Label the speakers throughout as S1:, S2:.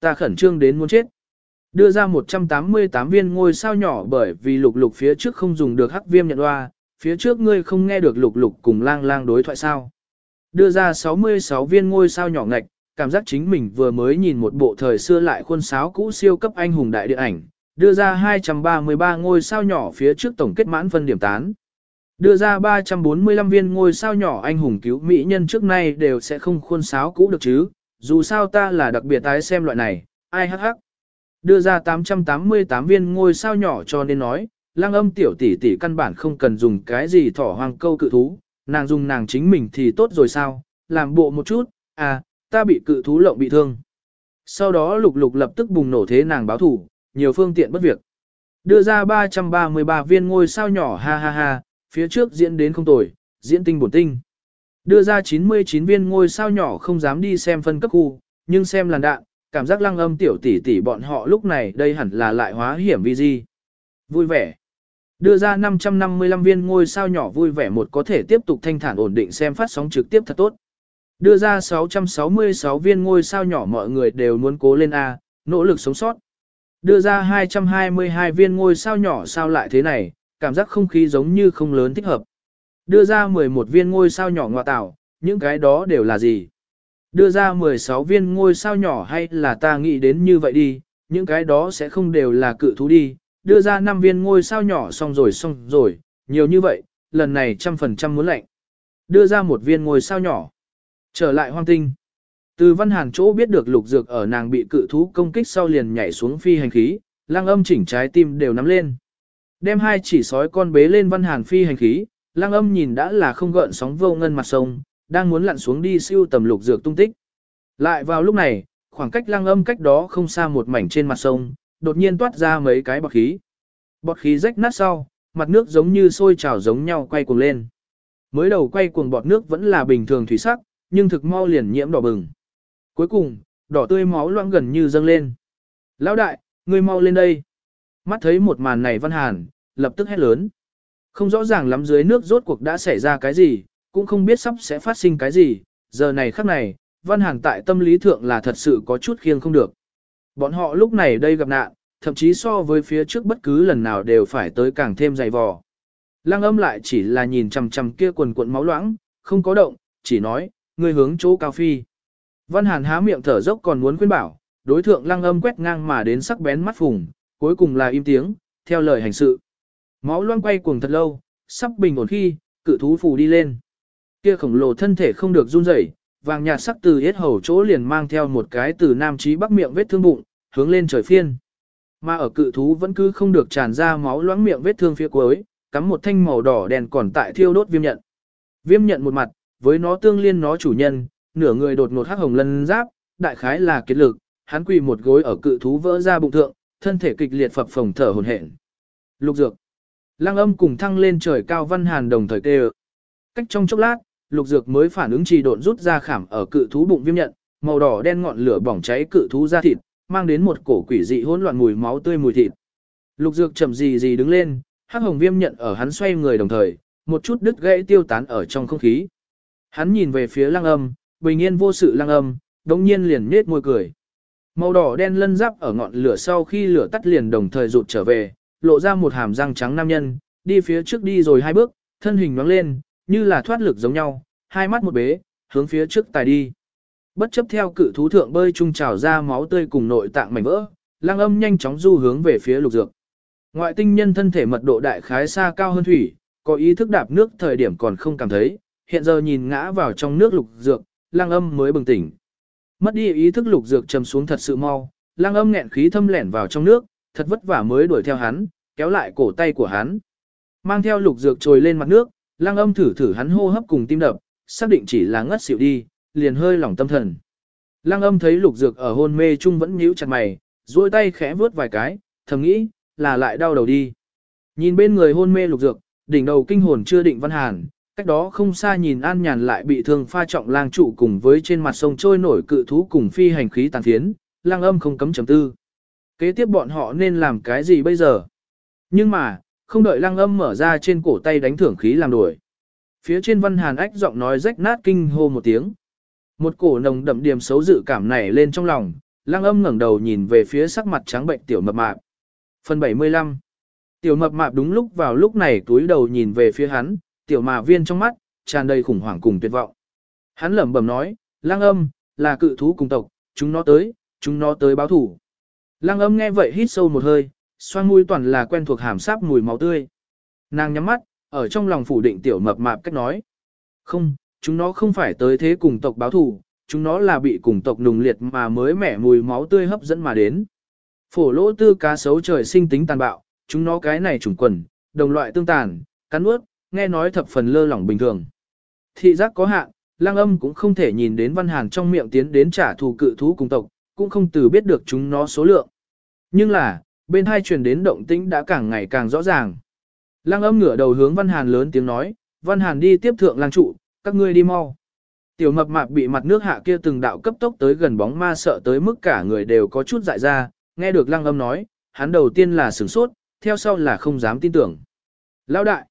S1: Ta khẩn trương đến muốn chết. Đưa ra 188 viên ngôi sao nhỏ bởi vì lục lục phía trước không dùng được hắc viêm nhận hoa, phía trước ngươi không nghe được lục lục cùng lang lang đối thoại sao. Đưa ra 66 viên ngôi sao nhỏ ngạch, cảm giác chính mình vừa mới nhìn một bộ thời xưa lại khuôn sáo cũ siêu cấp anh hùng đại điện ảnh, đưa ra 233 ngôi sao nhỏ phía trước tổng kết mãn phân điểm tán. Đưa ra 345 viên ngôi sao nhỏ anh hùng cứu mỹ nhân trước nay đều sẽ không khuôn sáo cũ được chứ, dù sao ta là đặc biệt tái xem loại này, ai hắc hắc. Đưa ra 888 viên ngôi sao nhỏ cho nên nói, lang âm tiểu tỷ tỷ căn bản không cần dùng cái gì thỏ hoang câu cự thú, nàng dùng nàng chính mình thì tốt rồi sao, làm bộ một chút, à, ta bị cự thú lộng bị thương. Sau đó lục lục lập tức bùng nổ thế nàng báo thủ, nhiều phương tiện bất việc. Đưa ra 333 viên ngôi sao nhỏ ha ha ha, phía trước diễn đến không tồi, diễn tinh bổn tinh. Đưa ra 99 viên ngôi sao nhỏ không dám đi xem phân cấp khu, nhưng xem làn đạn, cảm giác lăng âm tiểu tỷ tỷ bọn họ lúc này đây hẳn là lại hóa hiểm vi di. Vui vẻ. Đưa ra 555 viên ngôi sao nhỏ vui vẻ một có thể tiếp tục thanh thản ổn định xem phát sóng trực tiếp thật tốt. Đưa ra 666 viên ngôi sao nhỏ mọi người đều muốn cố lên A, nỗ lực sống sót. Đưa ra 222 viên ngôi sao nhỏ sao lại thế này, cảm giác không khí giống như không lớn thích hợp. Đưa ra 11 viên ngôi sao nhỏ ngọa tạo, những cái đó đều là gì? Đưa ra 16 viên ngôi sao nhỏ hay là ta nghĩ đến như vậy đi, những cái đó sẽ không đều là cự thú đi. Đưa ra 5 viên ngôi sao nhỏ xong rồi xong rồi, nhiều như vậy, lần này trăm phần trăm muốn lệnh Đưa ra một viên ngôi sao nhỏ. Trở lại hoang tinh. Từ văn hàn chỗ biết được lục dược ở nàng bị cự thú công kích sau liền nhảy xuống phi hành khí, lang âm chỉnh trái tim đều nắm lên. Đem hai chỉ sói con bế lên văn hàn phi hành khí, lang âm nhìn đã là không gợn sóng vô ngân mặt sông, đang muốn lặn xuống đi siêu tầm lục dược tung tích. Lại vào lúc này, khoảng cách lang âm cách đó không xa một mảnh trên mặt sông, đột nhiên toát ra mấy cái bọt khí. Bọt khí rách nát sau, mặt nước giống như sôi trào giống nhau quay cuồng lên. Mới đầu quay cuồng bọt nước vẫn là bình thường thủy sắc, nhưng thực mau liền nhiễm đỏ bừng. Cuối cùng, đỏ tươi máu loãng gần như dâng lên. Lão đại, ngươi mau lên đây. Mắt thấy một màn này Văn Hàn, lập tức hét lớn. Không rõ ràng lắm dưới nước rốt cuộc đã xảy ra cái gì, cũng không biết sắp sẽ phát sinh cái gì, giờ này khắc này, Văn Hàn tại tâm lý thượng là thật sự có chút khiêng không được. Bọn họ lúc này đây gặp nạn, thậm chí so với phía trước bất cứ lần nào đều phải tới càng thêm dày vò. Lăng âm lại chỉ là nhìn chằm chằm kia quần cuộn máu loãng, không có động, chỉ nói, người hướng chỗ cao phi. Văn Hàn há miệng thở dốc còn muốn khuyên bảo, đối thượng lăng âm quét ngang mà đến sắc bén mắt phùng, cuối cùng là im tiếng, theo lời hành sự. Máu loang quay cuồng thật lâu, sắp bình ổn khi, cự thú phù đi lên. Kia khổng lồ thân thể không được run rẩy, vàng nhạt sắc từ hết hầu chỗ liền mang theo một cái từ nam chí bắc miệng vết thương bụng, hướng lên trời phiên. Mà ở cự thú vẫn cứ không được tràn ra máu loãng miệng vết thương phía cuối, cắm một thanh màu đỏ đèn còn tại thiêu đốt viêm nhận. Viêm nhận một mặt, với nó tương liên nó chủ nhân, nửa người đột ngột hắc hồng lân giáp, đại khái là kiệt lực, hắn quỳ một gối ở cự thú vỡ ra bụng thượng, thân thể kịch liệt phập phồng thở hổn hển. Lục dược. Lăng âm cùng thăng lên trời cao văn hàn đồng thời tê Cách trong chốc lát, lục dược mới phản ứng trì độn rút ra khảm ở cự thú bụng viêm nhận, màu đỏ đen ngọn lửa bỏng cháy cự thú da thịt, mang đến một cổ quỷ dị hỗn loạn mùi máu tươi mùi thịt. Lục dược chậm gì gì đứng lên, hắc hồng viêm nhận ở hắn xoay người đồng thời, một chút đứt gãy tiêu tán ở trong không khí. Hắn nhìn về phía lăng âm, bình yên vô sự lăng âm, đống nhiên liền nết môi cười. Màu đỏ đen lân giáp ở ngọn lửa sau khi lửa tắt liền đồng thời rụt trở về, lộ ra một hàm răng trắng nam nhân, đi phía trước đi rồi hai bước, thân hình nhoáng lên, như là thoát lực giống nhau, hai mắt một bế, hướng phía trước tài đi. Bất chấp theo cự thú thượng bơi trung trào ra máu tươi cùng nội tạng mảnh vỡ, lang âm nhanh chóng du hướng về phía lục dược. Ngoại tinh nhân thân thể mật độ đại khái xa cao hơn thủy, có ý thức đạp nước thời điểm còn không cảm thấy, hiện giờ nhìn ngã vào trong nước lục dược, lang âm mới bừng tỉnh. Mất đi ý thức lục dược trầm xuống thật sự mau, lang âm nghẹn khí thâm lẻn vào trong nước, thật vất vả mới đuổi theo hắn, kéo lại cổ tay của hắn. Mang theo lục dược trồi lên mặt nước, lang âm thử thử hắn hô hấp cùng tim đập, xác định chỉ là ngất xỉu đi, liền hơi lỏng tâm thần. Lang âm thấy lục dược ở hôn mê chung vẫn nhíu chặt mày, duỗi tay khẽ vướt vài cái, thầm nghĩ, là lại đau đầu đi. Nhìn bên người hôn mê lục dược, đỉnh đầu kinh hồn chưa định văn hàn, cách đó không xa nhìn an nhàn lại bị thương pha trọng lang trụ cùng với trên mặt sông trôi nổi cự thú cùng phi hành khí tàn thiến, lang âm không cấm chấm tư. Kế tiếp bọn họ nên làm cái gì bây giờ? Nhưng mà, không đợi lang âm mở ra trên cổ tay đánh thưởng khí làm đuổi. Phía trên văn hàn ách giọng nói rách nát kinh hô một tiếng. Một cổ nồng đậm điểm xấu dự cảm nảy lên trong lòng, Lăng âm ngẩng đầu nhìn về phía sắc mặt trắng bệnh tiểu mập mạp. Phần 75 Tiểu mập mạp đúng lúc vào lúc này túi đầu nhìn về phía hắn, tiểu mạ viên trong mắt, tràn đầy khủng hoảng cùng tuyệt vọng. Hắn lẩm bẩm nói, lang âm, là cự thú cùng tộc, chúng nó tới, chúng nó tới báo thủ. Lang âm nghe vậy hít sâu một hơi, xoang mũi toàn là quen thuộc hàm sáp mùi máu tươi. Nàng nhắm mắt, ở trong lòng phủ định tiểu mập mạp cách nói. Không, chúng nó không phải tới thế cùng tộc báo thủ, chúng nó là bị cùng tộc nùng liệt mà mới mẻ mùi máu tươi hấp dẫn mà đến. Phổ lỗ tư cá sấu trời sinh tính tàn bạo, chúng nó cái này trùng quần, đồng loại tương tàn, cắn ướt, nghe nói thập phần lơ lỏng bình thường. Thị giác có hạn, lang âm cũng không thể nhìn đến văn hàn trong miệng tiến đến trả thù cự thú cùng tộc, cũng không từ biết được chúng nó số lượng. Nhưng là, bên hai truyền đến động tĩnh đã càng ngày càng rõ ràng. Lang âm ngửa đầu hướng văn hàn lớn tiếng nói, văn hàn đi tiếp thượng lang trụ, các ngươi đi mau. Tiểu mập mạp bị mặt nước hạ kia từng đạo cấp tốc tới gần bóng ma sợ tới mức cả người đều có chút dại ra, nghe được lăng âm nói, hắn đầu tiên là sửng sốt, theo sau là không dám tin tưởng. Lão đại!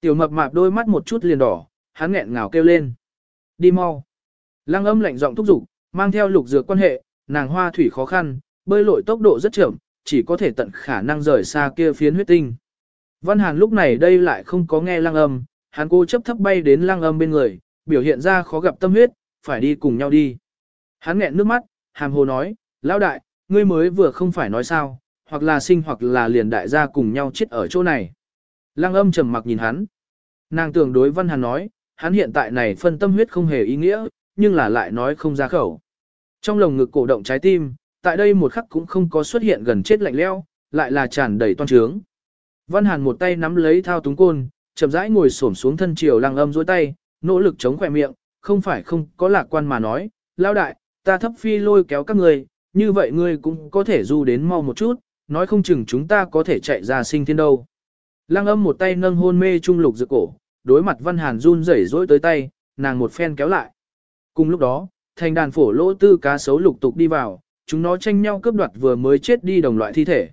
S1: Tiểu mập mạp đôi mắt một chút liền đỏ, hắn nghẹn ngào kêu lên. Đi mau! Lăng âm lạnh giọng thúc giục, mang theo lục dược quan hệ, nàng hoa thủy khó khăn, bơi lội tốc độ rất chậm, chỉ có thể tận khả năng rời xa kia phiến huyết tinh. Văn Hàn lúc này đây lại không có nghe lăng âm, hắn cô chấp thấp bay đến lăng âm bên người, biểu hiện ra khó gặp tâm huyết, phải đi cùng nhau đi. Hắn nghẹn nước mắt, hàm hồ nói, lão đại, ngươi mới vừa không phải nói sao, hoặc là sinh hoặc là liền đại gia cùng nhau chết ở chỗ này. Lăng âm trầm mặc nhìn hắn. Nàng tưởng đối văn hàn nói, hắn hiện tại này phân tâm huyết không hề ý nghĩa, nhưng là lại nói không ra khẩu. Trong lồng ngực cổ động trái tim, tại đây một khắc cũng không có xuất hiện gần chết lạnh leo, lại là tràn đầy toan trướng. Văn hàn một tay nắm lấy thao túng côn, chậm rãi ngồi xổm xuống thân chiều lăng âm dối tay, nỗ lực chống khỏe miệng, không phải không có lạc quan mà nói, lao đại, ta thấp phi lôi kéo các người, như vậy ngươi cũng có thể du đến mau một chút, nói không chừng chúng ta có thể chạy ra sinh thiên đâu. Lăng âm một tay nâng hôn mê trung lục giữa cổ, đối mặt văn hàn run rẩy rỗi tới tay, nàng một phen kéo lại. Cùng lúc đó, thành đàn phổ lỗ tư cá sấu lục tục đi vào, chúng nó tranh nhau cướp đoạt vừa mới chết đi đồng loại thi thể.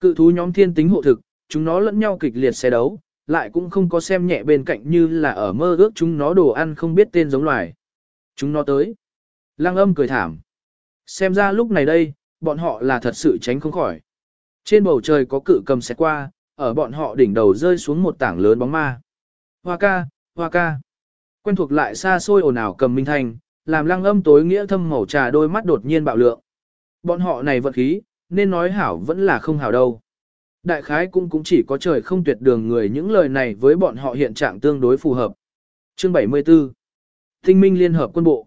S1: Cự thú nhóm thiên tính hộ thực, chúng nó lẫn nhau kịch liệt xe đấu, lại cũng không có xem nhẹ bên cạnh như là ở mơ ước chúng nó đồ ăn không biết tên giống loài. Chúng nó tới. Lăng âm cười thảm. Xem ra lúc này đây, bọn họ là thật sự tránh không khỏi. Trên bầu trời có cự cầm xẹt qua, ở bọn họ đỉnh đầu rơi xuống một tảng lớn bóng ma. Hoa ca, hoa ca. Quen thuộc lại xa xôi ồn ào cầm minh thành, làm lăng âm tối nghĩa thâm màu trà đôi mắt đột nhiên bạo lượng. Bọn họ này vật khí, nên nói hảo vẫn là không hảo đâu. Đại khái cũng cũng chỉ có trời không tuyệt đường người những lời này với bọn họ hiện trạng tương đối phù hợp. Chương 74 Tinh minh Liên hợp quân bộ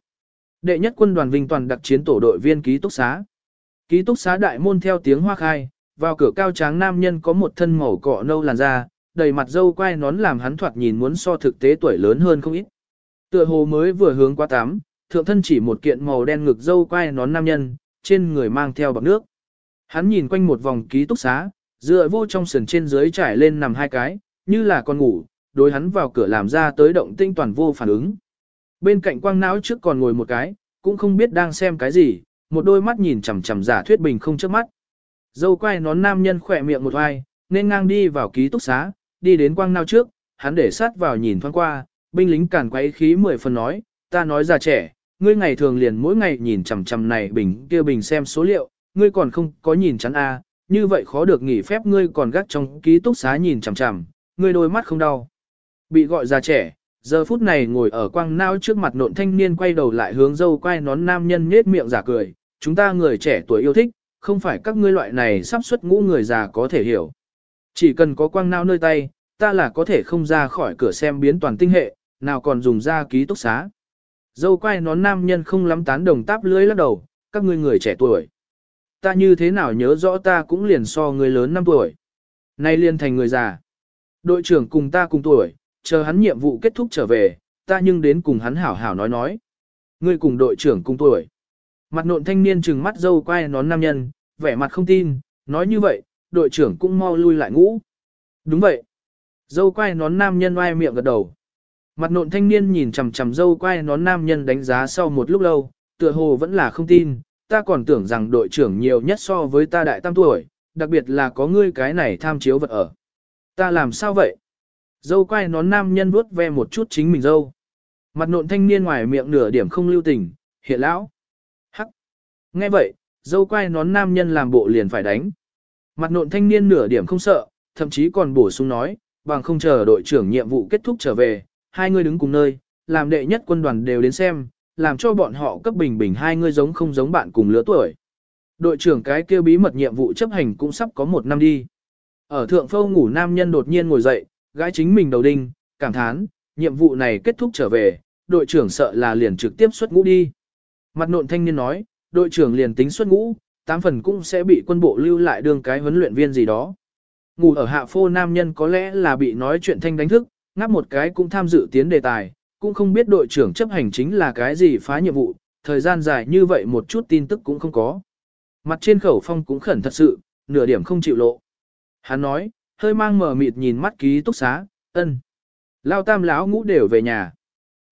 S1: Đệ nhất quân đoàn Vinh Toàn đặc chiến tổ đội viên ký túc xá. Ký túc xá đại môn theo tiếng hoa khai, vào cửa cao tráng nam nhân có một thân màu cọ nâu làn da, đầy mặt dâu quai nón làm hắn thoạt nhìn muốn so thực tế tuổi lớn hơn không ít. Tựa hồ mới vừa hướng qua tắm, thượng thân chỉ một kiện màu đen ngực dâu quai nón nam nhân, trên người mang theo bọc nước. Hắn nhìn quanh một vòng ký túc xá, dựa vô trong sườn trên dưới trải lên nằm hai cái, như là con ngủ, đối hắn vào cửa làm ra tới động tinh toàn vô phản ứng. Bên cạnh quang não trước còn ngồi một cái, cũng không biết đang xem cái gì, một đôi mắt nhìn chằm chằm giả thuyết bình không trước mắt. Dâu quay nón nam nhân khỏe miệng một oai, nên ngang đi vào ký túc xá, đi đến quang não trước, hắn để sát vào nhìn thoáng qua, binh lính cản quấy khí mười phần nói, ta nói già trẻ, ngươi ngày thường liền mỗi ngày nhìn chằm chằm này bình kia bình xem số liệu, ngươi còn không có nhìn chắn a, như vậy khó được nghỉ phép ngươi còn gác trong ký túc xá nhìn chằm chằm, ngươi đôi mắt không đau. Bị gọi ra trẻ, giờ phút này ngồi ở quang nao trước mặt nộn thanh niên quay đầu lại hướng dâu quay nón nam nhân nhết miệng giả cười, chúng ta người trẻ tuổi yêu thích, không phải các ngươi loại này sắp xuất ngũ người già có thể hiểu. Chỉ cần có quang nao nơi tay, ta là có thể không ra khỏi cửa xem biến toàn tinh hệ, nào còn dùng ra ký túc xá. Dâu quay nón nam nhân không lắm tán đồng táp lưới lắc đầu, các ngươi người trẻ tuổi. Ta như thế nào nhớ rõ ta cũng liền so người lớn 5 tuổi. Nay liền thành người già. Đội trưởng cùng ta cùng tuổi, chờ hắn nhiệm vụ kết thúc trở về, ta nhưng đến cùng hắn hảo hảo nói nói. Ngươi cùng đội trưởng cùng tuổi. Mặt nộn thanh niên trừng mắt dâu quay nón nam nhân, vẻ mặt không tin, nói như vậy, đội trưởng cũng mau lui lại ngũ. Đúng vậy. Dâu quay nón nam nhân oai miệng gật đầu. Mặt nộn thanh niên nhìn chằm chằm dâu quay nón nam nhân đánh giá sau một lúc lâu, tựa hồ vẫn là không tin, ta còn tưởng rằng đội trưởng nhiều nhất so với ta đại tam tuổi, đặc biệt là có ngươi cái này tham chiếu vật ở. Ta làm sao vậy? Dâu quay nón nam nhân vuốt ve một chút chính mình dâu. Mặt nộn thanh niên ngoài miệng nửa điểm không lưu tình, hiện lão. Hắc. Nghe vậy, dâu quai nón nam nhân làm bộ liền phải đánh. Mặt nộn thanh niên nửa điểm không sợ, thậm chí còn bổ sung nói, bằng không chờ đội trưởng nhiệm vụ kết thúc trở về, hai người đứng cùng nơi, làm đệ nhất quân đoàn đều đến xem, làm cho bọn họ cấp bình bình hai người giống không giống bạn cùng lứa tuổi. Đội trưởng cái kia bí mật nhiệm vụ chấp hành cũng sắp có một năm đi. Ở thượng phâu ngủ nam nhân đột nhiên ngồi dậy, gái chính mình đầu đinh, cảm thán, nhiệm vụ này kết thúc trở về, đội trưởng sợ là liền trực tiếp xuất ngũ đi. Mặt nộn thanh niên nói, đội trưởng liền tính xuất ngũ, tám phần cũng sẽ bị quân bộ lưu lại đường cái huấn luyện viên gì đó. Ngủ ở hạ phô nam nhân có lẽ là bị nói chuyện thanh đánh thức, ngáp một cái cũng tham dự tiến đề tài, cũng không biết đội trưởng chấp hành chính là cái gì phá nhiệm vụ, thời gian dài như vậy một chút tin tức cũng không có. Mặt trên khẩu phong cũng khẩn thật sự, nửa điểm không chịu lộ. Hắn nói, hơi mang mờ mịt nhìn mắt ký túc xá, ân. Lao tam lão ngũ đều về nhà.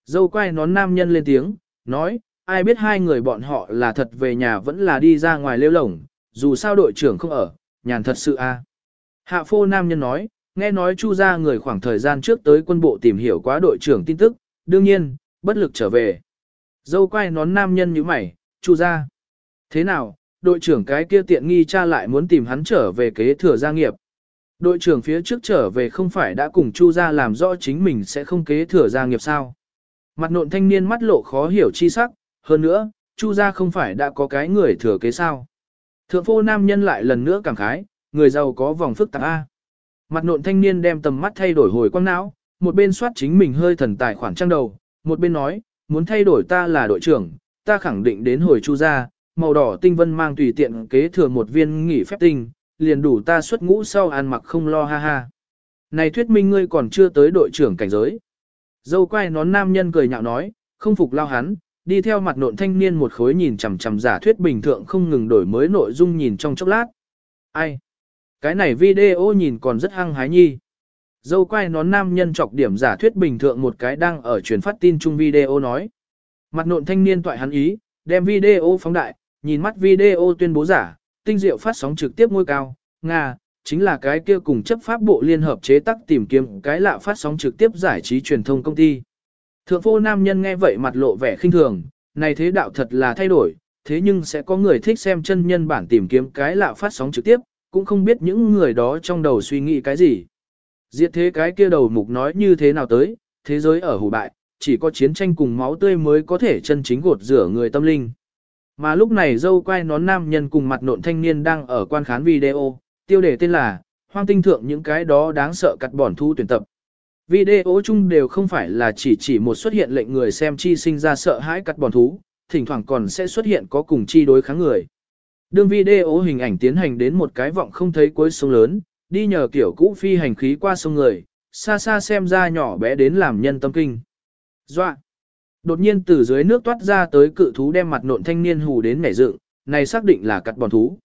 S1: Dâu quay nón nam nhân lên tiếng, nói, ai biết hai người bọn họ là thật về nhà vẫn là đi ra ngoài lêu lổng, dù sao đội trưởng không ở, nhàn thật sự a. Hạ phô nam nhân nói, nghe nói chu gia người khoảng thời gian trước tới quân bộ tìm hiểu quá đội trưởng tin tức, đương nhiên, bất lực trở về. Dâu quay nón nam nhân như mày, chu gia Thế nào, đội trưởng cái kia tiện nghi cha lại muốn tìm hắn trở về kế thừa gia nghiệp. Đội trưởng phía trước trở về không phải đã cùng chu gia làm rõ chính mình sẽ không kế thừa gia nghiệp sao. Mặt nộn thanh niên mắt lộ khó hiểu chi sắc, hơn nữa, chu gia không phải đã có cái người thừa kế sao. Thượng phô nam nhân lại lần nữa cảm khái, người giàu có vòng phức tạp A. Mặt nộn thanh niên đem tầm mắt thay đổi hồi quang não, một bên soát chính mình hơi thần tài khoản trang đầu, một bên nói, muốn thay đổi ta là đội trưởng, ta khẳng định đến hồi chu ra, màu đỏ tinh vân mang tùy tiện kế thừa một viên nghỉ phép tinh, liền đủ ta xuất ngũ sau ăn mặc không lo ha ha. Này thuyết minh ngươi còn chưa tới đội trưởng cảnh giới. Dâu quay nón nam nhân cười nhạo nói, không phục lao hắn, đi theo mặt nộn thanh niên một khối nhìn chằm chằm giả thuyết bình thường không ngừng đổi mới nội dung nhìn trong chốc lát. Ai? Cái này video nhìn còn rất hăng hái nhi. Dâu quay nón nam nhân chọc điểm giả thuyết bình thường một cái đang ở truyền phát tin chung video nói. Mặt nộn thanh niên toại hắn ý, đem video phóng đại, nhìn mắt video tuyên bố giả, tinh diệu phát sóng trực tiếp ngôi cao, Nga, chính là cái kia cùng chấp pháp bộ liên hợp chế tác tìm kiếm cái lạ phát sóng trực tiếp giải trí truyền thông công ty. Thượng phô nam nhân nghe vậy mặt lộ vẻ khinh thường, này thế đạo thật là thay đổi, thế nhưng sẽ có người thích xem chân nhân bản tìm kiếm cái lạ phát sóng trực tiếp, cũng không biết những người đó trong đầu suy nghĩ cái gì. Diệt thế cái kia đầu mục nói như thế nào tới, thế giới ở hủ bại, chỉ có chiến tranh cùng máu tươi mới có thể chân chính gột rửa người tâm linh. Mà lúc này dâu quay nón nam nhân cùng mặt nộn thanh niên đang ở quan khán video, tiêu đề tên là, hoang tinh thượng những cái đó đáng sợ cắt bỏn thu tuyển tập. Video chung đều không phải là chỉ chỉ một xuất hiện lệnh người xem chi sinh ra sợ hãi cắt bỏn thú, thỉnh thoảng còn sẽ xuất hiện có cùng chi đối kháng người. Đương video hình ảnh tiến hành đến một cái vọng không thấy cuối sông lớn, đi nhờ kiểu cũ phi hành khí qua sông người, xa xa xem ra nhỏ bé đến làm nhân tâm kinh. Dọa! Đột nhiên từ dưới nước toát ra tới cự thú đem mặt nộn thanh niên hù đến nảy dựng, này xác định là cắt bòn thú.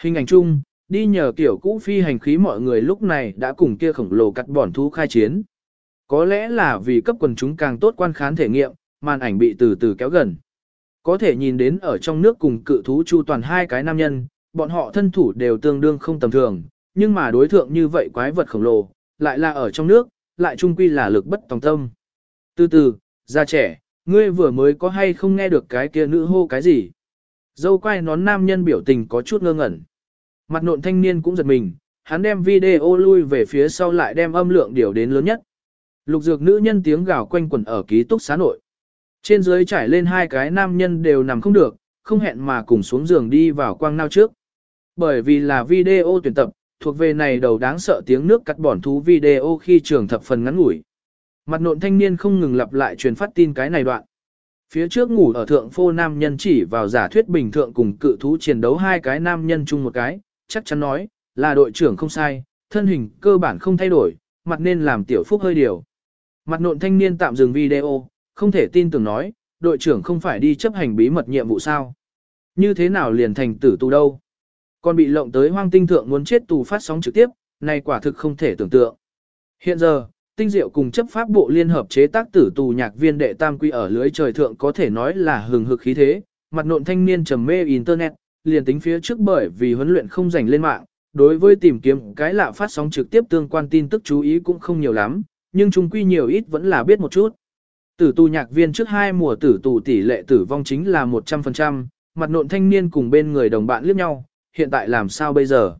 S1: Hình ảnh chung, đi nhờ kiểu cũ phi hành khí mọi người lúc này đã cùng kia khổng lồ cắt bòn thú khai chiến. Có lẽ là vì cấp quần chúng càng tốt quan khán thể nghiệm, màn ảnh bị từ từ kéo gần. Có thể nhìn đến ở trong nước cùng cự thú chu toàn hai cái nam nhân, bọn họ thân thủ đều tương đương không tầm thường, nhưng mà đối thượng như vậy quái vật khổng lồ, lại là ở trong nước, lại trung quy là lực bất tòng tâm. Từ từ, ra trẻ, Ngươi vừa mới có hay không nghe được cái kia nữ hô cái gì? Dâu quay nón nam nhân biểu tình có chút ngơ ngẩn. Mặt nộn thanh niên cũng giật mình, hắn đem video lui về phía sau lại đem âm lượng điều đến lớn nhất. Lục dược nữ nhân tiếng gào quanh quẩn ở ký túc xá nội. Trên dưới trải lên hai cái nam nhân đều nằm không được, không hẹn mà cùng xuống giường đi vào quang nao trước. Bởi vì là video tuyển tập, thuộc về này đầu đáng sợ tiếng nước cắt bỏn thú video khi trường thập phần ngắn ngủi. Mặt nộn thanh niên không ngừng lặp lại truyền phát tin cái này đoạn. Phía trước ngủ ở thượng phô nam nhân chỉ vào giả thuyết bình thượng cùng cự thú chiến đấu hai cái nam nhân chung một cái, chắc chắn nói, là đội trưởng không sai, thân hình cơ bản không thay đổi, mặt nên làm tiểu phúc hơi điều. Mặt nộn thanh niên tạm dừng video, không thể tin tưởng nói, đội trưởng không phải đi chấp hành bí mật nhiệm vụ sao. Như thế nào liền thành tử tù đâu. Còn bị lộng tới hoang tinh thượng muốn chết tù phát sóng trực tiếp, này quả thực không thể tưởng tượng. Hiện giờ, tinh diệu cùng chấp pháp bộ liên hợp chế tác tử tù nhạc viên đệ tam quy ở lưới trời thượng có thể nói là hừng hực khí thế, mặt nộn thanh niên trầm mê internet, liền tính phía trước bởi vì huấn luyện không dành lên mạng, đối với tìm kiếm cái lạ phát sóng trực tiếp tương quan tin tức chú ý cũng không nhiều lắm, nhưng chung quy nhiều ít vẫn là biết một chút. Tử tù nhạc viên trước hai mùa tử tù tỷ lệ tử vong chính là 100%, mặt nộn thanh niên cùng bên người đồng bạn liếc nhau, hiện tại làm sao bây giờ?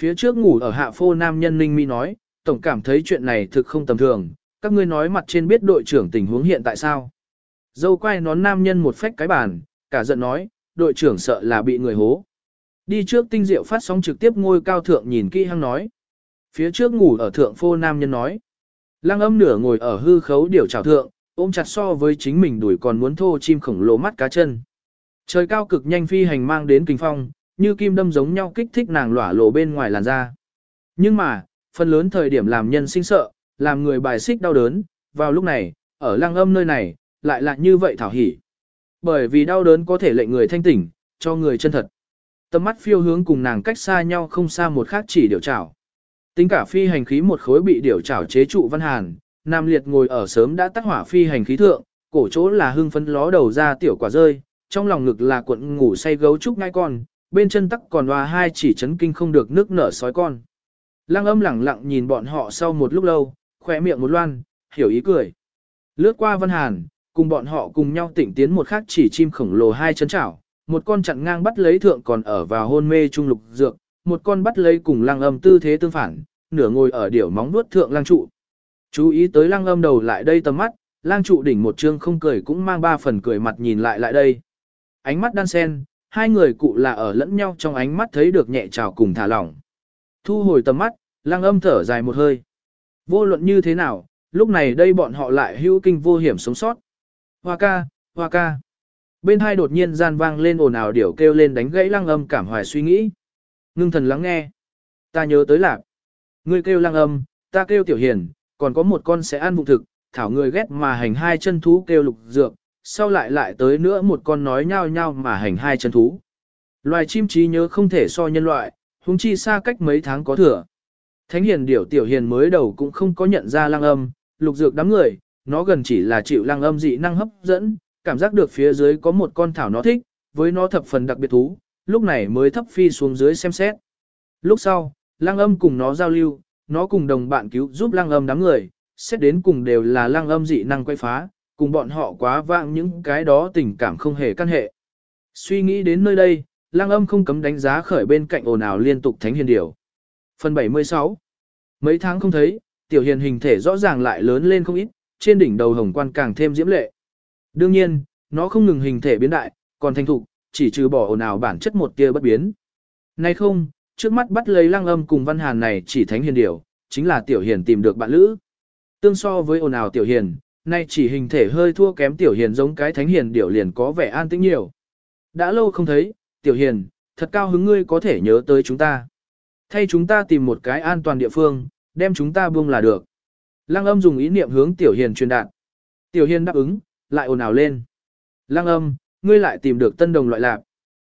S1: Phía trước ngủ ở hạ phô nam nhân Ninh Mi nói, tổng cảm thấy chuyện này thực không tầm thường, các ngươi nói mặt trên biết đội trưởng tình huống hiện tại sao? Dâu quay nón nam nhân một phách cái bàn, cả giận nói, đội trưởng sợ là bị người hố. Đi trước tinh diệu phát sóng trực tiếp ngôi cao thượng nhìn kỹ hăng nói. Phía trước ngủ ở thượng phô nam nhân nói. Lăng âm nửa ngồi ở hư khấu điều trào thượng, ôm chặt so với chính mình đuổi còn muốn thô chim khổng lồ mắt cá chân. Trời cao cực nhanh phi hành mang đến kinh phong, như kim đâm giống nhau kích thích nàng lỏa lộ bên ngoài làn da. Nhưng mà, phần lớn thời điểm làm nhân sinh sợ, làm người bài xích đau đớn, vào lúc này, ở lăng âm nơi này, lại là như vậy thảo hỉ. Bởi vì đau đớn có thể lệnh người thanh tỉnh, cho người chân thật. Tầm mắt phiêu hướng cùng nàng cách xa nhau không xa một khác chỉ điều trảo. Tính cả phi hành khí một khối bị điều trảo chế trụ văn hàn, Nam Liệt ngồi ở sớm đã tắt hỏa phi hành khí thượng, cổ chỗ là hưng phấn ló đầu ra tiểu quả rơi, trong lòng ngực là cuộn ngủ say gấu trúc ngai con, bên chân tắc còn hoa hai chỉ chấn kinh không được nước nở sói con. Lăng âm lẳng lặng nhìn bọn họ sau một lúc lâu, khỏe miệng một loan, hiểu ý cười. Lướt qua văn hàn, cùng bọn họ cùng nhau tỉnh tiến một khắc chỉ chim khổng lồ hai chân chảo, một con chặn ngang bắt lấy thượng còn ở vào hôn mê trung lục dược, một con bắt lấy cùng lăng âm tư thế tương phản, nửa ngồi ở điểu móng nuốt thượng lăng trụ. Chú ý tới lăng âm đầu lại đây tầm mắt, lang trụ đỉnh một chương không cười cũng mang ba phần cười mặt nhìn lại lại đây. Ánh mắt đan sen, hai người cụ là ở lẫn nhau trong ánh mắt thấy được nhẹ trào cùng thả lỏng. Thu hồi tầm mắt, lăng âm thở dài một hơi. Vô luận như thế nào, lúc này đây bọn họ lại hữu kinh vô hiểm sống sót. Hoa ca, hoa ca. Bên hai đột nhiên gian vang lên ồn ào điểu kêu lên đánh gãy lăng âm cảm hoài suy nghĩ. Ngưng thần lắng nghe. Ta nhớ tới lạc. Ngươi kêu lăng âm, ta kêu tiểu hiền, còn có một con sẽ ăn vụ thực, thảo người ghét mà hành hai chân thú kêu lục dược, sau lại lại tới nữa một con nói nhau nhau mà hành hai chân thú. Loài chim trí nhớ không thể so nhân loại, huống chi xa cách mấy tháng có thừa. Thánh hiền điểu tiểu hiền mới đầu cũng không có nhận ra lăng âm, lục dược đám người, nó gần chỉ là chịu lăng âm dị năng hấp dẫn, cảm giác được phía dưới có một con thảo nó thích, với nó thập phần đặc biệt thú, lúc này mới thấp phi xuống dưới xem xét. Lúc sau, lăng âm cùng nó giao lưu, nó cùng đồng bạn cứu giúp lăng âm đám người, xét đến cùng đều là lăng âm dị năng quay phá, cùng bọn họ quá vãng những cái đó tình cảm không hề căn hệ. Suy nghĩ đến nơi đây, lăng âm không cấm đánh giá khởi bên cạnh ồn ào liên tục thánh hiền điều. Phần 76 Mấy tháng không thấy, tiểu hiền hình thể rõ ràng lại lớn lên không ít, trên đỉnh đầu hồng quan càng thêm diễm lệ. Đương nhiên, nó không ngừng hình thể biến đại, còn thành thục, chỉ trừ bỏ ồn ào bản chất một kia bất biến. Nay không, trước mắt bắt lấy lăng âm cùng văn hàn này chỉ thánh hiền điều, chính là tiểu hiền tìm được bạn lữ. Tương so với ồn ào tiểu hiền, nay chỉ hình thể hơi thua kém tiểu hiền giống cái thánh hiền điều liền có vẻ an tĩnh nhiều. Đã lâu không thấy, tiểu hiền, thật cao hứng ngươi có thể nhớ tới chúng ta. Thay chúng ta tìm một cái an toàn địa phương, đem chúng ta buông là được. Lăng âm dùng ý niệm hướng tiểu hiền truyền đạt. Tiểu hiền đáp ứng, lại ồn ào lên. Lăng âm, ngươi lại tìm được tân đồng loại lạc.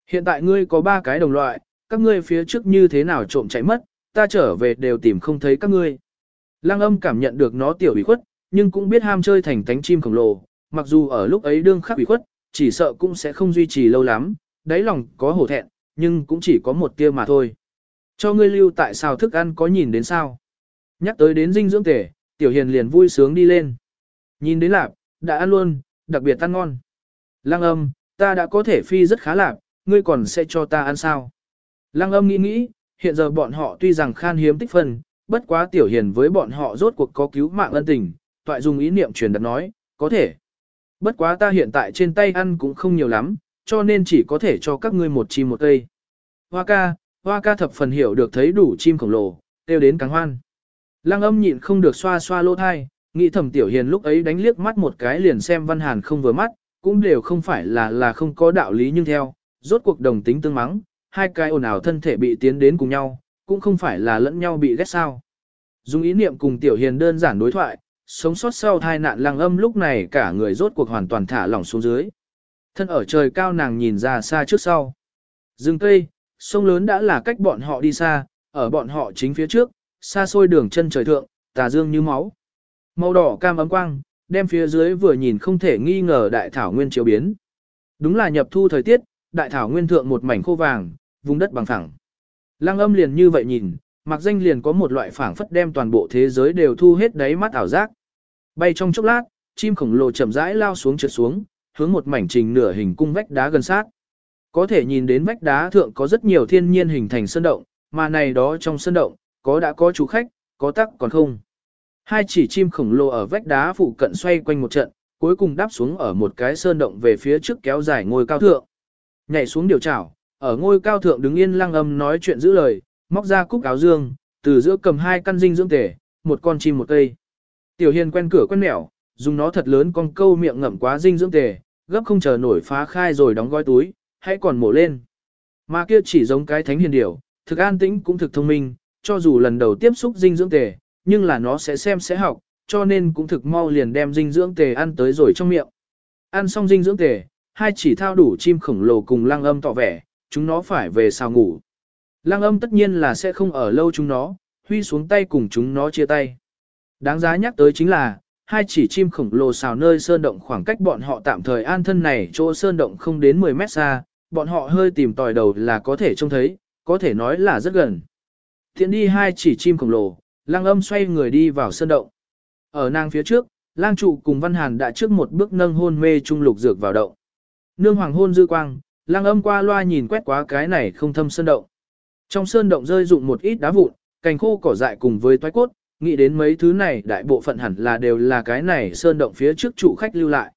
S1: Hiện tại ngươi có ba cái đồng loại, các ngươi phía trước như thế nào trộm chạy mất, ta trở về đều tìm không thấy các ngươi. Lăng âm cảm nhận được nó tiểu ủy khuất, nhưng cũng biết ham chơi thành tánh chim khổng lồ, mặc dù ở lúc ấy đương khắc ủy khuất, chỉ sợ cũng sẽ không duy trì lâu lắm, đáy lòng có hổ thẹn, nhưng cũng chỉ có một tia mà thôi. Cho ngươi lưu tại sao thức ăn có nhìn đến sao? Nhắc tới đến dinh dưỡng tể, tiểu hiền liền vui sướng đi lên. Nhìn đến lạp, đã ăn luôn, đặc biệt ăn ngon. Lăng âm, ta đã có thể phi rất khá lạp, ngươi còn sẽ cho ta ăn sao? Lăng âm nghĩ nghĩ, hiện giờ bọn họ tuy rằng khan hiếm tích phân, bất quá tiểu hiền với bọn họ rốt cuộc có cứu mạng ân tình, toại dùng ý niệm truyền đặt nói, có thể. Bất quá ta hiện tại trên tay ăn cũng không nhiều lắm, cho nên chỉ có thể cho các ngươi một chim một cây. Hoa ca, hoa ca thập phần hiểu được thấy đủ chim khổng lồ, kêu đến càng hoan. Lăng âm nhịn không được xoa xoa lỗ thai, nghĩ thầm tiểu hiền lúc ấy đánh liếc mắt một cái liền xem văn hàn không vừa mắt, cũng đều không phải là là không có đạo lý nhưng theo, rốt cuộc đồng tính tương mắng, hai cái ồn ào thân thể bị tiến đến cùng nhau, cũng không phải là lẫn nhau bị ghét sao. Dùng ý niệm cùng tiểu hiền đơn giản đối thoại, sống sót sau tai nạn lăng âm lúc này cả người rốt cuộc hoàn toàn thả lỏng xuống dưới. Thân ở trời cao nàng nhìn ra xa trước sau. Rừng cây, sông lớn đã là cách bọn họ đi xa, ở bọn họ chính phía trước, xa xôi đường chân trời thượng, tà dương như máu. Màu đỏ cam ấm quang, đem phía dưới vừa nhìn không thể nghi ngờ đại thảo nguyên chiếu biến. Đúng là nhập thu thời tiết, đại thảo nguyên thượng một mảnh khô vàng, vùng đất bằng phẳng. Lăng âm liền như vậy nhìn, mặc danh liền có một loại phảng phất đem toàn bộ thế giới đều thu hết đáy mắt ảo giác. Bay trong chốc lát, chim khổng lồ chậm rãi lao xuống trượt xuống, hướng một mảnh trình nửa hình cung vách đá gần sát. có thể nhìn đến vách đá thượng có rất nhiều thiên nhiên hình thành sơn động, mà này đó trong sơn động, có đã có chủ khách, có tắc còn không. Hai chỉ chim khổng lồ ở vách đá phụ cận xoay quanh một trận, cuối cùng đáp xuống ở một cái sơn động về phía trước kéo dài ngôi cao thượng. Nhảy xuống điều chảo, ở ngôi cao thượng đứng yên lăng âm nói chuyện giữ lời, móc ra cúc áo dương, từ giữa cầm hai căn dinh dưỡng tể, một con chim một cây. Tiểu hiền quen cửa quen mẻo, dùng nó thật lớn con câu miệng ngậm quá dinh dưỡng tề, gấp không chờ nổi phá khai rồi đóng gói túi, hãy còn mổ lên. Mà kia chỉ giống cái thánh hiền điểu, thực an tĩnh cũng thực thông minh, cho dù lần đầu tiếp xúc dinh dưỡng tề, nhưng là nó sẽ xem sẽ học, cho nên cũng thực mau liền đem dinh dưỡng tề ăn tới rồi trong miệng. Ăn xong dinh dưỡng tề, hai chỉ thao đủ chim khổng lồ cùng lăng âm tỏ vẻ, chúng nó phải về sao ngủ. Lăng âm tất nhiên là sẽ không ở lâu chúng nó, huy xuống tay cùng chúng nó chia tay. Đáng giá nhắc tới chính là, hai chỉ chim khổng lồ xào nơi sơn động khoảng cách bọn họ tạm thời an thân này chỗ sơn động không đến 10 mét xa, bọn họ hơi tìm tòi đầu là có thể trông thấy, có thể nói là rất gần. Thiện đi hai chỉ chim khổng lồ, lang âm xoay người đi vào sơn động. Ở nàng phía trước, lang trụ cùng văn hàn đã trước một bước nâng hôn mê trung lục dược vào động. Nương hoàng hôn dư quang, lang âm qua loa nhìn quét quá cái này không thâm sơn động. Trong sơn động rơi dụng một ít đá vụn, cành khô cỏ dại cùng với toái cốt, nghĩ đến mấy thứ này đại bộ phận hẳn là đều là cái này sơn động phía trước chủ khách lưu lại.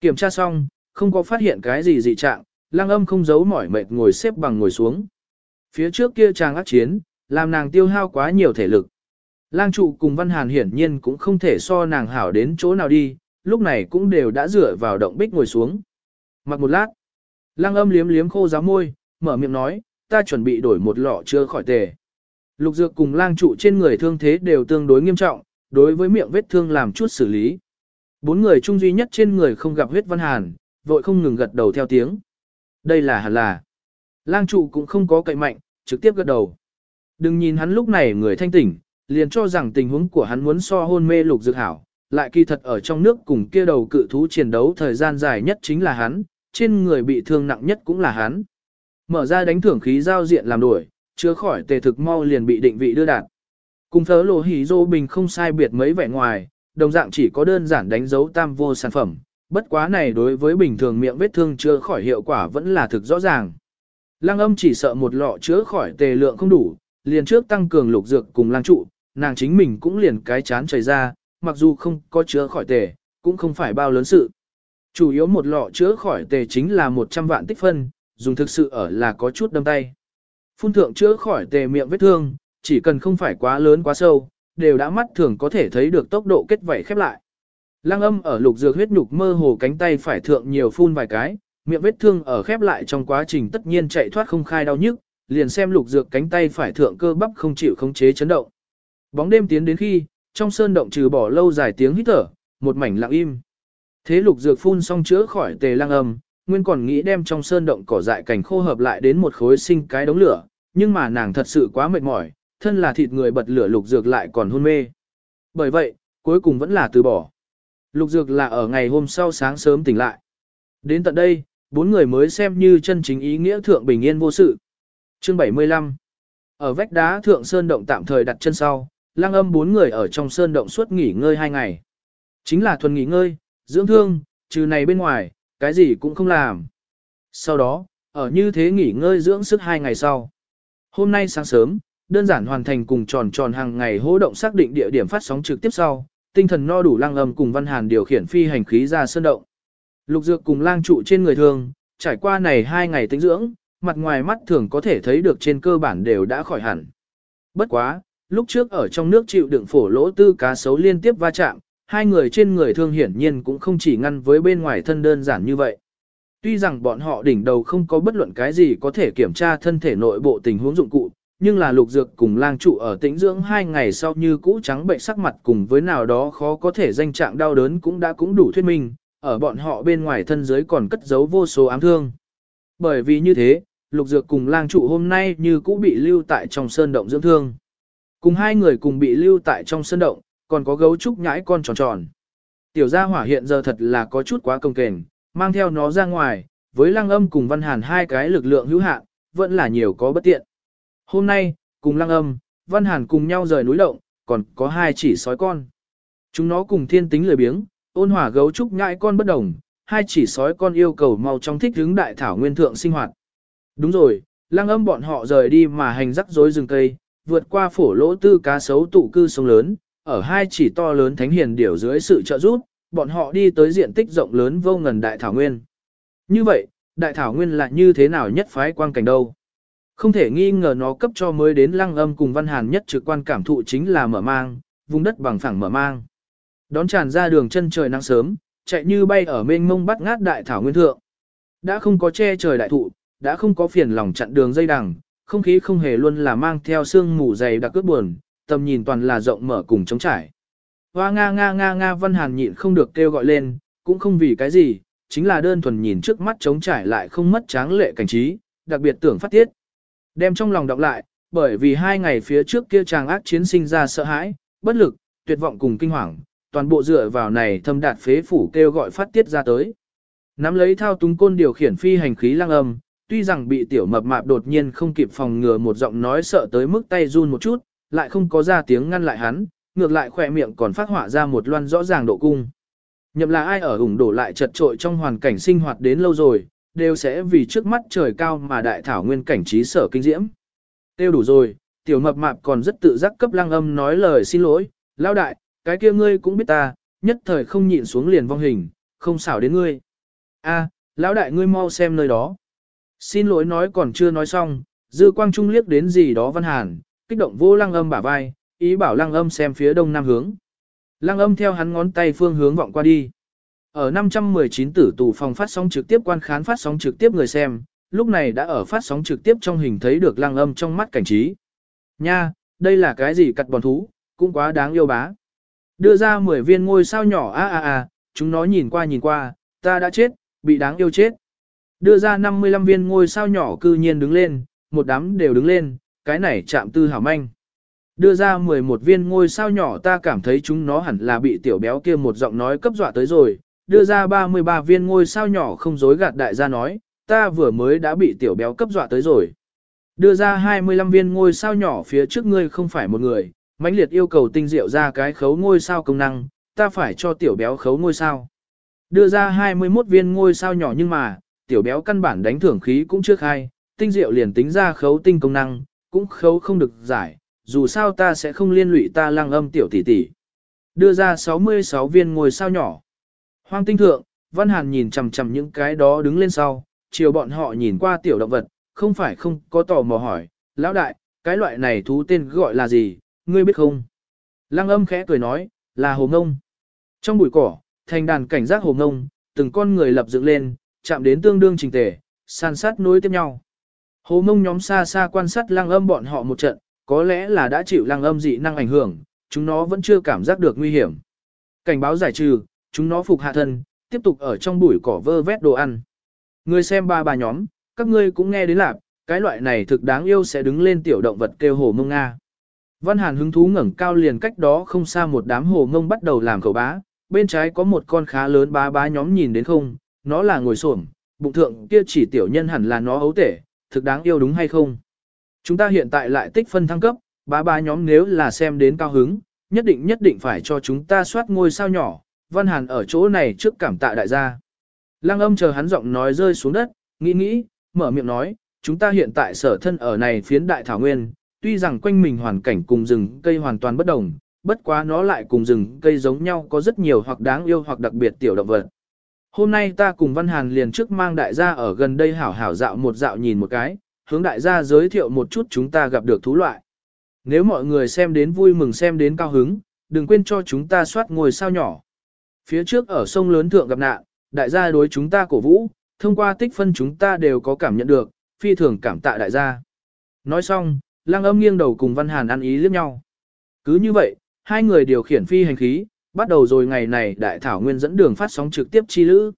S1: Kiểm tra xong, không có phát hiện cái gì dị trạng, lang âm không giấu mỏi mệt ngồi xếp bằng ngồi xuống. Phía trước kia chàng ác chiến, làm nàng tiêu hao quá nhiều thể lực. Lang trụ cùng văn hàn hiển nhiên cũng không thể so nàng hảo đến chỗ nào đi, lúc này cũng đều đã dựa vào động bích ngồi xuống. Mặc một lát, lang âm liếm liếm khô giáo môi, mở miệng nói, ta chuẩn bị đổi một lọ chưa khỏi tề. Lục dược cùng lang trụ trên người thương thế đều tương đối nghiêm trọng, đối với miệng vết thương làm chút xử lý. Bốn người chung duy nhất trên người không gặp huyết văn hàn, vội không ngừng gật đầu theo tiếng. Đây là hẳn là. Lang trụ cũng không có cậy mạnh, trực tiếp gật đầu. Đừng nhìn hắn lúc này người thanh tỉnh, liền cho rằng tình huống của hắn muốn so hôn mê lục dược hảo, lại kỳ thật ở trong nước cùng kia đầu cự thú chiến đấu thời gian dài nhất chính là hắn, trên người bị thương nặng nhất cũng là hắn. Mở ra đánh thưởng khí giao diện làm đuổi, chứa khỏi tề thực mau liền bị định vị đưa đạt. Cùng thớ lộ hỉ dô bình không sai biệt mấy vẻ ngoài, đồng dạng chỉ có đơn giản đánh dấu tam vô sản phẩm, bất quá này đối với bình thường miệng vết thương chữa khỏi hiệu quả vẫn là thực rõ ràng. Lăng âm chỉ sợ một lọ chữa khỏi tề lượng không đủ, liền trước tăng cường lục dược cùng lang trụ, nàng chính mình cũng liền cái chán chảy ra, mặc dù không có chữa khỏi tề, cũng không phải bao lớn sự. Chủ yếu một lọ chữa khỏi tề chính là 100 vạn tích phân, dùng thực sự ở là có chút đâm tay. Phun thượng chữa khỏi tề miệng vết thương, chỉ cần không phải quá lớn quá sâu, đều đã mắt thường có thể thấy được tốc độ kết vảy khép lại. Lăng âm ở lục dược huyết nhục mơ hồ cánh tay phải thượng nhiều phun vài cái, miệng vết thương ở khép lại trong quá trình tất nhiên chạy thoát không khai đau nhức, liền xem lục dược cánh tay phải thượng cơ bắp không chịu khống chế chấn động. Bóng đêm tiến đến khi, trong sơn động trừ bỏ lâu dài tiếng hít thở, một mảnh lặng im. Thế lục dược phun xong chữa khỏi tề lang âm, nguyên còn nghĩ đem trong sơn động cỏ dại cảnh khô hợp lại đến một khối sinh cái đống lửa, nhưng mà nàng thật sự quá mệt mỏi, thân là thịt người bật lửa lục dược lại còn hôn mê. Bởi vậy, cuối cùng vẫn là từ bỏ. Lục dược là ở ngày hôm sau sáng sớm tỉnh lại. Đến tận đây, bốn người mới xem như chân chính ý nghĩa thượng bình yên vô sự. Chương 75 Ở vách đá thượng sơn động tạm thời đặt chân sau, lang âm bốn người ở trong sơn động suốt nghỉ ngơi hai ngày. Chính là thuần nghỉ ngơi, dưỡng thương, trừ này bên ngoài, cái gì cũng không làm. Sau đó, ở như thế nghỉ ngơi dưỡng sức hai ngày sau. Hôm nay sáng sớm, đơn giản hoàn thành cùng tròn tròn hàng ngày hỗ động xác định địa điểm phát sóng trực tiếp sau, tinh thần no đủ lang âm cùng văn hàn điều khiển phi hành khí ra sơn động. Lục dược cùng lang trụ trên người thường, trải qua này hai ngày tính dưỡng, mặt ngoài mắt thường có thể thấy được trên cơ bản đều đã khỏi hẳn. Bất quá, lúc trước ở trong nước chịu đựng phổ lỗ tư cá sấu liên tiếp va chạm, hai người trên người thương hiển nhiên cũng không chỉ ngăn với bên ngoài thân đơn giản như vậy. Tuy rằng bọn họ đỉnh đầu không có bất luận cái gì có thể kiểm tra thân thể nội bộ tình huống dụng cụ, nhưng là lục dược cùng lang trụ ở tĩnh dưỡng hai ngày sau như cũ trắng bệnh sắc mặt cùng với nào đó khó có thể danh trạng đau đớn cũng đã cũng đủ thuyết minh, ở bọn họ bên ngoài thân giới còn cất giấu vô số ám thương. Bởi vì như thế, lục dược cùng lang trụ hôm nay như cũ bị lưu tại trong sơn động dưỡng thương. Cùng hai người cùng bị lưu tại trong sân động, còn có gấu trúc nhãi con tròn tròn. Tiểu gia hỏa hiện giờ thật là có chút quá công kềnh, mang theo nó ra ngoài, với lăng âm cùng văn hàn hai cái lực lượng hữu hạn, vẫn là nhiều có bất tiện. Hôm nay, cùng lăng âm, văn hàn cùng nhau rời núi động, còn có hai chỉ sói con. Chúng nó cùng thiên tính lười biếng, ôn hòa gấu trúc nhãi con bất đồng, hai chỉ sói con yêu cầu mau trong thích hướng đại thảo nguyên thượng sinh hoạt. Đúng rồi, lăng âm bọn họ rời đi mà hành rắc rối rừng cây, vượt qua phổ lỗ tư cá sấu tụ cư sông lớn, ở hai chỉ to lớn thánh hiền điểu dưới sự trợ giúp, bọn họ đi tới diện tích rộng lớn vô ngần đại thảo nguyên. Như vậy, đại thảo nguyên là như thế nào nhất phái quang cảnh đâu? Không thể nghi ngờ nó cấp cho mới đến lăng âm cùng văn hàn nhất trực quan cảm thụ chính là mở mang, vùng đất bằng phẳng mở mang. Đón tràn ra đường chân trời nắng sớm, chạy như bay ở mênh mông bắt ngát đại thảo nguyên thượng. Đã không có che trời đại thụ, đã không có phiền lòng chặn đường dây đằng, không khí không hề luôn là mang theo sương mù dày đặc cướp buồn, tầm nhìn toàn là rộng mở cùng trống trải. Hoa nga nga nga nga văn hàn nhịn không được kêu gọi lên, cũng không vì cái gì, chính là đơn thuần nhìn trước mắt trống trải lại không mất tráng lệ cảnh trí, đặc biệt tưởng phát tiết. Đem trong lòng đọc lại, bởi vì hai ngày phía trước kia chàng ác chiến sinh ra sợ hãi, bất lực, tuyệt vọng cùng kinh hoàng, toàn bộ dựa vào này thâm đạt phế phủ kêu gọi phát tiết ra tới. Nắm lấy thao túng côn điều khiển phi hành khí lăng âm, tuy rằng bị tiểu mập mạp đột nhiên không kịp phòng ngừa một giọng nói sợ tới mức tay run một chút, lại không có ra tiếng ngăn lại hắn, ngược lại khỏe miệng còn phát họa ra một loan rõ ràng độ cung. Nhậm là ai ở ủng đổ lại chật trội trong hoàn cảnh sinh hoạt đến lâu rồi, đều sẽ vì trước mắt trời cao mà đại thảo nguyên cảnh trí sở kinh diễm. Tiêu đủ rồi, tiểu mập mạp còn rất tự giác cấp lăng âm nói lời xin lỗi, lao đại, cái kia ngươi cũng biết ta, nhất thời không nhịn xuống liền vong hình, không xảo đến ngươi. A, lão đại ngươi mau xem nơi đó. Xin lỗi nói còn chưa nói xong, dư quang trung liếc đến gì đó văn hàn, kích động vô lăng âm bả vai, ý bảo lăng âm xem phía đông nam hướng. Lăng âm theo hắn ngón tay phương hướng vọng qua đi. Ở 519 tử tù phòng phát sóng trực tiếp quan khán phát sóng trực tiếp người xem, lúc này đã ở phát sóng trực tiếp trong hình thấy được lăng âm trong mắt cảnh trí. Nha, đây là cái gì cặt bòn thú, cũng quá đáng yêu bá. Đưa ra 10 viên ngôi sao nhỏ a a a, chúng nó nhìn qua nhìn qua, ta đã chết, bị đáng yêu chết. Đưa ra 55 viên ngôi sao nhỏ cư nhiên đứng lên, một đám đều đứng lên, cái này chạm tư hảo manh. Đưa ra 11 viên ngôi sao nhỏ ta cảm thấy chúng nó hẳn là bị tiểu béo kia một giọng nói cấp dọa tới rồi. Đưa ra 33 viên ngôi sao nhỏ không dối gạt đại gia nói, ta vừa mới đã bị tiểu béo cấp dọa tới rồi. Đưa ra 25 viên ngôi sao nhỏ phía trước ngươi không phải một người, mãnh liệt yêu cầu tinh diệu ra cái khấu ngôi sao công năng, ta phải cho tiểu béo khấu ngôi sao. Đưa ra 21 viên ngôi sao nhỏ nhưng mà, tiểu béo căn bản đánh thưởng khí cũng chưa khai, tinh diệu liền tính ra khấu tinh công năng, cũng khấu không được giải, dù sao ta sẽ không liên lụy ta lăng âm tiểu tỷ tỷ. Đưa ra 66 viên ngôi sao nhỏ. Hoang tinh thượng, Văn Hàn nhìn chằm chằm những cái đó đứng lên sau, chiều bọn họ nhìn qua tiểu động vật, không phải không có tò mò hỏi, lão đại, cái loại này thú tên gọi là gì, ngươi biết không? Lăng âm khẽ cười nói, là hồ ngông. Trong bụi cỏ, thành đàn cảnh giác hồ ngông, từng con người lập dựng lên, chạm đến tương đương trình tề, san sát nối tiếp nhau. Hồ ngông nhóm xa xa quan sát lăng âm bọn họ một trận, có lẽ là đã chịu lăng âm dị năng ảnh hưởng, chúng nó vẫn chưa cảm giác được nguy hiểm. Cảnh báo giải trừ, chúng nó phục hạ thân, tiếp tục ở trong bụi cỏ vơ vét đồ ăn. Người xem ba bà nhóm, các ngươi cũng nghe đến lạc, cái loại này thực đáng yêu sẽ đứng lên tiểu động vật kêu hồ mông Nga. Văn Hàn hứng thú ngẩng cao liền cách đó không xa một đám hồ ngông bắt đầu làm khẩu bá, bên trái có một con khá lớn bá bá nhóm nhìn đến không, nó là ngồi xổm, bụng thượng kia chỉ tiểu nhân hẳn là nó ấu tể, thực đáng yêu đúng hay không? Chúng ta hiện tại lại tích phân thăng cấp, bá ba nhóm nếu là xem đến cao hứng, nhất định nhất định phải cho chúng ta soát ngôi sao nhỏ, Văn Hàn ở chỗ này trước cảm tạ đại gia. Lăng âm chờ hắn giọng nói rơi xuống đất, nghĩ nghĩ, mở miệng nói, chúng ta hiện tại sở thân ở này phiến đại thảo nguyên, tuy rằng quanh mình hoàn cảnh cùng rừng cây hoàn toàn bất đồng, bất quá nó lại cùng rừng cây giống nhau có rất nhiều hoặc đáng yêu hoặc đặc biệt tiểu động vật. Hôm nay ta cùng Văn Hàn liền trước mang đại gia ở gần đây hảo hảo dạo một dạo nhìn một cái, hướng đại gia giới thiệu một chút chúng ta gặp được thú loại. Nếu mọi người xem đến vui mừng xem đến cao hứng, đừng quên cho chúng ta soát ngồi sao nhỏ. Phía trước ở sông lớn thượng gặp nạn, đại gia đối chúng ta cổ vũ, thông qua tích phân chúng ta đều có cảm nhận được, phi thường cảm tạ đại gia. Nói xong, Lăng âm nghiêng đầu cùng Văn Hàn ăn ý liếc nhau. Cứ như vậy, hai người điều khiển phi hành khí, bắt đầu rồi ngày này đại thảo nguyên dẫn đường phát sóng trực tiếp chi lữ.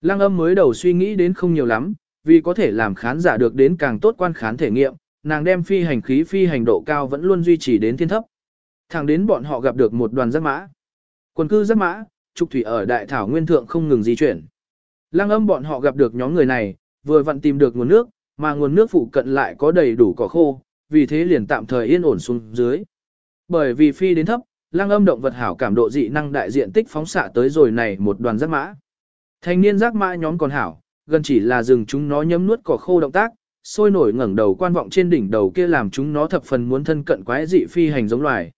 S1: Lăng âm mới đầu suy nghĩ đến không nhiều lắm, vì có thể làm khán giả được đến càng tốt quan khán thể nghiệm, nàng đem phi hành khí phi hành độ cao vẫn luôn duy trì đến thiên thấp. Thẳng đến bọn họ gặp được một đoàn giáp mã. Quần cư giáp mã, trục thủy ở đại thảo nguyên thượng không ngừng di chuyển. Lăng âm bọn họ gặp được nhóm người này, vừa vặn tìm được nguồn nước, mà nguồn nước phụ cận lại có đầy đủ cỏ khô, vì thế liền tạm thời yên ổn xuống dưới. Bởi vì phi đến thấp, lăng âm động vật hảo cảm độ dị năng đại diện tích phóng xạ tới rồi này một đoàn giác mã. Thanh niên giác mã nhóm còn hảo, gần chỉ là dừng chúng nó nhấm nuốt cỏ khô động tác, sôi nổi ngẩng đầu quan vọng trên đỉnh đầu kia làm chúng nó thập phần muốn thân cận quái dị phi hành giống loài.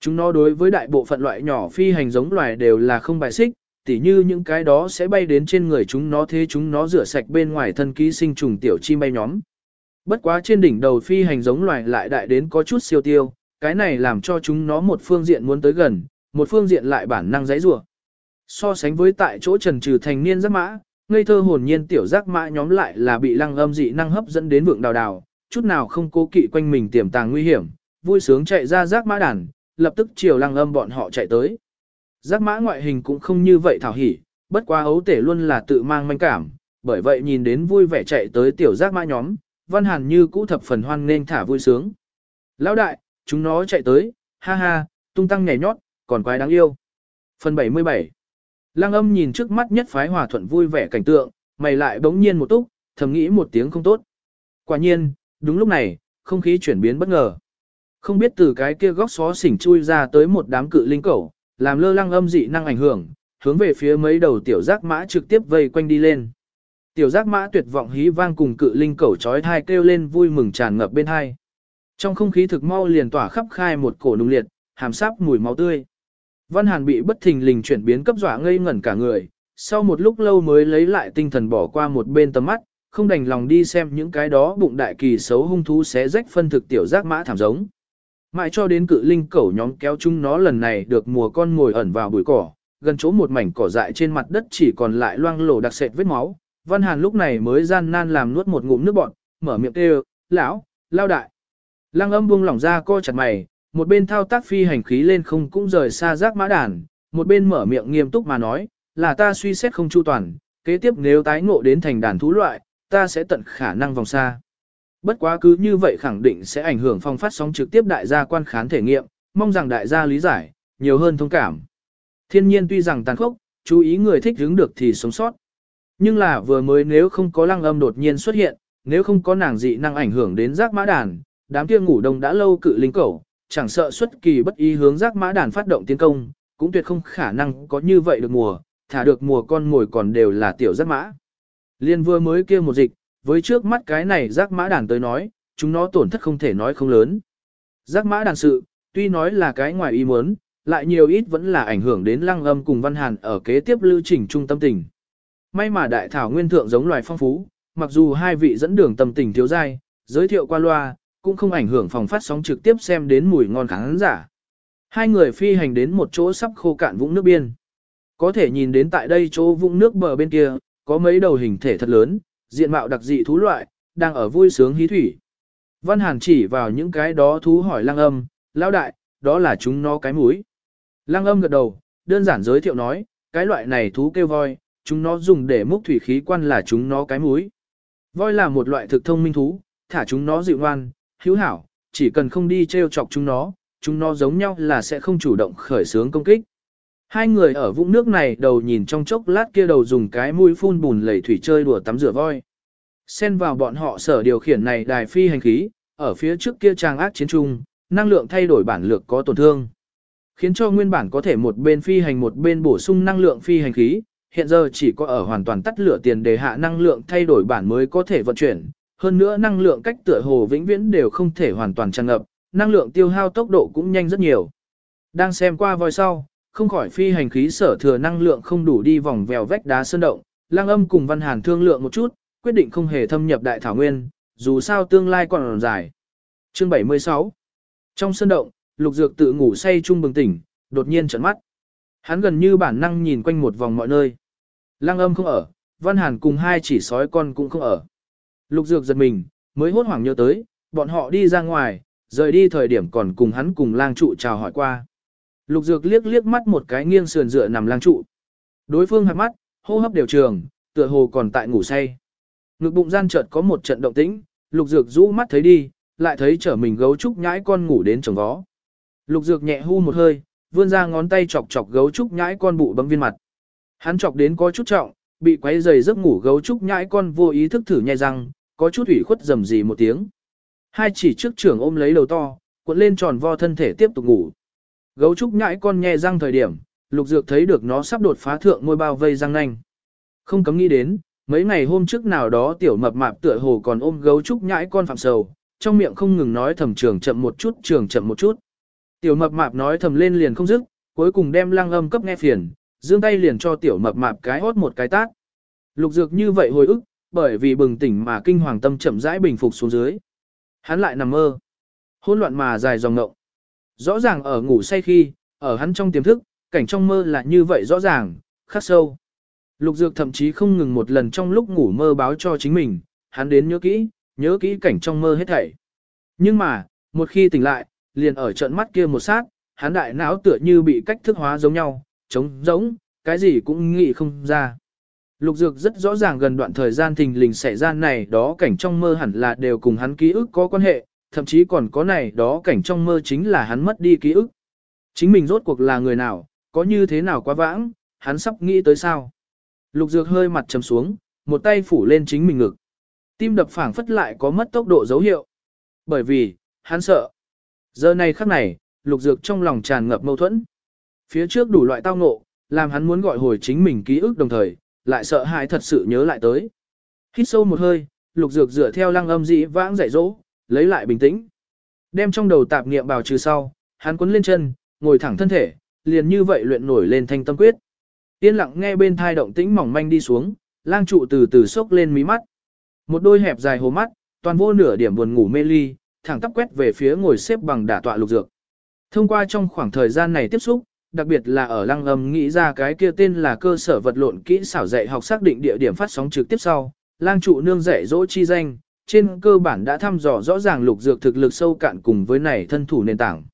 S1: Chúng nó đối với đại bộ phận loại nhỏ phi hành giống loài đều là không bài xích, tỉ như những cái đó sẽ bay đến trên người chúng nó thế chúng nó rửa sạch bên ngoài thân ký sinh trùng tiểu chim bay nhóm. Bất quá trên đỉnh đầu phi hành giống loài lại đại đến có chút siêu tiêu, cái này làm cho chúng nó một phương diện muốn tới gần, một phương diện lại bản năng giấy rủa. So sánh với tại chỗ trần trừ thành niên giác mã, ngây thơ hồn nhiên tiểu giác mã nhóm lại là bị lăng âm dị năng hấp dẫn đến vượng đào đào, chút nào không cố kỵ quanh mình tiềm tàng nguy hiểm, vui sướng chạy ra giác mã đàn, lập tức chiều lăng âm bọn họ chạy tới. Giác mã ngoại hình cũng không như vậy thảo hỉ, bất quá ấu tể luôn là tự mang manh cảm, bởi vậy nhìn đến vui vẻ chạy tới tiểu giác mã nhóm, văn hàn như cũ thập phần hoan nên thả vui sướng. Lão đại, chúng nó chạy tới, ha ha, tung tăng nhảy nhót, còn quái đáng yêu. Phần 77 Lăng âm nhìn trước mắt nhất phái hòa thuận vui vẻ cảnh tượng, mày lại bỗng nhiên một túc, thầm nghĩ một tiếng không tốt. Quả nhiên, đúng lúc này, không khí chuyển biến bất ngờ. Không biết từ cái kia góc xó xỉnh chui ra tới một đám cự linh cẩu, làm lơ lăng âm dị năng ảnh hưởng, hướng về phía mấy đầu tiểu giác mã trực tiếp vây quanh đi lên. Tiểu giác mã tuyệt vọng hí vang cùng cự linh cẩu chói thai kêu lên vui mừng tràn ngập bên hai. Trong không khí thực mau liền tỏa khắp khai một cổ nung liệt, hàm sáp mùi máu tươi. Văn Hàn bị bất thình lình chuyển biến cấp dọa ngây ngẩn cả người, sau một lúc lâu mới lấy lại tinh thần bỏ qua một bên tầm mắt, không đành lòng đi xem những cái đó bụng đại kỳ xấu hung thú xé rách phân thực tiểu giác mã thảm giống. Mãi cho đến cự linh cẩu nhóm kéo chúng nó lần này được mùa con ngồi ẩn vào bụi cỏ, gần chỗ một mảnh cỏ dại trên mặt đất chỉ còn lại loang lổ đặc sệt vết máu. Văn Hàn lúc này mới gian nan làm nuốt một ngụm nước bọt, mở miệng kêu, lão, lao đại. Lăng âm buông lỏng ra co chặt mày, một bên thao tác phi hành khí lên không cũng rời xa rác mã đàn, một bên mở miệng nghiêm túc mà nói, là ta suy xét không chu toàn, kế tiếp nếu tái ngộ đến thành đàn thú loại, ta sẽ tận khả năng vòng xa. Bất quá cứ như vậy khẳng định sẽ ảnh hưởng phong phát sóng trực tiếp đại gia quan khán thể nghiệm, mong rằng đại gia lý giải, nhiều hơn thông cảm. Thiên nhiên tuy rằng tàn khốc, chú ý người thích hứng được thì sống sót. Nhưng là vừa mới nếu không có lăng âm đột nhiên xuất hiện, nếu không có nàng dị năng ảnh hưởng đến giác mã đàn, đám kia ngủ đông đã lâu cự linh cẩu, chẳng sợ xuất kỳ bất ý hướng giác mã đàn phát động tiến công, cũng tuyệt không khả năng có như vậy được mùa, thả được mùa con ngồi còn đều là tiểu giác mã. Liên vừa mới kia một dịch, với trước mắt cái này giác mã đàn tới nói, chúng nó tổn thất không thể nói không lớn. Giác mã đàn sự, tuy nói là cái ngoài ý muốn, lại nhiều ít vẫn là ảnh hưởng đến lăng âm cùng văn hàn ở kế tiếp lưu trình trung tâm tình. May mà đại thảo nguyên thượng giống loài phong phú, mặc dù hai vị dẫn đường tâm tình thiếu dai, giới thiệu qua loa, cũng không ảnh hưởng phòng phát sóng trực tiếp xem đến mùi ngon khán giả. Hai người phi hành đến một chỗ sắp khô cạn vũng nước biên. Có thể nhìn đến tại đây chỗ vũng nước bờ bên kia, có mấy đầu hình thể thật lớn, diện mạo đặc dị thú loại, đang ở vui sướng hí thủy. Văn Hàn chỉ vào những cái đó thú hỏi lăng âm, lão đại, đó là chúng nó cái mũi. Lăng âm gật đầu, đơn giản giới thiệu nói, cái loại này thú kêu voi, chúng nó dùng để múc thủy khí quan là chúng nó cái mũi. Voi là một loại thực thông minh thú, thả chúng nó dịu ngoan, hữu hảo, chỉ cần không đi treo chọc chúng nó, chúng nó giống nhau là sẽ không chủ động khởi xướng công kích. Hai người ở vũng nước này đầu nhìn trong chốc lát kia đầu dùng cái mũi phun bùn lầy thủy chơi đùa tắm rửa voi. Xen vào bọn họ sở điều khiển này đài phi hành khí, ở phía trước kia trang ác chiến trung, năng lượng thay đổi bản lược có tổn thương. Khiến cho nguyên bản có thể một bên phi hành một bên bổ sung năng lượng phi hành khí, hiện giờ chỉ có ở hoàn toàn tắt lửa tiền để hạ năng lượng thay đổi bản mới có thể vận chuyển, hơn nữa năng lượng cách tựa hồ vĩnh viễn đều không thể hoàn toàn tràn ngập, năng lượng tiêu hao tốc độ cũng nhanh rất nhiều. Đang xem qua voi sau, không khỏi phi hành khí sở thừa năng lượng không đủ đi vòng vèo vách đá sơn động, lang âm cùng văn hàn thương lượng một chút, quyết định không hề thâm nhập đại thảo nguyên, dù sao tương lai còn dài. Chương 76 Trong sơn động, lục dược tự ngủ say chung bừng tỉnh, đột nhiên trấn mắt. Hắn gần như bản năng nhìn quanh một vòng mọi nơi. Lang âm không ở, văn hàn cùng hai chỉ sói con cũng không ở. Lục dược giật mình, mới hốt hoảng nhớ tới, bọn họ đi ra ngoài, rời đi thời điểm còn cùng hắn cùng lang trụ chào hỏi qua. Lục dược liếc liếc mắt một cái nghiêng sườn dựa nằm lang trụ. Đối phương hạt mắt, hô hấp đều trường, tựa hồ còn tại ngủ say. Ngực bụng gian chợt có một trận động tĩnh, lục dược rũ mắt thấy đi, lại thấy trở mình gấu trúc nhãi con ngủ đến chồng vó. Lục dược nhẹ hu một hơi, vươn ra ngón tay chọc chọc gấu trúc nhãi con bụ bấm viên mặt. Hắn chọc đến có chút trọng, bị quấy giày giấc ngủ gấu trúc nhãi con vô ý thức thử nhai răng, có chút ủy khuất rầm rì một tiếng. Hai chỉ trước trưởng ôm lấy đầu to, cuộn lên tròn vo thân thể tiếp tục ngủ. Gấu trúc nhãi con nhẹ răng thời điểm, lục dược thấy được nó sắp đột phá thượng ngôi bao vây răng nanh. Không cấm nghĩ đến, Mấy ngày hôm trước nào đó tiểu mập mạp tựa hồ còn ôm gấu trúc nhãi con phạm sầu, trong miệng không ngừng nói thầm trường chậm một chút trường chậm một chút. Tiểu mập mạp nói thầm lên liền không dứt, cuối cùng đem lăng âm cấp nghe phiền, dương tay liền cho tiểu mập mạp cái hót một cái tát. Lục dược như vậy hồi ức, bởi vì bừng tỉnh mà kinh hoàng tâm chậm rãi bình phục xuống dưới. Hắn lại nằm mơ. hỗn loạn mà dài dòng ngộng. Rõ ràng ở ngủ say khi, ở hắn trong tiềm thức, cảnh trong mơ là như vậy rõ ràng, khắc sâu. Lục dược thậm chí không ngừng một lần trong lúc ngủ mơ báo cho chính mình, hắn đến nhớ kỹ, nhớ kỹ cảnh trong mơ hết thảy. Nhưng mà, một khi tỉnh lại, liền ở trận mắt kia một sát, hắn đại não tựa như bị cách thức hóa giống nhau, trống rỗng, cái gì cũng nghĩ không ra. Lục Dược rất rõ ràng gần đoạn thời gian thình lình xảy ra này đó cảnh trong mơ hẳn là đều cùng hắn ký ức có quan hệ, thậm chí còn có này đó cảnh trong mơ chính là hắn mất đi ký ức. Chính mình rốt cuộc là người nào, có như thế nào quá vãng, hắn sắp nghĩ tới sao. Lục Dược hơi mặt trầm xuống, một tay phủ lên chính mình ngực. Tim đập phảng phất lại có mất tốc độ dấu hiệu. Bởi vì, hắn sợ. Giờ này khắc này, Lục Dược trong lòng tràn ngập mâu thuẫn. Phía trước đủ loại tao ngộ, làm hắn muốn gọi hồi chính mình ký ức đồng thời, lại sợ hãi thật sự nhớ lại tới. Hít sâu một hơi, Lục Dược dựa theo lăng âm dĩ vãng dạy dỗ, lấy lại bình tĩnh. Đem trong đầu tạp niệm bào trừ sau, hắn quấn lên chân, ngồi thẳng thân thể, liền như vậy luyện nổi lên thanh tâm quyết. Yên lặng nghe bên thai động tĩnh mỏng manh đi xuống, lang trụ từ từ sốc lên mí mắt. Một đôi hẹp dài hồ mắt, toàn vô nửa điểm buồn ngủ mê ly, thẳng tắp quét về phía ngồi xếp bằng đả tọa lục dược. Thông qua trong khoảng thời gian này tiếp xúc, đặc biệt là ở lăng âm nghĩ ra cái kia tên là cơ sở vật lộn kỹ xảo dạy học xác định địa điểm phát sóng trực tiếp sau, lang trụ nương dạy dỗ chi danh, trên cơ bản đã thăm dò rõ ràng lục dược thực lực sâu cạn cùng với này thân thủ nền tảng.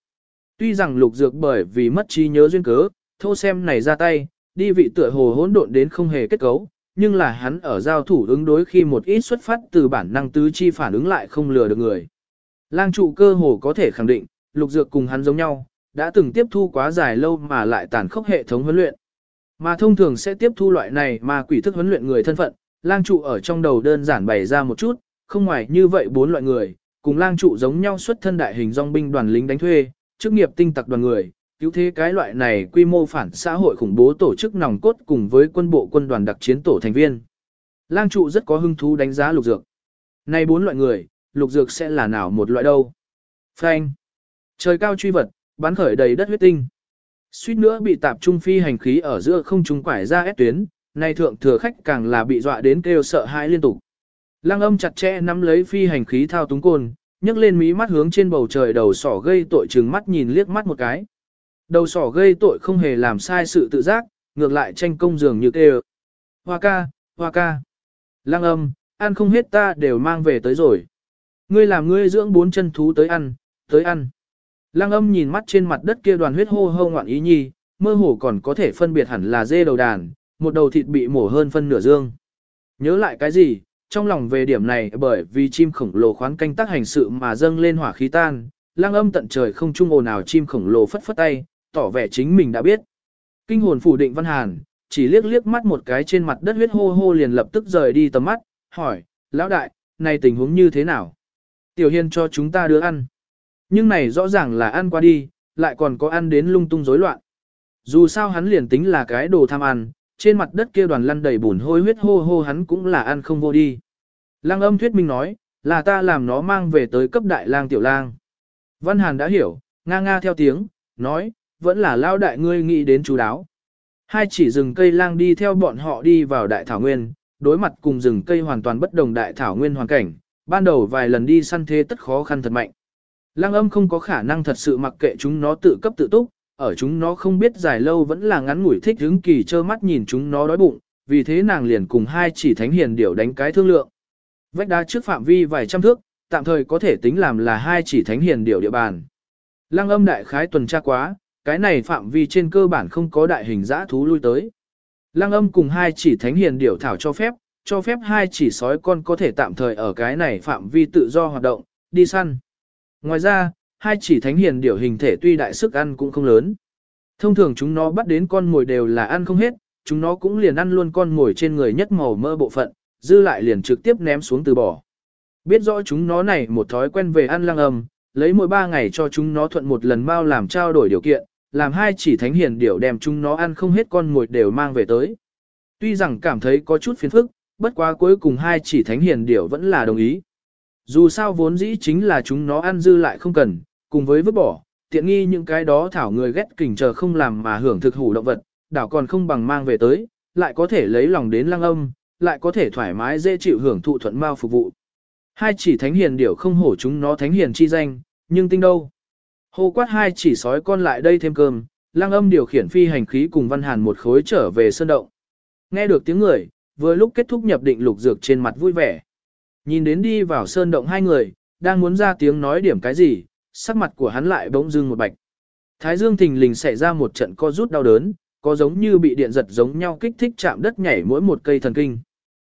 S1: Tuy rằng lục dược bởi vì mất trí nhớ duyên cớ, thô xem này ra tay, đi vị tựa hồ hỗn độn đến không hề kết cấu, nhưng là hắn ở giao thủ ứng đối khi một ít xuất phát từ bản năng tứ chi phản ứng lại không lừa được người. Lang trụ cơ hồ có thể khẳng định, lục dược cùng hắn giống nhau, đã từng tiếp thu quá dài lâu mà lại tàn khốc hệ thống huấn luyện. Mà thông thường sẽ tiếp thu loại này mà quỷ thức huấn luyện người thân phận, lang trụ ở trong đầu đơn giản bày ra một chút, không ngoài như vậy bốn loại người, cùng lang trụ giống nhau xuất thân đại hình dòng binh đoàn lính đánh thuê, chức nghiệp tinh tặc đoàn người, cứu thế cái loại này quy mô phản xã hội khủng bố tổ chức nòng cốt cùng với quân bộ quân đoàn đặc chiến tổ thành viên. Lang trụ rất có hứng thú đánh giá lục dược. Này bốn loại người, lục dược sẽ là nào một loại đâu? Phanh. Trời cao truy vật, bắn khởi đầy đất huyết tinh. Suýt nữa bị tạp trung phi hành khí ở giữa không trung quải ra ép tuyến, nay thượng thừa khách càng là bị dọa đến kêu sợ hãi liên tục. Lăng âm chặt chẽ nắm lấy phi hành khí thao túng côn, nhấc lên mí mắt hướng trên bầu trời đầu sỏ gây tội trừng mắt nhìn liếc mắt một cái. Đầu sỏ gây tội không hề làm sai sự tự giác, ngược lại tranh công dường như kêu. Hoa ca, hoa ca. Lăng âm, ăn không hết ta đều mang về tới rồi. Ngươi làm ngươi dưỡng bốn chân thú tới ăn, tới ăn. Lăng âm nhìn mắt trên mặt đất kia đoàn huyết hô hô ngoạn ý nhi, mơ hồ còn có thể phân biệt hẳn là dê đầu đàn, một đầu thịt bị mổ hơn phân nửa dương. Nhớ lại cái gì, trong lòng về điểm này bởi vì chim khổng lồ khoán canh tác hành sự mà dâng lên hỏa khí tan, lăng âm tận trời không trung ồn nào chim khổng lồ phất phất tay, tỏ vẻ chính mình đã biết. Kinh hồn phủ định văn hàn, chỉ liếc liếc mắt một cái trên mặt đất huyết hô hô liền lập tức rời đi tầm mắt, hỏi, lão đại, này tình huống như thế nào? Tiểu hiên cho chúng ta đưa ăn. Nhưng này rõ ràng là ăn qua đi, lại còn có ăn đến lung tung rối loạn. Dù sao hắn liền tính là cái đồ tham ăn, trên mặt đất kia đoàn lăn đầy bùn hôi huyết hô hô hắn cũng là ăn không vô đi. Lăng âm thuyết minh nói, là ta làm nó mang về tới cấp đại lang tiểu lang. Văn Hàn đã hiểu, nga nga theo tiếng, nói, vẫn là lao đại ngươi nghĩ đến chú đáo. Hai chỉ rừng cây lang đi theo bọn họ đi vào đại thảo nguyên, đối mặt cùng rừng cây hoàn toàn bất đồng đại thảo nguyên hoàn cảnh, ban đầu vài lần đi săn thế tất khó khăn thật mạnh. Lang âm không có khả năng thật sự mặc kệ chúng nó tự cấp tự túc, ở chúng nó không biết dài lâu vẫn là ngắn ngủi thích hứng kỳ trơ mắt nhìn chúng nó đói bụng, vì thế nàng liền cùng hai chỉ thánh hiền điểu đánh cái thương lượng. Vách đá trước phạm vi vài trăm thước, tạm thời có thể tính làm là hai chỉ thánh hiền điểu địa bàn. Lăng âm đại khái tuần tra quá, cái này phạm vi trên cơ bản không có đại hình dã thú lui tới. Lăng âm cùng hai chỉ thánh hiền điểu thảo cho phép, cho phép hai chỉ sói con có thể tạm thời ở cái này phạm vi tự do hoạt động, đi săn. Ngoài ra, hai chỉ thánh hiền điểu hình thể tuy đại sức ăn cũng không lớn. Thông thường chúng nó bắt đến con mồi đều là ăn không hết, chúng nó cũng liền ăn luôn con mồi trên người nhất màu mơ bộ phận, dư lại liền trực tiếp ném xuống từ bỏ. Biết rõ chúng nó này một thói quen về ăn lăng âm, lấy mỗi ba ngày cho chúng nó thuận một lần bao làm trao đổi điều kiện, làm hai chỉ thánh hiền điểu đem chúng nó ăn không hết con mồi đều mang về tới. Tuy rằng cảm thấy có chút phiền phức, bất quá cuối cùng hai chỉ thánh hiền điểu vẫn là đồng ý. Dù sao vốn dĩ chính là chúng nó ăn dư lại không cần, cùng với vứt bỏ, tiện nghi những cái đó thảo người ghét kình chờ không làm mà hưởng thực hủ động vật, đảo còn không bằng mang về tới, lại có thể lấy lòng đến lăng âm, lại có thể thoải mái dễ chịu hưởng thụ thuận mao phục vụ. Hai chỉ thánh hiền điểu không hổ chúng nó thánh hiền chi danh, nhưng tinh đâu. Hô quát hai chỉ sói con lại đây thêm cơm, lăng âm điều khiển phi hành khí cùng văn hàn một khối trở về sơn động. Nghe được tiếng người, vừa lúc kết thúc nhập định lục dược trên mặt vui vẻ. Nhìn đến đi vào sơn động hai người, đang muốn ra tiếng nói điểm cái gì, sắc mặt của hắn lại bỗng dưng một bạch. Thái dương thình lình xảy ra một trận co rút đau đớn, có giống như bị điện giật giống nhau kích thích chạm đất nhảy mỗi một cây thần kinh.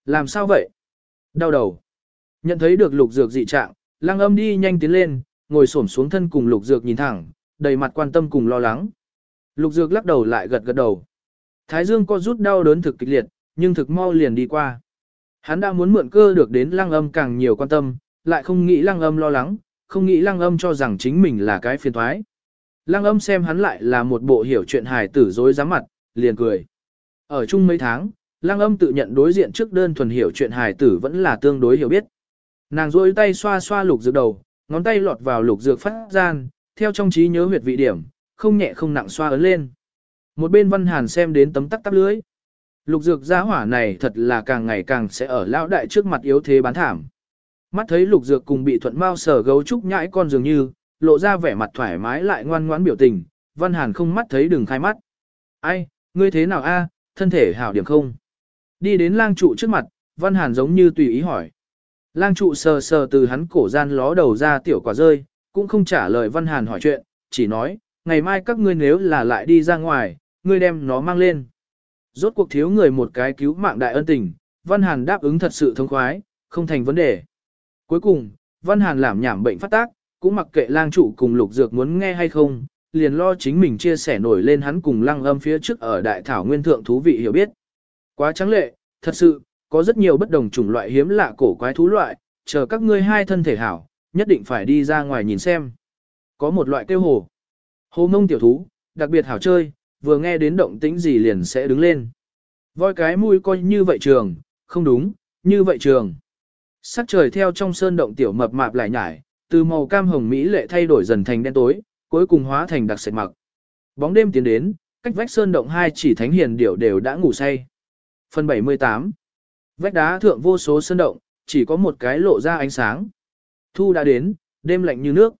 S1: Làm sao vậy? Đau đầu. Nhận thấy được lục dược dị trạng, lăng âm đi nhanh tiến lên, ngồi xổm xuống thân cùng lục dược nhìn thẳng, đầy mặt quan tâm cùng lo lắng. Lục dược lắc đầu lại gật gật đầu. Thái dương co rút đau đớn thực kịch liệt, nhưng thực mau liền đi qua. Hắn đã muốn mượn cơ được đến lăng âm càng nhiều quan tâm, lại không nghĩ lăng âm lo lắng, không nghĩ lăng âm cho rằng chính mình là cái phiền thoái. Lăng âm xem hắn lại là một bộ hiểu chuyện hài tử dối dám mặt, liền cười. Ở chung mấy tháng, lăng âm tự nhận đối diện trước đơn thuần hiểu chuyện hài tử vẫn là tương đối hiểu biết. Nàng dối tay xoa xoa lục dược đầu, ngón tay lọt vào lục dược phát gian, theo trong trí nhớ huyệt vị điểm, không nhẹ không nặng xoa ấn lên. Một bên văn hàn xem đến tấm tắc tắp lưới. Lục dược gia hỏa này thật là càng ngày càng sẽ ở lão đại trước mặt yếu thế bán thảm. Mắt thấy lục dược cùng bị thuận mau sở gấu trúc nhãi con dường như, lộ ra vẻ mặt thoải mái lại ngoan ngoãn biểu tình, văn hàn không mắt thấy đừng khai mắt. Ai, ngươi thế nào a? thân thể hảo điểm không? Đi đến lang trụ trước mặt, văn hàn giống như tùy ý hỏi. Lang trụ sờ sờ từ hắn cổ gian ló đầu ra tiểu quả rơi, cũng không trả lời văn hàn hỏi chuyện, chỉ nói, ngày mai các ngươi nếu là lại đi ra ngoài, ngươi đem nó mang lên. Rốt cuộc thiếu người một cái cứu mạng đại ân tình, văn hàn đáp ứng thật sự thông khoái, không thành vấn đề. Cuối cùng, văn hàn làm nhảm bệnh phát tác, cũng mặc kệ lang chủ cùng lục dược muốn nghe hay không, liền lo chính mình chia sẻ nổi lên hắn cùng lăng âm phía trước ở đại thảo nguyên thượng thú vị hiểu biết. Quá trắng lệ, thật sự, có rất nhiều bất đồng chủng loại hiếm lạ cổ quái thú loại, chờ các ngươi hai thân thể hảo, nhất định phải đi ra ngoài nhìn xem. Có một loại kêu hồ. Hồ mông tiểu thú, đặc biệt hảo chơi, vừa nghe đến động tĩnh gì liền sẽ đứng lên. Voi cái mũi coi như vậy trường, không đúng, như vậy trường. Sắc trời theo trong sơn động tiểu mập mạp lại nhải, từ màu cam hồng mỹ lệ thay đổi dần thành đen tối, cuối cùng hóa thành đặc sệt mặc. Bóng đêm tiến đến, cách vách sơn động hai chỉ thánh hiền điểu đều đã ngủ say. Phần 78 Vách đá thượng vô số sơn động, chỉ có một cái lộ ra ánh sáng. Thu đã đến, đêm lạnh như nước.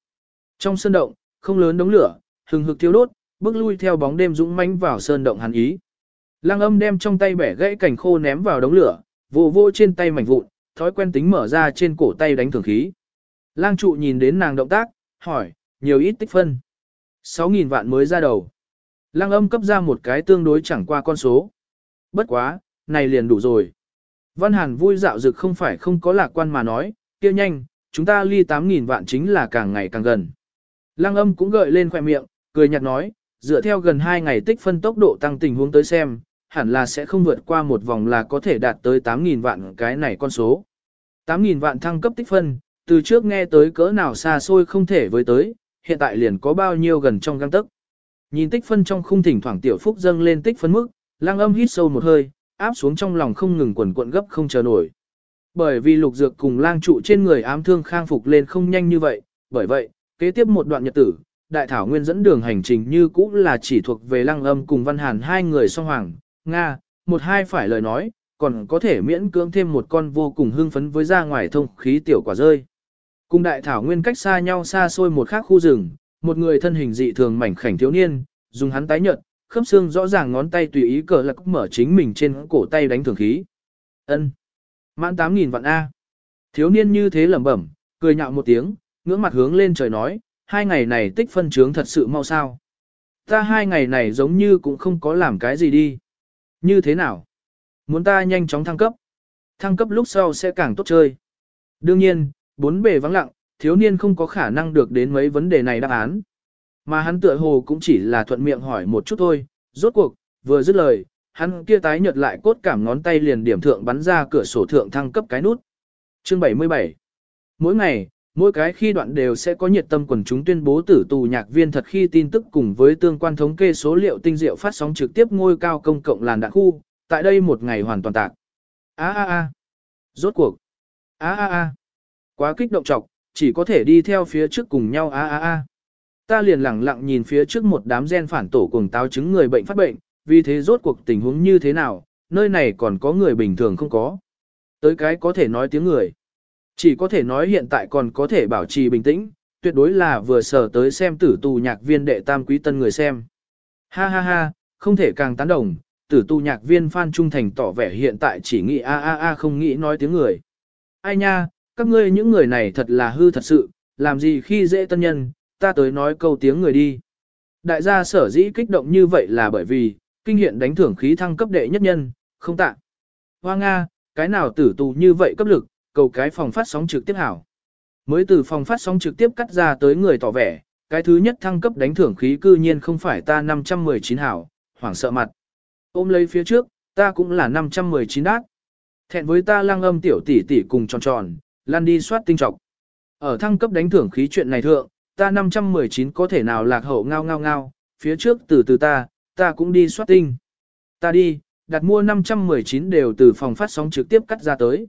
S1: Trong sơn động, không lớn đống lửa, hừng hực thiêu đốt, bước lui theo bóng đêm dũng mãnh vào sơn động hắn ý. Lăng âm đem trong tay bẻ gãy cảnh khô ném vào đống lửa, vô vô trên tay mảnh vụn, thói quen tính mở ra trên cổ tay đánh thường khí. Lang trụ nhìn đến nàng động tác, hỏi, nhiều ít tích phân. 6.000 vạn mới ra đầu. Lăng âm cấp ra một cái tương đối chẳng qua con số. Bất quá, này liền đủ rồi. Văn Hàn vui dạo dực không phải không có lạc quan mà nói, kia nhanh, chúng ta ly 8.000 vạn chính là càng ngày càng gần. Lăng âm cũng gợi lên khoẻ miệng, cười nhạt nói, dựa theo gần 2 ngày tích phân tốc độ tăng tình huống tới xem, hẳn là sẽ không vượt qua một vòng là có thể đạt tới 8.000 vạn cái này con số. 8.000 vạn thăng cấp tích phân, từ trước nghe tới cỡ nào xa xôi không thể với tới, hiện tại liền có bao nhiêu gần trong găng tức. Nhìn tích phân trong khung thỉnh thoảng tiểu phúc dâng lên tích phân mức, lang âm hít sâu một hơi, áp xuống trong lòng không ngừng quần cuộn gấp không chờ nổi. Bởi vì lục dược cùng lang trụ trên người ám thương khang phục lên không nhanh như vậy, bởi vậy, kế tiếp một đoạn nhật tử, đại thảo nguyên dẫn đường hành trình như cũ là chỉ thuộc về lăng âm cùng văn hàn hai người song hoàng, Nga, một hai phải lời nói, còn có thể miễn cưỡng thêm một con vô cùng hưng phấn với ra ngoài thông khí tiểu quả rơi. Cùng đại thảo nguyên cách xa nhau xa xôi một khác khu rừng, một người thân hình dị thường mảnh khảnh thiếu niên, dùng hắn tái nhợt, khớp xương rõ ràng ngón tay tùy ý cờ lạc mở chính mình trên cổ tay đánh thường khí. Ân, Mãn 8000 vạn a. Thiếu niên như thế lẩm bẩm, cười nhạo một tiếng, ngưỡng mặt hướng lên trời nói, hai ngày này tích phân trướng thật sự mau sao. Ta hai ngày này giống như cũng không có làm cái gì đi. Như thế nào? Muốn ta nhanh chóng thăng cấp. Thăng cấp lúc sau sẽ càng tốt chơi. Đương nhiên, bốn bề vắng lặng, thiếu niên không có khả năng được đến mấy vấn đề này đáp án. Mà hắn tựa hồ cũng chỉ là thuận miệng hỏi một chút thôi, rốt cuộc, vừa dứt lời, hắn kia tái nhợt lại cốt cảm ngón tay liền điểm thượng bắn ra cửa sổ thượng thăng cấp cái nút. Chương 77 Mỗi ngày, mỗi cái khi đoạn đều sẽ có nhiệt tâm quần chúng tuyên bố tử tù nhạc viên thật khi tin tức cùng với tương quan thống kê số liệu tinh diệu phát sóng trực tiếp ngôi cao công cộng làn đạn khu, tại đây một ngày hoàn toàn tạc. á á á Rốt cuộc. á á á Quá kích động trọc, chỉ có thể đi theo phía trước cùng nhau á á á Ta liền lẳng lặng nhìn phía trước một đám gen phản tổ cùng táo chứng người bệnh phát bệnh, vì thế rốt cuộc tình huống như thế nào, nơi này còn có người bình thường không có. Tới cái có thể nói tiếng người. Chỉ có thể nói hiện tại còn có thể bảo trì bình tĩnh, tuyệt đối là vừa sở tới xem tử tù nhạc viên đệ tam quý tân người xem. Ha ha ha, không thể càng tán đồng, tử tù nhạc viên Phan Trung Thành tỏ vẻ hiện tại chỉ nghĩ a a a không nghĩ nói tiếng người. Ai nha, các ngươi những người này thật là hư thật sự, làm gì khi dễ tân nhân, ta tới nói câu tiếng người đi. Đại gia sở dĩ kích động như vậy là bởi vì, kinh hiện đánh thưởng khí thăng cấp đệ nhất nhân, không tạ. Hoa Nga, cái nào tử tù như vậy cấp lực, cầu cái phòng phát sóng trực tiếp hảo. Mới từ phòng phát sóng trực tiếp cắt ra tới người tỏ vẻ, cái thứ nhất thăng cấp đánh thưởng khí cư nhiên không phải ta 519 hảo, hoảng sợ mặt. Ôm lấy phía trước, ta cũng là 519 đát. Thẹn với ta lang âm tiểu tỷ tỷ cùng tròn tròn, lan đi soát tinh trọc. Ở thăng cấp đánh thưởng khí chuyện này thượng, ta 519 có thể nào lạc hậu ngao ngao ngao, phía trước từ từ ta, ta cũng đi soát tinh. Ta đi, đặt mua 519 đều từ phòng phát sóng trực tiếp cắt ra tới.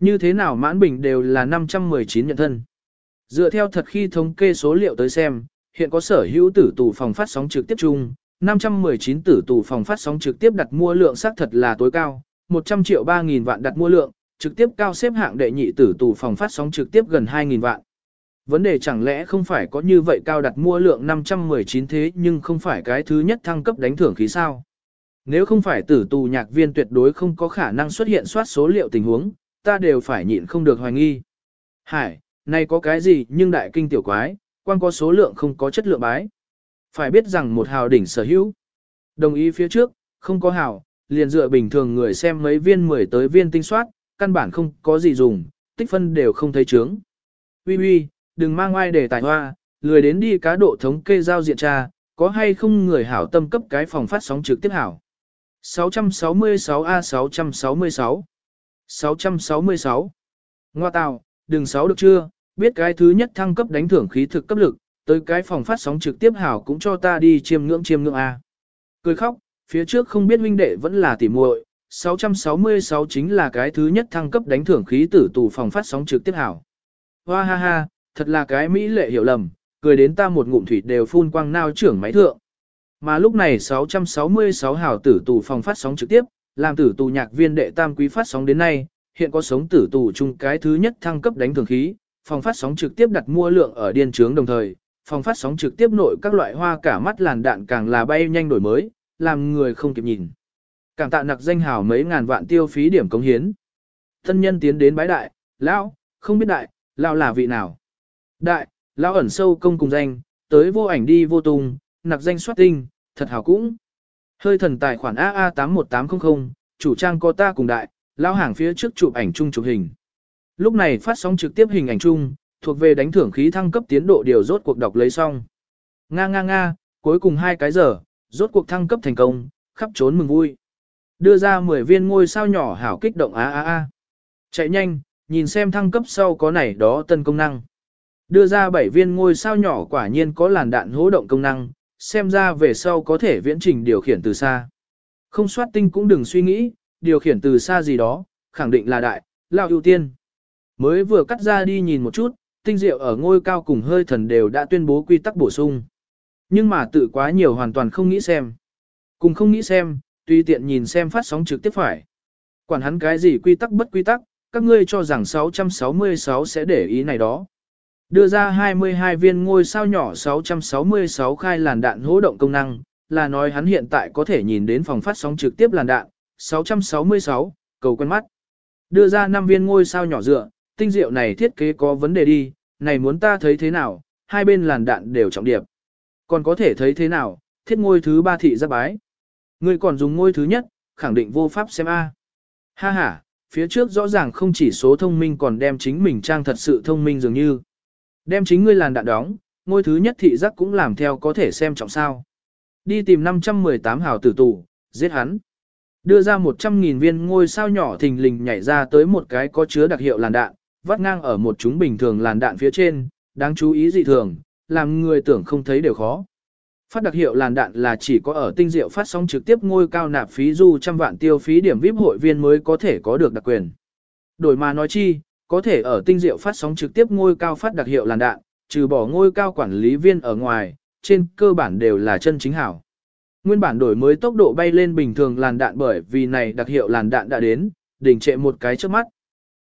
S1: Như thế nào mãn bình đều là 519 nhận thân. Dựa theo thật khi thống kê số liệu tới xem, hiện có sở hữu tử tù phòng phát sóng trực tiếp chung, 519 tử tù phòng phát sóng trực tiếp đặt mua lượng xác thật là tối cao, 100 triệu 3.000 vạn đặt mua lượng, trực tiếp cao xếp hạng đệ nhị tử tù phòng phát sóng trực tiếp gần 2.000 vạn. Vấn đề chẳng lẽ không phải có như vậy cao đặt mua lượng 519 thế nhưng không phải cái thứ nhất thăng cấp đánh thưởng khí sao? Nếu không phải tử tù nhạc viên tuyệt đối không có khả năng xuất hiện soát số liệu tình huống, ta đều phải nhịn không được hoài nghi. Hải, nay có cái gì nhưng đại kinh tiểu quái, quan có số lượng không có chất lượng bái. Phải biết rằng một hào đỉnh sở hữu. Đồng ý phía trước, không có hào, liền dựa bình thường người xem mấy viên 10 tới viên tinh soát, căn bản không có gì dùng, tích phân đều không thấy chướng. Ui ui, đừng mang ai để tài hoa, lười đến đi cá độ thống kê giao diện tra, có hay không người hảo tâm cấp cái phòng phát sóng trực tiếp hảo. 666A666 666 Ngoa tào, đừng sáu được chưa, biết cái thứ nhất thăng cấp đánh thưởng khí thực cấp lực, tới cái phòng phát sóng trực tiếp hảo cũng cho ta đi chiêm ngưỡng chiêm ngưỡng A. Cười khóc, phía trước không biết huynh đệ vẫn là tỉ muội 666 chính là cái thứ nhất thăng cấp đánh thưởng khí tử tù phòng phát sóng trực tiếp hảo. Hoa ha ha, thật là cái mỹ lệ hiểu lầm, cười đến ta một ngụm thủy đều phun quang nao trưởng máy thượng. Mà lúc này 666 hảo tử tù phòng phát sóng trực tiếp, làm tử tù nhạc viên đệ tam quý phát sóng đến nay, hiện có sống tử tù chung cái thứ nhất thăng cấp đánh thường khí, phòng phát sóng trực tiếp đặt mua lượng ở điên trướng đồng thời, phòng phát sóng trực tiếp nội các loại hoa cả mắt làn đạn càng là bay nhanh đổi mới, làm người không kịp nhìn. Càng tạ nặc danh hào mấy ngàn vạn tiêu phí điểm cống hiến. Thân nhân tiến đến bái đại, lão, không biết đại, lão là vị nào. Đại, lão ẩn sâu công cùng danh, tới vô ảnh đi vô tung, nặc danh soát tinh, thật hào cũng. Hơi thần tài khoản AA81800, chủ trang có ta cùng đại, lao hàng phía trước chụp ảnh chung chụp hình. Lúc này phát sóng trực tiếp hình ảnh chung, thuộc về đánh thưởng khí thăng cấp tiến độ điều rốt cuộc đọc lấy xong. Nga nga nga, cuối cùng hai cái giờ, rốt cuộc thăng cấp thành công, khắp trốn mừng vui. Đưa ra 10 viên ngôi sao nhỏ hảo kích động a a a. Chạy nhanh, nhìn xem thăng cấp sau có này đó tân công năng. Đưa ra 7 viên ngôi sao nhỏ quả nhiên có làn đạn hố động công năng, xem ra về sau có thể viễn trình điều khiển từ xa. Không soát tinh cũng đừng suy nghĩ, điều khiển từ xa gì đó, khẳng định là đại, lao ưu tiên. Mới vừa cắt ra đi nhìn một chút, tinh diệu ở ngôi cao cùng hơi thần đều đã tuyên bố quy tắc bổ sung. Nhưng mà tự quá nhiều hoàn toàn không nghĩ xem. Cùng không nghĩ xem, tùy tiện nhìn xem phát sóng trực tiếp phải. Quản hắn cái gì quy tắc bất quy tắc, các ngươi cho rằng 666 sẽ để ý này đó. Đưa ra 22 viên ngôi sao nhỏ 666 khai làn đạn hỗ động công năng, là nói hắn hiện tại có thể nhìn đến phòng phát sóng trực tiếp làn đạn, 666, cầu quen mắt. Đưa ra 5 viên ngôi sao nhỏ dựa, tinh diệu này thiết kế có vấn đề đi, này muốn ta thấy thế nào, hai bên làn đạn đều trọng điệp. Còn có thể thấy thế nào, thiết ngôi thứ ba thị giáp bái. Người còn dùng ngôi thứ nhất, khẳng định vô pháp xem A. Ha ha, phía trước rõ ràng không chỉ số thông minh còn đem chính mình trang thật sự thông minh dường như. Đem chính ngươi làn đạn đóng, ngôi thứ nhất thị giác cũng làm theo có thể xem trọng sao. Đi tìm 518 hào tử tù, giết hắn. Đưa ra 100.000 viên ngôi sao nhỏ thình lình nhảy ra tới một cái có chứa đặc hiệu làn đạn, vắt ngang ở một chúng bình thường làn đạn phía trên, đáng chú ý dị thường, làm người tưởng không thấy đều khó. Phát đặc hiệu làn đạn là chỉ có ở tinh diệu phát sóng trực tiếp ngôi cao nạp phí du trăm vạn tiêu phí điểm VIP hội viên mới có thể có được đặc quyền. Đổi mà nói chi, có thể ở tinh diệu phát sóng trực tiếp ngôi cao phát đặc hiệu làn đạn, trừ bỏ ngôi cao quản lý viên ở ngoài, trên cơ bản đều là chân chính hảo. Nguyên bản đổi mới tốc độ bay lên bình thường làn đạn bởi vì này đặc hiệu làn đạn đã đến, đỉnh trệ một cái trước mắt.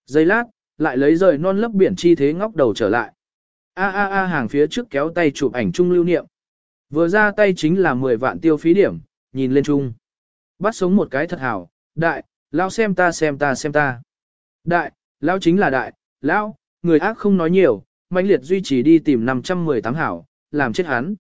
S1: Giây lát, lại lấy rời non lấp biển chi thế ngóc đầu trở lại. A a a hàng phía trước kéo tay chụp ảnh chung lưu niệm. Vừa ra tay chính là 10 vạn tiêu phí điểm, nhìn lên chung. Bắt sống một cái thật hảo, đại, lao xem ta xem ta xem ta. Đại, Lão chính là đại, lão, người ác không nói nhiều, mãnh liệt duy trì đi tìm 518 hảo, làm chết hắn.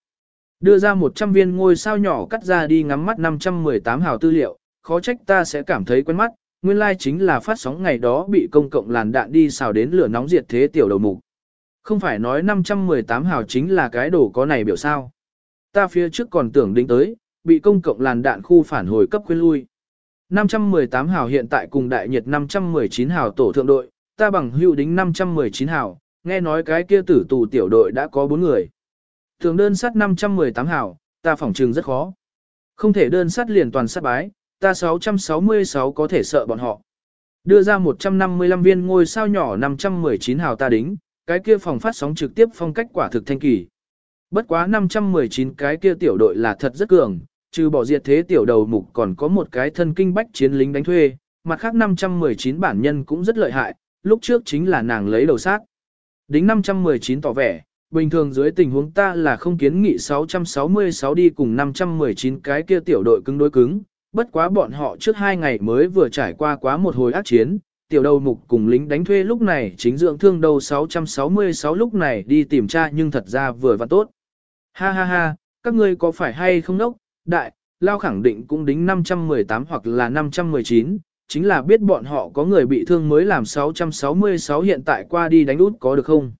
S1: Đưa ra 100 viên ngôi sao nhỏ cắt ra đi ngắm mắt 518 hảo tư liệu, khó trách ta sẽ cảm thấy quen mắt, nguyên lai chính là phát sóng ngày đó bị công cộng làn đạn đi xào đến lửa nóng diệt thế tiểu đầu mục. Không phải nói 518 hào chính là cái đồ có này biểu sao. Ta phía trước còn tưởng đính tới, bị công cộng làn đạn khu phản hồi cấp khuyên lui. 518 hào hiện tại cùng đại nhiệt 519 hào tổ thượng đội, ta bằng hữu đính 519 hào, nghe nói cái kia tử tù tiểu đội đã có 4 người. Thường đơn sắt 518 hào, ta phỏng trừng rất khó. Không thể đơn sắt liền toàn sát bái, ta 666 có thể sợ bọn họ. Đưa ra 155 viên ngôi sao nhỏ 519 hào ta đính, cái kia phòng phát sóng trực tiếp phong cách quả thực thanh kỳ. Bất quá 519 cái kia tiểu đội là thật rất cường, trừ bỏ diệt thế tiểu đầu mục còn có một cái thân kinh bách chiến lính đánh thuê, mặt khác 519 bản nhân cũng rất lợi hại, lúc trước chính là nàng lấy đầu sát. Đính 519 tỏ vẻ, bình thường dưới tình huống ta là không kiến nghị 666 đi cùng 519 cái kia tiểu đội cứng đối cứng, bất quá bọn họ trước hai ngày mới vừa trải qua quá một hồi ác chiến, tiểu đầu mục cùng lính đánh thuê lúc này chính dưỡng thương đầu 666 lúc này đi tìm tra nhưng thật ra vừa và tốt. Ha ha ha, các ngươi có phải hay không đốc, đại, lao khẳng định cũng đính 518 hoặc là 519, chính là biết bọn họ có người bị thương mới làm 666 hiện tại qua đi đánh út có được không.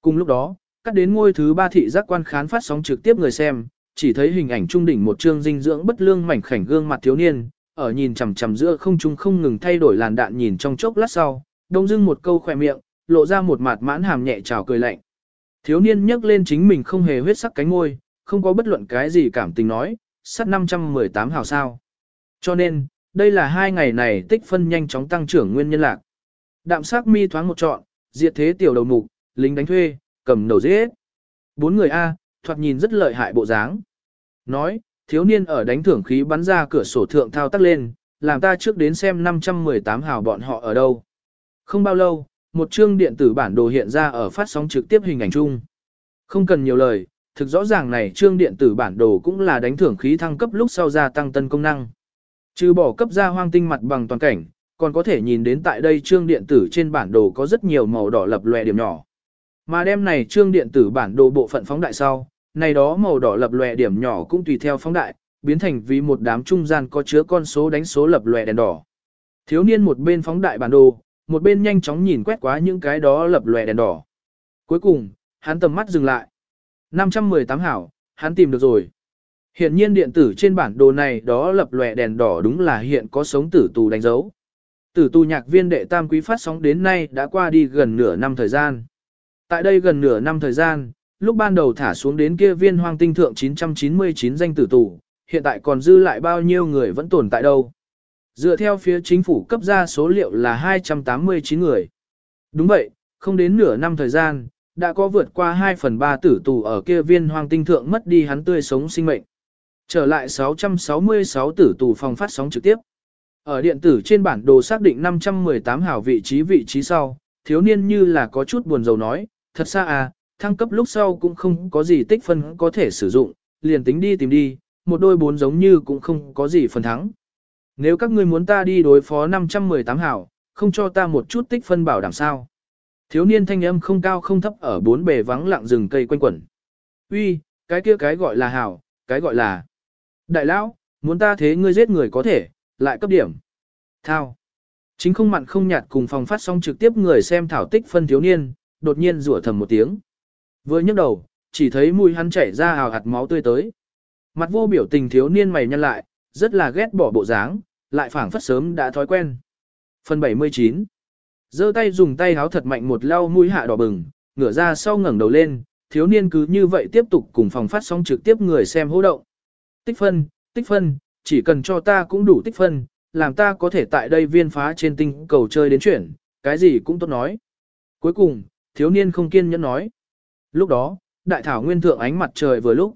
S1: Cùng lúc đó, cắt đến ngôi thứ ba thị giác quan khán phát sóng trực tiếp người xem, chỉ thấy hình ảnh trung đỉnh một trương dinh dưỡng bất lương mảnh khảnh gương mặt thiếu niên, ở nhìn chằm chằm giữa không trung không ngừng thay đổi làn đạn nhìn trong chốc lát sau, đông dưng một câu khỏe miệng, lộ ra một mặt mãn hàm nhẹ trào cười lạnh. Thiếu niên nhấc lên chính mình không hề huyết sắc cánh ngôi, không có bất luận cái gì cảm tình nói, sắt 518 hào sao. Cho nên, đây là hai ngày này tích phân nhanh chóng tăng trưởng nguyên nhân lạc. Đạm sắc mi thoáng một trọn, diệt thế tiểu đầu mục, lính đánh thuê, cầm đầu giết. Bốn người A, thoạt nhìn rất lợi hại bộ dáng. Nói, thiếu niên ở đánh thưởng khí bắn ra cửa sổ thượng thao tác lên, làm ta trước đến xem 518 hào bọn họ ở đâu. Không bao lâu, một chương điện tử bản đồ hiện ra ở phát sóng trực tiếp hình ảnh chung. Không cần nhiều lời, thực rõ ràng này trương điện tử bản đồ cũng là đánh thưởng khí thăng cấp lúc sau gia tăng tân công năng. Trừ bỏ cấp ra hoang tinh mặt bằng toàn cảnh, còn có thể nhìn đến tại đây trương điện tử trên bản đồ có rất nhiều màu đỏ lập lòe điểm nhỏ. Mà đem này trương điện tử bản đồ bộ phận phóng đại sau, này đó màu đỏ lập lòe điểm nhỏ cũng tùy theo phóng đại, biến thành vì một đám trung gian có chứa con số đánh số lập lòe đèn đỏ. Thiếu niên một bên phóng đại bản đồ, một bên nhanh chóng nhìn quét qua những cái đó lập lòe đèn đỏ. Cuối cùng, hắn tầm mắt dừng lại. 518 hảo, hắn tìm được rồi. Hiện nhiên điện tử trên bản đồ này đó lập lòe đèn đỏ đúng là hiện có sống tử tù đánh dấu. Tử tù nhạc viên đệ tam quý phát sóng đến nay đã qua đi gần nửa năm thời gian. Tại đây gần nửa năm thời gian, lúc ban đầu thả xuống đến kia viên hoang tinh thượng 999 danh tử tù, hiện tại còn dư lại bao nhiêu người vẫn tồn tại đâu. Dựa theo phía chính phủ cấp ra số liệu là 289 người. Đúng vậy, không đến nửa năm thời gian, đã có vượt qua 2 phần 3 tử tù ở kia viên hoang tinh thượng mất đi hắn tươi sống sinh mệnh. Trở lại 666 tử tù phòng phát sóng trực tiếp. Ở điện tử trên bản đồ xác định 518 hảo vị trí vị trí sau, thiếu niên như là có chút buồn rầu nói, thật xa à, thăng cấp lúc sau cũng không có gì tích phân có thể sử dụng, liền tính đi tìm đi, một đôi bốn giống như cũng không có gì phần thắng. Nếu các ngươi muốn ta đi đối phó 518 hảo, không cho ta một chút tích phân bảo đảm sao. Thiếu niên thanh âm không cao không thấp ở bốn bề vắng lặng rừng cây quanh quẩn. Uy, cái kia cái gọi là hảo, cái gọi là... Đại lão, muốn ta thế ngươi giết người có thể, lại cấp điểm. Thao. Chính không mặn không nhạt cùng phòng phát xong trực tiếp người xem thảo tích phân thiếu niên, đột nhiên rủa thầm một tiếng. Vừa nhấc đầu, chỉ thấy mùi hắn chảy ra hào hạt máu tươi tới. Mặt vô biểu tình thiếu niên mày nhăn lại, rất là ghét bỏ bộ dáng, lại phảng phất sớm đã thói quen. Phần 79 giơ tay dùng tay háo thật mạnh một lau mũi hạ đỏ bừng, ngửa ra sau ngẩng đầu lên, thiếu niên cứ như vậy tiếp tục cùng phòng phát sóng trực tiếp người xem hô động. Tích phân, tích phân, chỉ cần cho ta cũng đủ tích phân, làm ta có thể tại đây viên phá trên tinh cầu chơi đến chuyển, cái gì cũng tốt nói. Cuối cùng, thiếu niên không kiên nhẫn nói. Lúc đó, đại thảo nguyên thượng ánh mặt trời vừa lúc.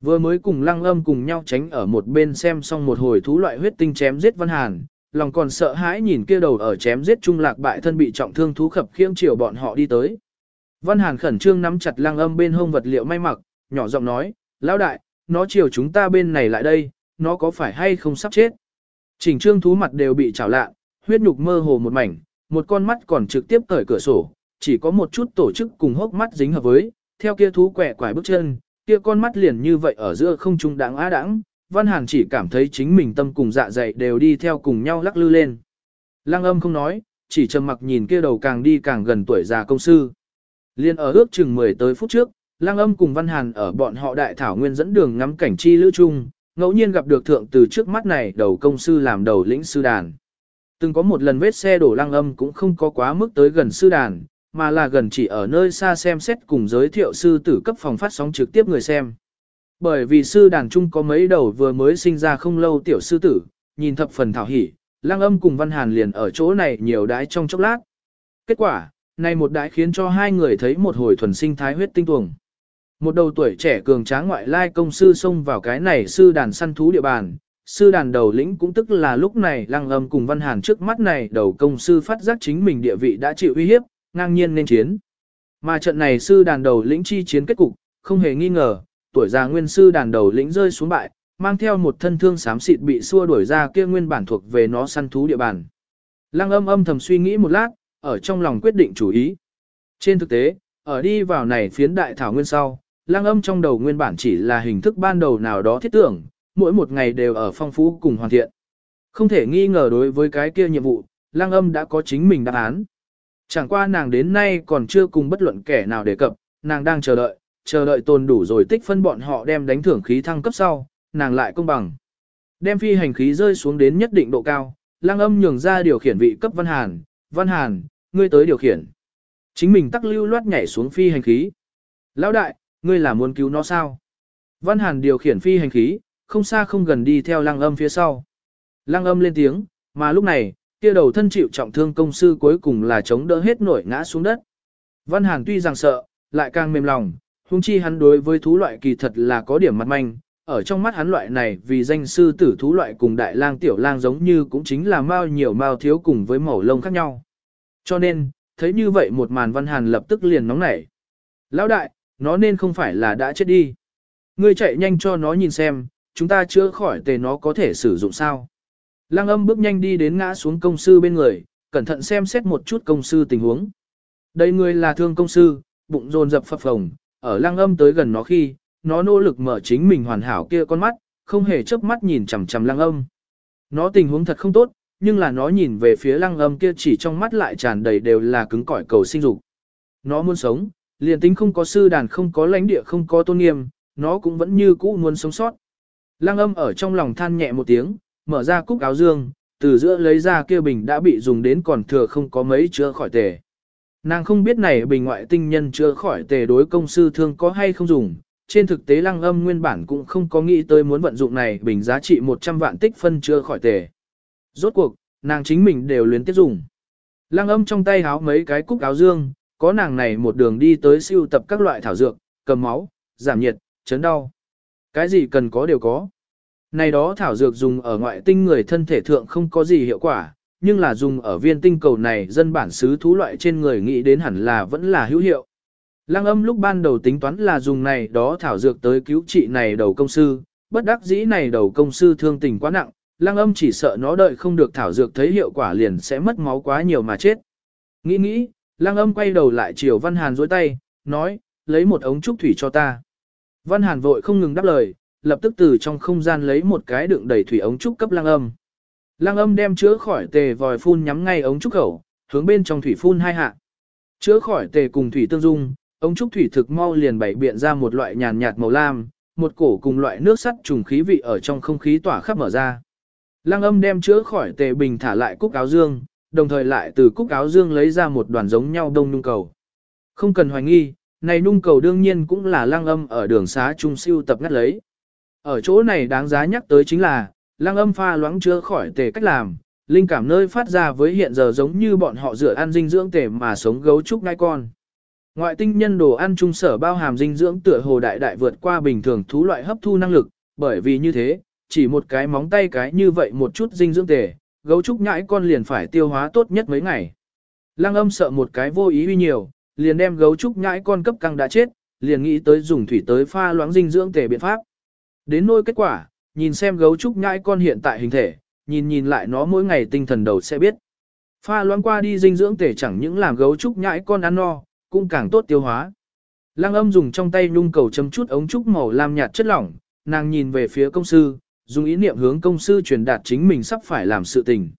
S1: Vừa mới cùng lăng âm cùng nhau tránh ở một bên xem xong một hồi thú loại huyết tinh chém giết Văn Hàn, lòng còn sợ hãi nhìn kia đầu ở chém giết trung lạc bại thân bị trọng thương thú khập khiễng chiều bọn họ đi tới. Văn Hàn khẩn trương nắm chặt lăng âm bên hông vật liệu may mặc, nhỏ giọng nói, lão đại, nó chiều chúng ta bên này lại đây, nó có phải hay không sắp chết. Chỉnh trương thú mặt đều bị chảo lạ, huyết nhục mơ hồ một mảnh, một con mắt còn trực tiếp cởi cửa sổ, chỉ có một chút tổ chức cùng hốc mắt dính hợp với, theo kia thú quẻ quải bước chân, kia con mắt liền như vậy ở giữa không trung đáng á đãng, Văn Hàn chỉ cảm thấy chính mình tâm cùng dạ dày đều đi theo cùng nhau lắc lư lên. Lăng âm không nói, chỉ trầm mặc nhìn kia đầu càng đi càng gần tuổi già công sư. Liên ở ước chừng 10 tới phút trước, Lăng âm cùng Văn Hàn ở bọn họ đại thảo nguyên dẫn đường ngắm cảnh chi lữ chung, ngẫu nhiên gặp được thượng từ trước mắt này đầu công sư làm đầu lĩnh sư đàn. Từng có một lần vết xe đổ lăng âm cũng không có quá mức tới gần sư đàn, mà là gần chỉ ở nơi xa xem xét cùng giới thiệu sư tử cấp phòng phát sóng trực tiếp người xem. Bởi vì sư đàn trung có mấy đầu vừa mới sinh ra không lâu tiểu sư tử, nhìn thập phần thảo hỉ, lang âm cùng văn hàn liền ở chỗ này nhiều đái trong chốc lát. Kết quả, này một đái khiến cho hai người thấy một hồi thuần sinh thái huyết tinh tuồng. Một đầu tuổi trẻ cường tráng ngoại lai công sư xông vào cái này sư đàn săn thú địa bàn, sư đàn đầu lĩnh cũng tức là lúc này lăng âm cùng văn hàn trước mắt này đầu công sư phát giác chính mình địa vị đã chịu uy hiếp, ngang nhiên nên chiến. Mà trận này sư đàn đầu lĩnh chi chiến kết cục, không hề nghi ngờ, tuổi già nguyên sư đàn đầu lĩnh rơi xuống bại, mang theo một thân thương xám xịt bị xua đuổi ra kia nguyên bản thuộc về nó săn thú địa bàn. Lăng âm âm thầm suy nghĩ một lát, ở trong lòng quyết định chủ ý. Trên thực tế, ở đi vào này phiến đại thảo nguyên sau, lăng âm trong đầu nguyên bản chỉ là hình thức ban đầu nào đó thiết tưởng, mỗi một ngày đều ở phong phú cùng hoàn thiện. Không thể nghi ngờ đối với cái kia nhiệm vụ, lăng âm đã có chính mình đáp án. Chẳng qua nàng đến nay còn chưa cùng bất luận kẻ nào đề cập, nàng đang chờ đợi, chờ đợi tồn đủ rồi tích phân bọn họ đem đánh thưởng khí thăng cấp sau, nàng lại công bằng. Đem phi hành khí rơi xuống đến nhất định độ cao, lang âm nhường ra điều khiển vị cấp Văn Hàn, Văn Hàn, ngươi tới điều khiển. Chính mình tắc lưu loát nhảy xuống phi hành khí. Lão đại, ngươi là muốn cứu nó sao? Văn Hàn điều khiển phi hành khí, không xa không gần đi theo lang âm phía sau. Lang âm lên tiếng, mà lúc này, kia đầu thân chịu trọng thương công sư cuối cùng là chống đỡ hết nổi ngã xuống đất. Văn Hàn tuy rằng sợ, lại càng mềm lòng, huống chi hắn đối với thú loại kỳ thật là có điểm mặt manh, ở trong mắt hắn loại này vì danh sư tử thú loại cùng đại lang tiểu lang giống như cũng chính là mao nhiều mao thiếu cùng với màu lông khác nhau. Cho nên, thấy như vậy một màn Văn Hàn lập tức liền nóng nảy. Lão đại, nó nên không phải là đã chết đi. Ngươi chạy nhanh cho nó nhìn xem, chúng ta chữa khỏi tề nó có thể sử dụng sao. Lăng âm bước nhanh đi đến ngã xuống công sư bên người, cẩn thận xem xét một chút công sư tình huống. Đây người là thương công sư, bụng rồn dập phập phồng, ở lăng âm tới gần nó khi, nó nỗ lực mở chính mình hoàn hảo kia con mắt, không hề chớp mắt nhìn chằm chằm lăng âm. Nó tình huống thật không tốt, nhưng là nó nhìn về phía lăng âm kia chỉ trong mắt lại tràn đầy đều là cứng cỏi cầu sinh dục. Nó muốn sống, liền tính không có sư đàn không có lãnh địa không có tôn nghiêm, nó cũng vẫn như cũ muốn sống sót. Lăng âm ở trong lòng than nhẹ một tiếng, mở ra cúc áo dương, từ giữa lấy ra kia bình đã bị dùng đến còn thừa không có mấy chữa khỏi tề. Nàng không biết này bình ngoại tinh nhân chữa khỏi tề đối công sư thương có hay không dùng, trên thực tế lăng âm nguyên bản cũng không có nghĩ tới muốn vận dụng này bình giá trị 100 vạn tích phân chữa khỏi tề. Rốt cuộc, nàng chính mình đều luyến tiếp dùng. Lăng âm trong tay háo mấy cái cúc áo dương, có nàng này một đường đi tới siêu tập các loại thảo dược, cầm máu, giảm nhiệt, chấn đau. Cái gì cần có đều có. Này đó thảo dược dùng ở ngoại tinh người thân thể thượng không có gì hiệu quả, nhưng là dùng ở viên tinh cầu này dân bản xứ thú loại trên người nghĩ đến hẳn là vẫn là hữu hiệu. Lăng âm lúc ban đầu tính toán là dùng này đó thảo dược tới cứu trị này đầu công sư, bất đắc dĩ này đầu công sư thương tình quá nặng, lăng âm chỉ sợ nó đợi không được thảo dược thấy hiệu quả liền sẽ mất máu quá nhiều mà chết. Nghĩ nghĩ, lăng âm quay đầu lại chiều Văn Hàn dối tay, nói, lấy một ống trúc thủy cho ta. Văn Hàn vội không ngừng đáp lời, lập tức từ trong không gian lấy một cái đựng đầy thủy ống trúc cấp lang âm. Lang âm đem chữa khỏi tề vòi phun nhắm ngay ống trúc khẩu, hướng bên trong thủy phun hai hạ. Chữa khỏi tề cùng thủy tương dung, ống trúc thủy thực mau liền bảy biện ra một loại nhàn nhạt màu lam, một cổ cùng loại nước sắt trùng khí vị ở trong không khí tỏa khắp mở ra. Lang âm đem chữa khỏi tề bình thả lại cúc áo dương, đồng thời lại từ cúc áo dương lấy ra một đoàn giống nhau đông nung cầu. Không cần hoài nghi, này nung cầu đương nhiên cũng là lăng âm ở đường xá trung siêu tập ngắt lấy. Ở chỗ này đáng giá nhắc tới chính là, lăng âm pha loãng chữa khỏi tề cách làm, linh cảm nơi phát ra với hiện giờ giống như bọn họ dựa ăn dinh dưỡng tề mà sống gấu trúc ngai con. Ngoại tinh nhân đồ ăn trung sở bao hàm dinh dưỡng tựa hồ đại đại vượt qua bình thường thú loại hấp thu năng lực, bởi vì như thế, chỉ một cái móng tay cái như vậy một chút dinh dưỡng tề, gấu trúc nhãi con liền phải tiêu hóa tốt nhất mấy ngày. Lăng âm sợ một cái vô ý uy nhiều, liền đem gấu trúc nhãi con cấp căng đã chết, liền nghĩ tới dùng thủy tới pha loãng dinh dưỡng tề biện pháp. Đến nôi kết quả, nhìn xem gấu trúc nhãi con hiện tại hình thể, nhìn nhìn lại nó mỗi ngày tinh thần đầu sẽ biết. Pha loãng qua đi dinh dưỡng tể chẳng những làm gấu trúc nhãi con ăn no, cũng càng tốt tiêu hóa. Lăng âm dùng trong tay nhung cầu chấm chút ống trúc màu lam nhạt chất lỏng, nàng nhìn về phía công sư, dùng ý niệm hướng công sư truyền đạt chính mình sắp phải làm sự tình.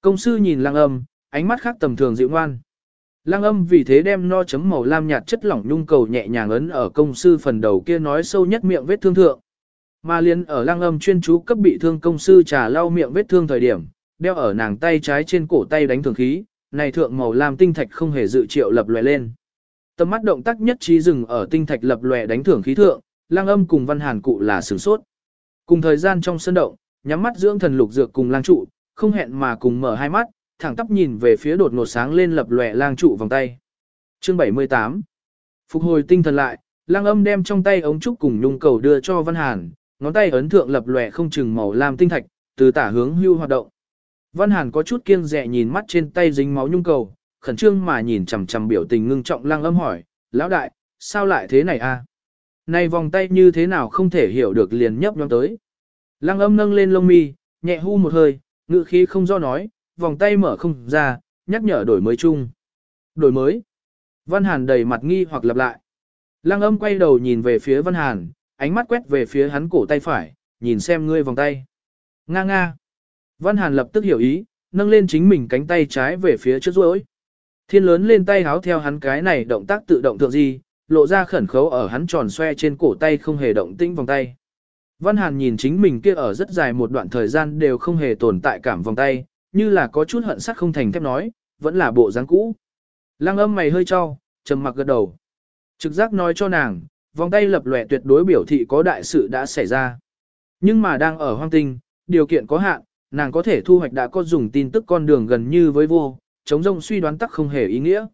S1: Công sư nhìn lăng âm, ánh mắt khác tầm thường dịu ngoan. Lăng âm vì thế đem no chấm màu lam nhạt chất lỏng nhung cầu nhẹ nhàng ấn ở công sư phần đầu kia nói sâu nhất miệng vết thương thượng. Mà liên ở lăng âm chuyên chú cấp bị thương công sư trà lau miệng vết thương thời điểm, đeo ở nàng tay trái trên cổ tay đánh thường khí, này thượng màu lam tinh thạch không hề dự triệu lập lòe lên. Tầm mắt động tác nhất trí dừng ở tinh thạch lập lòe đánh thưởng khí thượng, lang âm cùng văn hàn cụ là sửng sốt. Cùng thời gian trong sân động, nhắm mắt dưỡng thần lục dược cùng lang trụ, không hẹn mà cùng mở hai mắt, thẳng tắp nhìn về phía đột ngột sáng lên lập lòe lang trụ vòng tay. Chương 78 Phục hồi tinh thần lại, lang âm đem trong tay ống trúc cùng nhung cầu đưa cho văn hàn, ngón tay ấn thượng lập lòe không chừng màu lam tinh thạch, từ tả hướng hưu hoạt động. Văn hàn có chút kiêng dè nhìn mắt trên tay dính máu nhung cầu, khẩn trương mà nhìn chằm chằm biểu tình ngưng trọng lăng âm hỏi, lão đại, sao lại thế này a? À? Này vòng tay như thế nào không thể hiểu được liền nhấp nhóm tới. Lăng âm nâng lên lông mi, nhẹ hu một hơi, ngự khí không do nói, vòng tay mở không ra, nhắc nhở đổi mới chung. Đổi mới. Văn Hàn đầy mặt nghi hoặc lặp lại. Lăng âm quay đầu nhìn về phía Văn Hàn, ánh mắt quét về phía hắn cổ tay phải, nhìn xem ngươi vòng tay. Nga nga. Văn Hàn lập tức hiểu ý, nâng lên chính mình cánh tay trái về phía trước rối. Thiên lớn lên tay háo theo hắn cái này động tác tự động thượng gì, lộ ra khẩn khấu ở hắn tròn xoe trên cổ tay không hề động tĩnh vòng tay. Văn Hàn nhìn chính mình kia ở rất dài một đoạn thời gian đều không hề tồn tại cảm vòng tay, như là có chút hận sắt không thành thép nói, vẫn là bộ dáng cũ. Lăng âm mày hơi cho, trầm mặc gật đầu. Trực giác nói cho nàng, vòng tay lập lòe tuyệt đối biểu thị có đại sự đã xảy ra. Nhưng mà đang ở hoang tinh, điều kiện có hạn, nàng có thể thu hoạch đã có dùng tin tức con đường gần như với vô, chống rông suy đoán tắc không hề ý nghĩa.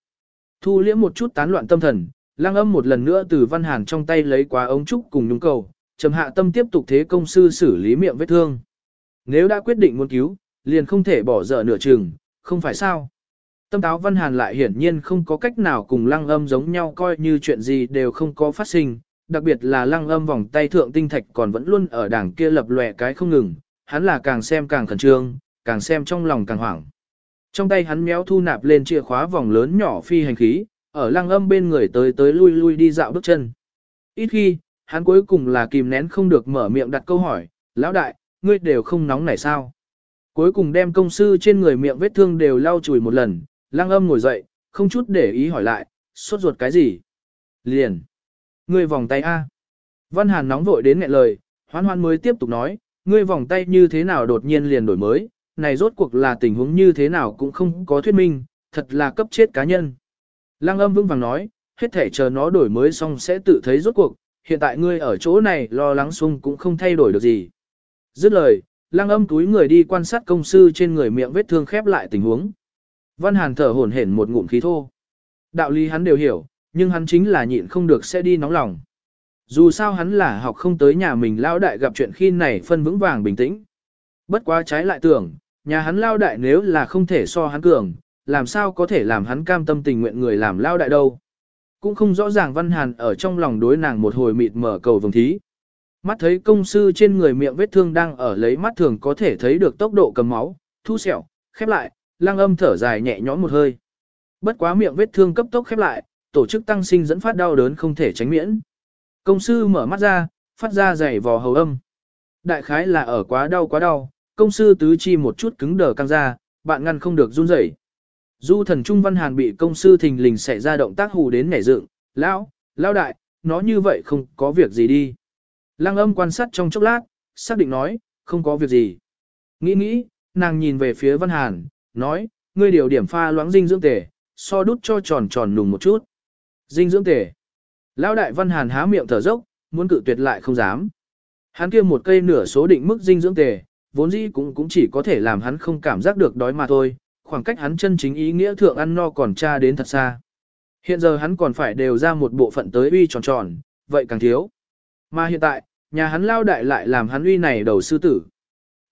S1: Thu liễm một chút tán loạn tâm thần, lang âm một lần nữa từ văn hàn trong tay lấy quá ống trúc cùng nhung cầu, trầm hạ tâm tiếp tục thế công sư xử lý miệng vết thương. Nếu đã quyết định muốn cứu, liền không thể bỏ dở nửa chừng, không phải sao. Tâm táo văn hàn lại hiển nhiên không có cách nào cùng lăng âm giống nhau coi như chuyện gì đều không có phát sinh, đặc biệt là lăng âm vòng tay thượng tinh thạch còn vẫn luôn ở đảng kia lập lòe cái không ngừng, hắn là càng xem càng khẩn trương, càng xem trong lòng càng hoảng. Trong tay hắn méo thu nạp lên chìa khóa vòng lớn nhỏ phi hành khí, ở lăng âm bên người tới tới lui lui đi dạo bước chân. Ít khi, hắn cuối cùng là kìm nén không được mở miệng đặt câu hỏi, lão đại, ngươi đều không nóng này sao? Cuối cùng đem công sư trên người miệng vết thương đều lau chùi một lần, lăng âm ngồi dậy, không chút để ý hỏi lại, sốt ruột cái gì? Liền. Ngươi vòng tay A. Văn Hàn nóng vội đến nghẹn lời, hoan hoan mới tiếp tục nói, ngươi vòng tay như thế nào đột nhiên liền đổi mới, này rốt cuộc là tình huống như thế nào cũng không có thuyết minh, thật là cấp chết cá nhân. Lăng âm vững vàng nói, hết thể chờ nó đổi mới xong sẽ tự thấy rốt cuộc, hiện tại ngươi ở chỗ này lo lắng sung cũng không thay đổi được gì. Dứt lời, lăng âm túi người đi quan sát công sư trên người miệng vết thương khép lại tình huống. Văn Hàn thở hổn hển một ngụm khí thô. Đạo lý hắn đều hiểu, nhưng hắn chính là nhịn không được sẽ đi nóng lòng. Dù sao hắn là học không tới nhà mình lao đại gặp chuyện khi này phân vững vàng bình tĩnh. Bất quá trái lại tưởng, Nhà hắn lao đại nếu là không thể so hắn cường, làm sao có thể làm hắn cam tâm tình nguyện người làm lao đại đâu. Cũng không rõ ràng Văn Hàn ở trong lòng đối nàng một hồi mịt mở cầu vồng thí. Mắt thấy công sư trên người miệng vết thương đang ở lấy mắt thường có thể thấy được tốc độ cầm máu, thu sẹo, khép lại, lang âm thở dài nhẹ nhõm một hơi. Bất quá miệng vết thương cấp tốc khép lại, tổ chức tăng sinh dẫn phát đau đớn không thể tránh miễn. Công sư mở mắt ra, phát ra dày vò hầu âm. Đại khái là ở quá đau quá đau, công sư tứ chi một chút cứng đờ căng ra, bạn ngăn không được run rẩy. Du thần Trung Văn Hàn bị công sư thình lình xảy ra động tác hù đến nảy dựng, lão, lão đại, nó như vậy không có việc gì đi. Lăng âm quan sát trong chốc lát, xác định nói, không có việc gì. Nghĩ nghĩ, nàng nhìn về phía Văn Hàn, nói, ngươi điều điểm pha loãng dinh dưỡng tể, so đút cho tròn tròn nùng một chút. Dinh dưỡng tể. Lão đại văn hàn há miệng thở dốc, muốn cự tuyệt lại không dám. Hắn kia một cây nửa số định mức dinh dưỡng tề, vốn dĩ cũng cũng chỉ có thể làm hắn không cảm giác được đói mà thôi, khoảng cách hắn chân chính ý nghĩa thượng ăn no còn cha đến thật xa. Hiện giờ hắn còn phải đều ra một bộ phận tới uy tròn tròn, vậy càng thiếu. Mà hiện tại, nhà hắn lao đại lại làm hắn uy này đầu sư tử.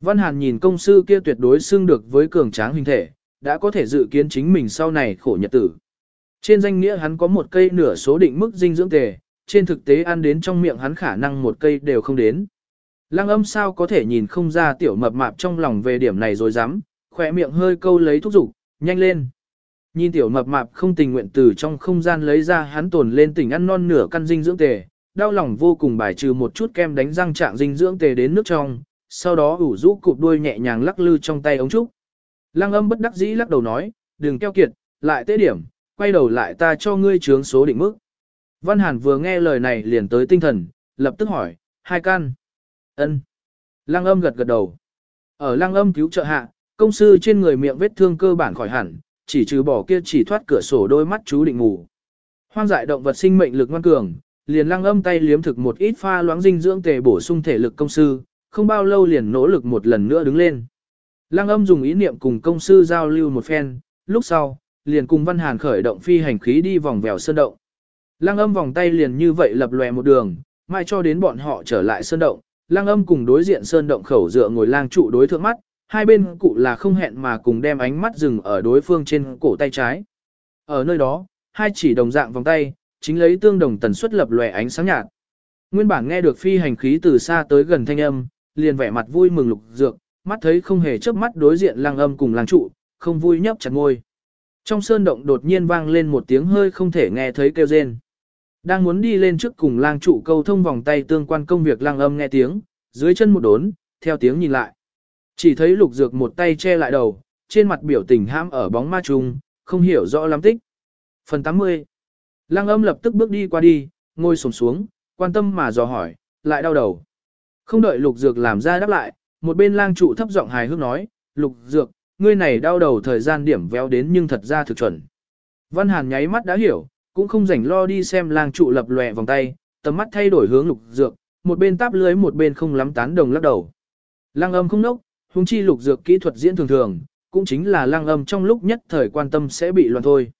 S1: Văn Hàn nhìn công sư kia tuyệt đối xưng được với cường tráng hình thể, đã có thể dự kiến chính mình sau này khổ nhật tử. Trên danh nghĩa hắn có một cây nửa số định mức dinh dưỡng tề, trên thực tế ăn đến trong miệng hắn khả năng một cây đều không đến. Lăng âm sao có thể nhìn không ra tiểu mập mạp trong lòng về điểm này rồi dám, khỏe miệng hơi câu lấy thúc dục nhanh lên. Nhìn tiểu mập mạp không tình nguyện từ trong không gian lấy ra hắn tồn lên tỉnh ăn non nửa căn dinh dưỡng tề, đau lòng vô cùng bài trừ một chút kem đánh răng trạng dinh dưỡng tề đến nước trong, sau đó ủ rũ cụp đuôi nhẹ nhàng lắc lư trong tay ống trúc. Lăng âm bất đắc dĩ lắc đầu nói, đừng keo kiệt, lại tế điểm, quay đầu lại ta cho ngươi trướng số định mức. Văn Hàn vừa nghe lời này liền tới tinh thần, lập tức hỏi, hai căn. ân Lăng âm gật gật đầu. Ở lăng âm cứu trợ hạ, công sư trên người miệng vết thương cơ bản khỏi hẳn, chỉ trừ bỏ kia chỉ thoát cửa sổ đôi mắt chú định ngủ. Hoang dại động vật sinh mệnh lực ngoan cường, liền lăng âm tay liếm thực một ít pha loãng dinh dưỡng tề bổ sung thể lực công sư, không bao lâu liền nỗ lực một lần nữa đứng lên. Lăng âm dùng ý niệm cùng công sư giao lưu một phen, lúc sau, liền cùng Văn Hàn khởi động phi hành khí đi vòng vèo sơn động. Lăng âm vòng tay liền như vậy lập lòe một đường, mai cho đến bọn họ trở lại sơn động. Lăng âm cùng đối diện sơn động khẩu dựa ngồi lang trụ đối thượng mắt, hai bên cụ là không hẹn mà cùng đem ánh mắt dừng ở đối phương trên cổ tay trái. Ở nơi đó, hai chỉ đồng dạng vòng tay, chính lấy tương đồng tần suất lập lòe ánh sáng nhạt. Nguyên bản nghe được phi hành khí từ xa tới gần thanh âm, liền vẻ mặt vui mừng lục dược, mắt thấy không hề chớp mắt đối diện lang âm cùng lang trụ, không vui nhấp chặt ngôi. Trong sơn động đột nhiên vang lên một tiếng hơi không thể nghe thấy kêu rên. Đang muốn đi lên trước cùng lang trụ câu thông vòng tay tương quan công việc lang âm nghe tiếng, dưới chân một đốn, theo tiếng nhìn lại. Chỉ thấy lục dược một tay che lại đầu, trên mặt biểu tình hãm ở bóng ma trùng, không hiểu rõ lắm tích. Phần 80 Lăng âm lập tức bước đi qua đi, ngồi sổm xuống, quan tâm mà dò hỏi, lại đau đầu. Không đợi lục dược làm ra đáp lại, một bên lang trụ thấp giọng hài hước nói, lục dược, ngươi này đau đầu thời gian điểm véo đến nhưng thật ra thực chuẩn. Văn Hàn nháy mắt đã hiểu, cũng không rảnh lo đi xem lang trụ lập lòe vòng tay, tầm mắt thay đổi hướng lục dược, một bên táp lưới một bên không lắm tán đồng lắc đầu. Lang âm không nốc, huống chi lục dược kỹ thuật diễn thường thường, cũng chính là lang âm trong lúc nhất thời quan tâm sẽ bị loạn thôi.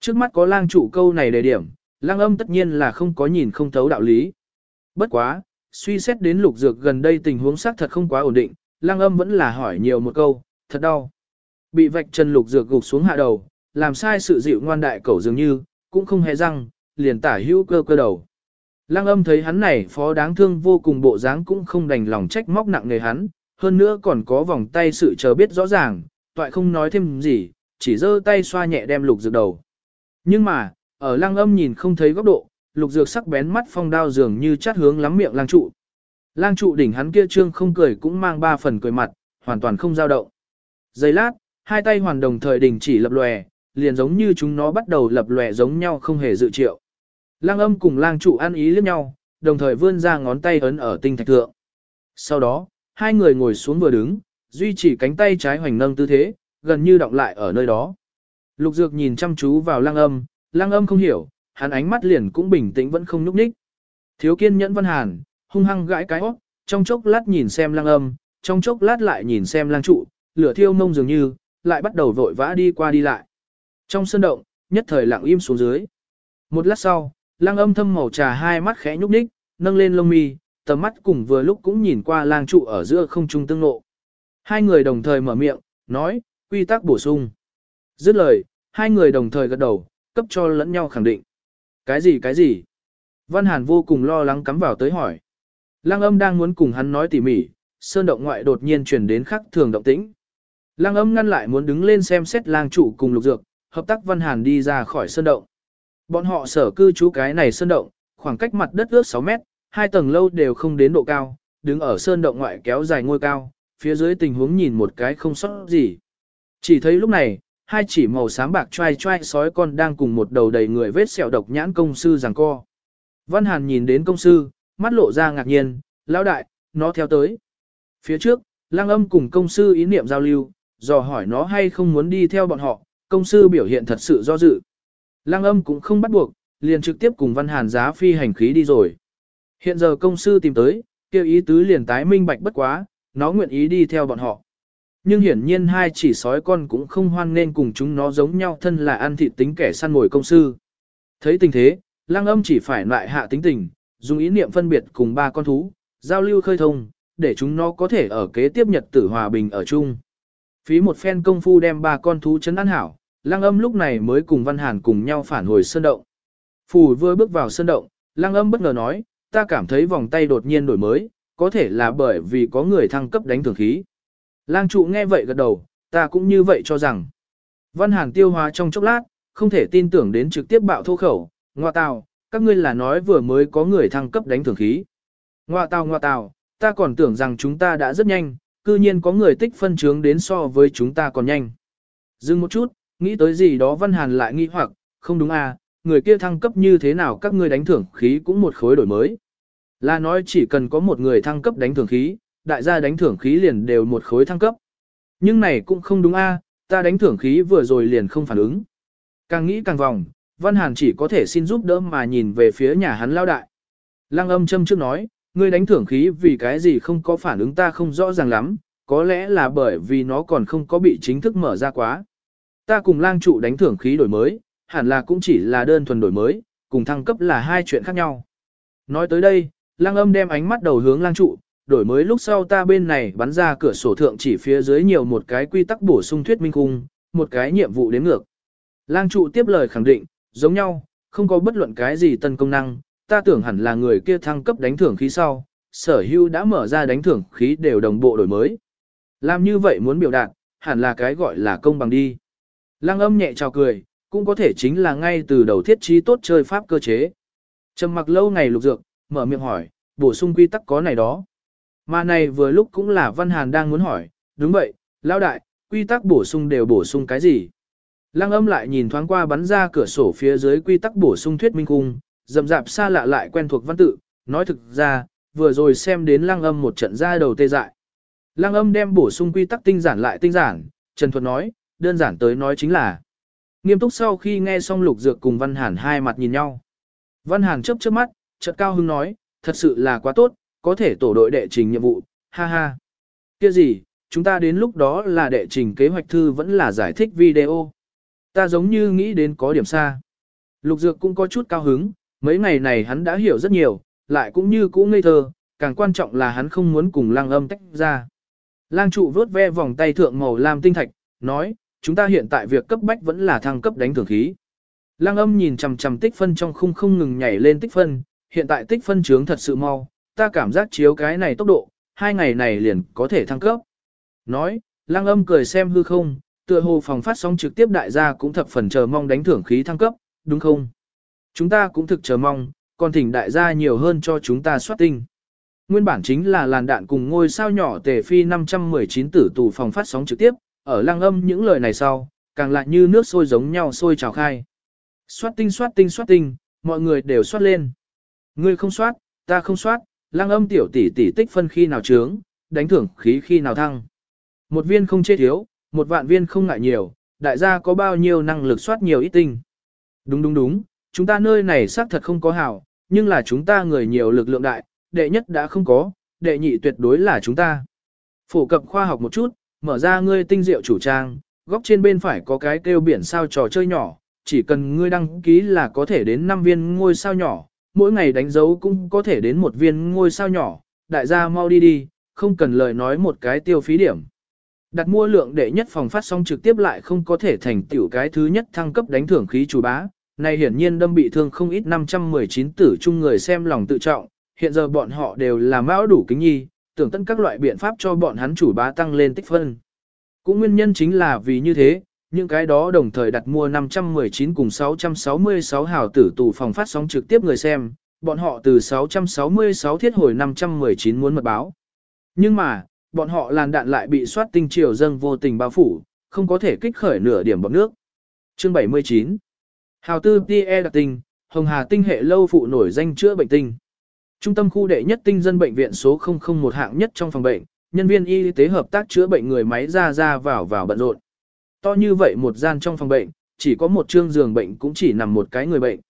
S1: Trước mắt có lang trụ câu này đề điểm, lang âm tất nhiên là không có nhìn không thấu đạo lý. Bất quá, suy xét đến lục dược gần đây tình huống xác thật không quá ổn định, lang âm vẫn là hỏi nhiều một câu, thật đau. Bị vạch chân lục dược gục xuống hạ đầu, làm sai sự dịu ngoan đại cẩu dường như, cũng không hề răng, liền tả hữu cơ cơ đầu. Lăng âm thấy hắn này phó đáng thương vô cùng bộ dáng cũng không đành lòng trách móc nặng nề hắn, hơn nữa còn có vòng tay sự chờ biết rõ ràng, toại không nói thêm gì, chỉ giơ tay xoa nhẹ đem lục dược đầu. Nhưng mà, ở lăng âm nhìn không thấy góc độ, lục dược sắc bén mắt phong đao dường như chát hướng lắm miệng lang trụ. Lang trụ đỉnh hắn kia trương không cười cũng mang ba phần cười mặt, hoàn toàn không dao động. Giây lát, hai tay hoàn đồng thời đình chỉ lập lòe, liền giống như chúng nó bắt đầu lập lòe giống nhau không hề dự triệu. Lang âm cùng lang trụ ăn ý liếc nhau, đồng thời vươn ra ngón tay ấn ở tinh thạch thượng. Sau đó, hai người ngồi xuống vừa đứng, duy trì cánh tay trái hoành nâng tư thế, gần như động lại ở nơi đó. Lục Dược nhìn chăm chú vào lang âm, lang âm không hiểu, hắn ánh mắt liền cũng bình tĩnh vẫn không nhúc nhích. Thiếu kiên nhẫn văn hàn, hung hăng gãi cái óc, trong chốc lát nhìn xem lang âm, trong chốc lát lại nhìn xem lang trụ, lửa thiêu mông dường như, lại bắt đầu vội vã đi qua đi lại. Trong sân động, nhất thời lặng im xuống dưới. Một lát sau, lang âm thâm màu trà hai mắt khẽ nhúc nhích, nâng lên lông mi, tầm mắt cùng vừa lúc cũng nhìn qua lang trụ ở giữa không trung tương lộ, Hai người đồng thời mở miệng, nói, quy tắc bổ sung. Dứt lời, hai người đồng thời gật đầu, cấp cho lẫn nhau khẳng định. Cái gì cái gì? Văn Hàn vô cùng lo lắng cắm vào tới hỏi. Lăng âm đang muốn cùng hắn nói tỉ mỉ, sơn động ngoại đột nhiên truyền đến khắc thường động tĩnh. Lăng âm ngăn lại muốn đứng lên xem xét lang chủ cùng lục dược, hợp tác Văn Hàn đi ra khỏi sơn động. Bọn họ sở cư trú cái này sơn động, khoảng cách mặt đất ước 6 mét, hai tầng lâu đều không đến độ cao, đứng ở sơn động ngoại kéo dài ngôi cao, phía dưới tình huống nhìn một cái không sót gì. Chỉ thấy lúc này, hai chỉ màu xám bạc trai trai sói con đang cùng một đầu đầy người vết sẹo độc nhãn công sư giằng co. Văn Hàn nhìn đến công sư, mắt lộ ra ngạc nhiên, lão đại, nó theo tới. Phía trước, lang âm cùng công sư ý niệm giao lưu, dò hỏi nó hay không muốn đi theo bọn họ, công sư biểu hiện thật sự do dự. Lang âm cũng không bắt buộc, liền trực tiếp cùng Văn Hàn giá phi hành khí đi rồi. Hiện giờ công sư tìm tới, kêu ý tứ liền tái minh bạch bất quá, nó nguyện ý đi theo bọn họ. Nhưng hiển nhiên hai chỉ sói con cũng không hoan nên cùng chúng nó giống nhau thân là ăn thịt tính kẻ săn mồi công sư. Thấy tình thế, lang âm chỉ phải loại hạ tính tình, dùng ý niệm phân biệt cùng ba con thú, giao lưu khơi thông, để chúng nó có thể ở kế tiếp nhật tử hòa bình ở chung. Phí một phen công phu đem ba con thú chấn an hảo, lang âm lúc này mới cùng Văn Hàn cùng nhau phản hồi sơn động. Phù vừa bước vào sơn động, lang âm bất ngờ nói, ta cảm thấy vòng tay đột nhiên đổi mới, có thể là bởi vì có người thăng cấp đánh thường khí. Lang trụ nghe vậy gật đầu, ta cũng như vậy cho rằng. Văn Hàn tiêu hóa trong chốc lát, không thể tin tưởng đến trực tiếp bạo thô khẩu, ngoa tào, các ngươi là nói vừa mới có người thăng cấp đánh thưởng khí. Ngoa tào ngoa tào, ta còn tưởng rằng chúng ta đã rất nhanh, cư nhiên có người tích phân trướng đến so với chúng ta còn nhanh. Dừng một chút, nghĩ tới gì đó Văn Hàn lại nghĩ hoặc, không đúng à, người kia thăng cấp như thế nào các ngươi đánh thưởng khí cũng một khối đổi mới. Là nói chỉ cần có một người thăng cấp đánh thưởng khí, đại gia đánh thưởng khí liền đều một khối thăng cấp. Nhưng này cũng không đúng a, ta đánh thưởng khí vừa rồi liền không phản ứng. Càng nghĩ càng vòng, Văn Hàn chỉ có thể xin giúp đỡ mà nhìn về phía nhà hắn lao đại. Lăng âm châm trước nói, ngươi đánh thưởng khí vì cái gì không có phản ứng ta không rõ ràng lắm, có lẽ là bởi vì nó còn không có bị chính thức mở ra quá. Ta cùng lang trụ đánh thưởng khí đổi mới, hẳn là cũng chỉ là đơn thuần đổi mới, cùng thăng cấp là hai chuyện khác nhau. Nói tới đây, lang âm đem ánh mắt đầu hướng lang trụ, đổi mới lúc sau ta bên này bắn ra cửa sổ thượng chỉ phía dưới nhiều một cái quy tắc bổ sung thuyết minh cung, một cái nhiệm vụ đến ngược. Lang trụ tiếp lời khẳng định, giống nhau, không có bất luận cái gì tân công năng, ta tưởng hẳn là người kia thăng cấp đánh thưởng khí sau, sở hữu đã mở ra đánh thưởng khí đều đồng bộ đổi mới. Làm như vậy muốn biểu đạt, hẳn là cái gọi là công bằng đi. Lăng âm nhẹ chào cười, cũng có thể chính là ngay từ đầu thiết trí tốt chơi pháp cơ chế. Trầm mặc lâu ngày lục dược, mở miệng hỏi, bổ sung quy tắc có này đó. Mà này vừa lúc cũng là Văn Hàn đang muốn hỏi, đúng vậy, lão đại, quy tắc bổ sung đều bổ sung cái gì? Lăng âm lại nhìn thoáng qua bắn ra cửa sổ phía dưới quy tắc bổ sung thuyết minh cung, rậm rạp xa lạ lại quen thuộc văn tự, nói thực ra, vừa rồi xem đến lăng âm một trận ra đầu tê dại. Lăng âm đem bổ sung quy tắc tinh giản lại tinh giản, Trần Thuật nói, đơn giản tới nói chính là. Nghiêm túc sau khi nghe xong lục dược cùng Văn Hàn hai mặt nhìn nhau. Văn Hàn chớp chớp mắt, chợt cao hưng nói, thật sự là quá tốt, có thể tổ đội đệ trình nhiệm vụ, ha ha. Kia gì, chúng ta đến lúc đó là đệ trình kế hoạch thư vẫn là giải thích video. Ta giống như nghĩ đến có điểm xa. Lục Dược cũng có chút cao hứng, mấy ngày này hắn đã hiểu rất nhiều, lại cũng như cũ ngây thơ, càng quan trọng là hắn không muốn cùng lang âm tách ra. Lang trụ vớt ve vòng tay thượng màu lam tinh thạch, nói, chúng ta hiện tại việc cấp bách vẫn là thăng cấp đánh thường khí. Lang âm nhìn chằm chằm tích phân trong khung không ngừng nhảy lên tích phân, hiện tại tích phân trướng thật sự mau, ta cảm giác chiếu cái này tốc độ, hai ngày này liền có thể thăng cấp. Nói, lang âm cười xem hư không, tựa hồ phòng phát sóng trực tiếp đại gia cũng thập phần chờ mong đánh thưởng khí thăng cấp, đúng không? Chúng ta cũng thực chờ mong, còn thỉnh đại gia nhiều hơn cho chúng ta soát tinh. Nguyên bản chính là làn đạn cùng ngôi sao nhỏ tề phi 519 tử tù phòng phát sóng trực tiếp, ở lăng âm những lời này sau, càng lại như nước sôi giống nhau sôi trào khai. Soát tinh soát tinh soát tinh, mọi người đều soát lên. Ngươi không soát, ta không soát, lăng âm tiểu tỷ tỷ tích phân khi nào trướng, đánh thưởng khí khi nào thăng. Một viên không chê thiếu, một vạn viên không ngại nhiều, đại gia có bao nhiêu năng lực soát nhiều ít tinh. Đúng đúng đúng, chúng ta nơi này xác thật không có hảo, nhưng là chúng ta người nhiều lực lượng đại, đệ nhất đã không có, đệ nhị tuyệt đối là chúng ta. Phổ cập khoa học một chút, mở ra ngươi tinh diệu chủ trang, góc trên bên phải có cái kêu biển sao trò chơi nhỏ, chỉ cần ngươi đăng ký là có thể đến 5 viên ngôi sao nhỏ, mỗi ngày đánh dấu cũng có thể đến một viên ngôi sao nhỏ, đại gia mau đi đi, không cần lời nói một cái tiêu phí điểm. Đặt mua lượng đệ nhất phòng phát sóng trực tiếp lại không có thể thành tiểu cái thứ nhất thăng cấp đánh thưởng khí chủ bá, này hiển nhiên đâm bị thương không ít 519 tử chung người xem lòng tự trọng, hiện giờ bọn họ đều là mão đủ kính nhi, tưởng tất các loại biện pháp cho bọn hắn chủ bá tăng lên tích phân. Cũng nguyên nhân chính là vì như thế, những cái đó đồng thời đặt mua 519 cùng 666 hào tử tù phòng phát sóng trực tiếp người xem, bọn họ từ 666 thiết hồi 519 muốn mật báo. Nhưng mà, bọn họ làn đạn lại bị soát tinh triều dâng vô tình bao phủ, không có thể kích khởi nửa điểm bọc nước. Chương 79 Hào tư e đặc tinh, Hồng Hà tinh hệ lâu phụ nổi danh chữa bệnh tinh. Trung tâm khu đệ nhất tinh dân bệnh viện số 001 hạng nhất trong phòng bệnh, nhân viên y tế hợp tác chữa bệnh người máy ra ra vào vào bận rộn. To như vậy một gian trong phòng bệnh, chỉ có một trương giường bệnh cũng chỉ nằm một cái người bệnh.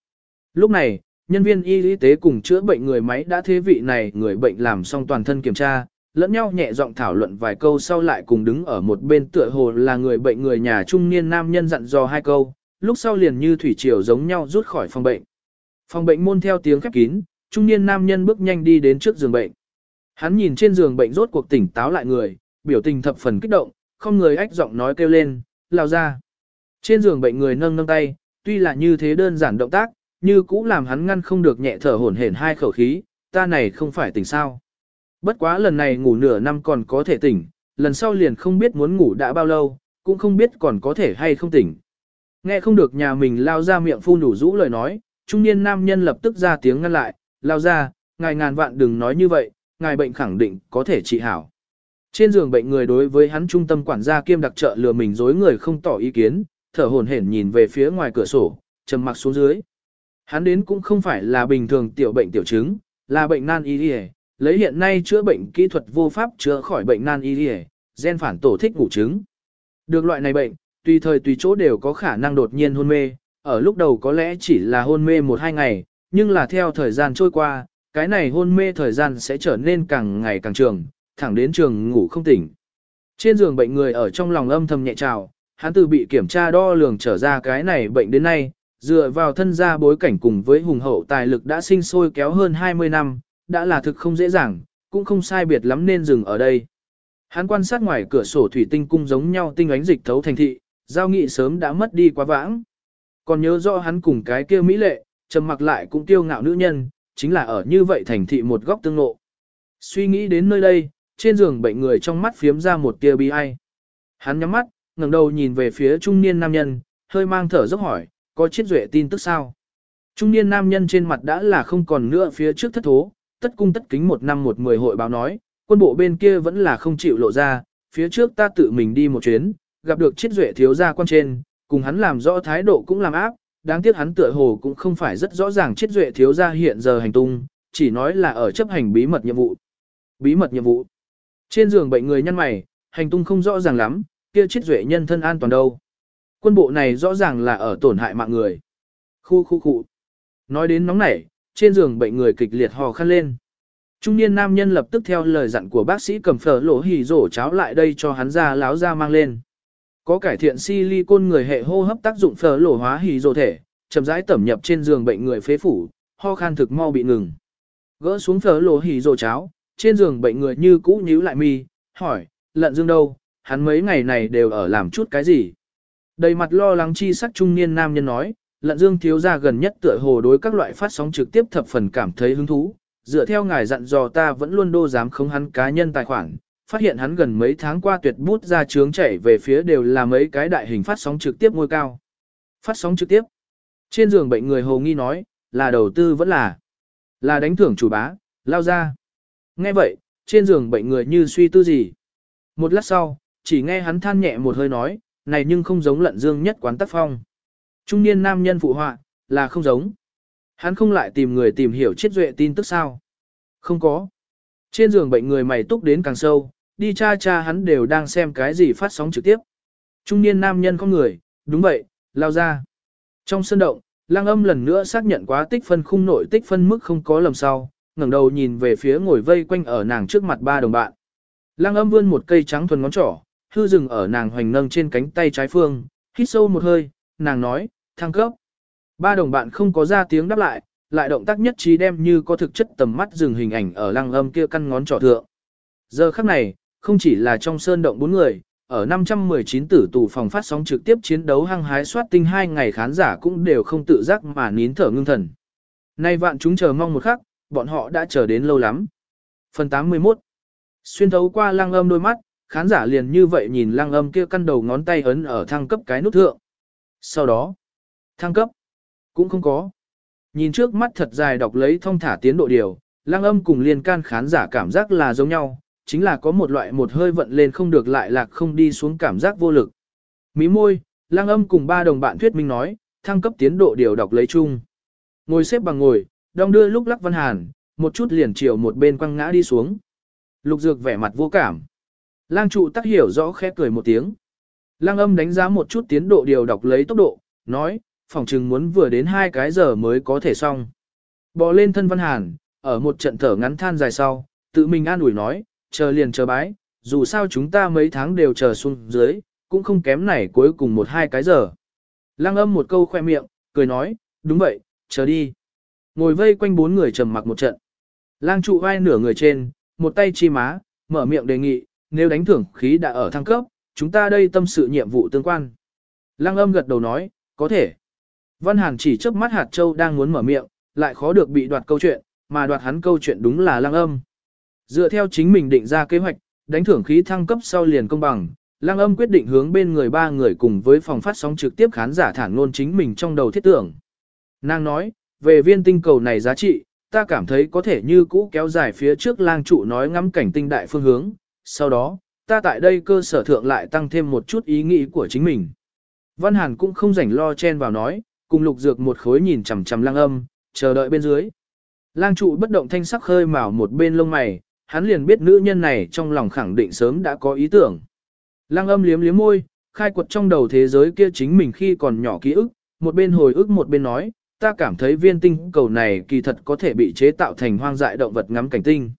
S1: Lúc này, nhân viên y tế cùng chữa bệnh người máy đã thế vị này người bệnh làm xong toàn thân kiểm tra, lẫn nhau nhẹ giọng thảo luận vài câu sau lại cùng đứng ở một bên tựa hồ là người bệnh người nhà trung niên nam nhân dặn dò hai câu, lúc sau liền như thủy triều giống nhau rút khỏi phòng bệnh. Phòng bệnh môn theo tiếng khép kín, trung niên nam nhân bước nhanh đi đến trước giường bệnh. Hắn nhìn trên giường bệnh rốt cuộc tỉnh táo lại người, biểu tình thập phần kích động, không người ách giọng nói kêu lên, lao ra. Trên giường bệnh người nâng nâng tay, tuy là như thế đơn giản động tác, như cũ làm hắn ngăn không được nhẹ thở hổn hển hai khẩu khí, ta này không phải tỉnh sao. Bất quá lần này ngủ nửa năm còn có thể tỉnh, lần sau liền không biết muốn ngủ đã bao lâu, cũng không biết còn có thể hay không tỉnh. Nghe không được nhà mình lao ra miệng phun đủ rũ lời nói, trung niên nam nhân lập tức ra tiếng ngăn lại, lao ra, ngài ngàn vạn đừng nói như vậy, ngài bệnh khẳng định có thể trị hảo. Trên giường bệnh người đối với hắn trung tâm quản gia kiêm đặc trợ lừa mình dối người không tỏ ý kiến, thở hổn hển nhìn về phía ngoài cửa sổ, trầm mặc xuống dưới. Hắn đến cũng không phải là bình thường tiểu bệnh tiểu chứng, là bệnh nan y đi lấy hiện nay chữa bệnh kỹ thuật vô pháp chữa khỏi bệnh nan y đi gen phản tổ thích ngủ trứng. Được loại này bệnh, tùy thời tùy chỗ đều có khả năng đột nhiên hôn mê, ở lúc đầu có lẽ chỉ là hôn mê một hai ngày, nhưng là theo thời gian trôi qua, cái này hôn mê thời gian sẽ trở nên càng ngày càng trường, thẳng đến trường ngủ không tỉnh. Trên giường bệnh người ở trong lòng âm thầm nhẹ trào, hắn từ bị kiểm tra đo lường trở ra cái này bệnh đến nay, dựa vào thân gia bối cảnh cùng với hùng hậu tài lực đã sinh sôi kéo hơn 20 năm, đã là thực không dễ dàng, cũng không sai biệt lắm nên dừng ở đây. Hắn quan sát ngoài cửa sổ thủy tinh cung giống nhau tinh ánh dịch thấu thành thị, giao nghị sớm đã mất đi quá vãng. Còn nhớ rõ hắn cùng cái kia mỹ lệ, trầm mặc lại cũng tiêu ngạo nữ nhân, chính là ở như vậy thành thị một góc tương lộ Suy nghĩ đến nơi đây, trên giường bệnh người trong mắt phiếm ra một tia bi ai. Hắn nhắm mắt, ngẩng đầu nhìn về phía trung niên nam nhân, hơi mang thở dốc hỏi, có chiết duệ tin tức sao? Trung niên nam nhân trên mặt đã là không còn nữa phía trước thất thố, tất cung tất kính một năm một mười hội báo nói, quân bộ bên kia vẫn là không chịu lộ ra, phía trước ta tự mình đi một chuyến, gặp được chiết duệ thiếu gia quan trên, cùng hắn làm rõ thái độ cũng làm áp, đáng tiếc hắn tựa hồ cũng không phải rất rõ ràng chiết duệ thiếu gia hiện giờ hành tung, chỉ nói là ở chấp hành bí mật nhiệm vụ. Bí mật nhiệm vụ. Trên giường bệnh người nhân mày, hành tung không rõ ràng lắm, kia chiết duệ nhân thân an toàn đâu. Quân bộ này rõ ràng là ở tổn hại mạng người. Khu khu khu. Nói đến nóng nảy, trên giường bệnh người kịch liệt hò khăn lên. Trung niên nam nhân lập tức theo lời dặn của bác sĩ cầm phở lỗ hỉ rổ cháo lại đây cho hắn ra láo ra mang lên. Có cải thiện silicon người hệ hô hấp tác dụng phở lỗ hóa hỉ rổ thể, chậm rãi tẩm nhập trên giường bệnh người phế phủ, ho khan thực mau bị ngừng. Gỡ xuống phở lỗ hỉ rổ cháo, trên giường bệnh người như cũ nhíu lại mi, hỏi, lận dương đâu, hắn mấy ngày này đều ở làm chút cái gì. Đầy mặt lo lắng chi sắc trung niên nam nhân nói, lận dương thiếu gia gần nhất tựa hồ đối các loại phát sóng trực tiếp thập phần cảm thấy hứng thú, dựa theo ngài dặn dò ta vẫn luôn đô dám không hắn cá nhân tài khoản, phát hiện hắn gần mấy tháng qua tuyệt bút ra trướng chảy về phía đều là mấy cái đại hình phát sóng trực tiếp ngôi cao. Phát sóng trực tiếp. Trên giường bệnh người hồ nghi nói, là đầu tư vẫn là, là đánh thưởng chủ bá, lao ra. Nghe vậy, trên giường bệnh người như suy tư gì. Một lát sau, chỉ nghe hắn than nhẹ một hơi nói, này nhưng không giống lận dương nhất quán tác phong. Trung niên nam nhân phụ họa, là không giống. Hắn không lại tìm người tìm hiểu chết duệ tin tức sao. Không có. Trên giường bệnh người mày túc đến càng sâu, đi cha cha hắn đều đang xem cái gì phát sóng trực tiếp. Trung niên nam nhân có người, đúng vậy, lao ra. Trong sân động, lang âm lần nữa xác nhận quá tích phân khung nội tích phân mức không có lầm sau, ngẩng đầu nhìn về phía ngồi vây quanh ở nàng trước mặt ba đồng bạn. Lang âm vươn một cây trắng thuần ngón trỏ, hư dừng ở nàng hoành nâng trên cánh tay trái phương, hít sâu một hơi, nàng nói, thăng cấp. Ba đồng bạn không có ra tiếng đáp lại, lại động tác nhất trí đem như có thực chất tầm mắt dừng hình ảnh ở lăng âm kia căn ngón trỏ thượng. Giờ khắc này, không chỉ là trong sơn động bốn người, ở 519 tử tù phòng phát sóng trực tiếp chiến đấu hăng hái soát tinh hai ngày khán giả cũng đều không tự giác mà nín thở ngưng thần. Nay vạn chúng chờ mong một khắc, bọn họ đã chờ đến lâu lắm. Phần 81 Xuyên thấu qua lăng âm đôi mắt, khán giả liền như vậy nhìn lăng âm kia căn đầu ngón tay ấn ở thăng cấp cái nút thượng. Sau đó, thăng cấp, cũng không có. Nhìn trước mắt thật dài đọc lấy thông thả tiến độ điều, lăng âm cùng liên can khán giả cảm giác là giống nhau, chính là có một loại một hơi vận lên không được lại lạc không đi xuống cảm giác vô lực. Mí môi, lăng âm cùng ba đồng bạn thuyết minh nói, thăng cấp tiến độ điều đọc lấy chung. Ngồi xếp bằng ngồi, đong đưa lúc lắc văn hàn, một chút liền chiều một bên quăng ngã đi xuống. Lục dược vẻ mặt vô cảm. Lang trụ tắc hiểu rõ khẽ cười một tiếng. Lang âm đánh giá một chút tiến độ điều đọc lấy tốc độ, nói, phòng chừng muốn vừa đến hai cái giờ mới có thể xong. Bò lên thân Văn Hàn, ở một trận thở ngắn than dài sau, tự mình an ủi nói, chờ liền chờ bái, dù sao chúng ta mấy tháng đều chờ xuống dưới, cũng không kém này cuối cùng một hai cái giờ. Lăng âm một câu khoe miệng, cười nói, đúng vậy, chờ đi. Ngồi vây quanh bốn người trầm mặc một trận. Lang trụ vai nửa người trên, một tay chi má, mở miệng đề nghị, nếu đánh thưởng khí đã ở thăng cấp, chúng ta đây tâm sự nhiệm vụ tương quan. Lăng âm gật đầu nói, có thể. Văn Hàn chỉ chớp mắt hạt châu đang muốn mở miệng, lại khó được bị đoạt câu chuyện, mà đoạt hắn câu chuyện đúng là lăng âm. Dựa theo chính mình định ra kế hoạch, đánh thưởng khí thăng cấp sau liền công bằng, lăng âm quyết định hướng bên người ba người cùng với phòng phát sóng trực tiếp khán giả thản luôn chính mình trong đầu thiết tưởng. Nàng nói, về viên tinh cầu này giá trị, ta cảm thấy có thể như cũ kéo dài phía trước lang trụ nói ngắm cảnh tinh đại phương hướng, sau đó, ta tại đây cơ sở thượng lại tăng thêm một chút ý nghĩ của chính mình. Văn Hàn cũng không rảnh lo chen vào nói, cùng lục dược một khối nhìn chằm chằm lang âm, chờ đợi bên dưới. Lang trụ bất động thanh sắc khơi mào một bên lông mày, hắn liền biết nữ nhân này trong lòng khẳng định sớm đã có ý tưởng. Lang âm liếm liếm môi, khai quật trong đầu thế giới kia chính mình khi còn nhỏ ký ức, một bên hồi ức một bên nói, ta cảm thấy viên tinh cầu này kỳ thật có thể bị chế tạo thành hoang dại động vật ngắm cảnh tinh.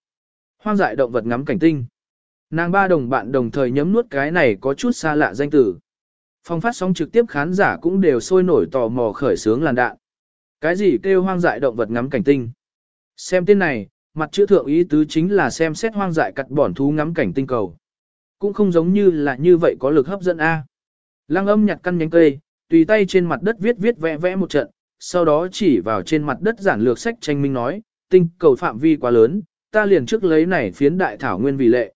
S1: Hoang dại động vật ngắm cảnh tinh. Nàng ba đồng bạn đồng thời nhấm nuốt cái này có chút xa lạ danh từ. Phong phát sóng trực tiếp khán giả cũng đều sôi nổi tò mò khởi sướng làn đạn. Cái gì kêu hoang dại động vật ngắm cảnh tinh? Xem tên này, mặt chữ thượng ý tứ chính là xem xét hoang dại cắt bỏn thú ngắm cảnh tinh cầu. Cũng không giống như là như vậy có lực hấp dẫn A. Lăng âm nhặt căn nhánh cây, tùy tay trên mặt đất viết viết vẽ vẽ một trận, sau đó chỉ vào trên mặt đất giản lược sách tranh minh nói, tinh cầu phạm vi quá lớn, ta liền trước lấy này phiến đại thảo nguyên vì lệ.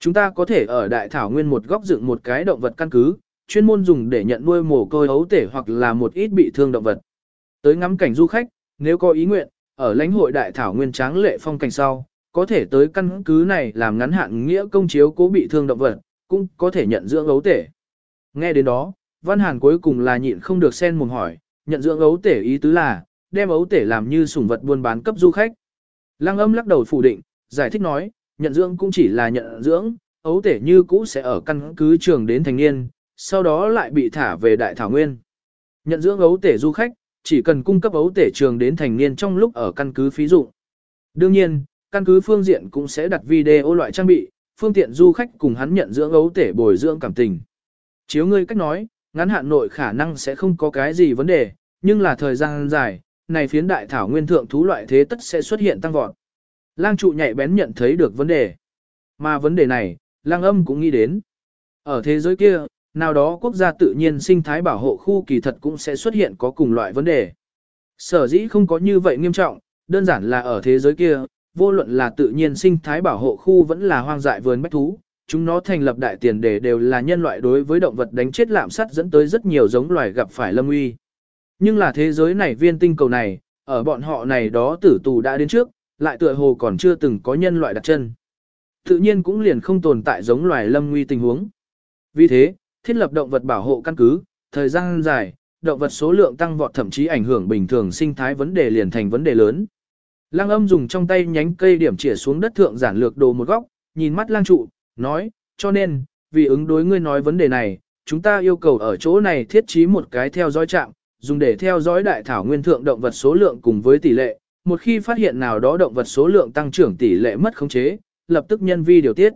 S1: Chúng ta có thể ở đại thảo nguyên một góc dựng một cái động vật căn cứ, chuyên môn dùng để nhận nuôi mồ côi ấu tể hoặc là một ít bị thương động vật. Tới ngắm cảnh du khách, nếu có ý nguyện, ở lãnh hội đại thảo nguyên tráng lệ phong cảnh sau, có thể tới căn cứ này làm ngắn hạn nghĩa công chiếu cố bị thương động vật, cũng có thể nhận dưỡng ấu tể. Nghe đến đó, Văn Hàn cuối cùng là nhịn không được sen mồm hỏi, nhận dưỡng ấu tể ý tứ là, đem ấu tể làm như sủng vật buôn bán cấp du khách. Lăng âm lắc đầu phủ định, giải thích nói, nhận dưỡng cũng chỉ là nhận dưỡng, ấu tể như cũ sẽ ở căn cứ trường đến thành niên, sau đó lại bị thả về đại thảo nguyên. Nhận dưỡng ấu tể du khách, chỉ cần cung cấp ấu tể trường đến thành niên trong lúc ở căn cứ phí dụng. Đương nhiên, căn cứ phương diện cũng sẽ đặt video loại trang bị, phương tiện du khách cùng hắn nhận dưỡng ấu tể bồi dưỡng cảm tình. Chiếu ngươi cách nói, ngắn hạn nội khả năng sẽ không có cái gì vấn đề, nhưng là thời gian dài, này phiến đại thảo nguyên thượng thú loại thế tất sẽ xuất hiện tăng vọt. Lang trụ nhạy bén nhận thấy được vấn đề. Mà vấn đề này, lang âm cũng nghĩ đến. Ở thế giới kia, nào đó quốc gia tự nhiên sinh thái bảo hộ khu kỳ thật cũng sẽ xuất hiện có cùng loại vấn đề. Sở dĩ không có như vậy nghiêm trọng, đơn giản là ở thế giới kia, vô luận là tự nhiên sinh thái bảo hộ khu vẫn là hoang dại vườn bách thú, chúng nó thành lập đại tiền đề đều là nhân loại đối với động vật đánh chết lạm sát dẫn tới rất nhiều giống loài gặp phải lâm uy. Nhưng là thế giới này viên tinh cầu này, ở bọn họ này đó tử tù đã đến trước, lại tựa hồ còn chưa từng có nhân loại đặt chân. Tự nhiên cũng liền không tồn tại giống loài lâm nguy tình huống. Vì thế, thiết lập động vật bảo hộ căn cứ, thời gian dài, động vật số lượng tăng vọt thậm chí ảnh hưởng bình thường sinh thái vấn đề liền thành vấn đề lớn. Lang âm dùng trong tay nhánh cây điểm chĩa xuống đất thượng giản lược đồ một góc, nhìn mắt lang trụ, nói, cho nên, vì ứng đối ngươi nói vấn đề này, chúng ta yêu cầu ở chỗ này thiết trí một cái theo dõi trạm, dùng để theo dõi đại thảo nguyên thượng động vật số lượng cùng với tỷ lệ, một khi phát hiện nào đó động vật số lượng tăng trưởng tỷ lệ mất khống chế, lập tức nhân vi điều tiết.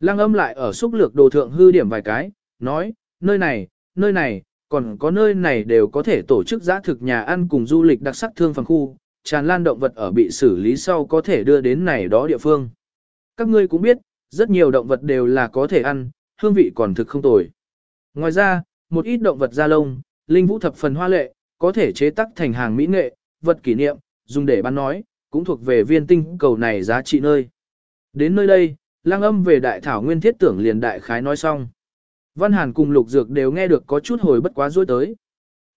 S1: Lăng âm lại ở xúc lược đồ thượng hư điểm vài cái, nói, nơi này, nơi này, còn có nơi này đều có thể tổ chức giã thực nhà ăn cùng du lịch đặc sắc thương phần khu, tràn lan động vật ở bị xử lý sau có thể đưa đến này đó địa phương. Các ngươi cũng biết, rất nhiều động vật đều là có thể ăn, hương vị còn thực không tồi. Ngoài ra, một ít động vật da lông, linh vũ thập phần hoa lệ, có thể chế tác thành hàng mỹ nghệ, vật kỷ niệm, dùng để bán nói, cũng thuộc về viên tinh cầu này giá trị nơi. Đến nơi đây, lang âm về đại thảo nguyên thiết tưởng liền đại khái nói xong. Văn Hàn cùng lục dược đều nghe được có chút hồi bất quá dối tới.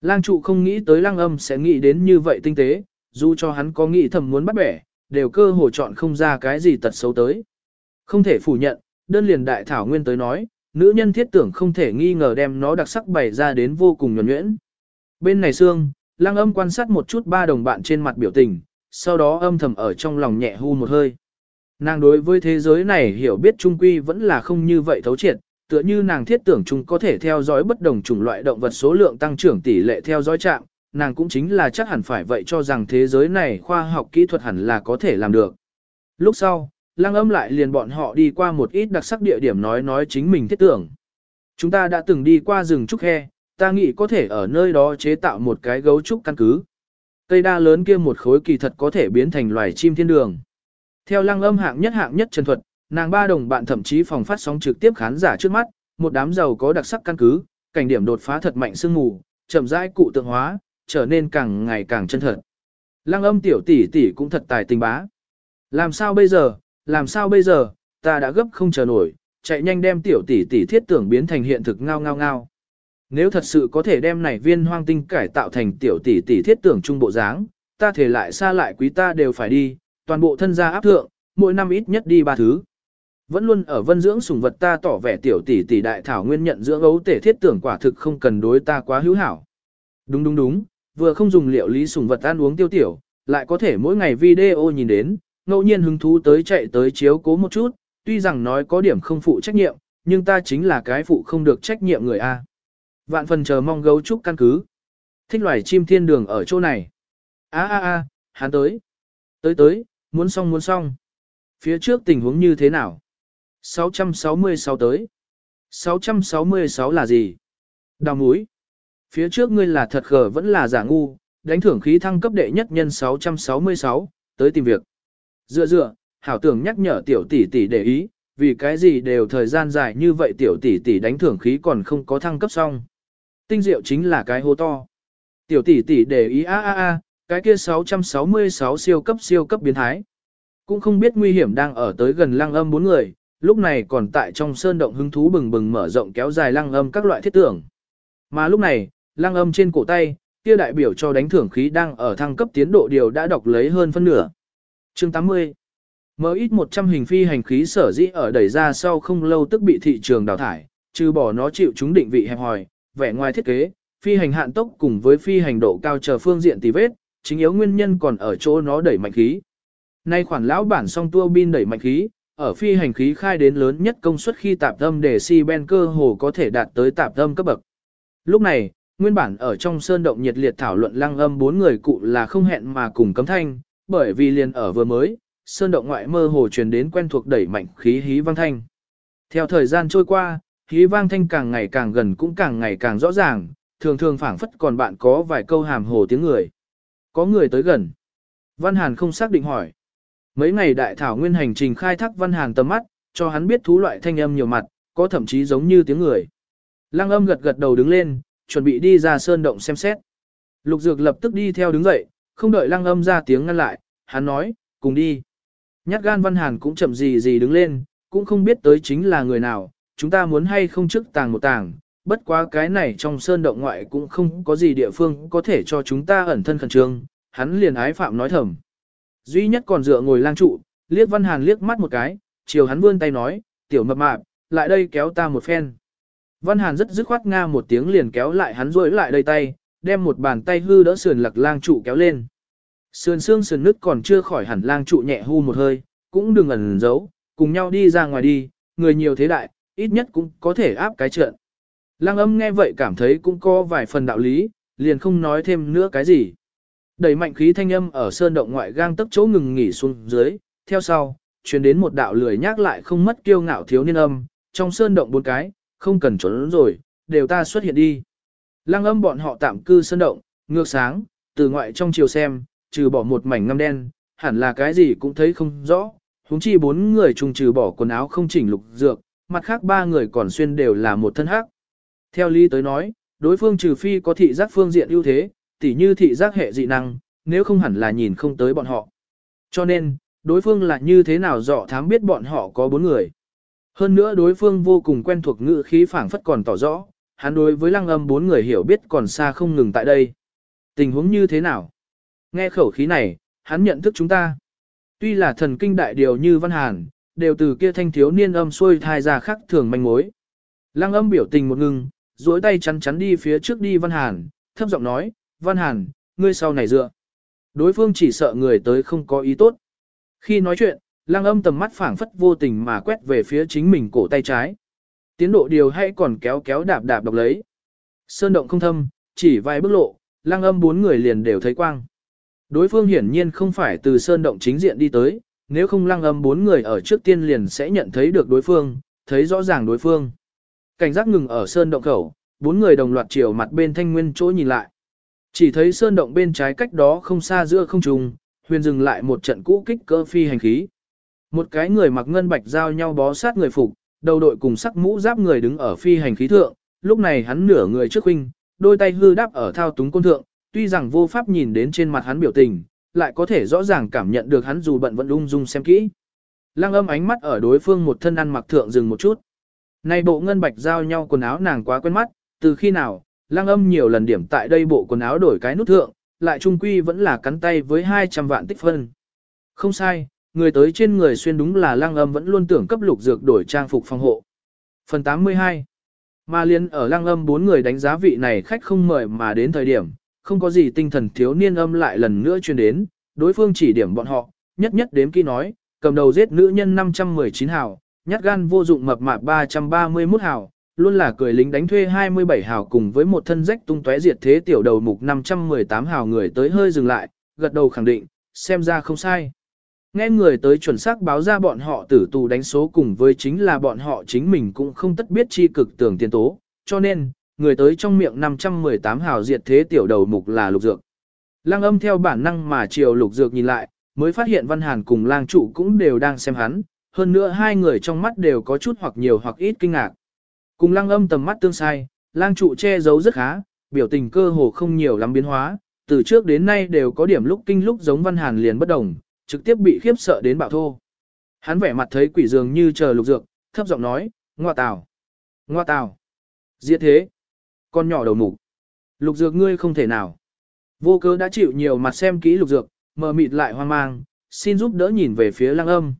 S1: Lang trụ không nghĩ tới lang âm sẽ nghĩ đến như vậy tinh tế, dù cho hắn có nghĩ thầm muốn bắt bẻ, đều cơ hồ chọn không ra cái gì tật xấu tới. Không thể phủ nhận, đơn liền đại thảo nguyên tới nói, nữ nhân thiết tưởng không thể nghi ngờ đem nó đặc sắc bày ra đến vô cùng nhuẩn nhuyễn. Bên này xương, lang âm quan sát một chút ba đồng bạn trên mặt biểu tình, sau đó âm thầm ở trong lòng nhẹ hu một hơi. Nàng đối với thế giới này hiểu biết trung quy vẫn là không như vậy thấu triệt, Tựa như nàng thiết tưởng chúng có thể theo dõi bất đồng chủng loại động vật số lượng tăng trưởng tỷ lệ theo dõi trạng, nàng cũng chính là chắc hẳn phải vậy cho rằng thế giới này khoa học kỹ thuật hẳn là có thể làm được. Lúc sau, lăng âm lại liền bọn họ đi qua một ít đặc sắc địa điểm nói nói chính mình thiết tưởng. Chúng ta đã từng đi qua rừng trúc khe, ta nghĩ có thể ở nơi đó chế tạo một cái gấu trúc căn cứ. Cây đa lớn kia một khối kỳ thật có thể biến thành loài chim thiên đường. Theo lăng âm hạng nhất hạng nhất chân thuật, nàng ba đồng bạn thậm chí phòng phát sóng trực tiếp khán giả trước mắt, một đám giàu có đặc sắc căn cứ, cảnh điểm đột phá thật mạnh sương mù, chậm rãi cụ tượng hóa, trở nên càng ngày càng chân thật. Lăng âm tiểu tỷ tỷ cũng thật tài tình bá. Làm sao bây giờ, làm sao bây giờ, ta đã gấp không chờ nổi, chạy nhanh đem tiểu tỷ tỷ thiết tưởng biến thành hiện thực ngao ngao ngao. Nếu thật sự có thể đem này viên hoang tinh cải tạo thành tiểu tỷ tỷ thiết tưởng trung bộ dáng, ta thể lại xa lại quý ta đều phải đi, toàn bộ thân gia áp thượng, mỗi năm ít nhất đi ba thứ. Vẫn luôn ở vân dưỡng sủng vật ta tỏ vẻ tiểu tỷ tỷ đại thảo nguyên nhận dưỡng ấu tể thiết tưởng quả thực không cần đối ta quá hữu hảo. Đúng đúng đúng, vừa không dùng liệu lý sủng vật ăn uống tiêu tiểu, lại có thể mỗi ngày video nhìn đến, ngẫu nhiên hứng thú tới chạy tới chiếu cố một chút, tuy rằng nói có điểm không phụ trách nhiệm, nhưng ta chính là cái phụ không được trách nhiệm người A. Vạn phần chờ mong gấu trúc căn cứ. Thích loài chim thiên đường ở chỗ này. a a a hắn tới. Tới tới, muốn xong muốn xong. Phía trước tình huống như thế nào? 666 tới. 666 là gì? Đào múi. Phía trước ngươi là thật khờ vẫn là giả ngu, đánh thưởng khí thăng cấp đệ nhất nhân 666, tới tìm việc. Dựa dựa, hảo tưởng nhắc nhở tiểu tỷ tỷ để ý, vì cái gì đều thời gian dài như vậy tiểu tỷ tỷ đánh thưởng khí còn không có thăng cấp xong. Tinh diệu chính là cái hô to. Tiểu tỷ tỷ để ý a a a, cái kia 666 siêu cấp siêu cấp biến thái. Cũng không biết nguy hiểm đang ở tới gần lăng âm bốn người, lúc này còn tại trong sơn động hứng thú bừng bừng mở rộng kéo dài lăng âm các loại thiết tưởng. Mà lúc này, lăng âm trên cổ tay, kia đại biểu cho đánh thưởng khí đang ở thăng cấp tiến độ điều đã đọc lấy hơn phân nửa. Chương 80 Mở ít 100 hình phi hành khí sở dĩ ở đẩy ra sau không lâu tức bị thị trường đào thải, trừ bỏ nó chịu chúng định vị hẹp hòi, vẻ ngoài thiết kế, phi hành hạn tốc cùng với phi hành độ cao chờ phương diện tì vết, chính yếu nguyên nhân còn ở chỗ nó đẩy mạnh khí. Nay khoản lão bản song tua bin đẩy mạnh khí, ở phi hành khí khai đến lớn nhất công suất khi tạp âm để si ben cơ hồ có thể đạt tới tạp âm cấp bậc. Lúc này, nguyên bản ở trong sơn động nhiệt liệt thảo luận lăng âm bốn người cụ là không hẹn mà cùng cấm thanh, bởi vì liền ở vừa mới, sơn động ngoại mơ hồ truyền đến quen thuộc đẩy mạnh khí hí vang thanh. Theo thời gian trôi qua, khí vang thanh càng ngày càng gần cũng càng ngày càng rõ ràng, thường thường phảng phất còn bạn có vài câu hàm hồ tiếng người. Có người tới gần. Văn Hàn không xác định hỏi. Mấy ngày đại thảo nguyên hành trình khai thác Văn Hàn tầm mắt, cho hắn biết thú loại thanh âm nhiều mặt, có thậm chí giống như tiếng người. Lăng âm gật gật đầu đứng lên, chuẩn bị đi ra sơn động xem xét. Lục Dược lập tức đi theo đứng dậy, không đợi lăng âm ra tiếng ngăn lại, hắn nói, cùng đi. Nhát gan Văn Hàn cũng chậm gì gì đứng lên, cũng không biết tới chính là người nào, chúng ta muốn hay không trước tàng một tàng, bất quá cái này trong sơn động ngoại cũng không có gì địa phương có thể cho chúng ta ẩn thân khẩn trương, hắn liền ái phạm nói thầm. Duy nhất còn dựa ngồi lang trụ, liếc Văn Hàn liếc mắt một cái, chiều hắn vươn tay nói, tiểu mập mạp, lại đây kéo ta một phen. Văn Hàn rất dứt khoát nga một tiếng liền kéo lại hắn rối lại đây tay, đem một bàn tay hư đỡ sườn lật lang trụ kéo lên. Sườn xương sườn nứt còn chưa khỏi hẳn lang trụ nhẹ hư một hơi, cũng đừng ẩn giấu, cùng nhau đi ra ngoài đi, người nhiều thế đại, ít nhất cũng có thể áp cái trận. Lang âm nghe vậy cảm thấy cũng có vài phần đạo lý, liền không nói thêm nữa cái gì. Đẩy mạnh khí thanh âm ở sơn động ngoại gang tấp chỗ ngừng nghỉ xuống dưới, theo sau, truyền đến một đạo lười nhắc lại không mất kiêu ngạo thiếu niên âm, trong sơn động bốn cái, không cần trốn rồi, đều ta xuất hiện đi. Lăng âm bọn họ tạm cư sơn động, ngược sáng, từ ngoại trong chiều xem, trừ bỏ một mảnh ngăm đen, hẳn là cái gì cũng thấy không rõ. Húng chi bốn người trùng trừ bỏ quần áo không chỉnh lục dược, mặt khác ba người còn xuyên đều là một thân hắc. Theo lý tới nói, đối phương trừ phi có thị giác phương diện ưu thế, tỉ như thị giác hệ dị năng, nếu không hẳn là nhìn không tới bọn họ. Cho nên, đối phương là như thế nào rõ thám biết bọn họ có bốn người. Hơn nữa đối phương vô cùng quen thuộc ngữ khí phảng phất còn tỏ rõ, hắn đối với lăng âm bốn người hiểu biết còn xa không ngừng tại đây. Tình huống như thế nào? Nghe khẩu khí này, hắn nhận thức chúng ta. Tuy là thần kinh đại điều như văn hàn, đều từ kia thanh thiếu niên âm xuôi thai ra khắc thường manh mối. Lăng âm biểu tình một ngừng, duỗi tay chắn chắn đi phía trước đi văn hàn, thấp giọng nói, văn hàn, ngươi sau này dựa. Đối phương chỉ sợ người tới không có ý tốt. Khi nói chuyện, lăng âm tầm mắt phảng phất vô tình mà quét về phía chính mình cổ tay trái. Tiến độ điều hay còn kéo kéo đạp đạp đọc lấy. Sơn động không thâm, chỉ vài bước lộ, lăng âm bốn người liền đều thấy quang. Đối phương hiển nhiên không phải từ sơn động chính diện đi tới, nếu không lăng âm bốn người ở trước tiên liền sẽ nhận thấy được đối phương, thấy rõ ràng đối phương. Cảnh giác ngừng ở sơn động khẩu, bốn người đồng loạt chiều mặt bên thanh nguyên chỗ nhìn lại. Chỉ thấy sơn động bên trái cách đó không xa giữa không trùng, huyền dừng lại một trận cũ kích cơ phi hành khí. Một cái người mặc ngân bạch giao nhau bó sát người phục, đầu đội cùng sắc mũ giáp người đứng ở phi hành khí thượng, lúc này hắn nửa người trước huynh, đôi tay hư đáp ở thao túng côn thượng, tuy rằng vô pháp nhìn đến trên mặt hắn biểu tình, lại có thể rõ ràng cảm nhận được hắn dù bận vẫn ung dung xem kỹ. Lăng âm ánh mắt ở đối phương một thân ăn mặc thượng dừng một chút. Này bộ ngân bạch giao nhau quần áo nàng quá quen mắt, từ khi nào, lăng âm nhiều lần điểm tại đây bộ quần áo đổi cái nút thượng, lại trung quy vẫn là cắn tay với 200 vạn tích phân. Không sai, người tới trên người xuyên đúng là lăng âm vẫn luôn tưởng cấp lục dược đổi trang phục phòng hộ. Phần 82 Mà liên ở lăng âm bốn người đánh giá vị này khách không mời mà đến thời điểm, không có gì tinh thần thiếu niên âm lại lần nữa truyền đến, đối phương chỉ điểm bọn họ, nhất nhất đếm kỹ nói, cầm đầu giết nữ nhân 519 hào, nhát gan vô dụng mập mạp 331 hào, luôn là cười lính đánh thuê 27 hào cùng với một thân rách tung tóe diệt thế tiểu đầu mục 518 hào người tới hơi dừng lại, gật đầu khẳng định, xem ra không sai. Nghe người tới chuẩn xác báo ra bọn họ tử tù đánh số cùng với chính là bọn họ chính mình cũng không tất biết chi cực tưởng tiền tố, cho nên, người tới trong miệng 518 hào diệt thế tiểu đầu mục là lục dược. Lăng âm theo bản năng mà chiều lục dược nhìn lại, mới phát hiện văn hàn cùng lang trụ cũng đều đang xem hắn, hơn nữa hai người trong mắt đều có chút hoặc nhiều hoặc ít kinh ngạc. Cùng lăng âm tầm mắt tương sai, lang trụ che giấu rất khá, biểu tình cơ hồ không nhiều lắm biến hóa, từ trước đến nay đều có điểm lúc kinh lúc giống văn hàn liền bất đồng, trực tiếp bị khiếp sợ đến bạo thô. Hắn vẻ mặt thấy quỷ dường như chờ lục dược, thấp giọng nói, ngoa tào, ngoa tào, diệt thế, con nhỏ đầu mục, lục dược ngươi không thể nào. Vô cớ đã chịu nhiều mặt xem kỹ lục dược, mờ mịt lại hoang mang, xin giúp đỡ nhìn về phía lăng âm.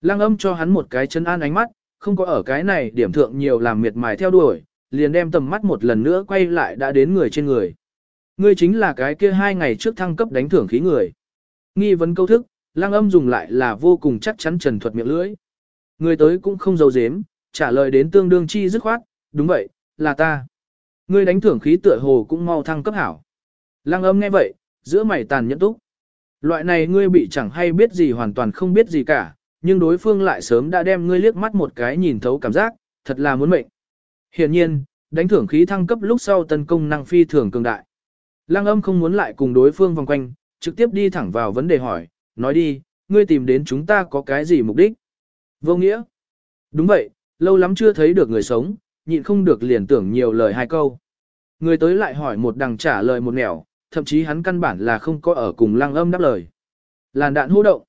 S1: Lăng âm cho hắn một cái chân an ánh mắt, không có ở cái này điểm thượng nhiều làm miệt mài theo đuổi, liền đem tầm mắt một lần nữa quay lại đã đến người trên người. Ngươi chính là cái kia hai ngày trước thăng cấp đánh thưởng khí người. Nghi vấn câu thức, lăng âm dùng lại là vô cùng chắc chắn trần thuật miệng lưỡi. Người tới cũng không giấu dếm, trả lời đến tương đương chi dứt khoát, đúng vậy, là ta. Ngươi đánh thưởng khí tựa hồ cũng mau thăng cấp hảo. Lăng âm nghe vậy, giữa mày tàn nhẫn túc. Loại này ngươi bị chẳng hay biết gì hoàn toàn không biết gì cả, nhưng đối phương lại sớm đã đem ngươi liếc mắt một cái nhìn thấu cảm giác, thật là muốn mệnh. Hiển nhiên, đánh thưởng khí thăng cấp lúc sau tấn công năng phi thường cường đại. Lăng âm không muốn lại cùng đối phương vòng quanh, trực tiếp đi thẳng vào vấn đề hỏi, nói đi, ngươi tìm đến chúng ta có cái gì mục đích? Vô nghĩa. Đúng vậy, lâu lắm chưa thấy được người sống, nhịn không được liền tưởng nhiều lời hai câu. Người tới lại hỏi một đằng trả lời một nẻo, thậm chí hắn căn bản là không có ở cùng lăng âm đáp lời. Làn đạn hô động.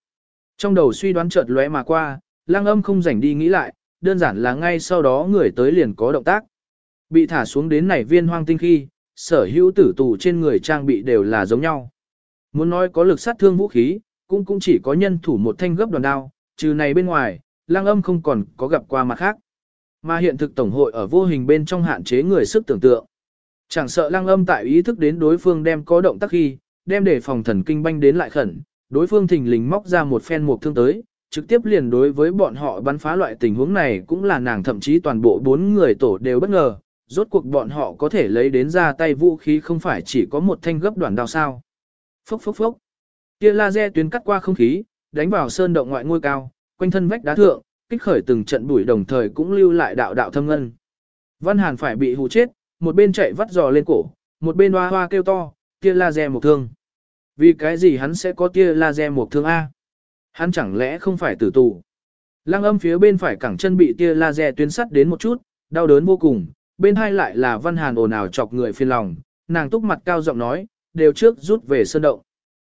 S1: Trong đầu suy đoán chợt lóe mà qua, lăng âm không rảnh đi nghĩ lại, đơn giản là ngay sau đó người tới liền có động tác. Bị thả xuống đến nảy viên hoang tinh khi, sở hữu tử tù trên người trang bị đều là giống nhau. Muốn nói có lực sát thương vũ khí, cũng cũng chỉ có nhân thủ một thanh gấp đoàn đao, trừ này bên ngoài, lăng âm không còn có gặp qua mặt khác. Mà hiện thực tổng hội ở vô hình bên trong hạn chế người sức tưởng tượng. Chẳng sợ lăng âm tại ý thức đến đối phương đem có động tác khi, đem để phòng thần kinh banh đến lại khẩn, đối phương thình lình móc ra một phen một thương tới, trực tiếp liền đối với bọn họ bắn phá loại tình huống này cũng là nàng thậm chí toàn bộ bốn người tổ đều bất ngờ, rốt cuộc bọn họ có thể lấy đến ra tay vũ khí không phải chỉ có một thanh gấp đoạn đao sao. Phốc phốc phốc. Tia laser tuyến cắt qua không khí, đánh vào sơn động ngoại ngôi cao, quanh thân vách đá thượng, kích khởi từng trận bụi đồng thời cũng lưu lại đạo đạo thâm ngân. Văn Hàn phải bị hù chết, một bên chạy vắt giò lên cổ, một bên hoa hoa kêu to, tia laser một thương. Vì cái gì hắn sẽ có tia laser một thương A? Hắn chẳng lẽ không phải tử tù? Lăng âm phía bên phải cẳng chân bị tia laser tuyến sắt đến một chút, đau đớn vô cùng, bên hai lại là văn hàn ồn ào chọc người phiền lòng, nàng túc mặt cao giọng nói, đều trước rút về sơn động.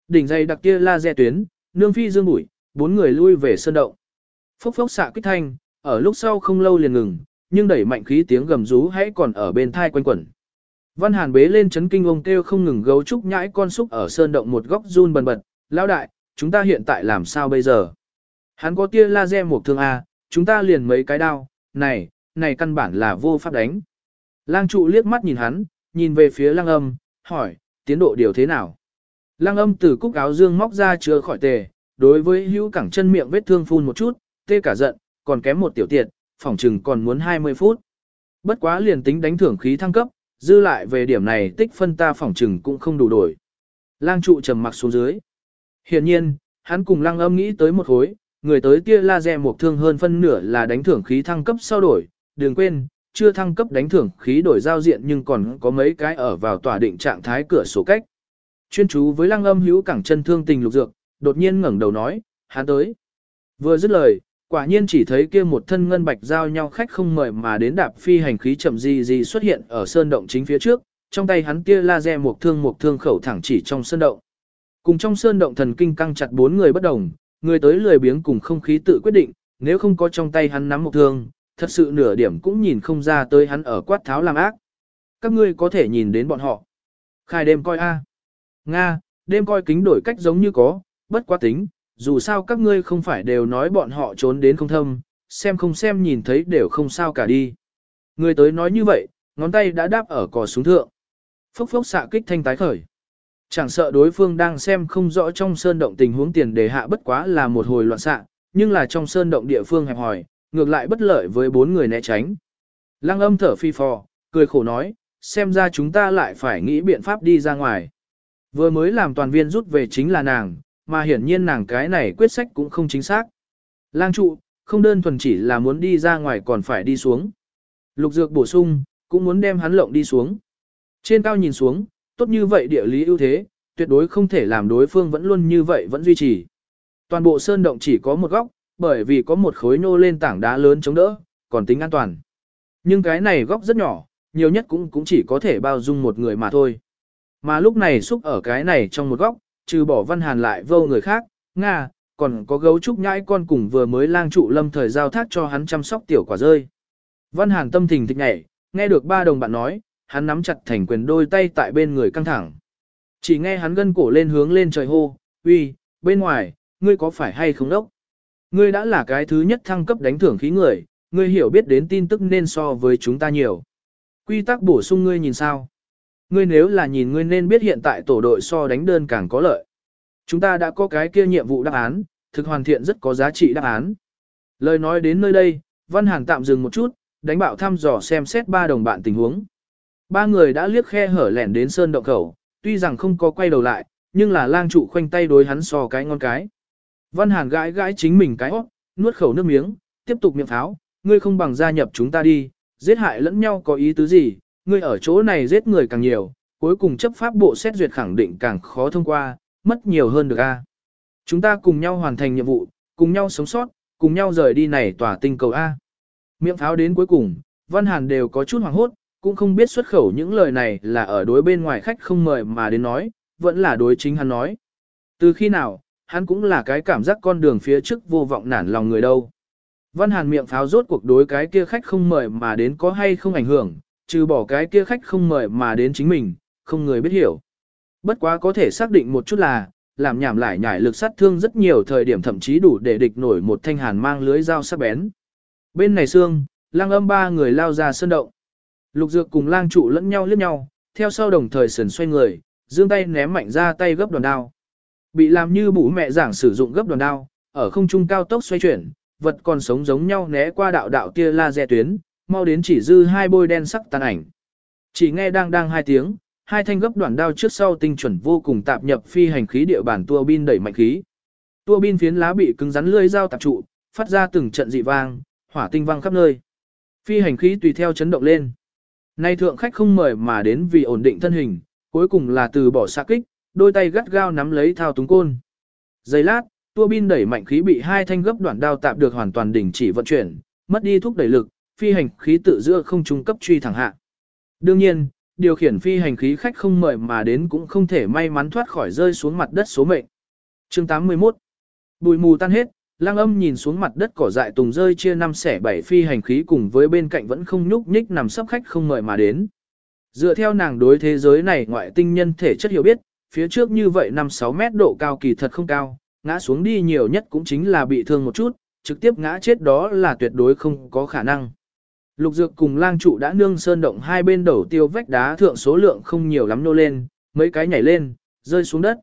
S1: Đỉnh dây đặc tia laser tuyến, nương phi dương bụi, bốn người lui về sơn động. Phốc phốc xạ kích thanh, ở lúc sau không lâu liền ngừng, nhưng đẩy mạnh khí tiếng gầm rú hãy còn ở bên thai quanh quẩn. Văn Hàn bế lên chấn kinh ông kêu không ngừng gấu trúc nhãi con xúc ở sơn động một góc run bần bật, lão đại, chúng ta hiện tại làm sao bây giờ? Hắn có tia laser một thương A, chúng ta liền mấy cái đao, này, này căn bản là vô pháp đánh. Lang trụ liếc mắt nhìn hắn, nhìn về phía lang âm, hỏi, tiến độ điều thế nào? Lang âm từ cúc áo dương móc ra chứa khỏi tề, đối với hữu cẳng chân miệng vết thương phun một chút, tê cả giận, còn kém một tiểu tiệt, phỏng chừng còn muốn 20 phút. Bất quá liền tính đánh thưởng khí thăng cấp, dư lại về điểm này tích phân ta phỏng chừng cũng không đủ đổi. Lang trụ trầm mặc xuống dưới. Hiện nhiên, hắn cùng lăng âm nghĩ tới một hối, người tới kia laser một thương hơn phân nửa là đánh thưởng khí thăng cấp sau đổi, đừng quên, chưa thăng cấp đánh thưởng khí đổi giao diện nhưng còn có mấy cái ở vào tỏa định trạng thái cửa sổ cách. Chuyên chú với lăng âm hữu cẳng chân thương tình lục dược, đột nhiên ngẩng đầu nói, hắn tới. Vừa dứt lời, quả nhiên chỉ thấy kia một thân ngân bạch giao nhau khách không mời mà đến đạp phi hành khí chậm gì gì xuất hiện ở sơn động chính phía trước, trong tay hắn kia laser một thương một thương khẩu thẳng chỉ trong sơn động. Cùng trong sơn động thần kinh căng chặt bốn người bất đồng, người tới lười biếng cùng không khí tự quyết định, nếu không có trong tay hắn nắm một thương, thật sự nửa điểm cũng nhìn không ra tới hắn ở quát tháo làm ác. Các ngươi có thể nhìn đến bọn họ. Khai đêm coi A. Nga, đêm coi kính đổi cách giống như có, bất quá tính, dù sao các ngươi không phải đều nói bọn họ trốn đến không thâm, xem không xem nhìn thấy đều không sao cả đi. Người tới nói như vậy, ngón tay đã đáp ở cò súng thượng. Phốc phốc xạ kích thanh tái khởi. Chẳng sợ đối phương đang xem không rõ trong sơn động tình huống tiền đề hạ bất quá là một hồi loạn xạ, nhưng là trong sơn động địa phương hẹp hỏi, ngược lại bất lợi với bốn người né tránh. Lăng âm thở phi phò, cười khổ nói, xem ra chúng ta lại phải nghĩ biện pháp đi ra ngoài. Vừa mới làm toàn viên rút về chính là nàng, mà hiển nhiên nàng cái này quyết sách cũng không chính xác. Lang trụ, không đơn thuần chỉ là muốn đi ra ngoài còn phải đi xuống. Lục dược bổ sung, cũng muốn đem hắn lộng đi xuống. Trên cao nhìn xuống, tốt như vậy địa lý ưu thế, tuyệt đối không thể làm đối phương vẫn luôn như vậy vẫn duy trì. Toàn bộ sơn động chỉ có một góc, bởi vì có một khối nô lên tảng đá lớn chống đỡ, còn tính an toàn. Nhưng cái này góc rất nhỏ, nhiều nhất cũng cũng chỉ có thể bao dung một người mà thôi. Mà lúc này xúc ở cái này trong một góc, trừ bỏ văn hàn lại vô người khác, Nga, còn có gấu trúc nhãi con cùng vừa mới lang trụ lâm thời giao thác cho hắn chăm sóc tiểu quả rơi. Văn hàn tâm tình thịch nhảy, nghe được ba đồng bạn nói, hắn nắm chặt thành quyền đôi tay tại bên người căng thẳng. Chỉ nghe hắn gân cổ lên hướng lên trời hô, uy, bên ngoài, ngươi có phải hay không đốc? Ngươi đã là cái thứ nhất thăng cấp đánh thưởng khí người, ngươi hiểu biết đến tin tức nên so với chúng ta nhiều. Quy tắc bổ sung ngươi nhìn sao? Ngươi nếu là nhìn ngươi nên biết hiện tại tổ đội so đánh đơn càng có lợi. Chúng ta đã có cái kia nhiệm vụ đáp án, thực hoàn thiện rất có giá trị đáp án. Lời nói đến nơi đây, Văn Hàn tạm dừng một chút, đánh bạo thăm dò xem xét ba đồng bạn tình huống. Ba người đã liếc khe hở lẻn đến sơn động khẩu, tuy rằng không có quay đầu lại, nhưng là lang trụ khoanh tay đối hắn so cái ngon cái. Văn Hàn gãi gãi chính mình cái óc, nuốt khẩu nước miếng, tiếp tục miệng pháo, ngươi không bằng gia nhập chúng ta đi, giết hại lẫn nhau có ý tứ gì, ngươi ở chỗ này giết người càng nhiều, cuối cùng chấp pháp bộ xét duyệt khẳng định càng khó thông qua, mất nhiều hơn được a. Chúng ta cùng nhau hoàn thành nhiệm vụ, cùng nhau sống sót, cùng nhau rời đi này tỏa tinh cầu A. Miệng pháo đến cuối cùng, Văn Hàn đều có chút hoảng hốt, cũng không biết xuất khẩu những lời này là ở đối bên ngoài khách không mời mà đến nói, vẫn là đối chính hắn nói. Từ khi nào, hắn cũng là cái cảm giác con đường phía trước vô vọng nản lòng người đâu. Văn Hàn miệng pháo rốt cuộc đối cái kia khách không mời mà đến có hay không ảnh hưởng, trừ bỏ cái kia khách không mời mà đến chính mình, không người biết hiểu. Bất quá có thể xác định một chút là, làm nhảm lại nhảy lực sát thương rất nhiều thời điểm thậm chí đủ để địch nổi một thanh hàn mang lưới dao sắc bén. Bên này xương, lang âm ba người lao ra sơn động. Lục dược cùng lang trụ lẫn nhau liếc nhau, theo sau đồng thời sườn xoay người, dương tay ném mạnh ra tay gấp đòn đao. Bị làm như bủ mẹ giảng sử dụng gấp đòn đao, ở không trung cao tốc xoay chuyển, vật còn sống giống nhau né qua đạo đạo tia laser tuyến, mau đến chỉ dư hai bôi đen sắc tàn ảnh. Chỉ nghe đang đang hai tiếng, hai thanh gấp đoạn đao trước sau tinh chuẩn vô cùng tạp nhập phi hành khí địa bản tua bin đẩy mạnh khí. Tua bin phiến lá bị cứng rắn lưỡi dao tạp trụ, phát ra từng trận dị vang, hỏa tinh vang khắp nơi. Phi hành khí tùy theo chấn động lên. Nay thượng khách không mời mà đến vì ổn định thân hình, cuối cùng là từ bỏ xạ kích, đôi tay gắt gao nắm lấy thao túng côn. Giây lát, tua bin đẩy mạnh khí bị hai thanh gấp đoạn đao tạp được hoàn toàn đình chỉ vận chuyển, mất đi thúc đẩy lực, phi hành khí tự giữa không trung cấp truy thẳng hạ. Đương nhiên, điều khiển phi hành khí khách không mời mà đến cũng không thể may mắn thoát khỏi rơi xuống mặt đất số mệnh. Chương 81 Bùi mù tan hết, lang âm nhìn xuống mặt đất cỏ dại tùng rơi chia năm xẻ bảy phi hành khí cùng với bên cạnh vẫn không nhúc nhích nằm sắp khách không mời mà đến. Dựa theo nàng đối thế giới này ngoại tinh nhân thể chất hiểu biết, phía trước như vậy 5-6 mét độ cao kỳ thật không cao, ngã xuống đi nhiều nhất cũng chính là bị thương một chút, trực tiếp ngã chết đó là tuyệt đối không có khả năng. Lục dược cùng lang trụ đã nương sơn động hai bên đầu tiêu vách đá thượng số lượng không nhiều lắm nô lên, mấy cái nhảy lên, rơi xuống đất.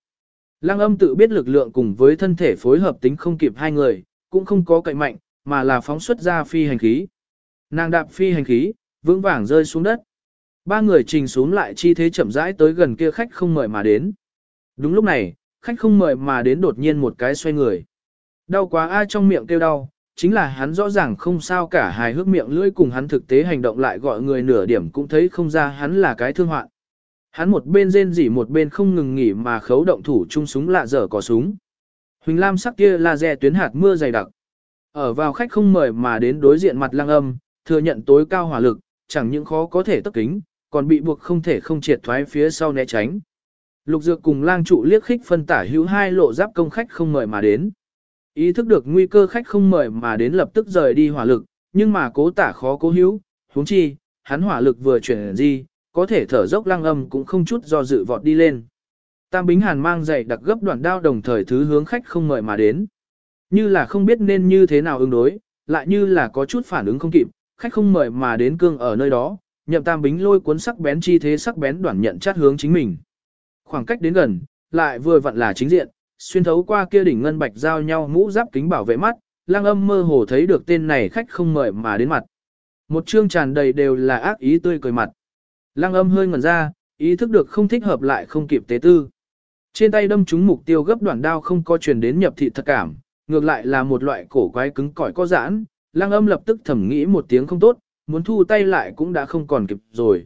S1: Lang âm tự biết lực lượng cùng với thân thể phối hợp tính không kịp hai người, cũng không có cậy mạnh, mà là phóng xuất ra phi hành khí. Nàng đạp phi hành khí, vững vàng rơi xuống đất. Ba người trình xuống lại chi thế chậm rãi tới gần kia khách không mời mà đến. Đúng lúc này, khách không mời mà đến đột nhiên một cái xoay người. Đau quá ai trong miệng kêu đau, chính là hắn rõ ràng không sao cả hài hước miệng lưỡi cùng hắn thực tế hành động lại gọi người nửa điểm cũng thấy không ra hắn là cái thương hoạn. Hắn một bên rên rỉ một bên không ngừng nghỉ mà khấu động thủ chung súng lạ dở có súng. Huỳnh lam sắc kia laser tuyến hạt mưa dày đặc. Ở vào khách không mời mà đến đối diện mặt lăng âm, thừa nhận tối cao hỏa lực, chẳng những khó có thể tất kính, còn bị buộc không thể không triệt thoái phía sau né tránh. Lục dược cùng lang trụ liếc khích phân tả hữu hai lộ giáp công khách không mời mà đến. Ý thức được nguy cơ khách không mời mà đến lập tức rời đi hỏa lực, nhưng mà cố tả khó cố hữu, huống chi, hắn hỏa lực vừa chuyển di, có thể thở dốc lăng âm cũng không chút do dự vọt đi lên. Tam Bính Hàn mang giày đặc gấp đoạn đao đồng thời thứ hướng khách không mời mà đến. Như là không biết nên như thế nào ứng đối, lại như là có chút phản ứng không kịp, khách không mời mà đến cương ở nơi đó, nhậm Tam Bính lôi cuốn sắc bén chi thế sắc bén đoạn nhận chát hướng chính mình. Khoảng cách đến gần, lại vừa vặn là chính diện, xuyên thấu qua kia đỉnh ngân bạch giao nhau mũ giáp kính bảo vệ mắt, lang âm mơ hồ thấy được tên này khách không mời mà đến mặt. Một chương tràn đầy đều là ác ý tươi cười mặt. Lang âm hơi ngẩn ra, ý thức được không thích hợp lại không kịp tế tư. Trên tay đâm trúng mục tiêu gấp đoạn đao không có truyền đến nhập thị thật cảm, ngược lại là một loại cổ quái cứng cỏi có giãn, lang âm lập tức thầm nghĩ một tiếng không tốt, muốn thu tay lại cũng đã không còn kịp rồi.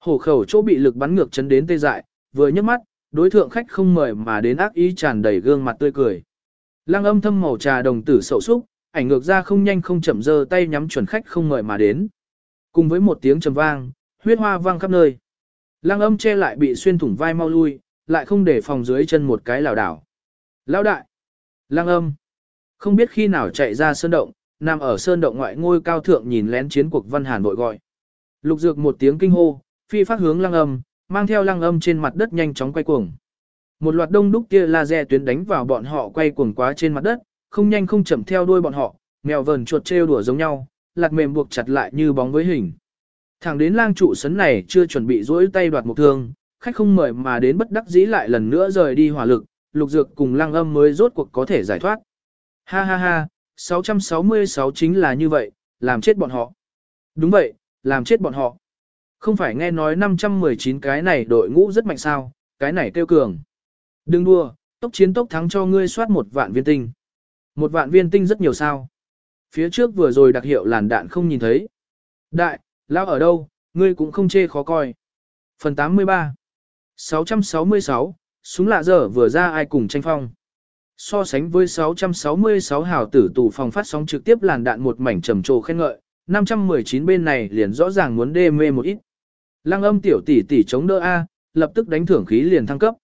S1: Hổ khẩu chỗ bị lực bắn ngược chấn đến tê dại, vừa nhấc mắt, đối thượng khách không mời mà đến ác ý tràn đầy gương mặt tươi cười. Lăng âm thâm màu trà đồng tử sậu súc, ảnh ngược ra không nhanh không chậm giơ tay nhắm chuẩn khách không mời mà đến. Cùng với một tiếng trầm vang, huyết hoa vang khắp nơi. Lăng âm che lại bị xuyên thủng vai mau lui, lại không để phòng dưới chân một cái lảo đảo. Lão đại! Lăng âm! Không biết khi nào chạy ra sơn động, nằm ở sơn động ngoại ngôi cao thượng nhìn lén chiến cuộc văn hàn bội gọi. Lục dược một tiếng kinh hô, phi phát hướng lăng âm, mang theo lăng âm trên mặt đất nhanh chóng quay cuồng. Một loạt đông đúc kia laser tuyến đánh vào bọn họ quay cuồng quá trên mặt đất, không nhanh không chậm theo đuôi bọn họ, mèo vờn chuột trêu đùa giống nhau, lạt mềm buộc chặt lại như bóng với hình. Thẳng đến lang trụ sấn này chưa chuẩn bị rỗi tay đoạt một thương, khách không mời mà đến bất đắc dĩ lại lần nữa rời đi hỏa lực, lục dược cùng lang âm mới rốt cuộc có thể giải thoát. Ha ha ha, 666 chính là như vậy, làm chết bọn họ. Đúng vậy, làm chết bọn họ. Không phải nghe nói 519 cái này đội ngũ rất mạnh sao, cái này tiêu cường. Đừng đua, tốc chiến tốc thắng cho ngươi soát một vạn viên tinh. Một vạn viên tinh rất nhiều sao. Phía trước vừa rồi đặc hiệu làn đạn không nhìn thấy. Đại, lão ở đâu, ngươi cũng không chê khó coi. Phần 83 666, súng lạ dở vừa ra ai cùng tranh phong. So sánh với 666 hào tử tù phòng phát sóng trực tiếp làn đạn một mảnh trầm trồ khen ngợi, 519 bên này liền rõ ràng muốn đê mê một ít. Lăng âm tiểu tỷ tỷ chống đỡ A, lập tức đánh thưởng khí liền thăng cấp.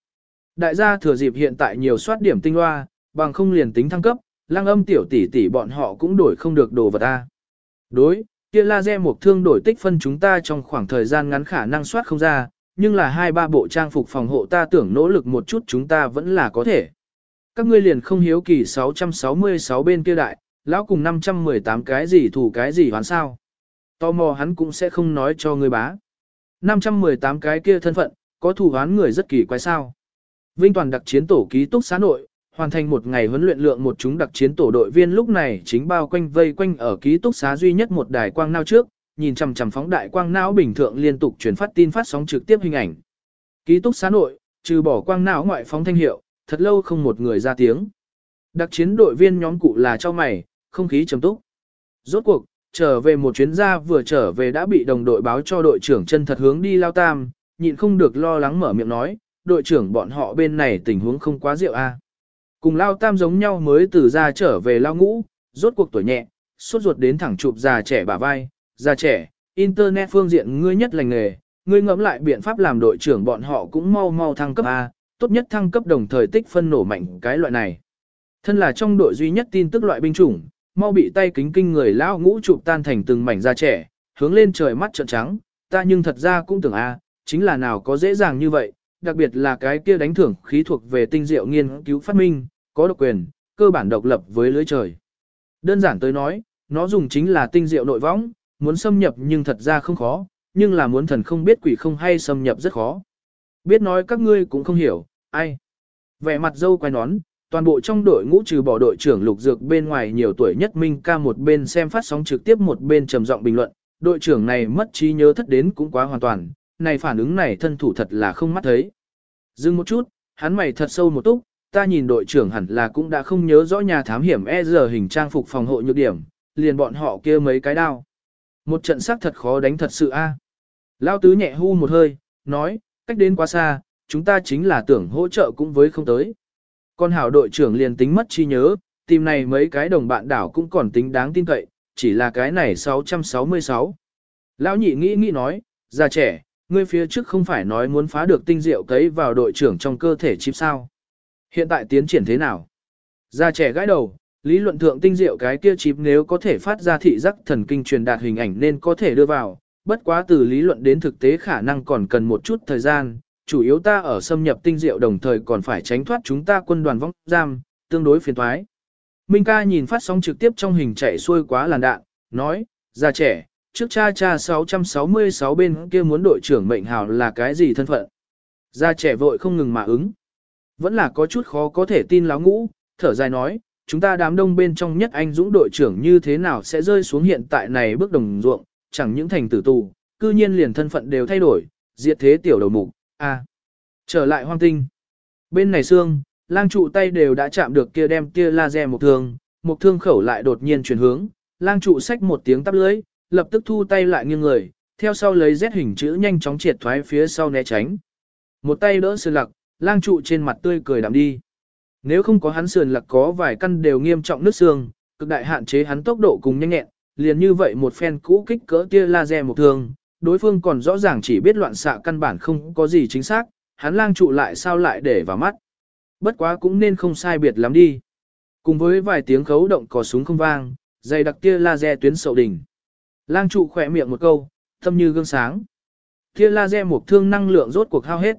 S1: Đại gia thừa dịp hiện tại nhiều soát điểm tinh hoa, bằng không liền tính thăng cấp, lăng âm tiểu tỷ tỷ bọn họ cũng đổi không được đồ vật A. Đối, kia laser một thương đổi tích phân chúng ta trong khoảng thời gian ngắn khả năng soát không ra, nhưng là hai ba bộ trang phục phòng hộ ta tưởng nỗ lực một chút chúng ta vẫn là có thể. Các ngươi liền không hiếu kỳ 666 bên kia đại, lão cùng 518 cái gì thủ cái gì hoán sao. Tò mò hắn cũng sẽ không nói cho ngươi bá. 518 cái kia thân phận, có thủ hoán người rất kỳ quái sao. Vinh toàn đặc chiến tổ ký túc xá nội, hoàn thành một ngày huấn luyện lượng một chúng đặc chiến tổ đội viên lúc này chính bao quanh vây quanh ở ký túc xá duy nhất một đài quang nao trước, nhìn chằm chằm phóng đại quang não bình thường liên tục truyền phát tin phát sóng trực tiếp hình ảnh. Ký túc xá nội, trừ bỏ quang não ngoại phóng thanh hiệu, thật lâu không một người ra tiếng. Đặc chiến đội viên nhóm cụ là cho mày, không khí trầm túc. Rốt cuộc, trở về một chuyến gia vừa trở về đã bị đồng đội báo cho đội trưởng chân thật hướng đi lao tam, nhịn không được lo lắng mở miệng nói, đội trưởng bọn họ bên này tình huống không quá rượu a. Cùng lao tam giống nhau mới từ ra trở về lao ngũ, rốt cuộc tuổi nhẹ, suốt ruột đến thẳng chụp già trẻ bả vai, già trẻ, internet phương diện ngươi nhất lành nghề, ngươi ngẫm lại biện pháp làm đội trưởng bọn họ cũng mau mau thăng cấp A, tốt nhất thăng cấp đồng thời tích phân nổ mạnh cái loại này. Thân là trong đội duy nhất tin tức loại binh chủng, mau bị tay kính kinh người lão ngũ chụp tan thành từng mảnh da trẻ, hướng lên trời mắt trợn trắng, ta nhưng thật ra cũng tưởng a, chính là nào có dễ dàng như vậy, đặc biệt là cái kia đánh thưởng khí thuộc về tinh diệu nghiên cứu phát minh, có độc quyền, cơ bản độc lập với lưới trời. Đơn giản tới nói, nó dùng chính là tinh diệu nội võng, muốn xâm nhập nhưng thật ra không khó, nhưng là muốn thần không biết quỷ không hay xâm nhập rất khó. Biết nói các ngươi cũng không hiểu, ai. Vẻ mặt dâu quay nón, toàn bộ trong đội ngũ trừ bỏ đội trưởng lục dược bên ngoài nhiều tuổi nhất Minh ca một bên xem phát sóng trực tiếp một bên trầm giọng bình luận, đội trưởng này mất trí nhớ thất đến cũng quá hoàn toàn, này phản ứng này thân thủ thật là không mắt thấy. Dừng một chút, hắn mày thật sâu một túc, ta nhìn đội trưởng hẳn là cũng đã không nhớ rõ nhà thám hiểm e giờ hình trang phục phòng hộ nhược điểm, liền bọn họ kia mấy cái đao. Một trận sắc thật khó đánh thật sự a. À. Lao tứ nhẹ hu một hơi, nói, cách đến quá xa, chúng ta chính là tưởng hỗ trợ cũng với không tới. Con hảo đội trưởng liền tính mất chi nhớ, tìm này mấy cái đồng bạn đảo cũng còn tính đáng tin cậy, chỉ là cái này 666. Lão nhị nghĩ nghĩ nói, già trẻ, ngươi phía trước không phải nói muốn phá được tinh diệu cấy vào đội trưởng trong cơ thể chip sao. Hiện tại tiến triển thế nào? Già trẻ gãi đầu, lý luận thượng tinh diệu cái kia chip nếu có thể phát ra thị giác thần kinh truyền đạt hình ảnh nên có thể đưa vào, bất quá từ lý luận đến thực tế khả năng còn cần một chút thời gian, chủ yếu ta ở xâm nhập tinh diệu đồng thời còn phải tránh thoát chúng ta quân đoàn vong giam, tương đối phiền thoái. Minh ca nhìn phát sóng trực tiếp trong hình chạy xuôi quá làn đạn, nói, già trẻ, trước cha cha 666 bên kia muốn đội trưởng mệnh hào là cái gì thân phận. Già trẻ vội không ngừng mà ứng. Vẫn là có chút khó có thể tin láo ngũ, thở dài nói, chúng ta đám đông bên trong nhất anh dũng đội trưởng như thế nào sẽ rơi xuống hiện tại này bước đồng ruộng, chẳng những thành tử tù, cư nhiên liền thân phận đều thay đổi, diệt thế tiểu đầu mục, à trở lại hoang tinh. Bên này xương, lang trụ tay đều đã chạm được kia đem kia laser một thương, một thương khẩu lại đột nhiên chuyển hướng, lang trụ xách một tiếng tắp lưới, lập tức thu tay lại nghiêng người, theo sau lấy Z hình chữ nhanh chóng triệt thoái phía sau né tránh. Một tay đỡ sườn lặc, lang trụ trên mặt tươi cười đạm đi. Nếu không có hắn sườn lặc có vài căn đều nghiêm trọng nứt xương, cực đại hạn chế hắn tốc độ cùng nhanh nhẹn, liền như vậy một phen cũ kích cỡ tia laser một thương, đối phương còn rõ ràng chỉ biết loạn xạ căn bản không có gì chính xác, hắn lang trụ lại sao lại để vào mắt. Bất quá cũng nên không sai biệt lắm đi. Cùng với vài tiếng khấu động cò súng không vang, dày đặc tia laser tuyến sậu đỉnh. Lang trụ khỏe miệng một câu, thâm như gương sáng. Tia laser một thương năng lượng rốt cuộc hao hết.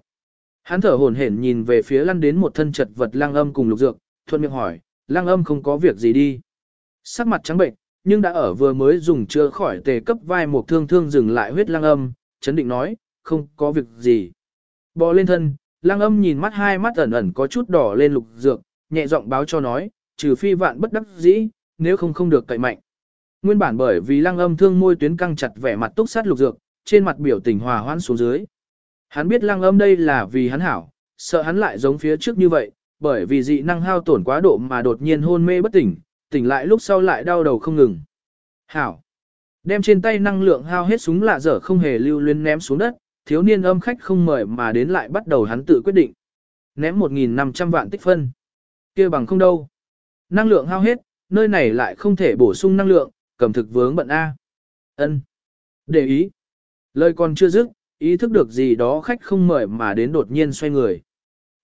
S1: Hắn thở hổn hển nhìn về phía lăn đến một thân chật vật lang âm cùng lục dược, thuận miệng hỏi, lang âm không có việc gì đi. Sắc mặt trắng bệnh, nhưng đã ở vừa mới dùng chữa khỏi tề cấp vai một thương thương dừng lại huyết lang âm, chấn định nói, không có việc gì. Bò lên thân, lang âm nhìn mắt hai mắt ẩn ẩn có chút đỏ lên lục dược, nhẹ giọng báo cho nói, trừ phi vạn bất đắc dĩ, nếu không không được cậy mạnh. Nguyên bản bởi vì lang âm thương môi tuyến căng chặt vẻ mặt túc sát lục dược, trên mặt biểu tình hòa hoãn xuống dưới. Hắn biết lang âm đây là vì hắn hảo, sợ hắn lại giống phía trước như vậy, bởi vì dị năng hao tổn quá độ mà đột nhiên hôn mê bất tỉnh, tỉnh lại lúc sau lại đau đầu không ngừng. Hảo. Đem trên tay năng lượng hao hết súng lạ dở không hề lưu luyến ném xuống đất, thiếu niên âm khách không mời mà đến lại bắt đầu hắn tự quyết định. Ném 1.500 vạn tích phân. kia bằng không đâu. Năng lượng hao hết, nơi này lại không thể bổ sung năng lượng, cầm thực vướng bận A. ân Để ý. Lời còn chưa dứt, ý thức được gì đó khách không mời mà đến đột nhiên xoay người.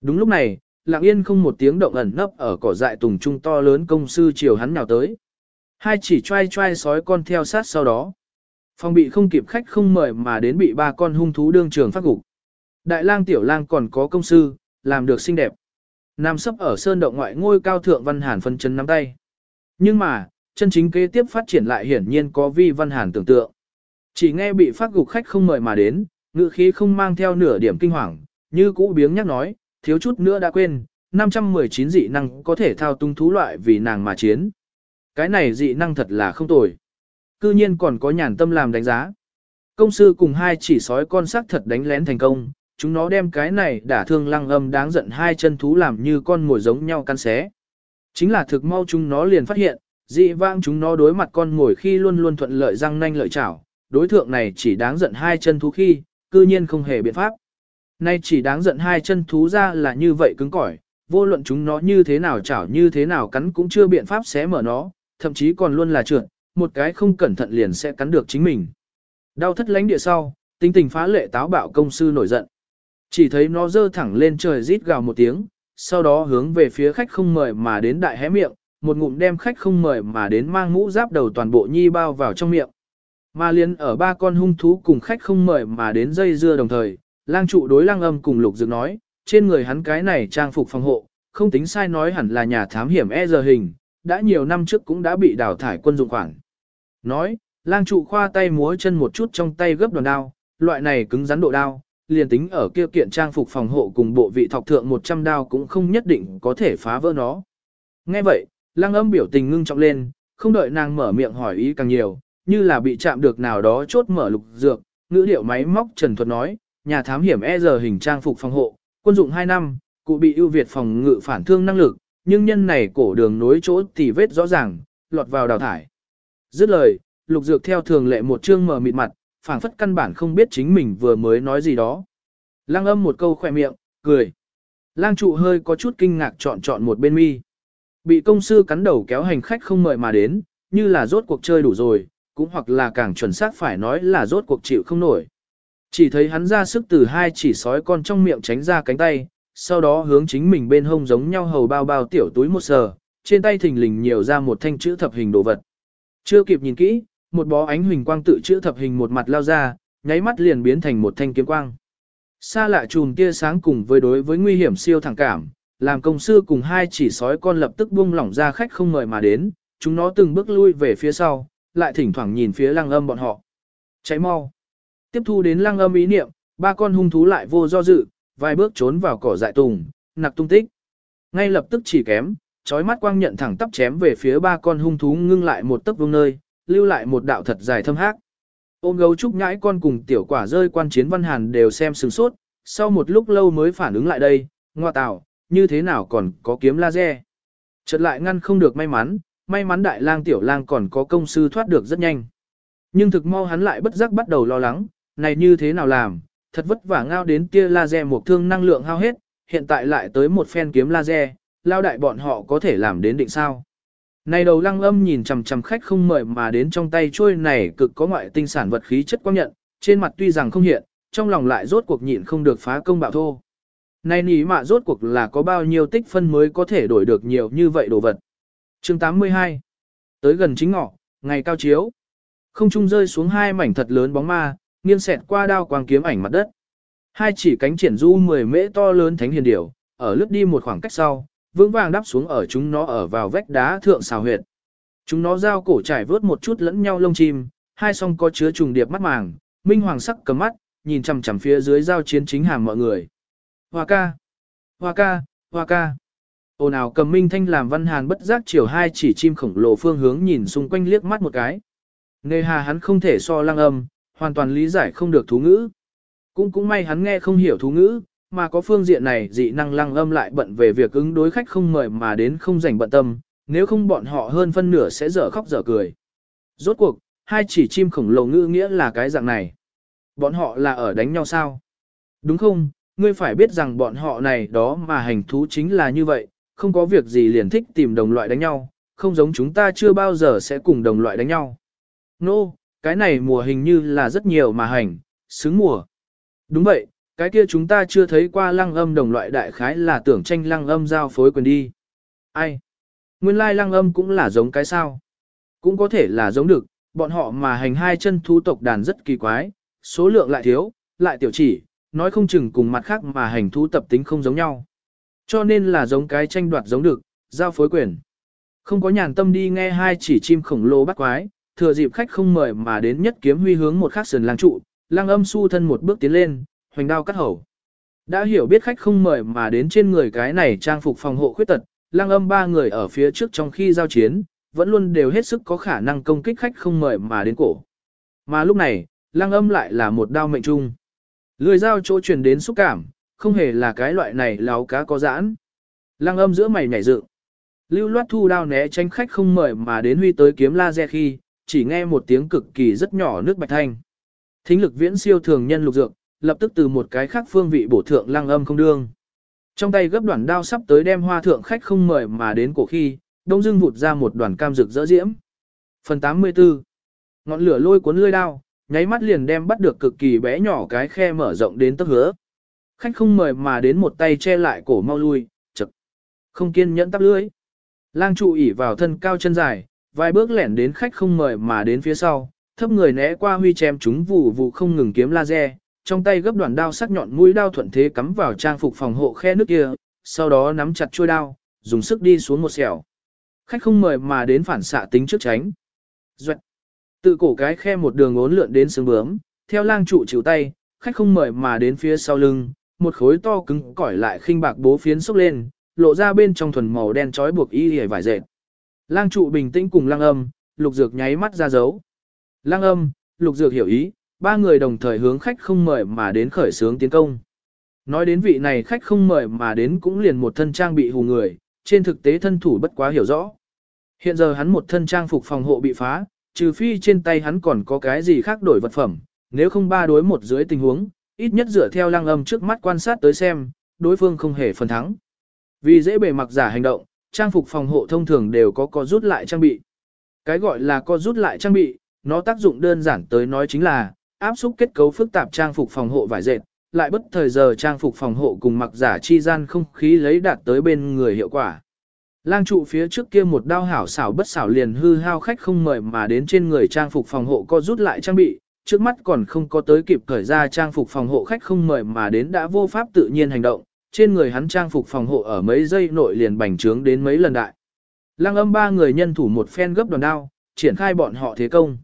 S1: Đúng lúc này, lặng yên không một tiếng động ẩn nấp ở cỏ dại tùng trung to lớn công sư chiều hắn nào tới. Hai chỉ trai trai sói con theo sát sau đó. Phòng bị không kịp khách không mời mà đến bị ba con hung thú đương trường phát gục. Đại lang tiểu lang còn có công sư, làm được xinh đẹp. Nam sấp ở sơn động ngoại ngôi cao thượng văn hàn phân chân nắm tay. Nhưng mà, chân chính kế tiếp phát triển lại hiển nhiên có vi văn hàn tưởng tượng. Chỉ nghe bị phát gục khách không mời mà đến, ngự khí không mang theo nửa điểm kinh hoàng, như cũ biếng nhắc nói, thiếu chút nữa đã quên, 519 dị năng có thể thao tung thú loại vì nàng mà chiến. Cái này dị năng thật là không tồi. Cư nhiên còn có nhàn tâm làm đánh giá. Công sư cùng hai chỉ sói con sắc thật đánh lén thành công, chúng nó đem cái này đả thương lăng âm đáng giận hai chân thú làm như con mồi giống nhau căn xé. Chính là thực mau chúng nó liền phát hiện, dị vãng chúng nó đối mặt con mồi khi luôn luôn thuận lợi răng nanh lợi chảo, đối thượng này chỉ đáng giận hai chân thú khi, cư nhiên không hề biện pháp. Nay chỉ đáng giận hai chân thú ra là như vậy cứng cỏi, vô luận chúng nó như thế nào chảo như thế nào cắn cũng chưa biện pháp xé mở nó, thậm chí còn luôn là trượt, một cái không cẩn thận liền sẽ cắn được chính mình. Đau thất lánh địa sau, tinh tình phá lệ táo bạo công sư nổi giận. Chỉ thấy nó dơ thẳng lên trời rít gào một tiếng, sau đó hướng về phía khách không mời mà đến đại hé miệng, một ngụm đem khách không mời mà đến mang mũ giáp đầu toàn bộ nhi bao vào trong miệng. Mà liên ở ba con hung thú cùng khách không mời mà đến dây dưa đồng thời, lang trụ đối lang âm cùng lục dược nói, trên người hắn cái này trang phục phòng hộ, không tính sai nói hẳn là nhà thám hiểm e giờ hình, đã nhiều năm trước cũng đã bị đào thải quân dụng khoản. Nói, lang trụ khoa tay múa chân một chút trong tay gấp đòn đao, loại này cứng rắn độ đao, liền tính ở kia kiện trang phục phòng hộ cùng bộ vị thọc thượng 100 đao cũng không nhất định có thể phá vỡ nó. Nghe vậy, Lang âm biểu tình ngưng trọng lên, không đợi nàng mở miệng hỏi ý càng nhiều, như là bị chạm được nào đó chốt mở lục dược, ngữ điệu máy móc trần thuật nói, nhà thám hiểm e giờ hình trang phục phòng hộ, quân dụng 2 năm, cụ bị ưu việt phòng ngự phản thương năng lực, nhưng nhân này cổ đường nối chỗ tỉ vết rõ ràng, lọt vào đào thải. Dứt lời, lục dược theo thường lệ một chương mở mịt mặt, phảng phất căn bản không biết chính mình vừa mới nói gì đó. Lăng âm một câu khỏe miệng, cười. Lang trụ hơi có chút kinh ngạc chọn chọn một bên mi. Bị công sư cắn đầu kéo hành khách không mời mà đến, như là rốt cuộc chơi đủ rồi, cũng hoặc là càng chuẩn xác phải nói là rốt cuộc chịu không nổi. Chỉ thấy hắn ra sức từ hai chỉ sói con trong miệng tránh ra cánh tay, sau đó hướng chính mình bên hông giống nhau hầu bao bao tiểu túi một sờ, trên tay thình lình nhiều ra một thanh chữ thập hình đồ vật. Chưa kịp nhìn kỹ, một bó ánh huỳnh quang tự chữ thập hình một mặt lao ra, nháy mắt liền biến thành một thanh kiếm quang. Xa lạ chùm tia sáng cùng với đối với nguy hiểm siêu thẳng cảm, làm công sư cùng hai chỉ sói con lập tức buông lỏng ra khách không mời mà đến, chúng nó từng bước lui về phía sau, lại thỉnh thoảng nhìn phía lăng âm bọn họ. Cháy mau. Tiếp thu đến lăng âm ý niệm, ba con hung thú lại vô do dự, vài bước trốn vào cỏ dại tùng, nặc tung tích. Ngay lập tức chỉ kém, chói mắt quang nhận thẳng tắp chém về phía ba con hung thú ngưng lại một tấc vương nơi, lưu lại một đạo thật dài thâm hác. Ôm gấu trúc nhãi con cùng tiểu quả rơi quan chiến văn hàn đều xem sừng sốt, sau một lúc lâu mới phản ứng lại đây, ngoa tạo, như thế nào còn có kiếm laser. Chợt lại ngăn không được may mắn, may mắn đại lang tiểu lang còn có công sư thoát được rất nhanh. Nhưng thực mau hắn lại bất giác bắt đầu lo lắng, này như thế nào làm, thật vất vả ngao đến tia laser một thương năng lượng hao hết, hiện tại lại tới một phen kiếm laser, lao đại bọn họ có thể làm đến định sao. Này đầu lăng âm nhìn chằm chằm khách không mời mà đến trong tay trôi này cực có ngoại tinh sản vật khí chất quang nhận, trên mặt tuy rằng không hiện, trong lòng lại rốt cuộc nhịn không được phá công bạo thô. Này nỉ mạ rốt cuộc là có bao nhiêu tích phân mới có thể đổi được nhiều như vậy đồ vật. chương 82 Tới gần chính ngọ, ngày cao chiếu. Không trung rơi xuống hai mảnh thật lớn bóng ma, nghiêng xẹt qua đao quang kiếm ảnh mặt đất. Hai chỉ cánh triển du mười mễ to lớn thánh hiền điểu, ở lướt đi một khoảng cách sau, vững vàng đáp xuống ở chúng nó ở vào vách đá thượng xào huyệt. Chúng nó giao cổ trải vớt một chút lẫn nhau lông chim, hai song có chứa trùng điệp mắt màng, minh hoàng sắc cầm mắt, nhìn chằm chằm phía dưới giao chiến chính hàm mọi người. Hoa ca, hoa ca, hoa ca. Ồn ào cầm minh thanh làm văn hàn bất giác chiều hai chỉ chim khổng lồ phương hướng nhìn xung quanh liếc mắt một cái. Nề hà hắn không thể so lăng âm, hoàn toàn lý giải không được thú ngữ. Cũng cũng may hắn nghe không hiểu thú ngữ, mà có phương diện này dị năng lăng âm lại bận về việc ứng đối khách không mời mà đến không rảnh bận tâm, nếu không bọn họ hơn phân nửa sẽ dở khóc dở cười. Rốt cuộc, hai chỉ chim khổng lồ ngữ nghĩa là cái dạng này. Bọn họ là ở đánh nhau sao? Đúng không, ngươi phải biết rằng bọn họ này đó mà hành thú chính là như vậy, không có việc gì liền thích tìm đồng loại đánh nhau, không giống chúng ta chưa bao giờ sẽ cùng đồng loại đánh nhau. Nô, no, cái này mùa hình như là rất nhiều mà hành, xứng mùa. Đúng vậy, cái kia chúng ta chưa thấy qua lăng âm đồng loại đại khái là tưởng tranh lăng âm giao phối quyền đi. Ai? Nguyên lai lăng âm cũng là giống cái sao? Cũng có thể là giống được, bọn họ mà hành hai chân thú tộc đàn rất kỳ quái, số lượng lại thiếu, lại tiểu chỉ, nói không chừng cùng mặt khác mà hành thú tập tính không giống nhau. Cho nên là giống cái tranh đoạt giống được, giao phối quyền. Không có nhàn tâm đi nghe hai chỉ chim khổng lồ bắt quái, thừa dịp khách không mời mà đến nhất kiếm huy hướng một khắc sườn lang trụ, lang âm su thân một bước tiến lên, hoành đao cắt hầu. Đã hiểu biết khách không mời mà đến trên người cái này trang phục phòng hộ khuyết tật, lang âm ba người ở phía trước trong khi giao chiến, vẫn luôn đều hết sức có khả năng công kích khách không mời mà đến cổ. Mà lúc này, lang âm lại là một đao mệnh trung. Lười dao chỗ truyền đến xúc cảm, không hề là cái loại này láo cá có giãn. Lang âm giữa mày nhảy dựng. Lưu loát thu đao né tránh khách không mời mà đến huy tới kiếm laser khi, chỉ nghe một tiếng cực kỳ rất nhỏ nước bạch thanh. Thính lực viễn siêu thường nhân lục dược, lập tức từ một cái khác phương vị bổ thượng lăng âm không đương. Trong tay gấp đoạn đao sắp tới đem hoa thượng khách không mời mà đến cổ khi, đông dưng vụt ra một đoàn cam rực rỡ diễm. Phần 84 Ngọn lửa lôi cuốn lưỡi đao, nháy mắt liền đem bắt được cực kỳ bé nhỏ cái khe mở rộng đến tấp hứa. Khách không mời mà đến một tay che lại cổ mau lui, chật. Không kiên nhẫn tắp lưỡi. Lang trụ ỉ vào thân cao chân dài, vài bước lẻn đến khách không mời mà đến phía sau, thấp người né qua huy chém chúng vụ vụ không ngừng kiếm laser, trong tay gấp đoạn đao sắc nhọn mũi đao thuận thế cắm vào trang phục phòng hộ khe nước kia, sau đó nắm chặt chuôi đao, dùng sức đi xuống một sẹo. Khách không mời mà đến phản xạ tính trước tránh. Duệ. Tự cổ cái khe một đường ốn lượn đến sướng bướm, theo lang trụ chịu tay, khách không mời mà đến phía sau lưng, một khối to cứng cỏi lại khinh bạc bố phiến xốc lên, lộ ra bên trong thuần màu đen trói buộc y hề vải dệt. Lang trụ bình tĩnh cùng lang âm, lục dược nháy mắt ra dấu. Lang âm, lục dược hiểu ý, ba người đồng thời hướng khách không mời mà đến khởi sướng tiến công. Nói đến vị này khách không mời mà đến cũng liền một thân trang bị hù người, trên thực tế thân thủ bất quá hiểu rõ. Hiện giờ hắn một thân trang phục phòng hộ bị phá, trừ phi trên tay hắn còn có cái gì khác đổi vật phẩm, nếu không ba đối một dưới tình huống, ít nhất dựa theo Lang âm trước mắt quan sát tới xem, đối phương không hề phần thắng. Vì dễ bề mặc giả hành động, trang phục phòng hộ thông thường đều có co rút lại trang bị. Cái gọi là co rút lại trang bị, nó tác dụng đơn giản tới nói chính là áp xúc kết cấu phức tạp trang phục phòng hộ vải dệt, lại bất thời giờ trang phục phòng hộ cùng mặc giả chi gian không khí lấy đạt tới bên người hiệu quả. Lang trụ phía trước kia một đao hảo xảo bất xảo liền hư hao khách không mời mà đến trên người trang phục phòng hộ co rút lại trang bị, trước mắt còn không có tới kịp khởi ra trang phục phòng hộ khách không mời mà đến đã vô pháp tự nhiên hành động, trên người hắn trang phục phòng hộ ở mấy giây nội liền bành trướng đến mấy lần đại. Lăng âm ba người nhân thủ một phen gấp đòn đao, triển khai bọn họ thế công.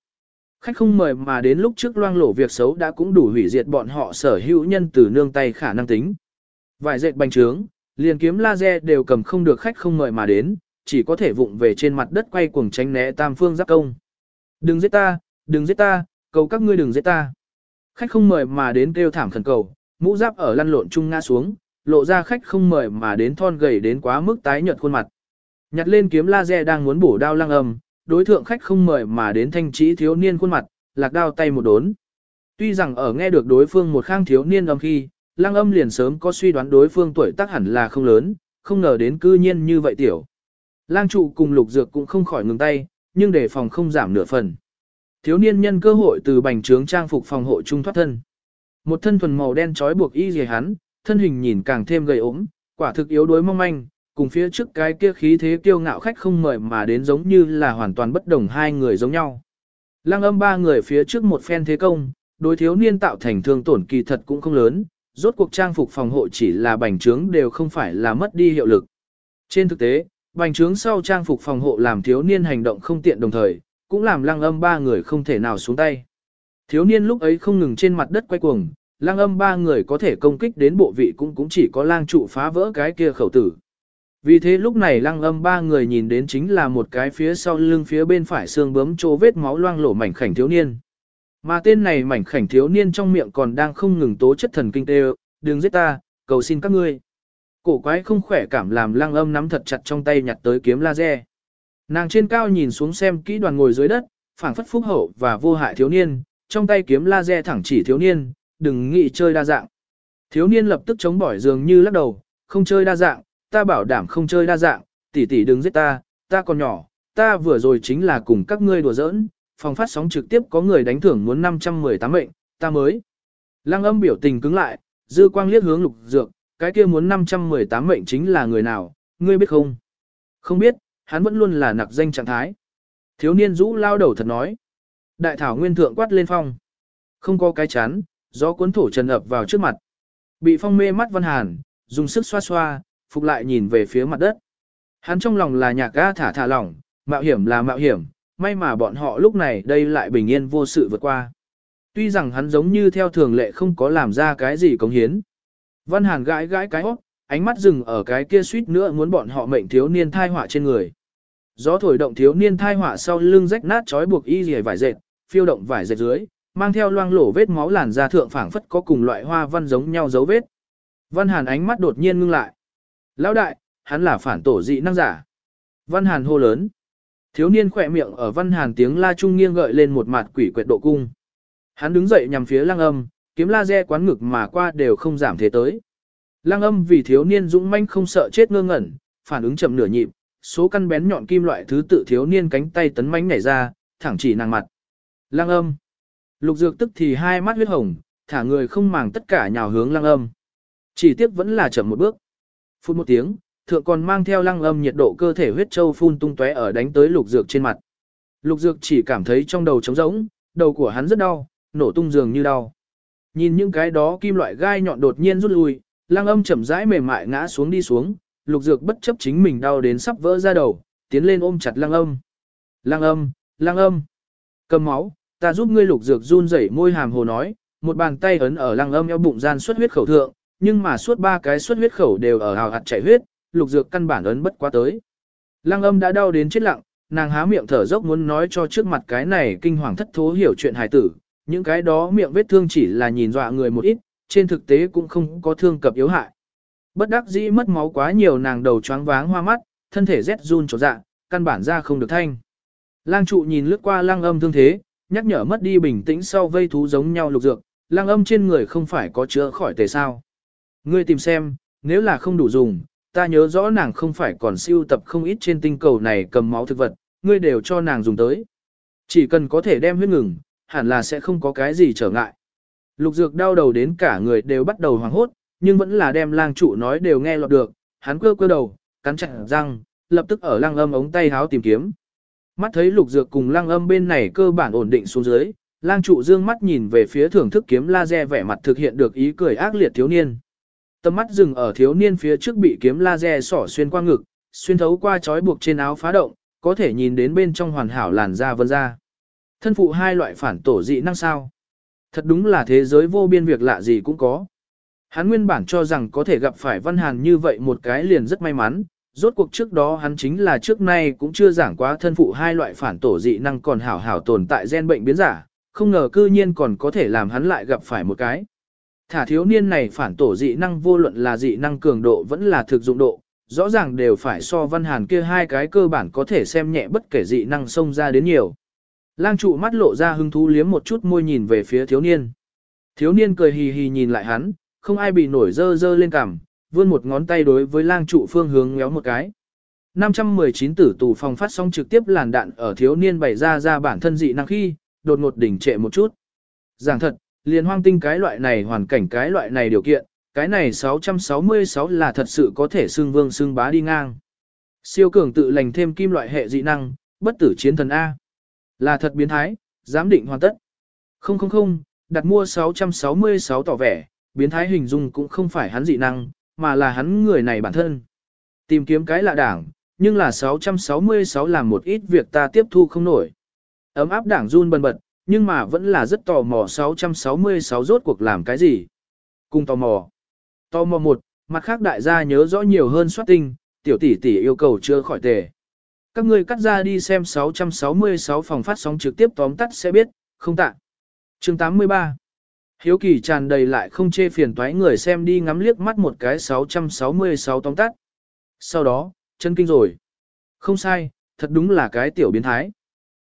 S1: Khách không mời mà đến lúc trước loang lổ việc xấu đã cũng đủ hủy diệt bọn họ sở hữu nhân từ nương tay khả năng tính. Vài dệt bành trướng, liền kiếm laser đều cầm không được khách không mời mà đến, chỉ có thể vụng về trên mặt đất quay cuồng tránh né tam phương giáp công. Đừng giết ta, đừng giết ta, cầu các ngươi đừng giết ta. Khách không mời mà đến kêu thảm khẩn cầu, mũ giáp ở lăn lộn chung ngã xuống, lộ ra khách không mời mà đến thon gầy đến quá mức tái nhợt khuôn mặt. Nhặt lên kiếm laser đang muốn bổ đao lăng âm, đối thượng khách không mời mà đến thanh trí thiếu niên khuôn mặt, lạc đao tay một đốn. Tuy rằng ở nghe được đối phương một khang thiếu niên âm khi, lăng âm liền sớm có suy đoán đối phương tuổi tác hẳn là không lớn, không ngờ đến cư nhiên như vậy tiểu. Lang trụ cùng lục dược cũng không khỏi ngừng tay, nhưng để phòng không giảm nửa phần. Thiếu niên nhân cơ hội từ bành trướng trang phục phòng hộ trung thoát thân. Một thân thuần màu đen trói buộc y dề hắn, thân hình nhìn càng thêm gầy ốm, quả thực yếu đuối mong manh, cùng phía trước cái kia khí thế kiêu ngạo khách không mời mà đến giống như là hoàn toàn bất đồng hai người giống nhau. Lăng âm ba người phía trước một phen thế công, đối thiếu niên tạo thành thương tổn kỳ thật cũng không lớn, rốt cuộc trang phục phòng hộ chỉ là bành trướng đều không phải là mất đi hiệu lực. Trên thực tế, bành trướng sau trang phục phòng hộ làm thiếu niên hành động không tiện đồng thời, cũng làm lăng âm ba người không thể nào xuống tay. Thiếu niên lúc ấy không ngừng trên mặt đất quay cuồng, Lang âm ba người có thể công kích đến bộ vị cũng cũng chỉ có lang trụ phá vỡ cái kia khẩu tử. Vì thế lúc này lăng âm ba người nhìn đến chính là một cái phía sau lưng phía bên phải xương bướm chỗ vết máu loang lổ mảnh khảnh thiếu niên. Mà tên này mảnh khảnh thiếu niên trong miệng còn đang không ngừng tố chất thần kinh tê đừng giết ta, cầu xin các ngươi. Cổ quái không khỏe cảm làm lăng âm nắm thật chặt trong tay nhặt tới kiếm laser. Nàng trên cao nhìn xuống xem kỹ đoàn ngồi dưới đất, phảng phất phúc hậu và vô hại thiếu niên, trong tay kiếm laser thẳng chỉ thiếu niên, đừng nghĩ chơi đa dạng. Thiếu niên lập tức chống bỏi dường như lắc đầu, không chơi đa dạng, ta bảo đảm không chơi đa dạng, tỷ tỷ đừng giết ta, ta còn nhỏ, ta vừa rồi chính là cùng các ngươi đùa giỡn, phòng phát sóng trực tiếp có người đánh thưởng muốn 518 mệnh, ta mới. Lăng âm biểu tình cứng lại, dư quang liếc hướng lục dược, cái kia muốn 518 mệnh chính là người nào, ngươi biết không? Không biết, hắn vẫn luôn là nặc danh trạng thái. Thiếu niên rũ lao đầu thật nói. Đại thảo nguyên thượng quát lên phong. Không có cái chán, gió cuốn thổ trần ập vào trước mặt. Bị phong mê mắt văn hàn, dùng sức xoa xoa, phục lại nhìn về phía mặt đất. Hắn trong lòng là nhạc ga thả thả lỏng, mạo hiểm là mạo hiểm, may mà bọn họ lúc này đây lại bình yên vô sự vượt qua. Tuy rằng hắn giống như theo thường lệ không có làm ra cái gì cống hiến. Văn Hàn gãi gãi cái óc, ánh mắt dừng ở cái kia suýt nữa muốn bọn họ mệnh thiếu niên thai họa trên người. Gió thổi động thiếu niên thai họa sau lưng rách nát trói buộc y rìa vải dệt, phiêu động vải dệt dưới, mang theo loang lổ vết máu làn da thượng phảng phất có cùng loại hoa văn giống nhau dấu vết. Văn Hàn ánh mắt đột nhiên ngưng lại. Lão đại, hắn là phản tổ dị năng giả. Văn Hàn hô lớn. Thiếu niên khỏe miệng ở Văn Hàn tiếng la trung nghiêng gợi lên một mặt quỷ quyệt độ cung. Hắn đứng dậy nhằm phía lăng âm, kiếm laser quán ngực mà qua đều không giảm thế tới. Lăng âm vì thiếu niên dũng manh không sợ chết ngơ ngẩn, phản ứng chậm nửa nhịp, số căn bén nhọn kim loại thứ tự thiếu niên cánh tay tấn mãnh nhảy ra, thẳng chỉ nàng mặt. Lăng âm. Lục dược tức thì hai mắt huyết hồng, thả người không màng tất cả nhào hướng lăng âm. Chỉ tiếc vẫn là chậm một bước. Phút một tiếng, thượng còn mang theo lăng âm nhiệt độ cơ thể huyết châu phun tung tóe ở đánh tới lục dược trên mặt. Lục dược chỉ cảm thấy trong đầu trống rỗng, đầu của hắn rất đau, nổ tung dường như đau. Nhìn những cái đó kim loại gai nhọn đột nhiên rút lui, lăng âm chậm rãi mềm mại ngã xuống đi xuống, lục dược bất chấp chính mình đau đến sắp vỡ ra đầu, tiến lên ôm chặt lăng âm. Lăng âm, lăng âm, cầm máu, ta giúp ngươi lục dược run rẩy môi hàm hồ nói, một bàn tay ấn ở lăng âm eo bụng gian xuất huyết khẩu thượng, nhưng mà suốt ba cái xuất huyết khẩu đều ở hào hạt chảy huyết, lục dược căn bản ấn bất quá tới. Lăng âm đã đau đến chết lặng, nàng há miệng thở dốc muốn nói cho trước mặt cái này kinh hoàng thất thố hiểu chuyện hài tử, những cái đó miệng vết thương chỉ là nhìn dọa người một ít, trên thực tế cũng không có thương cập yếu hại. Bất đắc dĩ mất máu quá nhiều nàng đầu choáng váng hoa mắt, thân thể rét run chỗ dạ, căn bản ra không được thanh. Lang trụ nhìn lướt qua lang âm thương thế, nhắc nhở mất đi bình tĩnh sau vây thú giống nhau lục dược, lang âm trên người không phải có chữa khỏi tề sao. Ngươi tìm xem, nếu là không đủ dùng, ta nhớ rõ nàng không phải còn siêu tập không ít trên tinh cầu này cầm máu thực vật, ngươi đều cho nàng dùng tới. Chỉ cần có thể đem huyết ngừng, hẳn là sẽ không có cái gì trở ngại. Lục dược đau đầu đến cả người đều bắt đầu hoảng hốt, nhưng vẫn là đem lang trụ nói đều nghe lọt được, hắn quơ quơ đầu, cắn chặt răng, lập tức ở lang âm ống tay háo tìm kiếm. Mắt thấy lục dược cùng lang âm bên này cơ bản ổn định xuống dưới, lang trụ dương mắt nhìn về phía thưởng thức kiếm laser vẻ mặt thực hiện được ý cười ác liệt thiếu niên. Tầm mắt dừng ở thiếu niên phía trước bị kiếm laser sỏ xuyên qua ngực, xuyên thấu qua chói buộc trên áo phá động, có thể nhìn đến bên trong hoàn hảo làn da vân da. Thân phụ hai loại phản tổ dị năng sao. Thật đúng là thế giới vô biên việc lạ gì cũng có. Hắn nguyên bản cho rằng có thể gặp phải Văn Hàn như vậy một cái liền rất may mắn, rốt cuộc trước đó hắn chính là trước nay cũng chưa giảng quá thân phụ hai loại phản tổ dị năng còn hảo hảo tồn tại gen bệnh biến giả, không ngờ cư nhiên còn có thể làm hắn lại gặp phải một cái. Thả thiếu niên này phản tổ dị năng vô luận là dị năng cường độ vẫn là thực dụng độ, rõ ràng đều phải so Văn Hàn kia hai cái cơ bản có thể xem nhẹ bất kể dị năng xông ra đến nhiều. Lang trụ mắt lộ ra hứng thú liếm một chút môi nhìn về phía thiếu niên. Thiếu niên cười hì hì nhìn lại hắn, không ai bị nổi dơ dơ lên cằm, vươn một ngón tay đối với lang trụ phương hướng ngéo một cái. 519 tử tù phòng phát sóng trực tiếp làn đạn ở thiếu niên bày ra ra bản thân dị năng khi, đột ngột đỉnh trệ một chút. Giảng thật, liền hoang tinh cái loại này hoàn cảnh cái loại này điều kiện, cái này 666 là thật sự có thể xưng vương xưng bá đi ngang. Siêu cường tự lành thêm kim loại hệ dị năng, bất tử chiến thần A. Là thật biến thái, giám định hoàn tất. Không không không, đặt mua 666 tỏ vẻ, biến thái hình dung cũng không phải hắn dị năng, mà là hắn người này bản thân. Tìm kiếm cái lạ đảng, nhưng là 666 làm một ít việc ta tiếp thu không nổi. Ấm áp đảng run bần bật, nhưng mà vẫn là rất tò mò 666 rốt cuộc làm cái gì. Cùng tò mò. Tò mò một, mặt khác đại gia nhớ rõ nhiều hơn soát tinh, tiểu tỷ tỷ yêu cầu chưa khỏi tề. Các người cắt ra đi xem 666 phòng phát sóng trực tiếp tóm tắt sẽ biết, không tạ. chương 83 Hiếu kỳ tràn đầy lại không chê phiền toái người xem đi ngắm liếc mắt một cái 666 tóm tắt. Sau đó, chân kinh rồi. Không sai, thật đúng là cái tiểu biến thái.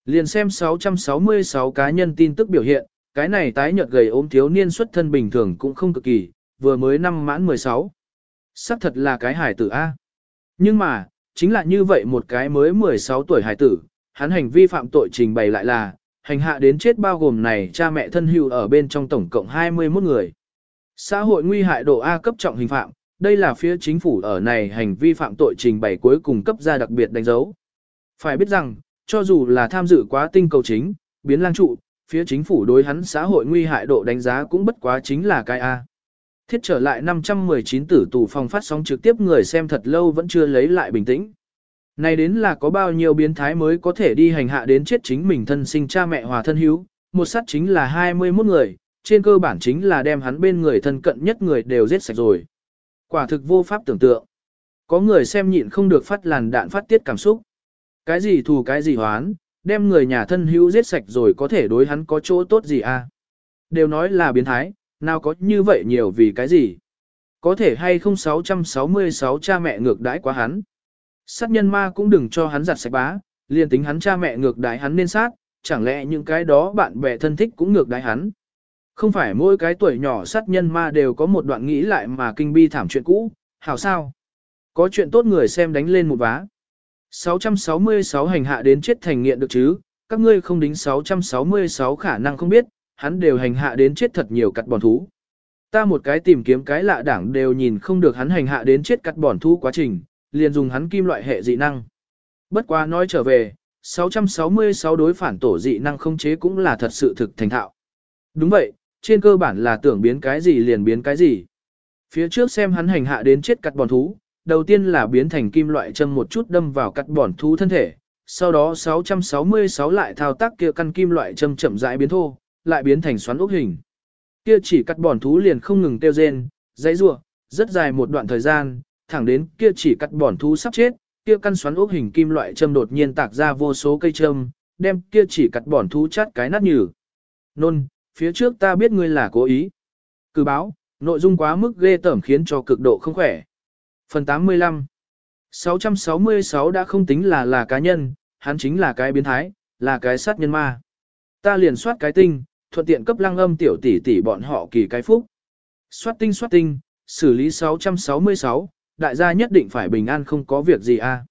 S1: Liền xem 666 cá nhân tin tức biểu hiện, cái này tái nhợt gầy ốm thiếu niên xuất thân bình thường cũng không cực kỳ, vừa mới năm mãn 16. Sắc thật là cái hải tử A. Nhưng mà, chính là như vậy một cái mới 16 tuổi hải tử, hắn hành vi phạm tội trình bày lại là, hành hạ đến chết bao gồm này cha mẹ thân hữu ở bên trong tổng cộng 21 người. Xã hội nguy hại độ A cấp trọng hình phạm, đây là phía chính phủ ở này hành vi phạm tội trình bày cuối cùng cấp ra đặc biệt đánh dấu. Phải biết rằng, cho dù là tham dự quá tinh cầu chính, biến lang trụ, phía chính phủ đối hắn xã hội nguy hại độ đánh giá cũng bất quá chính là cái A. Thiết trở lại 519 tử tù phòng phát sóng trực tiếp người xem thật lâu vẫn chưa lấy lại bình tĩnh. Này đến là có bao nhiêu biến thái mới có thể đi hành hạ đến chết chính mình thân sinh cha mẹ hòa thân hữu, một sát chính là 21 người, trên cơ bản chính là đem hắn bên người thân cận nhất người đều giết sạch rồi. Quả thực vô pháp tưởng tượng. Có người xem nhịn không được phát làn đạn phát tiết cảm xúc. Cái gì thù cái gì hoán, đem người nhà thân hữu giết sạch rồi có thể đối hắn có chỗ tốt gì à? Đều nói là biến thái, nào có như vậy nhiều vì cái gì? Có thể hay không 666 cha mẹ ngược đãi quá hắn. Sát nhân ma cũng đừng cho hắn giặt sạch bá, liền tính hắn cha mẹ ngược đái hắn nên sát, chẳng lẽ những cái đó bạn bè thân thích cũng ngược đái hắn. Không phải mỗi cái tuổi nhỏ sát nhân ma đều có một đoạn nghĩ lại mà kinh bi thảm chuyện cũ, hảo sao? Có chuyện tốt người xem đánh lên một vá. 666 hành hạ đến chết thành nghiện được chứ, các ngươi không đính 666 khả năng không biết, hắn đều hành hạ đến chết thật nhiều cắt bòn thú. Ta một cái tìm kiếm cái lạ đảng đều nhìn không được hắn hành hạ đến chết cắt bòn thú quá trình, liền dùng hắn kim loại hệ dị năng. Bất quá nói trở về, 666 đối phản tổ dị năng không chế cũng là thật sự thực thành thạo. Đúng vậy, trên cơ bản là tưởng biến cái gì liền biến cái gì. Phía trước xem hắn hành hạ đến chết cắt bòn thú, đầu tiên là biến thành kim loại châm một chút đâm vào cắt bòn thú thân thể, sau đó 666 lại thao tác kia căn kim loại châm chậm rãi biến thô, lại biến thành xoắn ốc hình. Kia chỉ cắt bòn thú liền không ngừng tiêu rên, dãy rủa, rất dài một đoạn thời gian, thẳng đến kia chỉ cắt bòn thú sắp chết, kia căn xoắn ốc hình kim loại châm đột nhiên tạc ra vô số cây châm, đem kia chỉ cắt bòn thú chát cái nát nhừ. Nôn, phía trước ta biết ngươi là cố ý. Cử báo, nội dung quá mức ghê tởm khiến cho cực độ không khỏe. Phần 85 666 đã không tính là là cá nhân, hắn chính là cái biến thái, là cái sát nhân ma. Ta liền soát cái tinh, thuận tiện cấp lăng âm tiểu tỷ tỷ bọn họ kỳ cái phúc. Soát tinh soát tinh, xử lý 666, đại gia nhất định phải bình an không có việc gì a. À.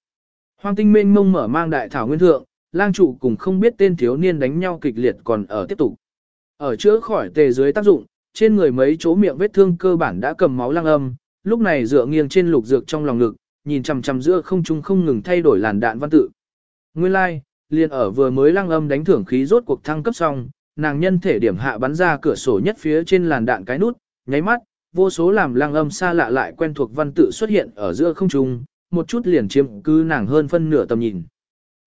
S1: Hoang tinh mênh mông mở mang đại thảo nguyên thượng, lang trụ cùng không biết tên thiếu niên đánh nhau kịch liệt còn ở tiếp tục. Ở chữa khỏi tề dưới tác dụng, trên người mấy chỗ miệng vết thương cơ bản đã cầm máu lang âm, lúc này dựa nghiêng trên lục dược trong lòng ngực, nhìn chằm chằm giữa không trung không ngừng thay đổi làn đạn văn tự. Nguyên lai, like, liền ở vừa mới lang âm đánh thưởng khí rốt cuộc thăng cấp xong, nàng nhân thể điểm hạ bắn ra cửa sổ nhất phía trên làn đạn cái nút, nháy mắt, vô số làm lang âm xa lạ lại quen thuộc văn tự xuất hiện ở giữa không trung, một chút liền chiếm cứ nàng hơn phân nửa tầm nhìn.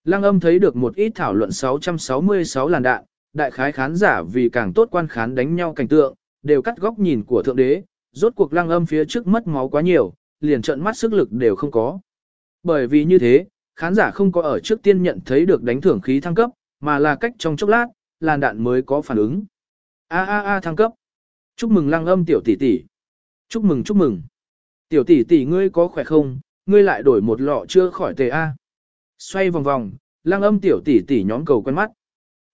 S1: Lăng âm thấy được một ít thảo luận 666 làn đạn, đại khái khán giả vì càng tốt quan khán đánh nhau cảnh tượng, đều cắt góc nhìn của thượng đế, rốt cuộc lăng âm phía trước mất máu quá nhiều, liền trận mắt sức lực đều không có. Bởi vì như thế, khán giả không có ở trước tiên nhận thấy được đánh thưởng khí thăng cấp, mà là cách trong chốc lát, làn đạn mới có phản ứng. A a a thăng cấp. Chúc mừng lăng âm tiểu tỷ tỷ. Chúc mừng chúc mừng. Tiểu tỷ tỷ ngươi có khỏe không, ngươi lại đổi một lọ chưa khỏi tề A. Xoay vòng vòng, Lang âm tiểu tỷ tỷ nhóm cầu quen mắt.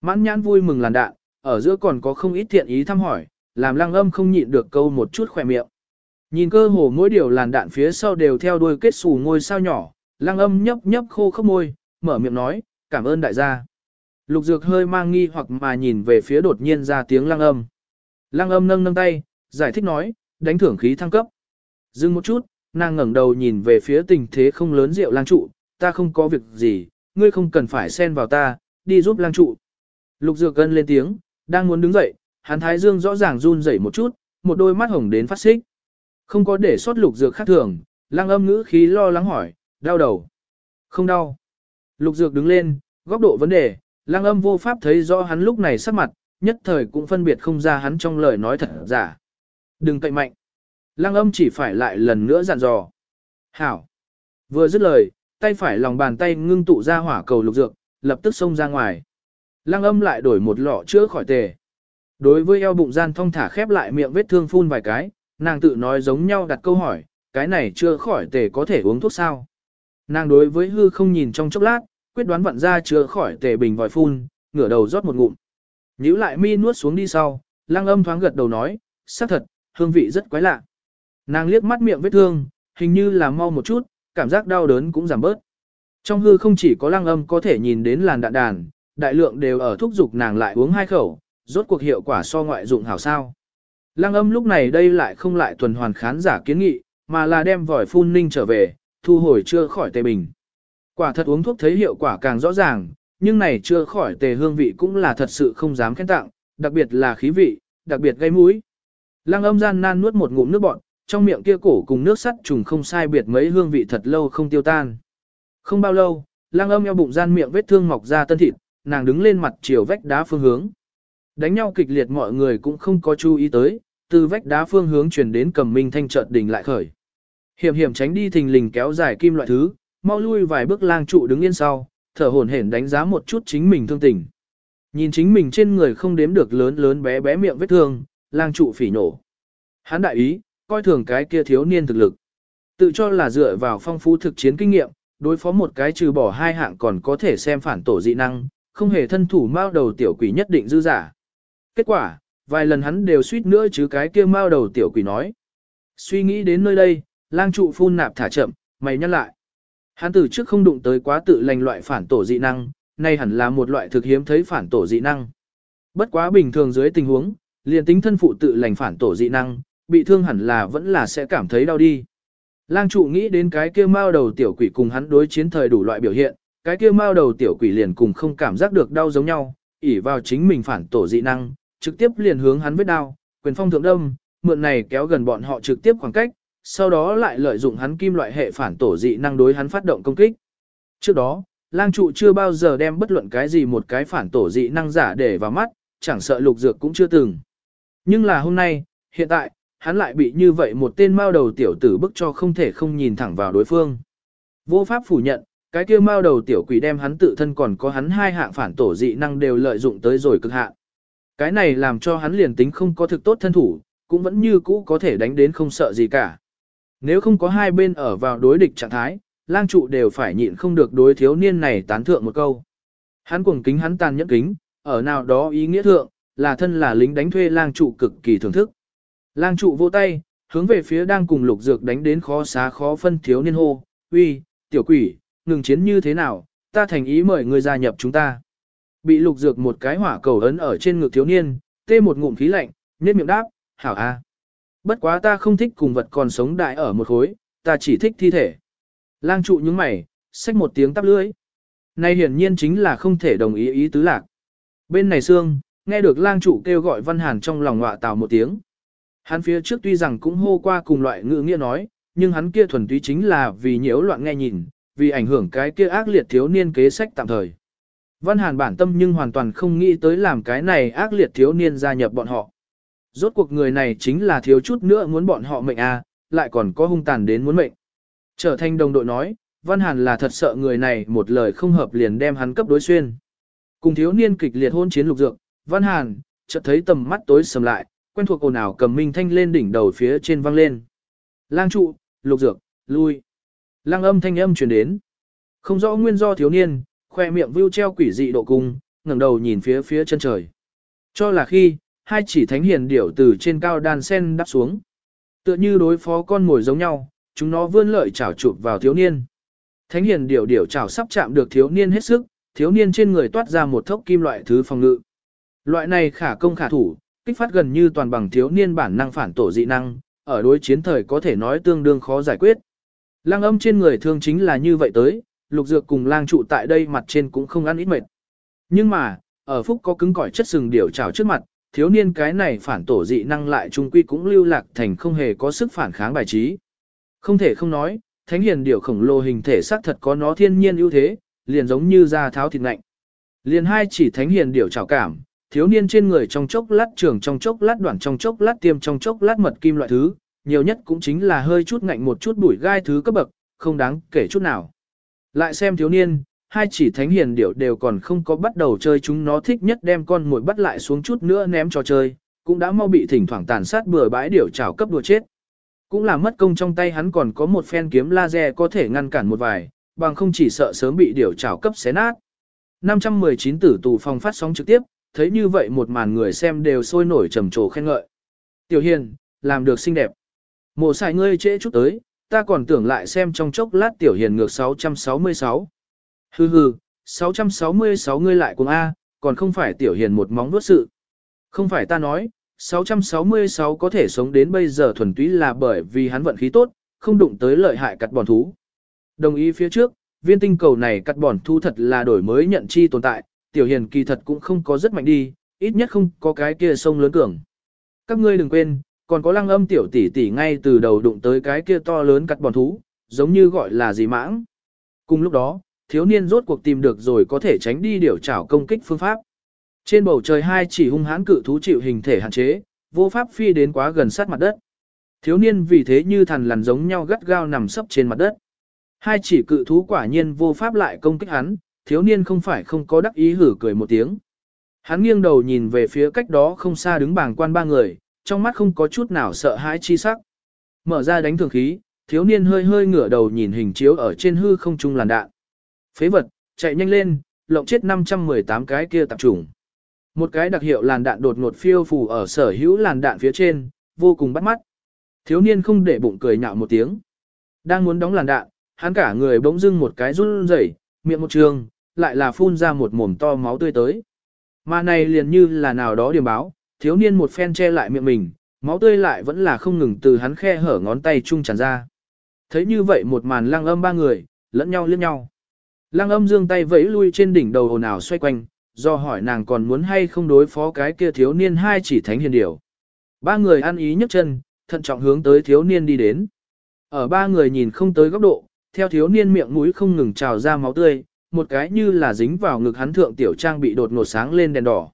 S1: Mãn nhãn vui mừng làn đạn, ở giữa còn có không ít thiện ý thăm hỏi, làm Lang âm không nhịn được câu một chút khỏe miệng. Nhìn cơ hồ mỗi điều làn đạn phía sau đều theo đuôi kết xù ngôi sao nhỏ, Lang âm nhấp nhấp khô khốc môi, mở miệng nói, cảm ơn đại gia. Lục dược hơi mang nghi hoặc mà nhìn về phía đột nhiên ra tiếng Lang âm. Lang âm nâng nâng tay, giải thích nói, đánh thưởng khí thăng cấp. Dừng một chút, nàng ngẩng đầu nhìn về phía tình thế không lớn rượu lang trụ, ta không có việc gì, ngươi không cần phải xen vào ta, đi giúp lang trụ. Lục dược gân lên tiếng, đang muốn đứng dậy, hắn thái dương rõ ràng run rẩy một chút, một đôi mắt hồng đến phát xích. Không có để sót lục dược khác thường, lang âm ngữ khí lo lắng hỏi, đau đầu. Không đau. Lục dược đứng lên, góc độ vấn đề, lang âm vô pháp thấy rõ hắn lúc này sắc mặt, nhất thời cũng phân biệt không ra hắn trong lời nói thật giả. Đừng cậy mạnh. Lăng âm chỉ phải lại lần nữa dặn dò. Hảo. Vừa dứt lời, tay phải lòng bàn tay ngưng tụ ra hỏa cầu lục dược, lập tức xông ra ngoài. Lăng âm lại đổi một lọ chữa khỏi tề. Đối với eo bụng gian thong thả khép lại miệng vết thương phun vài cái, nàng tự nói giống nhau đặt câu hỏi, cái này chưa khỏi tề có thể uống thuốc sao? Nàng đối với hư không nhìn trong chốc lát, quyết đoán vặn ra chưa khỏi tề bình vòi phun, ngửa đầu rót một ngụm. Nhíu lại mi nuốt xuống đi sau, lăng âm thoáng gật đầu nói, xác thật, hương vị rất quái lạ. Nàng liếc mắt miệng vết thương, hình như là mau một chút, cảm giác đau đớn cũng giảm bớt. Trong hư không chỉ có lăng âm có thể nhìn đến làn đạn đàn, đại lượng đều ở thúc dục nàng lại uống hai khẩu, rốt cuộc hiệu quả so ngoại dụng hảo sao. Lăng âm lúc này đây lại không lại tuần hoàn khán giả kiến nghị, mà là đem vòi phun ninh trở về, thu hồi chưa khỏi tề bình. Quả thật uống thuốc thấy hiệu quả càng rõ ràng, nhưng này chưa khỏi tề hương vị cũng là thật sự không dám khen tặng, đặc biệt là khí vị, đặc biệt gây mũi. Lăng âm gian nan nuốt một ngụm nước bọt, trong miệng kia cổ cùng nước sắt trùng không sai biệt mấy hương vị thật lâu không tiêu tan. Không bao lâu, lăng âm eo bụng gian miệng vết thương mọc ra tân thịt, nàng đứng lên mặt chiều vách đá phương hướng. Đánh nhau kịch liệt mọi người cũng không có chú ý tới, từ vách đá phương hướng chuyển đến cầm minh thanh chợt đỉnh lại khởi. Hiểm hiểm tránh đi thình lình kéo dài kim loại thứ, mau lui vài bước lang trụ đứng yên sau, thở hổn hển đánh giá một chút chính mình thương tình. Nhìn chính mình trên người không đếm được lớn lớn bé bé miệng vết thương, lang trụ phỉ nổ. Hắn đại ý, coi thường cái kia thiếu niên thực lực. Tự cho là dựa vào phong phú thực chiến kinh nghiệm, đối phó một cái trừ bỏ hai hạng còn có thể xem phản tổ dị năng, không hề thân thủ mao đầu tiểu quỷ nhất định dư giả. Kết quả, vài lần hắn đều suýt nữa chứ cái kia mao đầu tiểu quỷ nói. Suy nghĩ đến nơi đây, lang trụ phun nạp thả chậm, mày nhắc lại. Hắn từ trước không đụng tới quá tự lành loại phản tổ dị năng, nay hẳn là một loại thực hiếm thấy phản tổ dị năng. Bất quá bình thường dưới tình huống, liền tính thân phụ tự lành phản tổ dị năng, bị thương hẳn là vẫn là sẽ cảm thấy đau đi. Lang trụ nghĩ đến cái kia mao đầu tiểu quỷ cùng hắn đối chiến thời đủ loại biểu hiện, cái kia mao đầu tiểu quỷ liền cùng không cảm giác được đau giống nhau, ỉ vào chính mình phản tổ dị năng, trực tiếp liền hướng hắn vết đau, quyền phong thượng đâm, mượn này kéo gần bọn họ trực tiếp khoảng cách, sau đó lại lợi dụng hắn kim loại hệ phản tổ dị năng đối hắn phát động công kích. Trước đó, lang trụ chưa bao giờ đem bất luận cái gì một cái phản tổ dị năng giả để vào mắt, chẳng sợ lục dược cũng chưa từng. Nhưng là hôm nay, hiện tại, hắn lại bị như vậy một tên mao đầu tiểu tử bức cho không thể không nhìn thẳng vào đối phương. Vô pháp phủ nhận, cái kia mao đầu tiểu quỷ đem hắn tự thân còn có hắn hai hạng phản tổ dị năng đều lợi dụng tới rồi cực hạn. Cái này làm cho hắn liền tính không có thực tốt thân thủ, cũng vẫn như cũ có thể đánh đến không sợ gì cả. Nếu không có hai bên ở vào đối địch trạng thái, lang trụ đều phải nhịn không được đối thiếu niên này tán thượng một câu. Hắn cuồng kính hắn tàn nhẫn kính, ở nào đó ý nghĩa thượng, là thân là lính đánh thuê lang trụ cực kỳ thưởng thức. Lang trụ vỗ tay, hướng về phía đang cùng lục dược đánh đến khó xá khó phân thiếu niên hô, uy, tiểu quỷ, ngừng chiến như thế nào, ta thành ý mời người gia nhập chúng ta. Bị lục dược một cái hỏa cầu ấn ở trên ngực thiếu niên, tê một ngụm khí lạnh, nhét miệng đáp, hảo a. Bất quá ta không thích cùng vật còn sống đại ở một khối, ta chỉ thích thi thể. Lang trụ nhướng mày, xách một tiếng tắp lưỡi. Này hiển nhiên chính là không thể đồng ý ý tứ lạc. Bên này xương, nghe được lang chủ kêu gọi văn hàn trong lòng ngọa tào một tiếng. Hắn phía trước tuy rằng cũng hô qua cùng loại ngữ nghĩa nói, nhưng hắn kia thuần túy chính là vì nhiễu loạn nghe nhìn, vì ảnh hưởng cái kia ác liệt thiếu niên kế sách tạm thời. Văn Hàn bản tâm nhưng hoàn toàn không nghĩ tới làm cái này ác liệt thiếu niên gia nhập bọn họ. Rốt cuộc người này chính là thiếu chút nữa muốn bọn họ mệnh a, à, lại còn có hung tàn đến muốn mệnh. Trở thành đồng đội nói, Văn Hàn là thật sợ người này một lời không hợp liền đem hắn cấp đối xuyên. Cùng thiếu niên kịch liệt hôn chiến lục dược, Văn Hàn, chợt thấy tầm mắt tối sầm lại, quen thuộc ồn ào cầm minh thanh lên đỉnh đầu phía trên văng lên. Lang trụ, lục dược, lui. Lang âm thanh âm truyền đến. Không rõ nguyên do thiếu niên, khoe miệng vưu treo quỷ dị độ cung, ngẩng đầu nhìn phía phía chân trời. Cho là khi, hai chỉ thánh hiền điểu từ trên cao đàn sen đáp xuống. Tựa như đối phó con mồi giống nhau, chúng nó vươn lợi chảo chụp vào thiếu niên. Thánh hiền điểu điểu chảo sắp chạm được thiếu niên hết sức, thiếu niên trên người toát ra một thốc kim loại thứ phòng ngự. Loại này khả công khả thủ, kích phát gần như toàn bằng thiếu niên bản năng phản tổ dị năng, ở đối chiến thời có thể nói tương đương khó giải quyết. Lang âm trên người thương chính là như vậy tới, lục dược cùng lang trụ tại đây mặt trên cũng không ăn ít mệt. Nhưng mà, ở phúc có cứng cỏi chất sừng điểu trào trước mặt, thiếu niên cái này phản tổ dị năng lại trung quy cũng lưu lạc thành không hề có sức phản kháng bài trí. Không thể không nói, thánh hiền điểu khổng lồ hình thể xác thật có nó thiên nhiên ưu thế, liền giống như da tháo thịt nạnh. Liền hai chỉ thánh hiền điểu trào cảm, thiếu niên trên người trong chốc lát trường trong chốc lát đoạn trong chốc lát tiêm trong chốc lát mật kim loại thứ, nhiều nhất cũng chính là hơi chút ngạnh một chút bụi gai thứ cấp bậc, không đáng kể chút nào. Lại xem thiếu niên, hai chỉ thánh hiền điểu đều còn không có bắt đầu chơi chúng nó thích nhất đem con mồi bắt lại xuống chút nữa ném cho chơi, cũng đã mau bị thỉnh thoảng tàn sát bừa bãi điểu trảo cấp đùa chết. Cũng là mất công trong tay hắn còn có một phen kiếm laser có thể ngăn cản một vài, bằng không chỉ sợ sớm bị điểu trảo cấp xé nát. 519 tử tù phòng phát sóng trực tiếp, thấy như vậy một màn người xem đều sôi nổi trầm trồ khen ngợi. Tiểu Hiền, làm được xinh đẹp. Mộ xài ngươi trễ chút tới, ta còn tưởng lại xem trong chốc lát Tiểu Hiền ngược 666. Hừ hừ, 666 ngươi lại cùng A, còn không phải Tiểu Hiền một móng vuốt sự. Không phải ta nói, 666 có thể sống đến bây giờ thuần túy là bởi vì hắn vận khí tốt, không đụng tới lợi hại cắt bòn thú. Đồng ý phía trước, viên tinh cầu này cắt bòn thú thật là đổi mới nhận chi tồn tại, tiểu hiền kỳ thật cũng không có rất mạnh đi, ít nhất không có cái kia sông lớn cường. Các ngươi đừng quên, còn có lăng âm tiểu tỷ tỷ ngay từ đầu đụng tới cái kia to lớn cắt bòn thú, giống như gọi là gì mãng. Cùng lúc đó, thiếu niên rốt cuộc tìm được rồi có thể tránh đi điều trảo công kích phương pháp. Trên bầu trời hai chỉ hung hãn cự thú chịu hình thể hạn chế, vô pháp phi đến quá gần sát mặt đất. Thiếu niên vì thế như thằn lằn giống nhau gắt gao nằm sấp trên mặt đất. Hai chỉ cự thú quả nhiên vô pháp lại công kích hắn, thiếu niên không phải không có đắc ý hử cười một tiếng. Hắn nghiêng đầu nhìn về phía cách đó không xa đứng bảng quan ba người, trong mắt không có chút nào sợ hãi chi sắc. Mở ra đánh thường khí, thiếu niên hơi hơi ngửa đầu nhìn hình chiếu ở trên hư không trung làn đạn. Phế vật, chạy nhanh lên, lộng chết 518 cái kia tạp trùng. Một cái đặc hiệu làn đạn đột ngột phiêu phù ở sở hữu làn đạn phía trên, vô cùng bắt mắt. Thiếu niên không để bụng cười nhạo một tiếng. Đang muốn đóng làn đạn, hắn cả người bỗng dưng một cái run rẩy, miệng một trường, lại là phun ra một mồm to máu tươi tới. Mà này liền như là nào đó điểm báo, thiếu niên một phen che lại miệng mình, máu tươi lại vẫn là không ngừng từ hắn khe hở ngón tay chung tràn ra. Thấy như vậy một màn lăng âm ba người, lẫn nhau liếc nhau. Lăng âm dương tay vẫy lui trên đỉnh đầu ồn ào xoay quanh, do hỏi nàng còn muốn hay không đối phó cái kia thiếu niên hai chỉ thánh hiền điểu. Ba người ăn ý nhấc chân, thận trọng hướng tới thiếu niên đi đến. Ở ba người nhìn không tới góc độ, theo thiếu niên miệng mũi không ngừng trào ra máu tươi, một cái như là dính vào ngực hắn thượng tiểu trang bị đột ngột sáng lên đèn đỏ.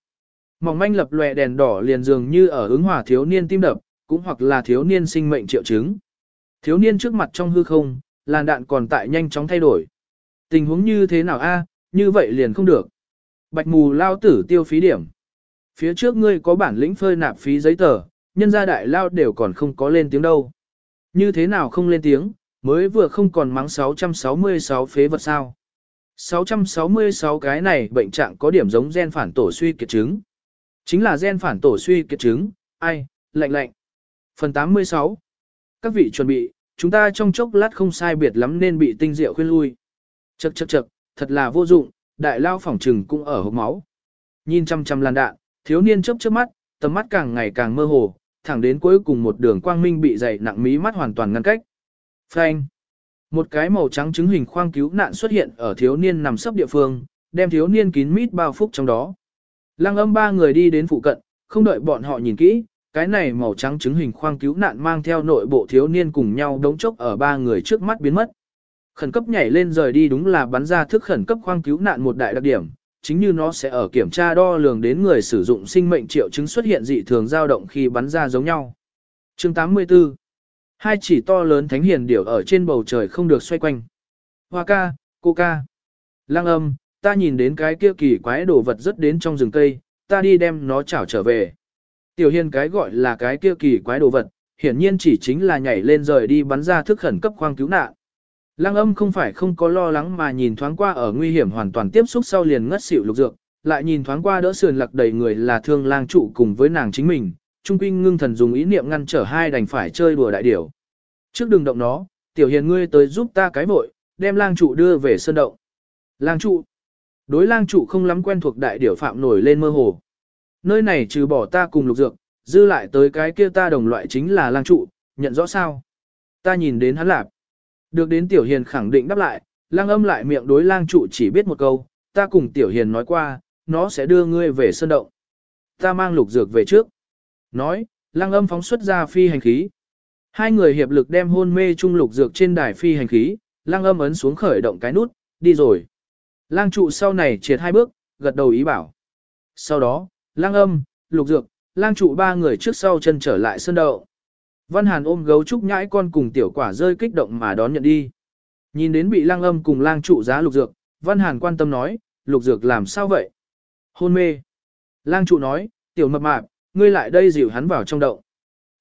S1: Mỏng manh lập lòe đèn đỏ liền dường như ở ứng hòa thiếu niên tim đập, cũng hoặc là thiếu niên sinh mệnh triệu chứng. Thiếu niên trước mặt trong hư không, làn đạn còn tại nhanh chóng thay đổi. Tình huống như thế nào a? như vậy liền không được. Bạch mù lao tử tiêu phí điểm. Phía trước ngươi có bản lĩnh phơi nạp phí giấy tờ, nhân gia đại lao đều còn không có lên tiếng đâu. Như thế nào không lên tiếng, mới vừa không còn mắng 666 phế vật sao. 666 cái này bệnh trạng có điểm giống gen phản tổ suy kiệt chứng. Chính là gen phản tổ suy kiệt chứng, ai, lạnh lạnh. Phần 86 Các vị chuẩn bị, chúng ta trong chốc lát không sai biệt lắm nên bị tinh diệu khuyên lui. Chậc chậc chậc, thật là vô dụng, đại lao phỏng trừng cũng ở hốc máu. Nhìn chăm chăm làn đạn, thiếu niên chớp chớp mắt, tầm mắt càng ngày càng mơ hồ, thẳng đến cuối cùng một đường quang minh bị dày nặng mí mắt hoàn toàn ngăn cách. Phanh. Một cái màu trắng trứng hình khoang cứu nạn xuất hiện ở thiếu niên nằm sấp địa phương, đem thiếu niên kín mít bao phúc trong đó. Lăng âm ba người đi đến phụ cận, không đợi bọn họ nhìn kỹ, cái này màu trắng trứng hình khoang cứu nạn mang theo nội bộ thiếu niên cùng nhau đống chốc ở ba người trước mắt biến mất. Khẩn cấp nhảy lên rời đi đúng là bắn ra thức khẩn cấp khoang cứu nạn một đại đặc điểm, chính như nó sẽ ở kiểm tra đo lường đến người sử dụng sinh mệnh triệu chứng xuất hiện dị thường dao động khi bắn ra giống nhau. Chương 84 Hai chỉ to lớn thánh hiền điểu ở trên bầu trời không được xoay quanh. Hoa ca, cô ca. Lăng âm, ta nhìn đến cái kia kỳ quái đồ vật rất đến trong rừng cây, ta đi đem nó chảo trở về. Tiểu hiền cái gọi là cái kia kỳ quái đồ vật, hiển nhiên chỉ chính là nhảy lên rời đi bắn ra thức khẩn cấp khoang cứu nạn. Lăng âm không phải không có lo lắng mà nhìn thoáng qua ở nguy hiểm hoàn toàn tiếp xúc sau liền ngất xỉu lục dược, lại nhìn thoáng qua đỡ sườn lặc đầy người là thương lang trụ cùng với nàng chính mình, trung quy ngưng thần dùng ý niệm ngăn trở hai đành phải chơi đùa đại điểu. Trước đường động nó, tiểu hiền ngươi tới giúp ta cái vội, đem lang trụ đưa về sơn động. Lang trụ. Đối lang trụ không lắm quen thuộc đại điểu phạm nổi lên mơ hồ. Nơi này trừ bỏ ta cùng lục dược, dư lại tới cái kia ta đồng loại chính là lang trụ, nhận rõ sao? Ta nhìn đến hắn lạp. Được đến tiểu hiền khẳng định đáp lại, lang âm lại miệng đối lang trụ chỉ biết một câu, ta cùng tiểu hiền nói qua, nó sẽ đưa ngươi về sơn động. Ta mang lục dược về trước. Nói, lang âm phóng xuất ra phi hành khí. Hai người hiệp lực đem hôn mê trung lục dược trên đài phi hành khí, lang âm ấn xuống khởi động cái nút, đi rồi. Lang trụ sau này triệt hai bước, gật đầu ý bảo. Sau đó, lang âm, lục dược, lang trụ ba người trước sau chân trở lại sơn đậu. Văn Hàn ôm gấu trúc nhãi con cùng tiểu quả rơi kích động mà đón nhận đi. Nhìn đến bị lang âm cùng lang trụ giá lục dược, Văn Hàn quan tâm nói, lục dược làm sao vậy? Hôn mê. Lang trụ nói, tiểu mập mạp, ngươi lại đây dịu hắn vào trong động.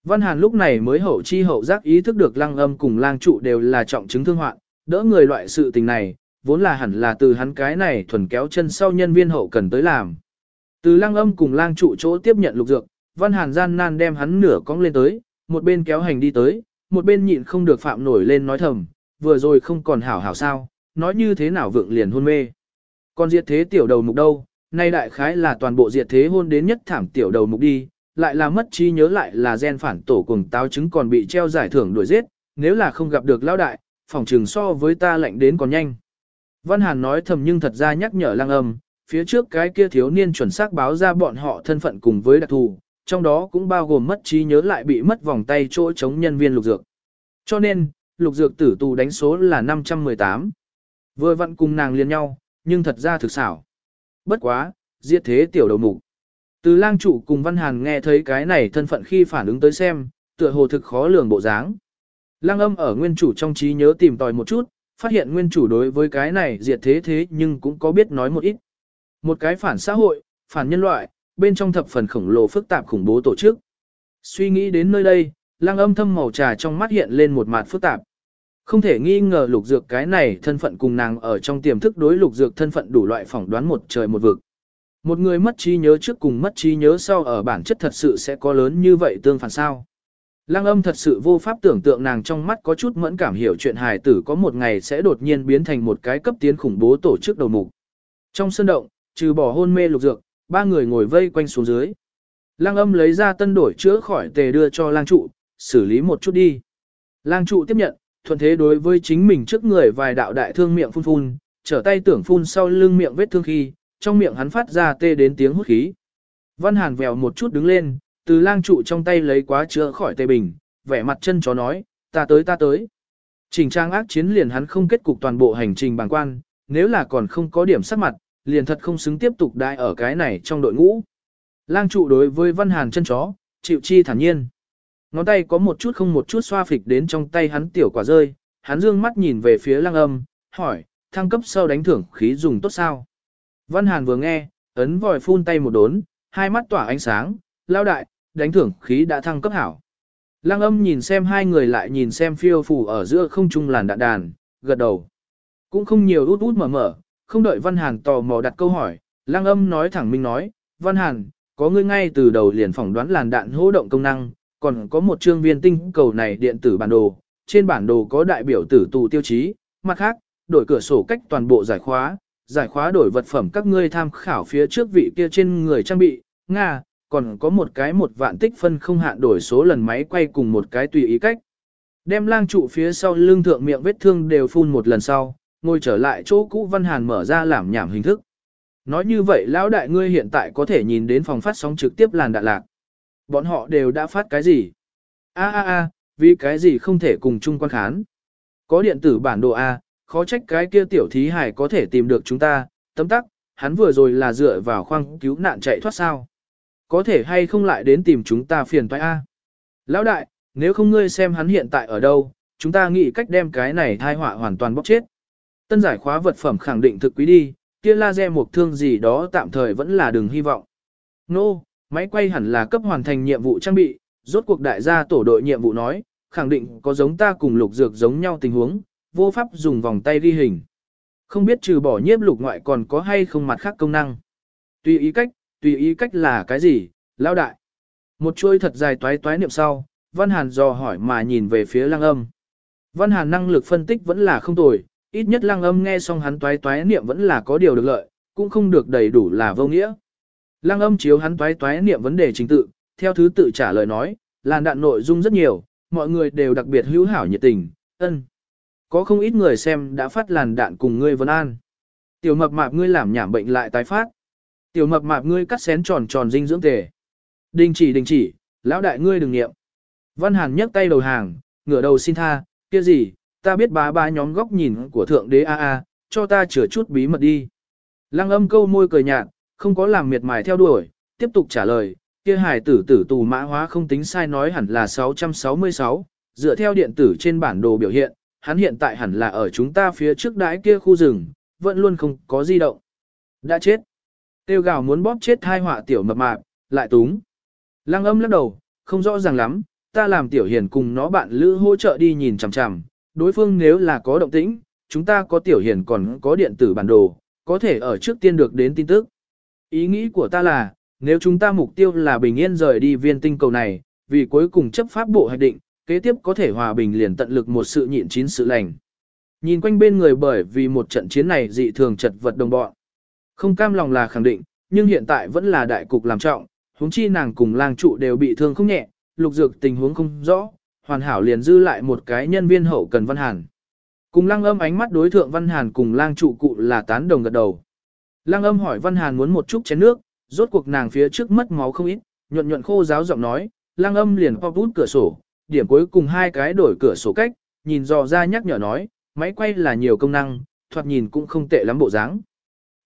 S1: Văn Hàn lúc này mới hậu chi hậu giác ý thức được lang âm cùng lang trụ đều là trọng chứng thương hoạn, đỡ người loại sự tình này, vốn là hẳn là từ hắn cái này thuần kéo chân sau nhân viên hậu cần tới làm. Từ lang âm cùng lang trụ chỗ tiếp nhận lục dược, Văn Hàn gian nan đem hắn nửa cong lên tới, một bên kéo hành đi tới, một bên nhịn không được phạm nổi lên nói thầm, vừa rồi không còn hảo hảo sao, nói như thế nào vượng liền hôn mê. Còn diệt thế tiểu đầu mục đâu, nay đại khái là toàn bộ diệt thế hôn đến nhất thảm tiểu đầu mục đi, lại là mất trí nhớ lại là gen phản tổ cùng táo chứng còn bị treo giải thưởng đuổi giết, nếu là không gặp được lão đại, phòng trường so với ta lạnh đến còn nhanh. Văn Hàn nói thầm nhưng thật ra nhắc nhở lăng âm, phía trước cái kia thiếu niên chuẩn xác báo ra bọn họ thân phận cùng với đặc thù, trong đó cũng bao gồm mất trí nhớ lại bị mất vòng tay chỗ chống nhân viên lục dược. Cho nên, lục dược tử tù đánh số là 518. Vừa vặn cùng nàng liên nhau, nhưng thật ra thực xảo. Bất quá, diệt thế tiểu đầu mục. Từ lang chủ cùng Văn Hàn nghe thấy cái này thân phận khi phản ứng tới xem, tựa hồ thực khó lường bộ dáng. Lang âm ở nguyên chủ trong trí nhớ tìm tòi một chút, phát hiện nguyên chủ đối với cái này diệt thế thế nhưng cũng có biết nói một ít. Một cái phản xã hội, phản nhân loại, bên trong thập phần khổng lồ phức tạp khủng bố tổ chức. Suy nghĩ đến nơi đây, lang âm thâm màu trà trong mắt hiện lên một mặt phức tạp. Không thể nghi ngờ lục dược cái này thân phận cùng nàng ở trong tiềm thức đối lục dược thân phận đủ loại phỏng đoán một trời một vực. Một người mất trí nhớ trước cùng mất trí nhớ sau ở bản chất thật sự sẽ có lớn như vậy tương phản sao. Lăng âm thật sự vô pháp tưởng tượng nàng trong mắt có chút mẫn cảm hiểu chuyện hài tử có một ngày sẽ đột nhiên biến thành một cái cấp tiến khủng bố tổ chức đầu mục. Trong sân động, trừ bỏ hôn mê lục dược, ba người ngồi vây quanh xuống dưới. Lang âm lấy ra tân đổi chữa khỏi tề đưa cho lang trụ, xử lý một chút đi. Lang trụ tiếp nhận, thuận thế đối với chính mình trước người vài đạo đại thương miệng phun phun, trở tay tưởng phun sau lưng miệng vết thương khi, trong miệng hắn phát ra tê đến tiếng hút khí. Văn Hàn vèo một chút đứng lên, từ lang trụ trong tay lấy quá chữa khỏi tê bình, vẻ mặt chân chó nói, ta tới ta tới. Trình trang ác chiến liền hắn không kết cục toàn bộ hành trình bằng quan, nếu là còn không có điểm sắc mặt, liền thật không xứng tiếp tục đại ở cái này trong đội ngũ. Lang trụ đối với Văn Hàn chân chó, chịu chi thản nhiên. Ngón tay có một chút không một chút xoa phịch đến trong tay hắn tiểu quả rơi, hắn dương mắt nhìn về phía Lang âm, hỏi, thăng cấp sau đánh thưởng khí dùng tốt sao? Văn Hàn vừa nghe, ấn vòi phun tay một đốn, hai mắt tỏa ánh sáng, lao đại, đánh thưởng khí đã thăng cấp hảo. Lăng âm nhìn xem hai người lại nhìn xem phiêu phủ ở giữa không trung làn đạn đàn, gật đầu. Cũng không nhiều út út mở mở, không đợi Văn Hàn tò mò đặt câu hỏi, Lăng âm nói thẳng minh nói, Văn Hàn, có ngươi ngay từ đầu liền phỏng đoán làn đạn hô động công năng, còn có một chương viên tinh cầu này điện tử bản đồ, trên bản đồ có đại biểu tử tù tiêu chí, mặt khác, đổi cửa sổ cách toàn bộ giải khóa, giải khóa đổi vật phẩm các ngươi tham khảo phía trước vị kia trên người trang bị, Nga, còn có một cái một vạn tích phân không hạn đổi số lần máy quay cùng một cái tùy ý cách. Đem lang trụ phía sau lưng thượng miệng vết thương đều phun một lần sau, ngồi trở lại chỗ cũ Văn Hàn mở ra làm nhảm hình thức. Nói như vậy lão đại ngươi hiện tại có thể nhìn đến phòng phát sóng trực tiếp làn đạn lạc. Bọn họ đều đã phát cái gì? A a a, vì cái gì không thể cùng chung quan khán? Có điện tử bản đồ A, khó trách cái kia tiểu thí hải có thể tìm được chúng ta, tấm tắc, hắn vừa rồi là dựa vào khoang cứu nạn chạy thoát sao. Có thể hay không lại đến tìm chúng ta phiền toái A. Lão đại, nếu không ngươi xem hắn hiện tại ở đâu, chúng ta nghĩ cách đem cái này thai họa hoàn toàn bóc chết. Tân giải khóa vật phẩm khẳng định thực quý đi, kia laser một thương gì đó tạm thời vẫn là đừng hy vọng. Nô, no, máy quay hẳn là cấp hoàn thành nhiệm vụ trang bị, rốt cuộc đại gia tổ đội nhiệm vụ nói, khẳng định có giống ta cùng lục dược giống nhau tình huống, vô pháp dùng vòng tay ghi hình. Không biết trừ bỏ nhiếp lục ngoại còn có hay không mặt khác công năng. Tùy ý cách, tùy ý cách là cái gì, lão đại. Một chuôi thật dài toái toái niệm sau, Văn Hàn dò hỏi mà nhìn về phía lăng âm. Văn Hàn năng lực phân tích vẫn là không tồi, ít nhất lăng âm nghe xong hắn toái toái niệm vẫn là có điều được lợi, cũng không được đầy đủ là vô nghĩa. Lăng âm chiếu hắn toái toái niệm vấn đề chính tự, theo thứ tự trả lời nói, làn đạn nội dung rất nhiều, mọi người đều đặc biệt hữu hảo nhiệt tình, ân. Có không ít người xem đã phát làn đạn cùng ngươi vấn an. Tiểu mập mạp ngươi làm nhảm bệnh lại tái phát. Tiểu mập mạp ngươi cắt xén tròn tròn dinh dưỡng tề. Đình chỉ đình chỉ, lão đại ngươi đừng nghiệm. Văn Hàn nhấc tay đầu hàng, ngửa đầu xin tha, kia gì, ta biết bá ba nhóm góc nhìn của thượng đế a a, cho ta chữa chút bí mật đi. Lăng âm câu môi cười nhạt, không có làm miệt mài theo đuổi, tiếp tục trả lời, kia hải tử tử tù mã hóa không tính sai nói hẳn là 666, dựa theo điện tử trên bản đồ biểu hiện, hắn hiện tại hẳn là ở chúng ta phía trước đái kia khu rừng, vẫn luôn không có di động. Đã chết. Tiêu gào muốn bóp chết hai họa tiểu mập mạp, lại túng. Lăng âm lắc đầu, không rõ ràng lắm, ta làm tiểu hiền cùng nó bạn lữ hỗ trợ đi nhìn chằm chằm, đối phương nếu là có động tĩnh, chúng ta có tiểu hiền còn có điện tử bản đồ, có thể ở trước tiên được đến tin tức. Ý nghĩ của ta là, nếu chúng ta mục tiêu là bình yên rời đi viên tinh cầu này, vì cuối cùng chấp pháp bộ hạch định, kế tiếp có thể hòa bình liền tận lực một sự nhịn chín sự lành. Nhìn quanh bên người bởi vì một trận chiến này dị thường chật vật đồng bọn. Không cam lòng là khẳng định, nhưng hiện tại vẫn là đại cục làm trọng, huống chi nàng cùng lang trụ đều bị thương không nhẹ, lục dược tình huống không rõ, hoàn hảo liền dư lại một cái nhân viên hậu cần văn hàn. Cùng lăng âm ánh mắt đối thượng văn hàn cùng lang trụ cụ là tán đồng gật đầu. Lăng âm hỏi văn hàn muốn một chút chén nước, rốt cuộc nàng phía trước mất máu không ít, nhuận nhuận khô giáo giọng nói, lăng âm liền pop út cửa sổ, điểm cuối cùng hai cái đổi cửa sổ cách, nhìn dò ra nhắc nhở nói, máy quay là nhiều công năng, thoạt nhìn cũng không tệ lắm bộ dáng.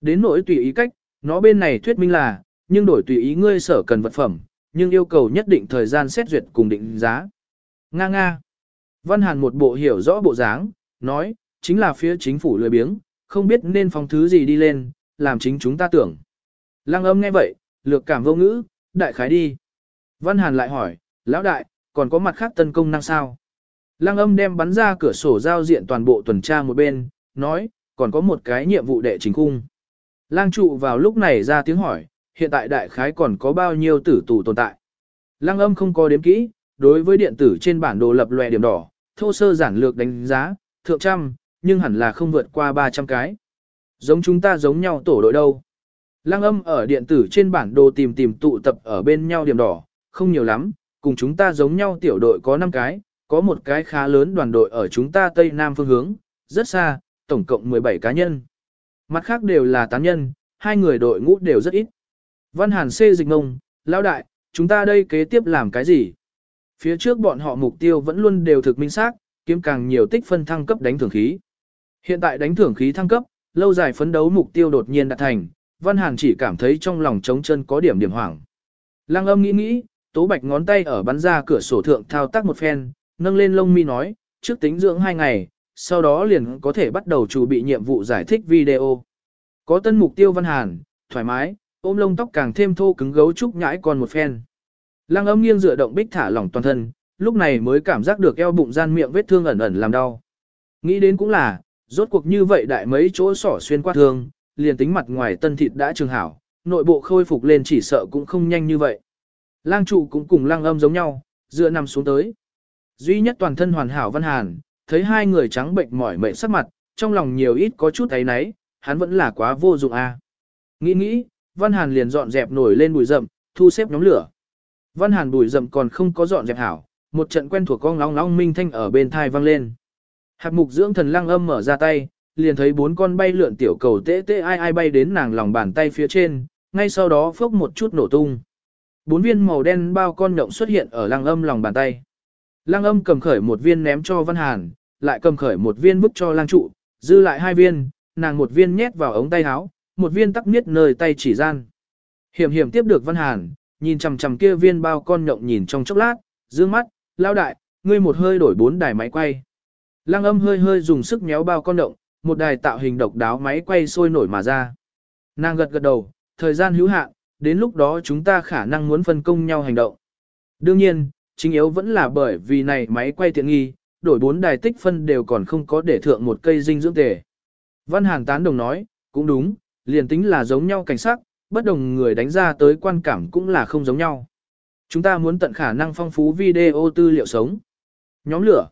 S1: Đến nỗi tùy ý cách, nó bên này thuyết minh là, nhưng đổi tùy ý ngươi sở cần vật phẩm, nhưng yêu cầu nhất định thời gian xét duyệt cùng định giá. Nga nga. Văn Hàn một bộ hiểu rõ bộ dáng, nói, chính là phía chính phủ lười biếng, không biết nên phòng thứ gì đi lên, làm chính chúng ta tưởng. Lăng âm nghe vậy, lược cảm vô ngữ, đại khái đi. Văn Hàn lại hỏi, lão đại, còn có mặt khác tân công năng sao? Lăng âm đem bắn ra cửa sổ giao diện toàn bộ tuần tra một bên, nói, còn có một cái nhiệm vụ đệ chính cung. Lang trụ vào lúc này ra tiếng hỏi, hiện tại đại khái còn có bao nhiêu tử tù tồn tại. Lăng âm không có đếm kỹ, đối với điện tử trên bản đồ lập lòe điểm đỏ, thô sơ giản lược đánh giá, thượng trăm, nhưng hẳn là không vượt qua 300 cái. Giống chúng ta giống nhau tổ đội đâu. Lăng âm ở điện tử trên bản đồ tìm tìm tụ tập ở bên nhau điểm đỏ, không nhiều lắm, cùng chúng ta giống nhau tiểu đội có 5 cái, có một cái khá lớn đoàn đội ở chúng ta tây nam phương hướng, rất xa, tổng cộng 17 cá nhân. Mặt khác đều là tán nhân, hai người đội ngũ đều rất ít. Văn Hàn xê dịch ngông, lão đại, chúng ta đây kế tiếp làm cái gì? Phía trước bọn họ mục tiêu vẫn luôn đều thực minh xác, kiếm càng nhiều tích phân thăng cấp đánh thưởng khí. Hiện tại đánh thưởng khí thăng cấp, lâu dài phấn đấu mục tiêu đột nhiên đạt thành, Văn Hàn chỉ cảm thấy trong lòng trống chân có điểm điểm hoảng. Lăng âm nghĩ nghĩ, tố bạch ngón tay ở bắn ra cửa sổ thượng thao tác một phen, nâng lên lông mi nói, trước tính dưỡng hai ngày, sau đó liền có thể bắt đầu chủ bị nhiệm vụ giải thích video. Có tân mục tiêu văn hàn, thoải mái, ôm lông tóc càng thêm thô cứng gấu trúc nhãi còn một phen. Lăng âm nghiêng dựa động bích thả lỏng toàn thân, lúc này mới cảm giác được eo bụng gian miệng vết thương ẩn ẩn làm đau. Nghĩ đến cũng là, rốt cuộc như vậy đại mấy chỗ sỏ xuyên qua thương, liền tính mặt ngoài tân thịt đã trường hảo, nội bộ khôi phục lên chỉ sợ cũng không nhanh như vậy. Lang trụ cũng cùng lang âm giống nhau, dựa nằm xuống tới. Duy nhất toàn thân hoàn hảo văn hàn, thấy hai người trắng bệnh mỏi mệt sắc mặt, trong lòng nhiều ít có chút thấy náy, hắn vẫn là quá vô dụng a. Nghĩ nghĩ, văn hàn liền dọn dẹp nổi lên bụi rậm, thu xếp nhóm lửa. Văn hàn bụi rậm còn không có dọn dẹp hảo, một trận quen thuộc con long long minh thanh ở bên thai vang lên. Hạt mục dưỡng thần lăng âm mở ra tay, liền thấy bốn con bay lượn tiểu cầu tê tê ai ai bay đến nàng lòng bàn tay phía trên, ngay sau đó phốc một chút nổ tung. Bốn viên màu đen bao con nhộng xuất hiện ở lăng âm lòng bàn tay. Lăng âm cầm khởi một viên ném cho Văn Hàn, lại cầm khởi một viên bức cho lang trụ, dư lại hai viên, nàng một viên nhét vào ống tay áo, một viên tắc miết nơi tay chỉ gian. Hiểm hiểm tiếp được Văn Hàn, nhìn chằm chằm kia viên bao con nhộng nhìn trong chốc lát, dương mắt, lao đại, ngươi một hơi đổi bốn đài máy quay. Lăng âm hơi hơi dùng sức nhéo bao con động, một đài tạo hình độc đáo máy quay sôi nổi mà ra. Nàng gật gật đầu, thời gian hữu hạn, đến lúc đó chúng ta khả năng muốn phân công nhau hành động. Đương nhiên, chính yếu vẫn là bởi vì này máy quay tiện nghi, đổi bốn đài tích phân đều còn không có để thượng một cây dinh dưỡng tề. Văn Hàn tán đồng nói, cũng đúng, liền tính là giống nhau cảnh sắc, bất đồng người đánh ra tới quan cảm cũng là không giống nhau. Chúng ta muốn tận khả năng phong phú video tư liệu sống. Nhóm lửa.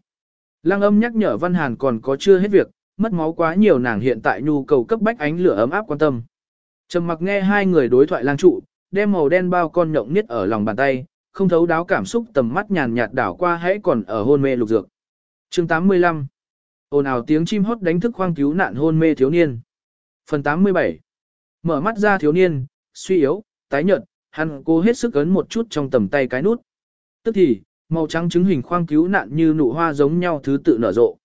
S1: Lăng âm nhắc nhở Văn Hàn còn có chưa hết việc, mất máu quá nhiều nàng hiện tại nhu cầu cấp bách ánh lửa ấm áp quan tâm. Trầm mặc nghe hai người đối thoại lang trụ, đem màu đen bao con nhộng niết ở lòng bàn tay, không thấu đáo cảm xúc tầm mắt nhàn nhạt đảo qua hãy còn ở hôn mê lục dược. Chương 85 ồn ào tiếng chim hót đánh thức khoang cứu nạn hôn mê thiếu niên. Phần 87 Mở mắt ra thiếu niên, suy yếu, tái nhợt, hắn cố hết sức ấn một chút trong tầm tay cái nút. Tức thì, màu trắng trứng hình khoang cứu nạn như nụ hoa giống nhau thứ tự nở rộ.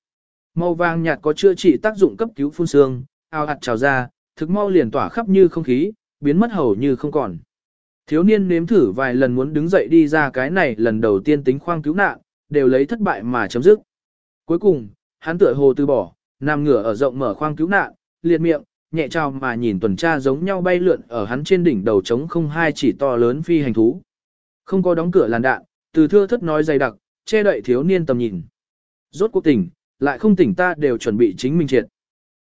S1: Màu vàng nhạt có chữa trị tác dụng cấp cứu phun xương, ao hạt trào ra, thực mau liền tỏa khắp như không khí, biến mất hầu như không còn. Thiếu niên nếm thử vài lần muốn đứng dậy đi ra cái này lần đầu tiên tính khoang cứu nạn, đều lấy thất bại mà chấm dứt. Cuối cùng, hắn tựa hồ từ bỏ, nằm ngửa ở rộng mở khoang cứu nạn, liệt miệng, nhẹ trao mà nhìn tuần tra giống nhau bay lượn ở hắn trên đỉnh đầu trống không hai chỉ to lớn phi hành thú. Không có đóng cửa làn đạn, từ thưa thất nói dày đặc, che đậy thiếu niên tầm nhìn. Rốt cuộc tỉnh, lại không tỉnh ta đều chuẩn bị chính mình triệt.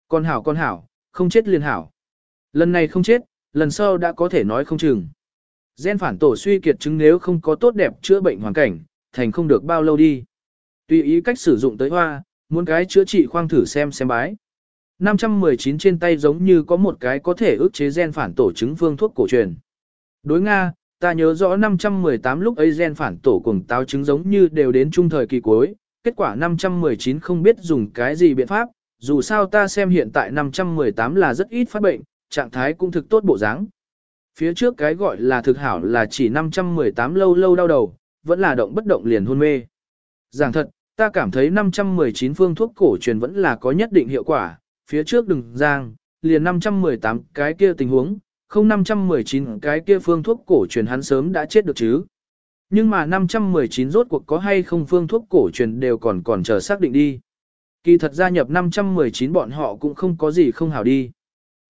S1: Con hảo con hảo, không chết liền hảo. Lần này không chết, lần sau đã có thể nói không chừng. Gen phản tổ suy kiệt chứng nếu không có tốt đẹp chữa bệnh hoàn cảnh, thành không được bao lâu đi. Tùy ý cách sử dụng tới hoa, muốn cái chữa trị khoang thử xem xem bái. 519 trên tay giống như có một cái có thể ức chế gen phản tổ chứng phương thuốc cổ truyền. Đối Nga, ta nhớ rõ 518 lúc ấy gen phản tổ cùng táo chứng giống như đều đến trung thời kỳ cuối, kết quả 519 không biết dùng cái gì biện pháp, dù sao ta xem hiện tại 518 là rất ít phát bệnh, trạng thái cũng thực tốt bộ dáng. Phía trước cái gọi là thực hảo là chỉ 518 lâu lâu đau đầu, vẫn là động bất động liền hôn mê. Giảng thật, ta cảm thấy 519 phương thuốc cổ truyền vẫn là có nhất định hiệu quả, phía trước đừng giang, liền 518 cái kia tình huống, không 519 cái kia phương thuốc cổ truyền hắn sớm đã chết được chứ. Nhưng mà 519 rốt cuộc có hay không phương thuốc cổ truyền đều còn còn chờ xác định đi. Kỳ thật gia nhập 519 bọn họ cũng không có gì không hảo đi.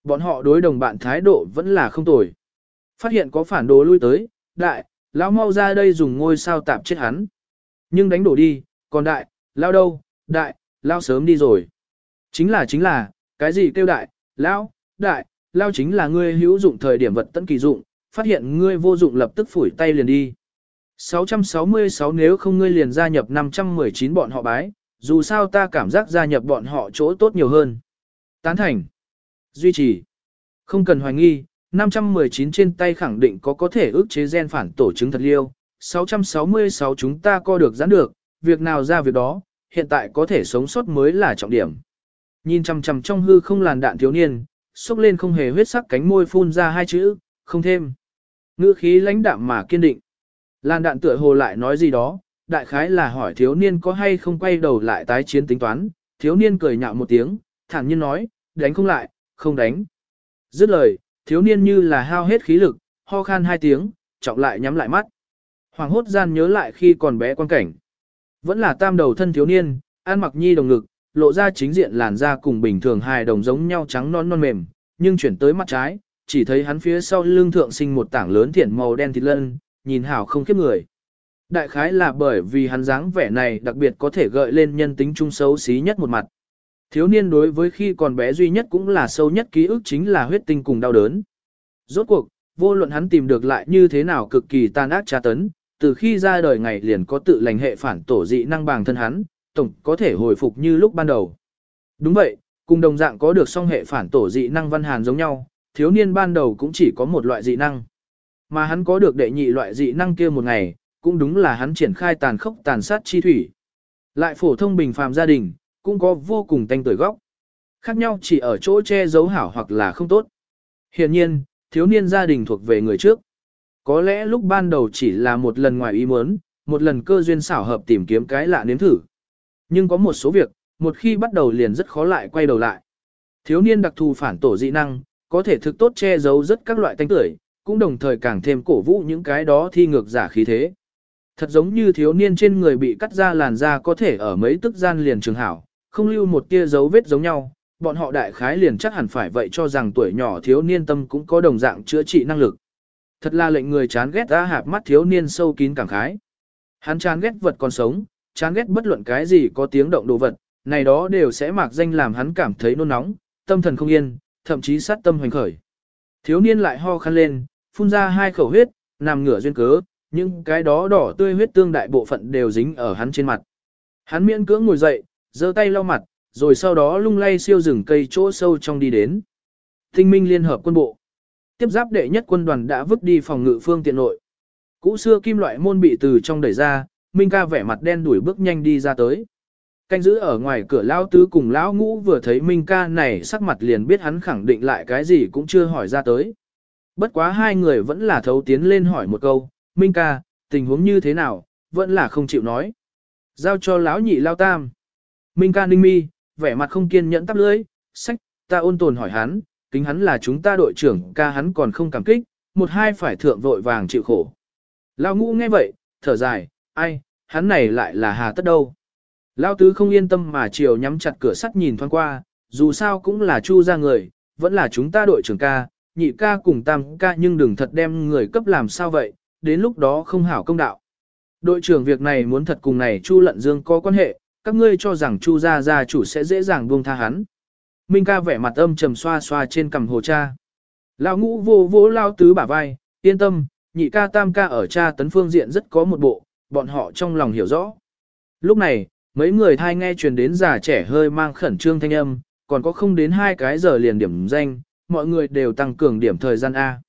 S1: Bọn họ đối đồng bạn thái độ vẫn là không tồi. Phát hiện có phản đồ lui tới, đại, lão mau ra đây dùng ngôi sao tạp chết hắn. Nhưng đánh đổ đi, còn đại, lao đâu, đại, lao sớm đi rồi. Chính là chính là, cái gì kêu đại, lão đại, lao chính là ngươi hữu dụng thời điểm vật tận kỳ dụng, phát hiện ngươi vô dụng lập tức phủi tay liền đi. 666 nếu không ngươi liền gia nhập 519 bọn họ bái, dù sao ta cảm giác gia nhập bọn họ chỗ tốt nhiều hơn. Tán thành. Duy trì. Không cần hoài nghi, 519 trên tay khẳng định có có thể ước chế gen phản tổ chứng thật liêu. 666 chúng ta co được giãn được, việc nào ra việc đó, hiện tại có thể sống sót mới là trọng điểm. Nhìn chằm chằm trong hư không làn đạn thiếu niên, xúc lên không hề huyết sắc cánh môi phun ra hai chữ, không thêm. Ngữ khí lãnh đạm mà kiên định. lan đạn tựa hồ lại nói gì đó, đại khái là hỏi thiếu niên có hay không quay đầu lại tái chiến tính toán, thiếu niên cười nhạo một tiếng, thản nhiên nói, đánh không lại, không đánh. Dứt lời, thiếu niên như là hao hết khí lực, ho khan hai tiếng, trọng lại nhắm lại mắt. Hoàng hốt gian nhớ lại khi còn bé quan cảnh. Vẫn là tam đầu thân thiếu niên, an mặc nhi đồng ngực, lộ ra chính diện làn da cùng bình thường hài đồng giống nhau trắng non non mềm, nhưng chuyển tới mặt trái, chỉ thấy hắn phía sau lưng thượng sinh một tảng lớn thiển màu đen thịt lân, nhìn hảo không khiếp người. Đại khái là bởi vì hắn dáng vẻ này đặc biệt có thể gợi lên nhân tính trung xấu xí nhất một mặt. Thiếu niên đối với khi còn bé duy nhất cũng là sâu nhất ký ức chính là huyết tinh cùng đau đớn. Rốt cuộc, vô luận hắn tìm được lại như thế nào cực kỳ tàn ác tra tấn, từ khi ra đời ngày liền có tự lành hệ phản tổ dị năng bằng thân hắn, tổng có thể hồi phục như lúc ban đầu. Đúng vậy, cùng đồng dạng có được song hệ phản tổ dị năng văn hàn giống nhau, thiếu niên ban đầu cũng chỉ có một loại dị năng. Mà hắn có được đệ nhị loại dị năng kia một ngày, cũng đúng là hắn triển khai tàn khốc tàn sát chi thủy. Lại phổ thông bình phàm gia đình, cũng có vô cùng tanh tuổi góc. Khác nhau chỉ ở chỗ che giấu hảo hoặc là không tốt. Hiện nhiên, thiếu niên gia đình thuộc về người trước. Có lẽ lúc ban đầu chỉ là một lần ngoài ý muốn, một lần cơ duyên xảo hợp tìm kiếm cái lạ nếm thử. Nhưng có một số việc, một khi bắt đầu liền rất khó lại quay đầu lại. Thiếu niên đặc thù phản tổ dị năng, có thể thực tốt che giấu rất các loại tánh tuổi, cũng đồng thời càng thêm cổ vũ những cái đó thi ngược giả khí thế. Thật giống như thiếu niên trên người bị cắt ra làn da có thể ở mấy tức gian liền trường hảo, không lưu một tia dấu vết giống nhau, bọn họ đại khái liền chắc hẳn phải vậy cho rằng tuổi nhỏ thiếu niên tâm cũng có đồng dạng chữa trị năng lực. Thật là lệnh người chán ghét ra hạp mắt thiếu niên sâu kín cảm khái. Hắn chán ghét vật còn sống, chán ghét bất luận cái gì có tiếng động đồ vật, này đó đều sẽ mạc danh làm hắn cảm thấy nôn nóng, tâm thần không yên, thậm chí sát tâm hoành khởi. Thiếu niên lại ho khăn lên, phun ra hai khẩu huyết, nằm ngửa duyên cớ, nhưng cái đó đỏ tươi huyết tương đại bộ phận đều dính ở hắn trên mặt. Hắn miễn cưỡng ngồi dậy, giơ tay lau mặt, rồi sau đó lung lay siêu rừng cây chỗ sâu trong đi đến. Tinh minh liên hợp quân bộ. Tiếp giáp đệ nhất quân đoàn đã vứt đi phòng ngự phương tiện nội. Cũ xưa kim loại môn bị từ trong đẩy ra, Minh ca vẻ mặt đen đuổi bước nhanh đi ra tới. Canh giữ ở ngoài cửa lão tứ cùng lão ngũ vừa thấy Minh ca này sắc mặt liền biết hắn khẳng định lại cái gì cũng chưa hỏi ra tới. Bất quá hai người vẫn là thấu tiến lên hỏi một câu, Minh ca, tình huống như thế nào, vẫn là không chịu nói. Giao cho lão nhị lao tam. Minh ca ninh mi, vẻ mặt không kiên nhẫn tắp lưỡi, sách, ta ôn tồn hỏi hắn, kính hắn là chúng ta đội trưởng ca hắn còn không cảm kích, một hai phải thượng vội vàng chịu khổ. Lao ngũ nghe vậy, thở dài, ai, hắn này lại là hà tất đâu. Lao tứ không yên tâm mà chiều nhắm chặt cửa sắt nhìn thoáng qua, dù sao cũng là chu ra người, vẫn là chúng ta đội trưởng ca, nhị ca cùng tam ca nhưng đừng thật đem người cấp làm sao vậy, đến lúc đó không hảo công đạo. Đội trưởng việc này muốn thật cùng này chu lận dương có quan hệ, các ngươi cho rằng chu gia gia chủ sẽ dễ dàng buông tha hắn. Minh ca vẻ mặt âm trầm xoa xoa trên cằm hồ cha. Lão ngũ vô vô lao tứ bả vai, yên tâm, nhị ca tam ca ở cha tấn phương diện rất có một bộ, bọn họ trong lòng hiểu rõ. Lúc này, mấy người thai nghe truyền đến già trẻ hơi mang khẩn trương thanh âm, còn có không đến hai cái giờ liền điểm danh, mọi người đều tăng cường điểm thời gian A.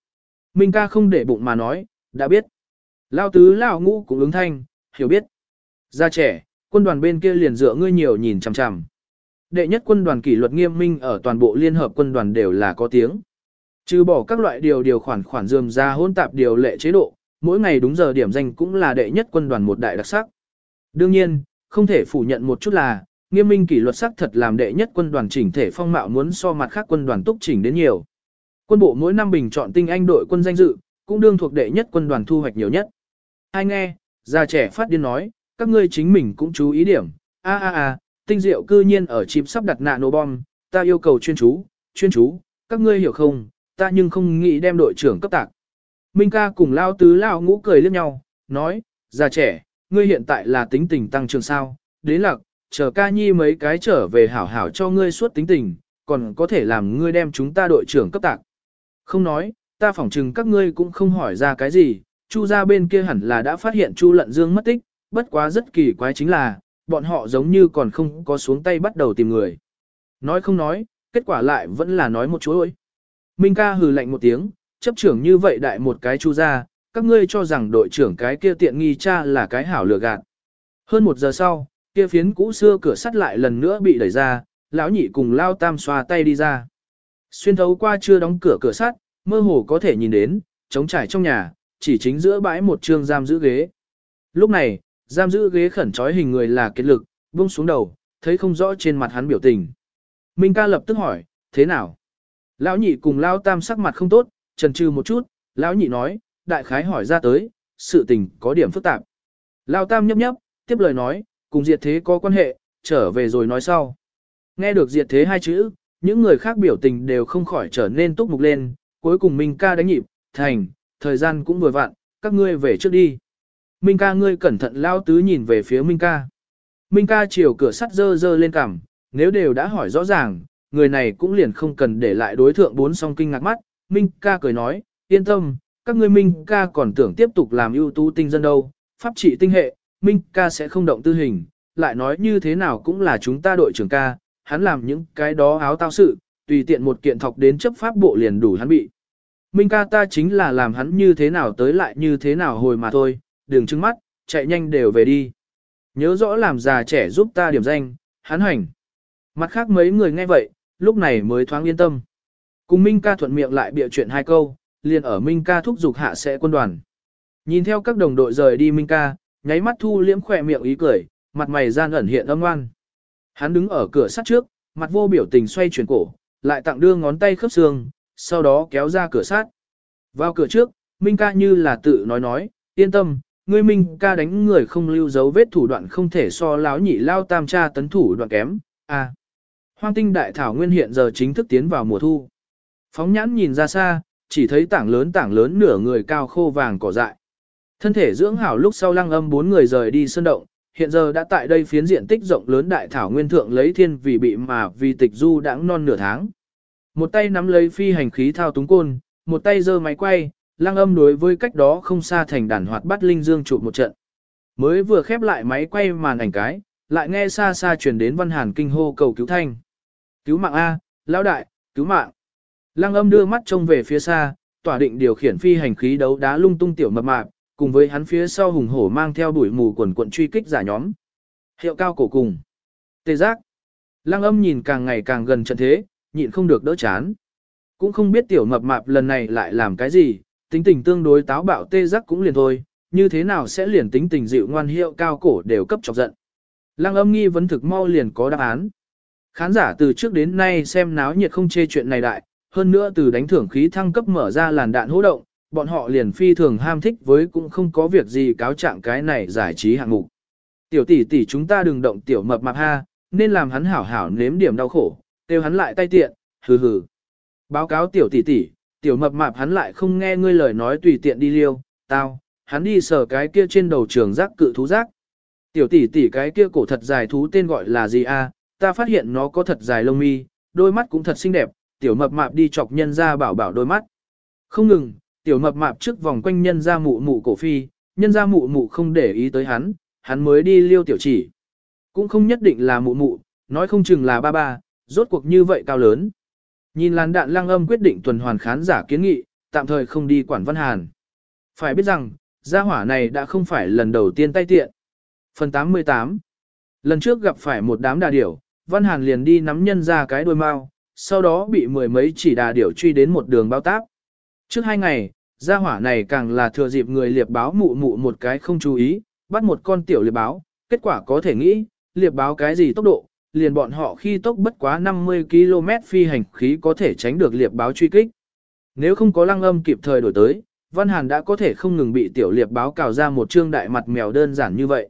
S1: Minh ca không để bụng mà nói, đã biết. Lao tứ lao ngũ cũng ứng thanh, hiểu biết. Già trẻ, quân đoàn bên kia liền dựa ngươi nhiều nhìn chằm chằm. Đệ nhất quân đoàn kỷ luật nghiêm minh ở toàn bộ liên hợp quân đoàn đều là có tiếng. Trừ bỏ các loại điều điều khoản khoản dườm ra hỗn tạp điều lệ chế độ, mỗi ngày đúng giờ điểm danh cũng là đệ nhất quân đoàn một đại đặc sắc. Đương nhiên, không thể phủ nhận một chút là, nghiêm minh kỷ luật sắc thật làm đệ nhất quân đoàn chỉnh thể phong mạo muốn so mặt khác quân đoàn túc chỉnh đến nhiều. Quân bộ mỗi năm bình chọn tinh anh đội quân danh dự, cũng đương thuộc đệ nhất quân đoàn thu hoạch nhiều nhất. Ai nghe, già trẻ phát điên nói, các ngươi chính mình cũng chú ý điểm, a a a, tinh diệu cư nhiên ở chim sắp đặt nạ nổ bom, ta yêu cầu chuyên chú, chuyên chú, các ngươi hiểu không, ta nhưng không nghĩ đem đội trưởng cấp tạc. Minh ca cùng lao tứ lao ngũ cười liếc nhau, nói, già trẻ, ngươi hiện tại là tính tình tăng trưởng sao, đến lạc, chờ ca nhi mấy cái trở về hảo hảo cho ngươi suốt tính tình, còn có thể làm ngươi đem chúng ta đội trưởng cấp tạc. Không nói, ta phỏng chừng các ngươi cũng không hỏi ra cái gì, chu ra bên kia hẳn là đã phát hiện chu lận dương mất tích, bất quá rất kỳ quái chính là, bọn họ giống như còn không có xuống tay bắt đầu tìm người. Nói không nói, kết quả lại vẫn là nói một chối. ơi. Minh ca hừ lạnh một tiếng, chấp trưởng như vậy đại một cái chu ra, các ngươi cho rằng đội trưởng cái kia tiện nghi cha là cái hảo lừa gạt. Hơn một giờ sau, kia phiến cũ xưa cửa sắt lại lần nữa bị đẩy ra, lão nhị cùng lao tam xoa tay đi ra. Xuyên thấu qua chưa đóng cửa cửa sắt, mơ hồ có thể nhìn đến, trống trải trong nhà, chỉ chính giữa bãi một trường giam giữ ghế. Lúc này, giam giữ ghế khẩn trói hình người là kết lực, buông xuống đầu, thấy không rõ trên mặt hắn biểu tình. Minh ca lập tức hỏi, thế nào? Lão nhị cùng lao tam sắc mặt không tốt, trần trừ một chút, lão nhị nói, đại khái hỏi ra tới, sự tình có điểm phức tạp. lão Tam nhấp nhấp, tiếp lời nói, cùng diệt thế có quan hệ, trở về rồi nói sau. Nghe được diệt thế hai chữ, những người khác biểu tình đều không khỏi trở nên túc mục lên, cuối cùng Minh ca đánh nhịp, thành, thời gian cũng vừa vặn, các ngươi về trước đi. Minh ca ngươi cẩn thận lao tứ nhìn về phía Minh ca. Minh ca chiều cửa sắt dơ dơ lên cằm, nếu đều đã hỏi rõ ràng, người này cũng liền không cần để lại đối thượng bốn song kinh ngạc mắt. Minh ca cười nói, yên tâm, các ngươi Minh ca còn tưởng tiếp tục làm ưu tú tinh dân đâu, pháp trị tinh hệ, Minh ca sẽ không động tư hình, lại nói như thế nào cũng là chúng ta đội trưởng ca, hắn làm những cái đó áo tao sự, tùy tiện một kiện thọc đến chấp pháp bộ liền đủ hắn bị. Minh ca ta chính là làm hắn như thế nào tới lại như thế nào hồi mà thôi, đừng trứng mắt, chạy nhanh đều về đi. Nhớ rõ làm già trẻ giúp ta điểm danh, hắn hành. Mặt khác mấy người nghe vậy, lúc này mới thoáng yên tâm. Cùng Minh ca thuận miệng lại bịa chuyện hai câu, liền ở Minh ca thúc giục hạ sẽ quân đoàn. Nhìn theo các đồng đội rời đi Minh ca, nháy mắt thu liễm khỏe miệng ý cười, mặt mày gian ẩn hiện âm ngoan. Hắn đứng ở cửa sắt trước, mặt vô biểu tình xoay chuyển cổ, lại tặng đưa ngón tay khớp xương, sau đó kéo ra cửa sắt. Vào cửa trước, Minh ca như là tự nói nói, yên tâm, ngươi Minh ca đánh người không lưu dấu vết thủ đoạn không thể so láo nhị lao tam tra tấn thủ đoạn kém, à. Hoang tinh đại thảo nguyên hiện giờ chính thức tiến vào mùa thu. Phóng nhãn nhìn ra xa, chỉ thấy tảng lớn tảng lớn nửa người cao khô vàng cỏ dại. Thân thể dưỡng hảo lúc sau lăng âm bốn người rời đi sơn động, hiện giờ đã tại đây phiến diện tích rộng lớn đại thảo nguyên thượng lấy thiên vì bị mà vì tịch du đãng non nửa tháng. Một tay nắm lấy phi hành khí thao túng côn, một tay giơ máy quay, lăng âm đối với cách đó không xa thành đàn hoạt bắt linh dương chụp một trận. Mới vừa khép lại máy quay màn ảnh cái, lại nghe xa xa truyền đến văn hàn kinh hô cầu cứu thanh. Cứu mạng A, lão đại, cứu mạng. Lăng âm đưa mắt trông về phía xa, tỏa định điều khiển phi hành khí đấu đá lung tung tiểu mập mạp, cùng với hắn phía sau hùng hổ mang theo đuổi mù quần quận truy kích giả nhóm. Hiệu cao cổ cùng. Tê giác. Lăng âm nhìn càng ngày càng gần trận thế, nhịn không được đỡ chán. Cũng không biết tiểu mập mạp lần này lại làm cái gì, tính tình tương đối táo bạo tê giác cũng liền thôi, như thế nào sẽ liền tính tình dịu ngoan hiệu cao cổ đều cấp chọc giận. Lăng âm nghi vấn thực mau liền có đáp án. Khán giả từ trước đến nay xem náo nhiệt không chê chuyện này đại, hơn nữa từ đánh thưởng khí thăng cấp mở ra làn đạn hỗ động, bọn họ liền phi thường ham thích với cũng không có việc gì cáo trạng cái này giải trí hạng mục. Tiểu tỷ tỷ chúng ta đừng động tiểu mập mạp ha, nên làm hắn hảo hảo nếm điểm đau khổ, tiêu hắn lại tay tiện, hừ hừ. Báo cáo tiểu tỷ tỷ, tiểu mập mạp hắn lại không nghe ngươi lời nói tùy tiện đi liêu, tao, hắn đi sờ cái kia trên đầu trường rác cự thú rác. Tiểu tỷ tỷ cái kia cổ thật dài thú tên gọi là gì a? ta phát hiện nó có thật dài lông mi, đôi mắt cũng thật xinh đẹp, tiểu mập mạp đi chọc nhân ra bảo bảo đôi mắt. Không ngừng, tiểu mập mạp trước vòng quanh nhân ra mụ mụ cổ phi, nhân ra mụ mụ không để ý tới hắn, hắn mới đi liêu tiểu chỉ. Cũng không nhất định là mụ mụ, nói không chừng là ba ba, rốt cuộc như vậy cao lớn. Nhìn làn đạn lăng âm quyết định tuần hoàn khán giả kiến nghị, tạm thời không đi quản văn hàn. Phải biết rằng, gia hỏa này đã không phải lần đầu tiên tay tiện. Phần 88 Lần trước gặp phải một đám đà điểu, văn hàn liền đi nắm nhân ra cái đôi mau, sau đó bị mười mấy chỉ đà điểu truy đến một đường bao táp. Trước hai ngày, gia hỏa này càng là thừa dịp người liệp báo mụ mụ một cái không chú ý, bắt một con tiểu liệp báo, kết quả có thể nghĩ, liệp báo cái gì tốc độ, liền bọn họ khi tốc bất quá 50 km phi hành khí có thể tránh được liệp báo truy kích. Nếu không có lăng âm kịp thời đổi tới, Văn Hàn đã có thể không ngừng bị tiểu liệp báo cào ra một trương đại mặt mèo đơn giản như vậy.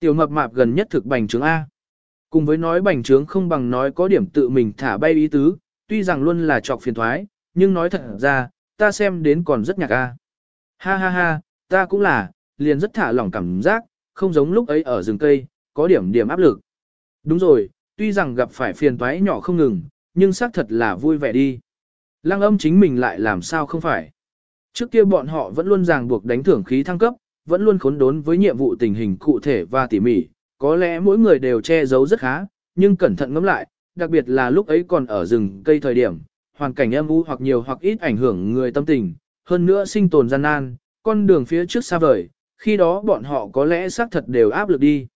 S1: Tiểu mập mạp gần nhất thực bành trướng A. Cùng với nói bành trướng không bằng nói có điểm tự mình thả bay ý tứ, tuy rằng luôn là trọc phiền thoái, nhưng nói thật ra, ta xem đến còn rất nhạc A. Ha ha ha, ta cũng là, liền rất thả lỏng cảm giác, không giống lúc ấy ở rừng cây, có điểm điểm áp lực. Đúng rồi, tuy rằng gặp phải phiền toái nhỏ không ngừng, nhưng xác thật là vui vẻ đi. Lăng âm chính mình lại làm sao không phải. Trước kia bọn họ vẫn luôn ràng buộc đánh thưởng khí thăng cấp, vẫn luôn khốn đốn với nhiệm vụ tình hình cụ thể và tỉ mỉ, có lẽ mỗi người đều che giấu rất khá, nhưng cẩn thận ngẫm lại, đặc biệt là lúc ấy còn ở rừng cây thời điểm, hoàn cảnh âm u hoặc nhiều hoặc ít ảnh hưởng người tâm tình, hơn nữa sinh tồn gian nan, con đường phía trước xa vời, khi đó bọn họ có lẽ xác thật đều áp lực đi.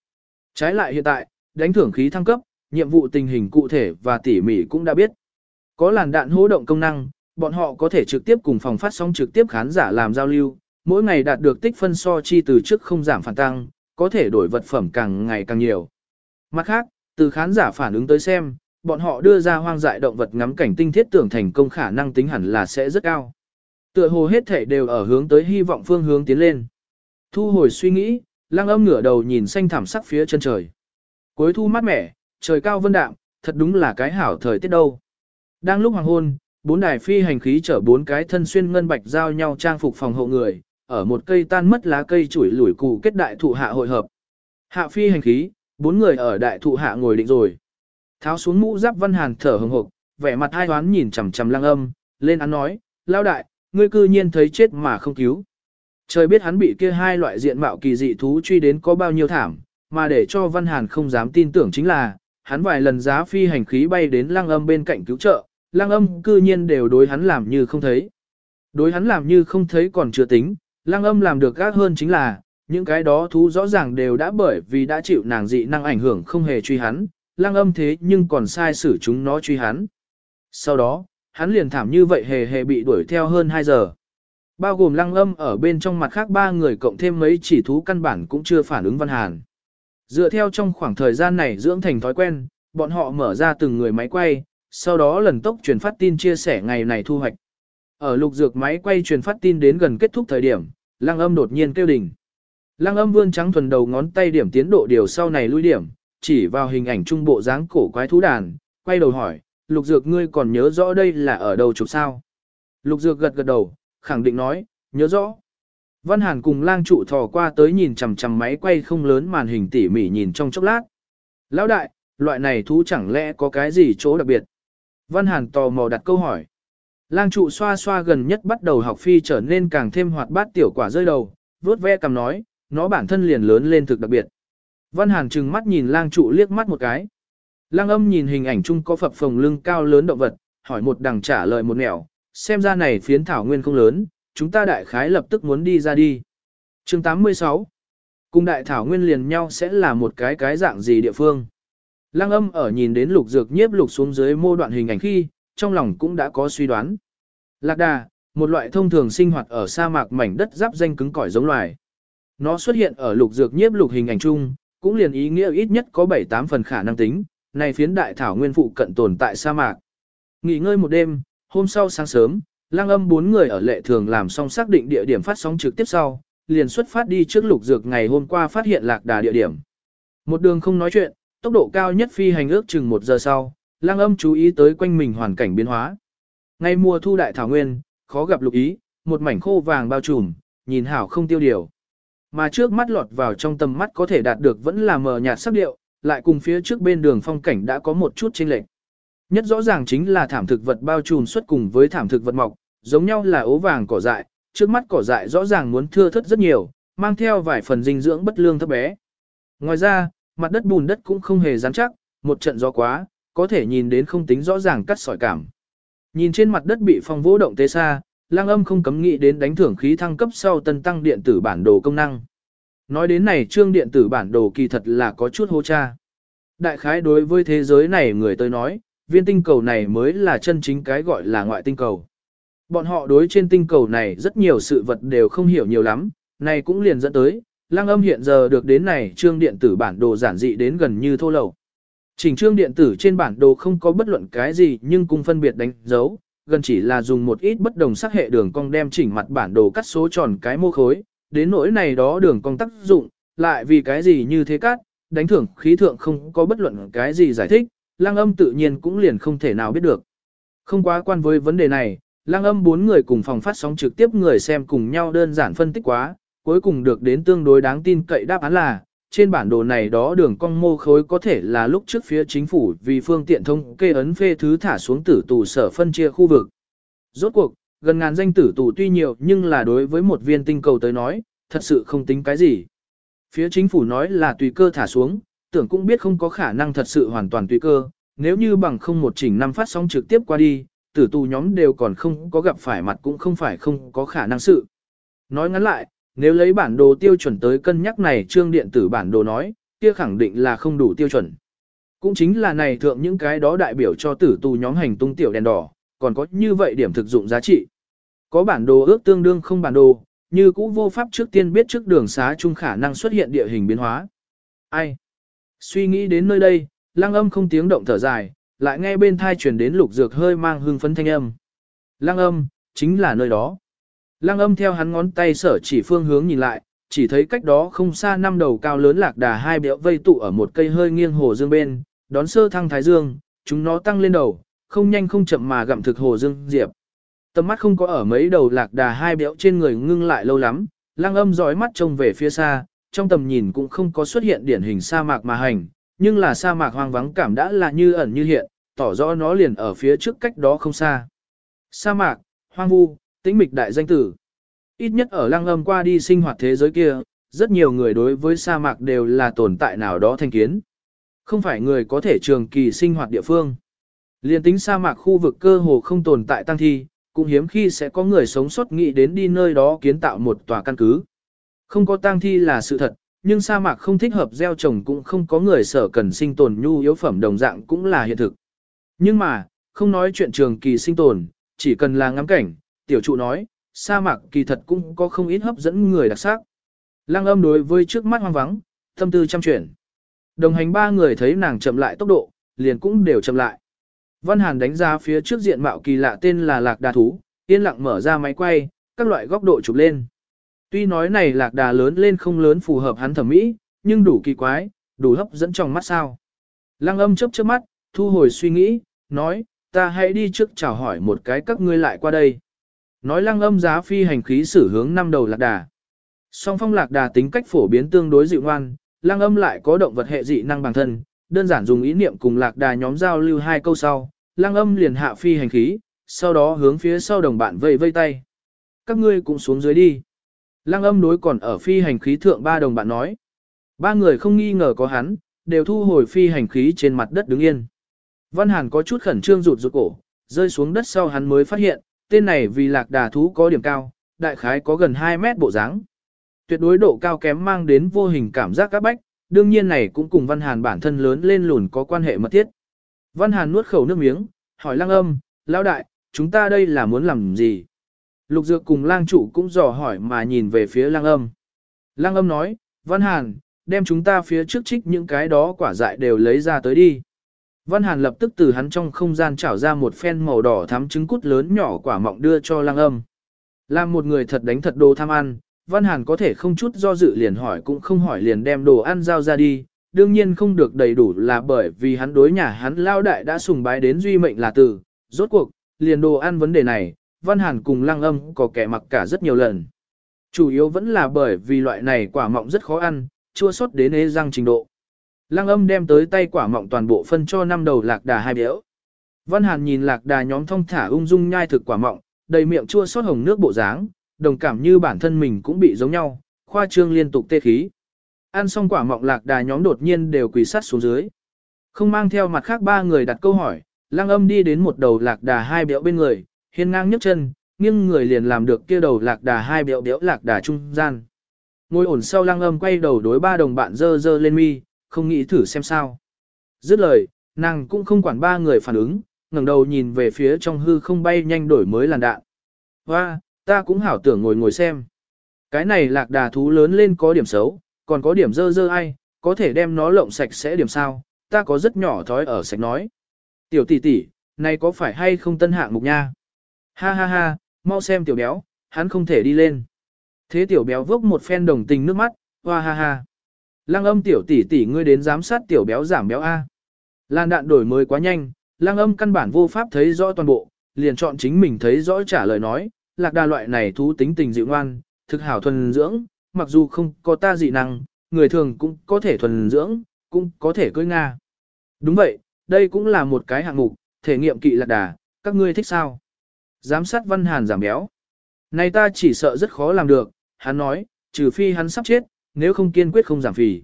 S1: Trái lại hiện tại, đánh thưởng khí thăng cấp, nhiệm vụ tình hình cụ thể và tỉ mỉ cũng đã biết. Có làn đạn hỗ động công năng, bọn họ có thể trực tiếp cùng phòng phát sóng trực tiếp khán giả làm giao lưu, mỗi ngày đạt được tích phân so chi từ trước không giảm phản tăng, có thể đổi vật phẩm càng ngày càng nhiều. Mặt khác, từ khán giả phản ứng tới xem, bọn họ đưa ra hoang dại động vật ngắm cảnh tinh thiết tưởng thành công khả năng tính hẳn là sẽ rất cao. Tựa hồ hết thể đều ở hướng tới hy vọng phương hướng tiến lên. Thu hồi suy nghĩ, lăng âm ngửa đầu nhìn xanh thảm sắc phía chân trời. Cuối thu mát mẻ, trời cao vân đạm, thật đúng là cái hảo thời tiết đâu. Đang lúc hoàng hôn, bốn đài phi hành khí chở bốn cái thân xuyên ngân bạch giao nhau trang phục phòng hộ người, ở một cây tan mất lá cây chuỗi lủi cụ kết đại thụ hạ hội hợp. Hạ phi hành khí, bốn người ở đại thụ hạ ngồi định rồi. Tháo xuống mũ giáp văn hàn thở hừng hực, vẻ mặt hai toán nhìn chằm chằm lăng âm, lên án nói, lao đại, ngươi cư nhiên thấy chết mà không cứu. Trời biết hắn bị kia hai loại diện mạo kỳ dị thú truy đến có bao nhiêu thảm, mà để cho văn hàn không dám tin tưởng chính là, hắn vài lần giá phi hành khí bay đến lăng âm bên cạnh cứu trợ, lăng âm cư nhiên đều đối hắn làm như không thấy. Đối hắn làm như không thấy còn chưa tính, lăng âm làm được gác hơn chính là, những cái đó thú rõ ràng đều đã bởi vì đã chịu nàng dị năng ảnh hưởng không hề truy hắn, lăng âm thế nhưng còn sai xử chúng nó truy hắn. Sau đó, hắn liền thảm như vậy hề hề bị đuổi theo hơn 2 giờ. Bao gồm lăng âm ở bên trong mặt khác ba người cộng thêm mấy chỉ thú căn bản cũng chưa phản ứng văn hàn. Dựa theo trong khoảng thời gian này dưỡng thành thói quen, bọn họ mở ra từng người máy quay, sau đó lần tốc truyền phát tin chia sẻ ngày này thu hoạch. Ở lục dược máy quay truyền phát tin đến gần kết thúc thời điểm, lăng âm đột nhiên kêu đỉnh. Lăng âm vươn trắng thuần đầu ngón tay điểm tiến độ điều sau này lui điểm, chỉ vào hình ảnh trung bộ dáng cổ quái thú đàn, quay đầu hỏi, lục dược ngươi còn nhớ rõ đây là ở đầu chụp sao? Lục dược gật gật đầu, khẳng định nói, nhớ rõ. Văn Hàn cùng lang trụ thò qua tới nhìn chằm chằm máy quay không lớn màn hình tỉ mỉ nhìn trong chốc lát. Lão đại, loại này thú chẳng lẽ có cái gì chỗ đặc biệt? Văn Hàn tò mò đặt câu hỏi. Lang trụ xoa xoa gần nhất bắt đầu học phi trở nên càng thêm hoạt bát tiểu quả rơi đầu, vuốt ve cầm nói, nó bản thân liền lớn lên thực đặc biệt. Văn Hàn trừng mắt nhìn lang trụ liếc mắt một cái. Lang âm nhìn hình ảnh chung có phập phồng lưng cao lớn động vật, hỏi một đằng trả lời một nẻo, xem ra này phiến thảo nguyên không lớn, chúng ta đại khái lập tức muốn đi ra đi. chương 86 Cùng đại thảo nguyên liền nhau sẽ là một cái cái dạng gì địa phương. Lăng âm ở nhìn đến lục dược nhiếp lục xuống dưới mô đoạn hình ảnh khi, trong lòng cũng đã có suy đoán. Lạc đà, một loại thông thường sinh hoạt ở sa mạc mảnh đất giáp danh cứng cỏi giống loài. Nó xuất hiện ở lục dược nhiếp lục hình ảnh chung, cũng liền ý nghĩa ít nhất có 7-8 phần khả năng tính, này phiến đại thảo nguyên phụ cận tồn tại sa mạc. Nghỉ ngơi một đêm, hôm sau sáng sớm, lang âm bốn người ở lệ thường làm xong xác định địa điểm phát sóng trực tiếp sau, liền xuất phát đi trước lục dược ngày hôm qua phát hiện lạc đà địa điểm. Một đường không nói chuyện, tốc độ cao nhất phi hành ước chừng một giờ sau, lang âm chú ý tới quanh mình hoàn cảnh biến hóa. Ngay mùa thu đại thảo nguyên, khó gặp lục ý, một mảnh khô vàng bao trùm, nhìn hảo không tiêu điều. Mà trước mắt lọt vào trong tầm mắt có thể đạt được vẫn là mờ nhạt sắc điệu, lại cùng phía trước bên đường phong cảnh đã có một chút chênh lệch. Nhất rõ ràng chính là thảm thực vật bao trùm xuất cùng với thảm thực vật mọc, giống nhau là ố vàng cỏ dại, trước mắt cỏ dại rõ ràng muốn thưa thất rất nhiều, mang theo vài phần dinh dưỡng bất lương thấp bé. Ngoài ra, mặt đất bùn đất cũng không hề rắn chắc, một trận gió quá, có thể nhìn đến không tính rõ ràng cắt sỏi cảm. Nhìn trên mặt đất bị phong vỗ động tế xa, lang âm không cấm nghĩ đến đánh thưởng khí thăng cấp sau tân tăng điện tử bản đồ công năng. Nói đến này trương điện tử bản đồ kỳ thật là có chút hô cha. Đại khái đối với thế giới này người tôi nói, viên tinh cầu này mới là chân chính cái gọi là ngoại tinh cầu. Bọn họ đối trên tinh cầu này rất nhiều sự vật đều không hiểu nhiều lắm, này cũng liền dẫn tới, lang âm hiện giờ được đến này trương điện tử bản đồ giản dị đến gần như thô lầu. Chỉnh trương điện tử trên bản đồ không có bất luận cái gì nhưng cùng phân biệt đánh dấu, gần chỉ là dùng một ít bất đồng sắc hệ đường cong đem chỉnh mặt bản đồ cắt số tròn cái mô khối, đến nỗi này đó đường cong tác dụng, lại vì cái gì như thế cắt, đánh thưởng khí thượng không có bất luận cái gì giải thích, lang âm tự nhiên cũng liền không thể nào biết được. Không quá quan với vấn đề này, lang âm bốn người cùng phòng phát sóng trực tiếp người xem cùng nhau đơn giản phân tích quá, cuối cùng được đến tương đối đáng tin cậy đáp án là, trên bản đồ này đó đường cong mô khối có thể là lúc trước phía chính phủ vì phương tiện thông kê ấn phê thứ thả xuống tử tù sở phân chia khu vực. Rốt cuộc, gần ngàn danh tử tù tuy nhiều nhưng là đối với một viên tinh cầu tới nói, thật sự không tính cái gì. Phía chính phủ nói là tùy cơ thả xuống, tưởng cũng biết không có khả năng thật sự hoàn toàn tùy cơ, nếu như bằng không một chỉnh năm phát sóng trực tiếp qua đi, tử tù nhóm đều còn không có gặp phải mặt cũng không phải không có khả năng sự. Nói ngắn lại, nếu lấy bản đồ tiêu chuẩn tới cân nhắc này trương điện tử bản đồ nói, kia khẳng định là không đủ tiêu chuẩn. Cũng chính là này thượng những cái đó đại biểu cho tử tù nhóm hành tung tiểu đèn đỏ, còn có như vậy điểm thực dụng giá trị. Có bản đồ ước tương đương không bản đồ, như cũ vô pháp trước tiên biết trước đường xá chung khả năng xuất hiện địa hình biến hóa. Ai? Suy nghĩ đến nơi đây, lăng âm không tiếng động thở dài, lại nghe bên thai truyền đến lục dược hơi mang hương phấn thanh âm. Lăng âm, chính là nơi đó. Lăng âm theo hắn ngón tay sở chỉ phương hướng nhìn lại, chỉ thấy cách đó không xa năm đầu cao lớn lạc đà hai béo vây tụ ở một cây hơi nghiêng hồ dương bên, đón sơ thăng thái dương, chúng nó tăng lên đầu, không nhanh không chậm mà gặm thực hồ dương diệp. Tầm mắt không có ở mấy đầu lạc đà hai béo trên người ngưng lại lâu lắm, lăng âm dõi mắt trông về phía xa, trong tầm nhìn cũng không có xuất hiện điển hình sa mạc mà hành, nhưng là sa mạc hoang vắng cảm đã là như ẩn như hiện, tỏ rõ nó liền ở phía trước cách đó không xa. Sa mạc, hoang vu, tĩnh mịch đại danh tử. Ít nhất ở lăng âm qua đi sinh hoạt thế giới kia, rất nhiều người đối với sa mạc đều là tồn tại nào đó thanh kiến. Không phải người có thể trường kỳ sinh hoạt địa phương. Liên tính sa mạc khu vực cơ hồ không tồn tại tăng thi, cũng hiếm khi sẽ có người sống sót nghĩ đến đi nơi đó kiến tạo một tòa căn cứ. Không có tang thi là sự thật, nhưng sa mạc không thích hợp gieo trồng cũng không có người sở cần sinh tồn nhu yếu phẩm đồng dạng cũng là hiện thực. Nhưng mà, không nói chuyện trường kỳ sinh tồn, chỉ cần là ngắm cảnh, tiểu trụ nói, sa mạc kỳ thật cũng có không ít hấp dẫn người đặc sắc. Lăng âm đối với trước mắt hoang vắng, tâm tư chăm chuyển. Đồng hành ba người thấy nàng chậm lại tốc độ, liền cũng đều chậm lại. Văn Hàn đánh ra phía trước diện mạo kỳ lạ tên là lạc đà thú, yên lặng mở ra máy quay, các loại góc độ chụp lên. Tuy nói này lạc đà lớn lên không lớn phù hợp hắn thẩm mỹ, nhưng đủ kỳ quái, đủ hấp dẫn trong mắt sao. Lăng âm chớp chớp mắt, thu hồi suy nghĩ, nói, ta hãy đi trước chào hỏi một cái các ngươi lại qua đây. Nói lăng âm giá phi hành khí xử hướng năm đầu lạc đà. Song phong lạc đà tính cách phổ biến tương đối dịu ngoan, lăng âm lại có động vật hệ dị năng bằng thân, đơn giản dùng ý niệm cùng lạc đà nhóm giao lưu hai câu sau, lăng âm liền hạ phi hành khí, sau đó hướng phía sau đồng bạn vây vây tay. Các ngươi cũng xuống dưới đi. Lăng âm đối còn ở phi hành khí thượng ba đồng bạn nói. Ba người không nghi ngờ có hắn, đều thu hồi phi hành khí trên mặt đất đứng yên. Văn Hàn có chút khẩn trương rụt rụt cổ, rơi xuống đất sau hắn mới phát hiện, tên này vì lạc đà thú có điểm cao, đại khái có gần 2 mét bộ dáng. Tuyệt đối độ cao kém mang đến vô hình cảm giác các bách, đương nhiên này cũng cùng Văn Hàn bản thân lớn lên lùn có quan hệ mật thiết. Văn Hàn nuốt khẩu nước miếng, hỏi lăng âm, lão đại, chúng ta đây là muốn làm gì? Lục dược cùng lang trụ cũng dò hỏi mà nhìn về phía lang âm. Lang âm nói, Văn Hàn, đem chúng ta phía trước trích những cái đó quả dại đều lấy ra tới đi. Văn Hàn lập tức từ hắn trong không gian trảo ra một phen màu đỏ thắm trứng cút lớn nhỏ quả mọng đưa cho lang âm. Là một người thật đánh thật đồ tham ăn, Văn Hàn có thể không chút do dự liền hỏi cũng không hỏi liền đem đồ ăn giao ra đi, đương nhiên không được đầy đủ là bởi vì hắn đối nhà hắn lao đại đã sùng bái đến duy mệnh là tử. rốt cuộc, liền đồ ăn vấn đề này, Văn Hàn cùng Lăng Âm có kẻ mặc cả rất nhiều lần. Chủ yếu vẫn là bởi vì loại này quả mọng rất khó ăn, chua sót đến ế răng trình độ. Lăng Âm đem tới tay quả mọng toàn bộ phân cho năm đầu lạc đà hai béo. Văn Hàn nhìn lạc đà nhóm thông thả ung dung nhai thực quả mọng, đầy miệng chua xót hồng nước bộ dáng, đồng cảm như bản thân mình cũng bị giống nhau, khoa trương liên tục tê khí. Ăn xong quả mọng lạc đà nhóm đột nhiên đều quỳ sát xuống dưới. Không mang theo mặt khác ba người đặt câu hỏi, lăng âm đi đến một đầu lạc đà hai béo bên người, hiên ngang nhấc chân, nghiêng người liền làm được kia đầu lạc đà hai béo béo lạc đà trung gian. Ngồi ổn sau lăng âm quay đầu đối ba đồng bạn dơ dơ lên mi, không nghĩ thử xem sao. Dứt lời, nàng cũng không quản ba người phản ứng, ngẩng đầu nhìn về phía trong hư không bay nhanh đổi mới làn đạn. Hoa, ta cũng hảo tưởng ngồi ngồi xem. Cái này lạc đà thú lớn lên có điểm xấu, còn có điểm dơ dơ ai, có thể đem nó lộng sạch sẽ điểm sao, ta có rất nhỏ thói ở sạch nói. Tiểu tỷ tỷ, này có phải hay không tân hạng mục nha? Ha ha ha, mau xem tiểu béo, hắn không thể đi lên. Thế tiểu béo vốc một phen đồng tình nước mắt, hoa ha ha. Lăng âm tiểu tỷ tỷ ngươi đến giám sát tiểu béo giảm béo A. Lan đạn đổi mới quá nhanh, lăng âm căn bản vô pháp thấy rõ toàn bộ, liền chọn chính mình thấy rõ trả lời nói, lạc đà loại này thú tính tình dịu ngoan, thực hảo thuần dưỡng, mặc dù không có ta dị năng, người thường cũng có thể thuần dưỡng, cũng có thể cưỡi Nga. Đúng vậy, đây cũng là một cái hạng mục, thể nghiệm kỵ lạc đà, các ngươi thích sao? Giám sát Văn Hàn giảm béo. Này ta chỉ sợ rất khó làm được, hắn nói, trừ phi hắn sắp chết, nếu không kiên quyết không giảm phì.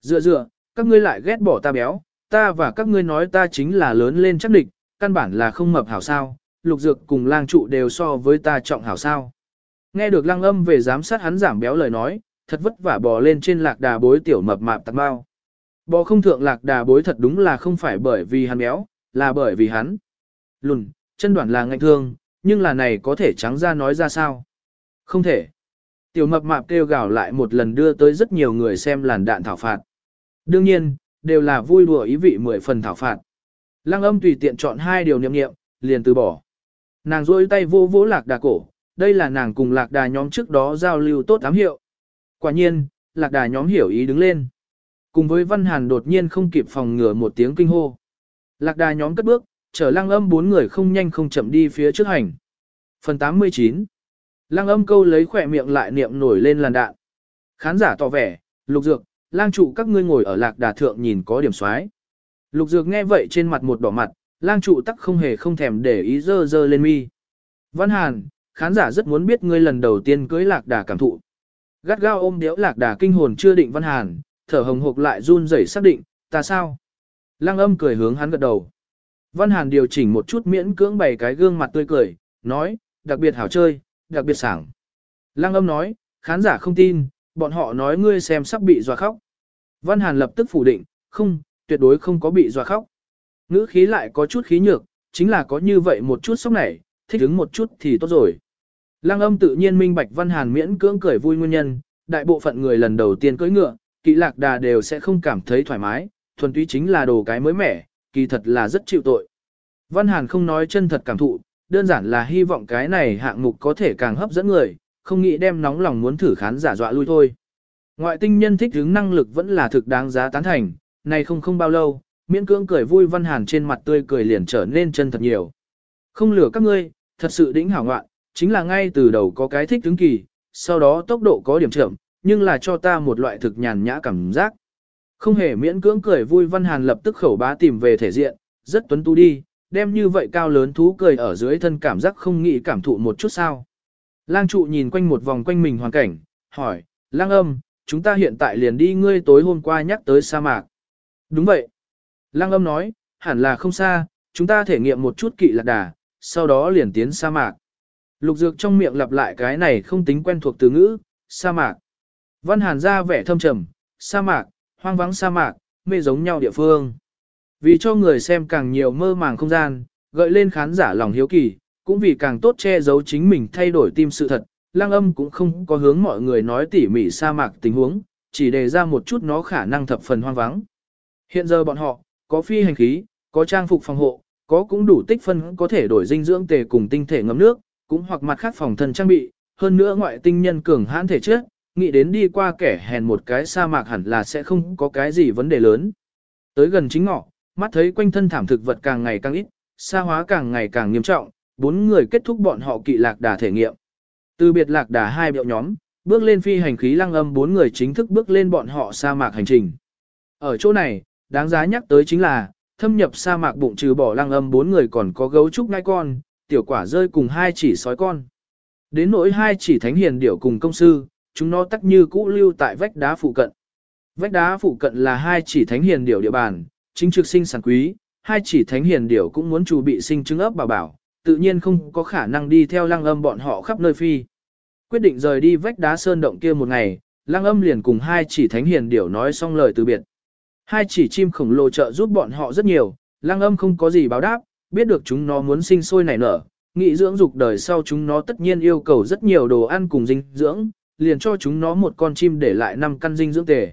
S1: Dựa dựa, các ngươi lại ghét bỏ ta béo, ta và các ngươi nói ta chính là lớn lên chắc địch, căn bản là không mập hảo sao, lục dược cùng lang trụ đều so với ta trọng hảo sao. Nghe được lang âm về giám sát hắn giảm béo lời nói, thật vất vả bò lên trên lạc đà bối tiểu mập mạp tạc bao. Bò không thượng lạc đà bối thật đúng là không phải bởi vì hắn béo, là bởi vì hắn. Lùn, chân đoạn là ngạnh thương, nhưng là này có thể trắng ra nói ra sao? Không thể. Tiểu mập mạp kêu gào lại một lần đưa tới rất nhiều người xem làn đạn thảo phạt. Đương nhiên, đều là vui đùa ý vị mười phần thảo phạt. Lăng âm tùy tiện chọn hai điều niệm niệm, liền từ bỏ. Nàng rôi tay vô vỗ lạc đà cổ, đây là nàng cùng lạc đà nhóm trước đó giao lưu tốt ám hiệu. Quả nhiên, lạc đà nhóm hiểu ý đứng lên. Cùng với Văn Hàn đột nhiên không kịp phòng ngừa một tiếng kinh hô. Lạc đà nhóm cất bước, chở lăng âm bốn người không nhanh không chậm đi phía trước hành. Phần 89 Lăng âm câu lấy khỏe miệng lại niệm nổi lên làn đạn. Khán giả tỏ vẻ, lục dược, lang trụ các ngươi ngồi ở lạc đà thượng nhìn có điểm xoái. Lục dược nghe vậy trên mặt một đỏ mặt, lang trụ tắc không hề không thèm để ý dơ dơ lên mi. Văn Hàn, khán giả rất muốn biết ngươi lần đầu tiên cưới lạc đà cảm thụ. Gắt gao ôm điếu lạc đà kinh hồn chưa định Văn Hàn, thở hồng hộc lại run rẩy xác định, ta sao? Lăng âm cười hướng hắn gật đầu. Văn Hàn điều chỉnh một chút miễn cưỡng bày cái gương mặt tươi cười, nói, đặc biệt hảo chơi, đặc biệt sảng. Lăng âm nói, khán giả không tin, bọn họ nói ngươi xem sắp bị dọa khóc. Văn Hàn lập tức phủ định, không, tuyệt đối không có bị dọa khóc. Ngữ khí lại có chút khí nhược, chính là có như vậy một chút sốc này, thích ứng một chút thì tốt rồi. Lăng âm tự nhiên minh bạch Văn Hàn miễn cưỡng cười vui nguyên nhân, đại bộ phận người lần đầu tiên cưỡi ngựa, kỵ lạc đà đều sẽ không cảm thấy thoải mái, thuần túy chính là đồ cái mới mẻ, kỳ thật là rất chịu tội. Văn Hàn không nói chân thật cảm thụ, đơn giản là hy vọng cái này hạng mục có thể càng hấp dẫn người, không nghĩ đem nóng lòng muốn thử khán giả dọa lui thôi. Ngoại tinh nhân thích hướng năng lực vẫn là thực đáng giá tán thành, này không không bao lâu, miễn cưỡng cười vui Văn Hàn trên mặt tươi cười liền trở nên chân thật nhiều. Không lừa các ngươi, thật sự đỉnh hảo ngoạn, chính là ngay từ đầu có cái thích tướng kỳ, sau đó tốc độ có điểm chậm, nhưng là cho ta một loại thực nhàn nhã cảm giác. Không hề miễn cưỡng cười vui Văn Hàn lập tức khẩu bá tìm về thể diện, rất tuấn tú đi, đem như vậy cao lớn thú cười ở dưới thân cảm giác không nghĩ cảm thụ một chút sao. Lang trụ nhìn quanh một vòng quanh mình hoàn cảnh, hỏi, lang âm, chúng ta hiện tại liền đi ngươi tối hôm qua nhắc tới sa mạc. Đúng vậy. Lang âm nói, hẳn là không xa, chúng ta thể nghiệm một chút kỵ lạc đà, sau đó liền tiến sa mạc. Lục dược trong miệng lặp lại cái này không tính quen thuộc từ ngữ, sa mạc. Văn hàn ra vẻ thâm trầm, sa mạc, hoang vắng sa mạc, mê giống nhau địa phương. Vì cho người xem càng nhiều mơ màng không gian, gợi lên khán giả lòng hiếu kỳ, cũng vì càng tốt che giấu chính mình thay đổi tim sự thật, lang âm cũng không có hướng mọi người nói tỉ mỉ sa mạc tình huống, chỉ đề ra một chút nó khả năng thập phần hoang vắng. Hiện giờ bọn họ, có phi hành khí, có trang phục phòng hộ, có cũng đủ tích phân có thể đổi dinh dưỡng tề cùng tinh thể ngấm nước, cũng hoặc mặt khác phòng thân trang bị, hơn nữa ngoại tinh nhân cường hãn thể chất, nghĩ đến đi qua kẻ hèn một cái sa mạc hẳn là sẽ không có cái gì vấn đề lớn. Tới gần chính ngọ, mắt thấy quanh thân thảm thực vật càng ngày càng ít, xa hóa càng ngày càng nghiêm trọng, bốn người kết thúc bọn họ kỵ lạc đà thể nghiệm. Từ biệt lạc đà hai biểu nhóm, bước lên phi hành khí lăng âm bốn người chính thức bước lên bọn họ sa mạc hành trình. Ở chỗ này, đáng giá nhắc tới chính là, thâm nhập sa mạc bụng trừ bỏ lăng âm bốn người còn có gấu trúc ngai con, tiểu quả rơi cùng hai chỉ sói con. Đến nỗi hai chỉ thánh hiền điểu cùng công sư, chúng nó tắc như cũ lưu tại vách đá phụ cận. Vách đá phụ cận là hai chỉ thánh hiền điểu địa bàn, chính trực sinh sản quý, hai chỉ thánh hiền điểu cũng muốn chủ bị sinh trứng ấp bảo bảo, tự nhiên không có khả năng đi theo lăng âm bọn họ khắp nơi phi. Quyết định rời đi vách đá sơn động kia một ngày, lăng âm liền cùng hai chỉ thánh hiền điểu nói xong lời từ biệt. Hai chỉ chim khổng lồ trợ giúp bọn họ rất nhiều, lăng âm không có gì báo đáp, biết được chúng nó muốn sinh sôi nảy nở, nghị dưỡng dục đời sau chúng nó tất nhiên yêu cầu rất nhiều đồ ăn cùng dinh dưỡng, liền cho chúng nó một con chim để lại năm căn dinh dưỡng tề.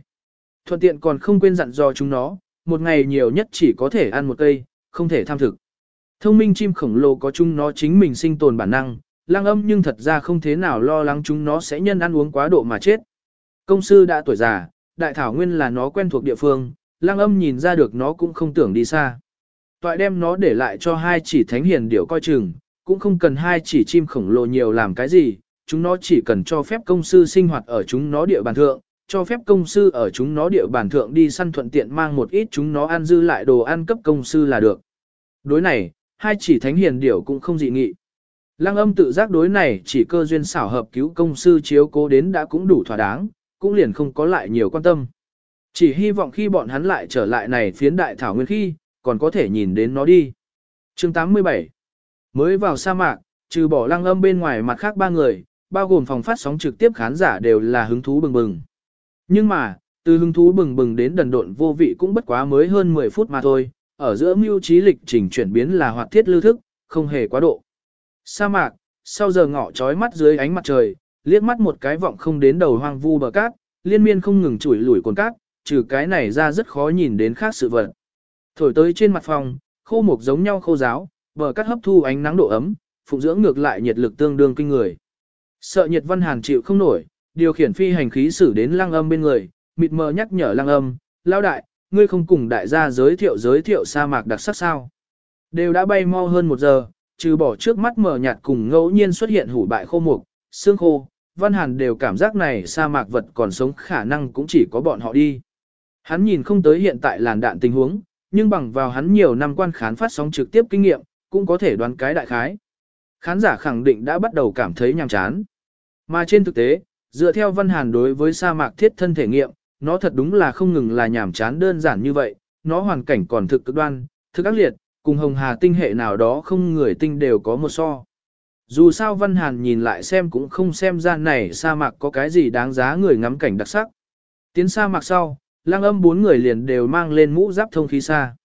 S1: Thuận tiện còn không quên dặn dò chúng nó, một ngày nhiều nhất chỉ có thể ăn một cây, không thể tham thực. Thông minh chim khổng lồ có chúng nó chính mình sinh tồn bản năng, lang âm nhưng thật ra không thế nào lo lắng chúng nó sẽ nhân ăn uống quá độ mà chết. Công sư đã tuổi già, đại thảo nguyên là nó quen thuộc địa phương, lang âm nhìn ra được nó cũng không tưởng đi xa. Toại đem nó để lại cho hai chỉ thánh hiền điểu coi chừng, cũng không cần hai chỉ chim khổng lồ nhiều làm cái gì, chúng nó chỉ cần cho phép công sư sinh hoạt ở chúng nó địa bàn thượng, cho phép công sư ở chúng nó địa bàn thượng đi săn thuận tiện mang một ít chúng nó ăn dư lại đồ ăn cấp công sư là được. Đối này, hai chỉ thánh hiền điểu cũng không dị nghị. Lăng âm tự giác đối này chỉ cơ duyên xảo hợp cứu công sư chiếu cố đến đã cũng đủ thỏa đáng, cũng liền không có lại nhiều quan tâm. Chỉ hy vọng khi bọn hắn lại trở lại này phiến đại thảo nguyên khi, còn có thể nhìn đến nó đi. chương 87 Mới vào sa mạc, trừ bỏ lăng âm bên ngoài mặt khác ba người, bao gồm phòng phát sóng trực tiếp khán giả đều là hứng thú bừng bừng. Nhưng mà, từ hứng thú bừng bừng đến đần độn vô vị cũng bất quá mới hơn 10 phút mà thôi, ở giữa mưu trí lịch trình chuyển biến là hoạt thiết lưu thức, không hề quá độ. Sa mạc, sau giờ ngọ trói mắt dưới ánh mặt trời, liếc mắt một cái vọng không đến đầu hoang vu bờ cát, liên miên không ngừng chủi lủi cồn cát, trừ cái này ra rất khó nhìn đến khác sự vật. Thổi tới trên mặt phòng, khô mục giống nhau khô giáo, bờ cát hấp thu ánh nắng độ ấm, phụng dưỡng ngược lại nhiệt lực tương đương kinh người. Sợ nhiệt văn hàn chịu không nổi, điều khiển phi hành khí xử đến lăng âm bên người, mịt mờ nhắc nhở lăng âm, lao đại, ngươi không cùng đại gia giới thiệu giới thiệu sa mạc đặc sắc sao. Đều đã bay mau hơn một giờ, trừ bỏ trước mắt mờ nhạt cùng ngẫu nhiên xuất hiện hủ bại khô mục, xương khô, văn hàn đều cảm giác này sa mạc vật còn sống khả năng cũng chỉ có bọn họ đi. Hắn nhìn không tới hiện tại làn đạn tình huống, nhưng bằng vào hắn nhiều năm quan khán phát sóng trực tiếp kinh nghiệm, cũng có thể đoán cái đại khái. Khán giả khẳng định đã bắt đầu cảm thấy nhàm chán. Mà trên thực tế, dựa theo văn hàn đối với sa mạc thiết thân thể nghiệm, nó thật đúng là không ngừng là nhảm chán đơn giản như vậy, nó hoàn cảnh còn thực cực đoan, thực ác liệt, cùng hồng hà tinh hệ nào đó không người tinh đều có một so. Dù sao Văn Hàn nhìn lại xem cũng không xem ra này sa mạc có cái gì đáng giá người ngắm cảnh đặc sắc. Tiến sa mạc sau, lang âm bốn người liền đều mang lên mũ giáp thông khí xa.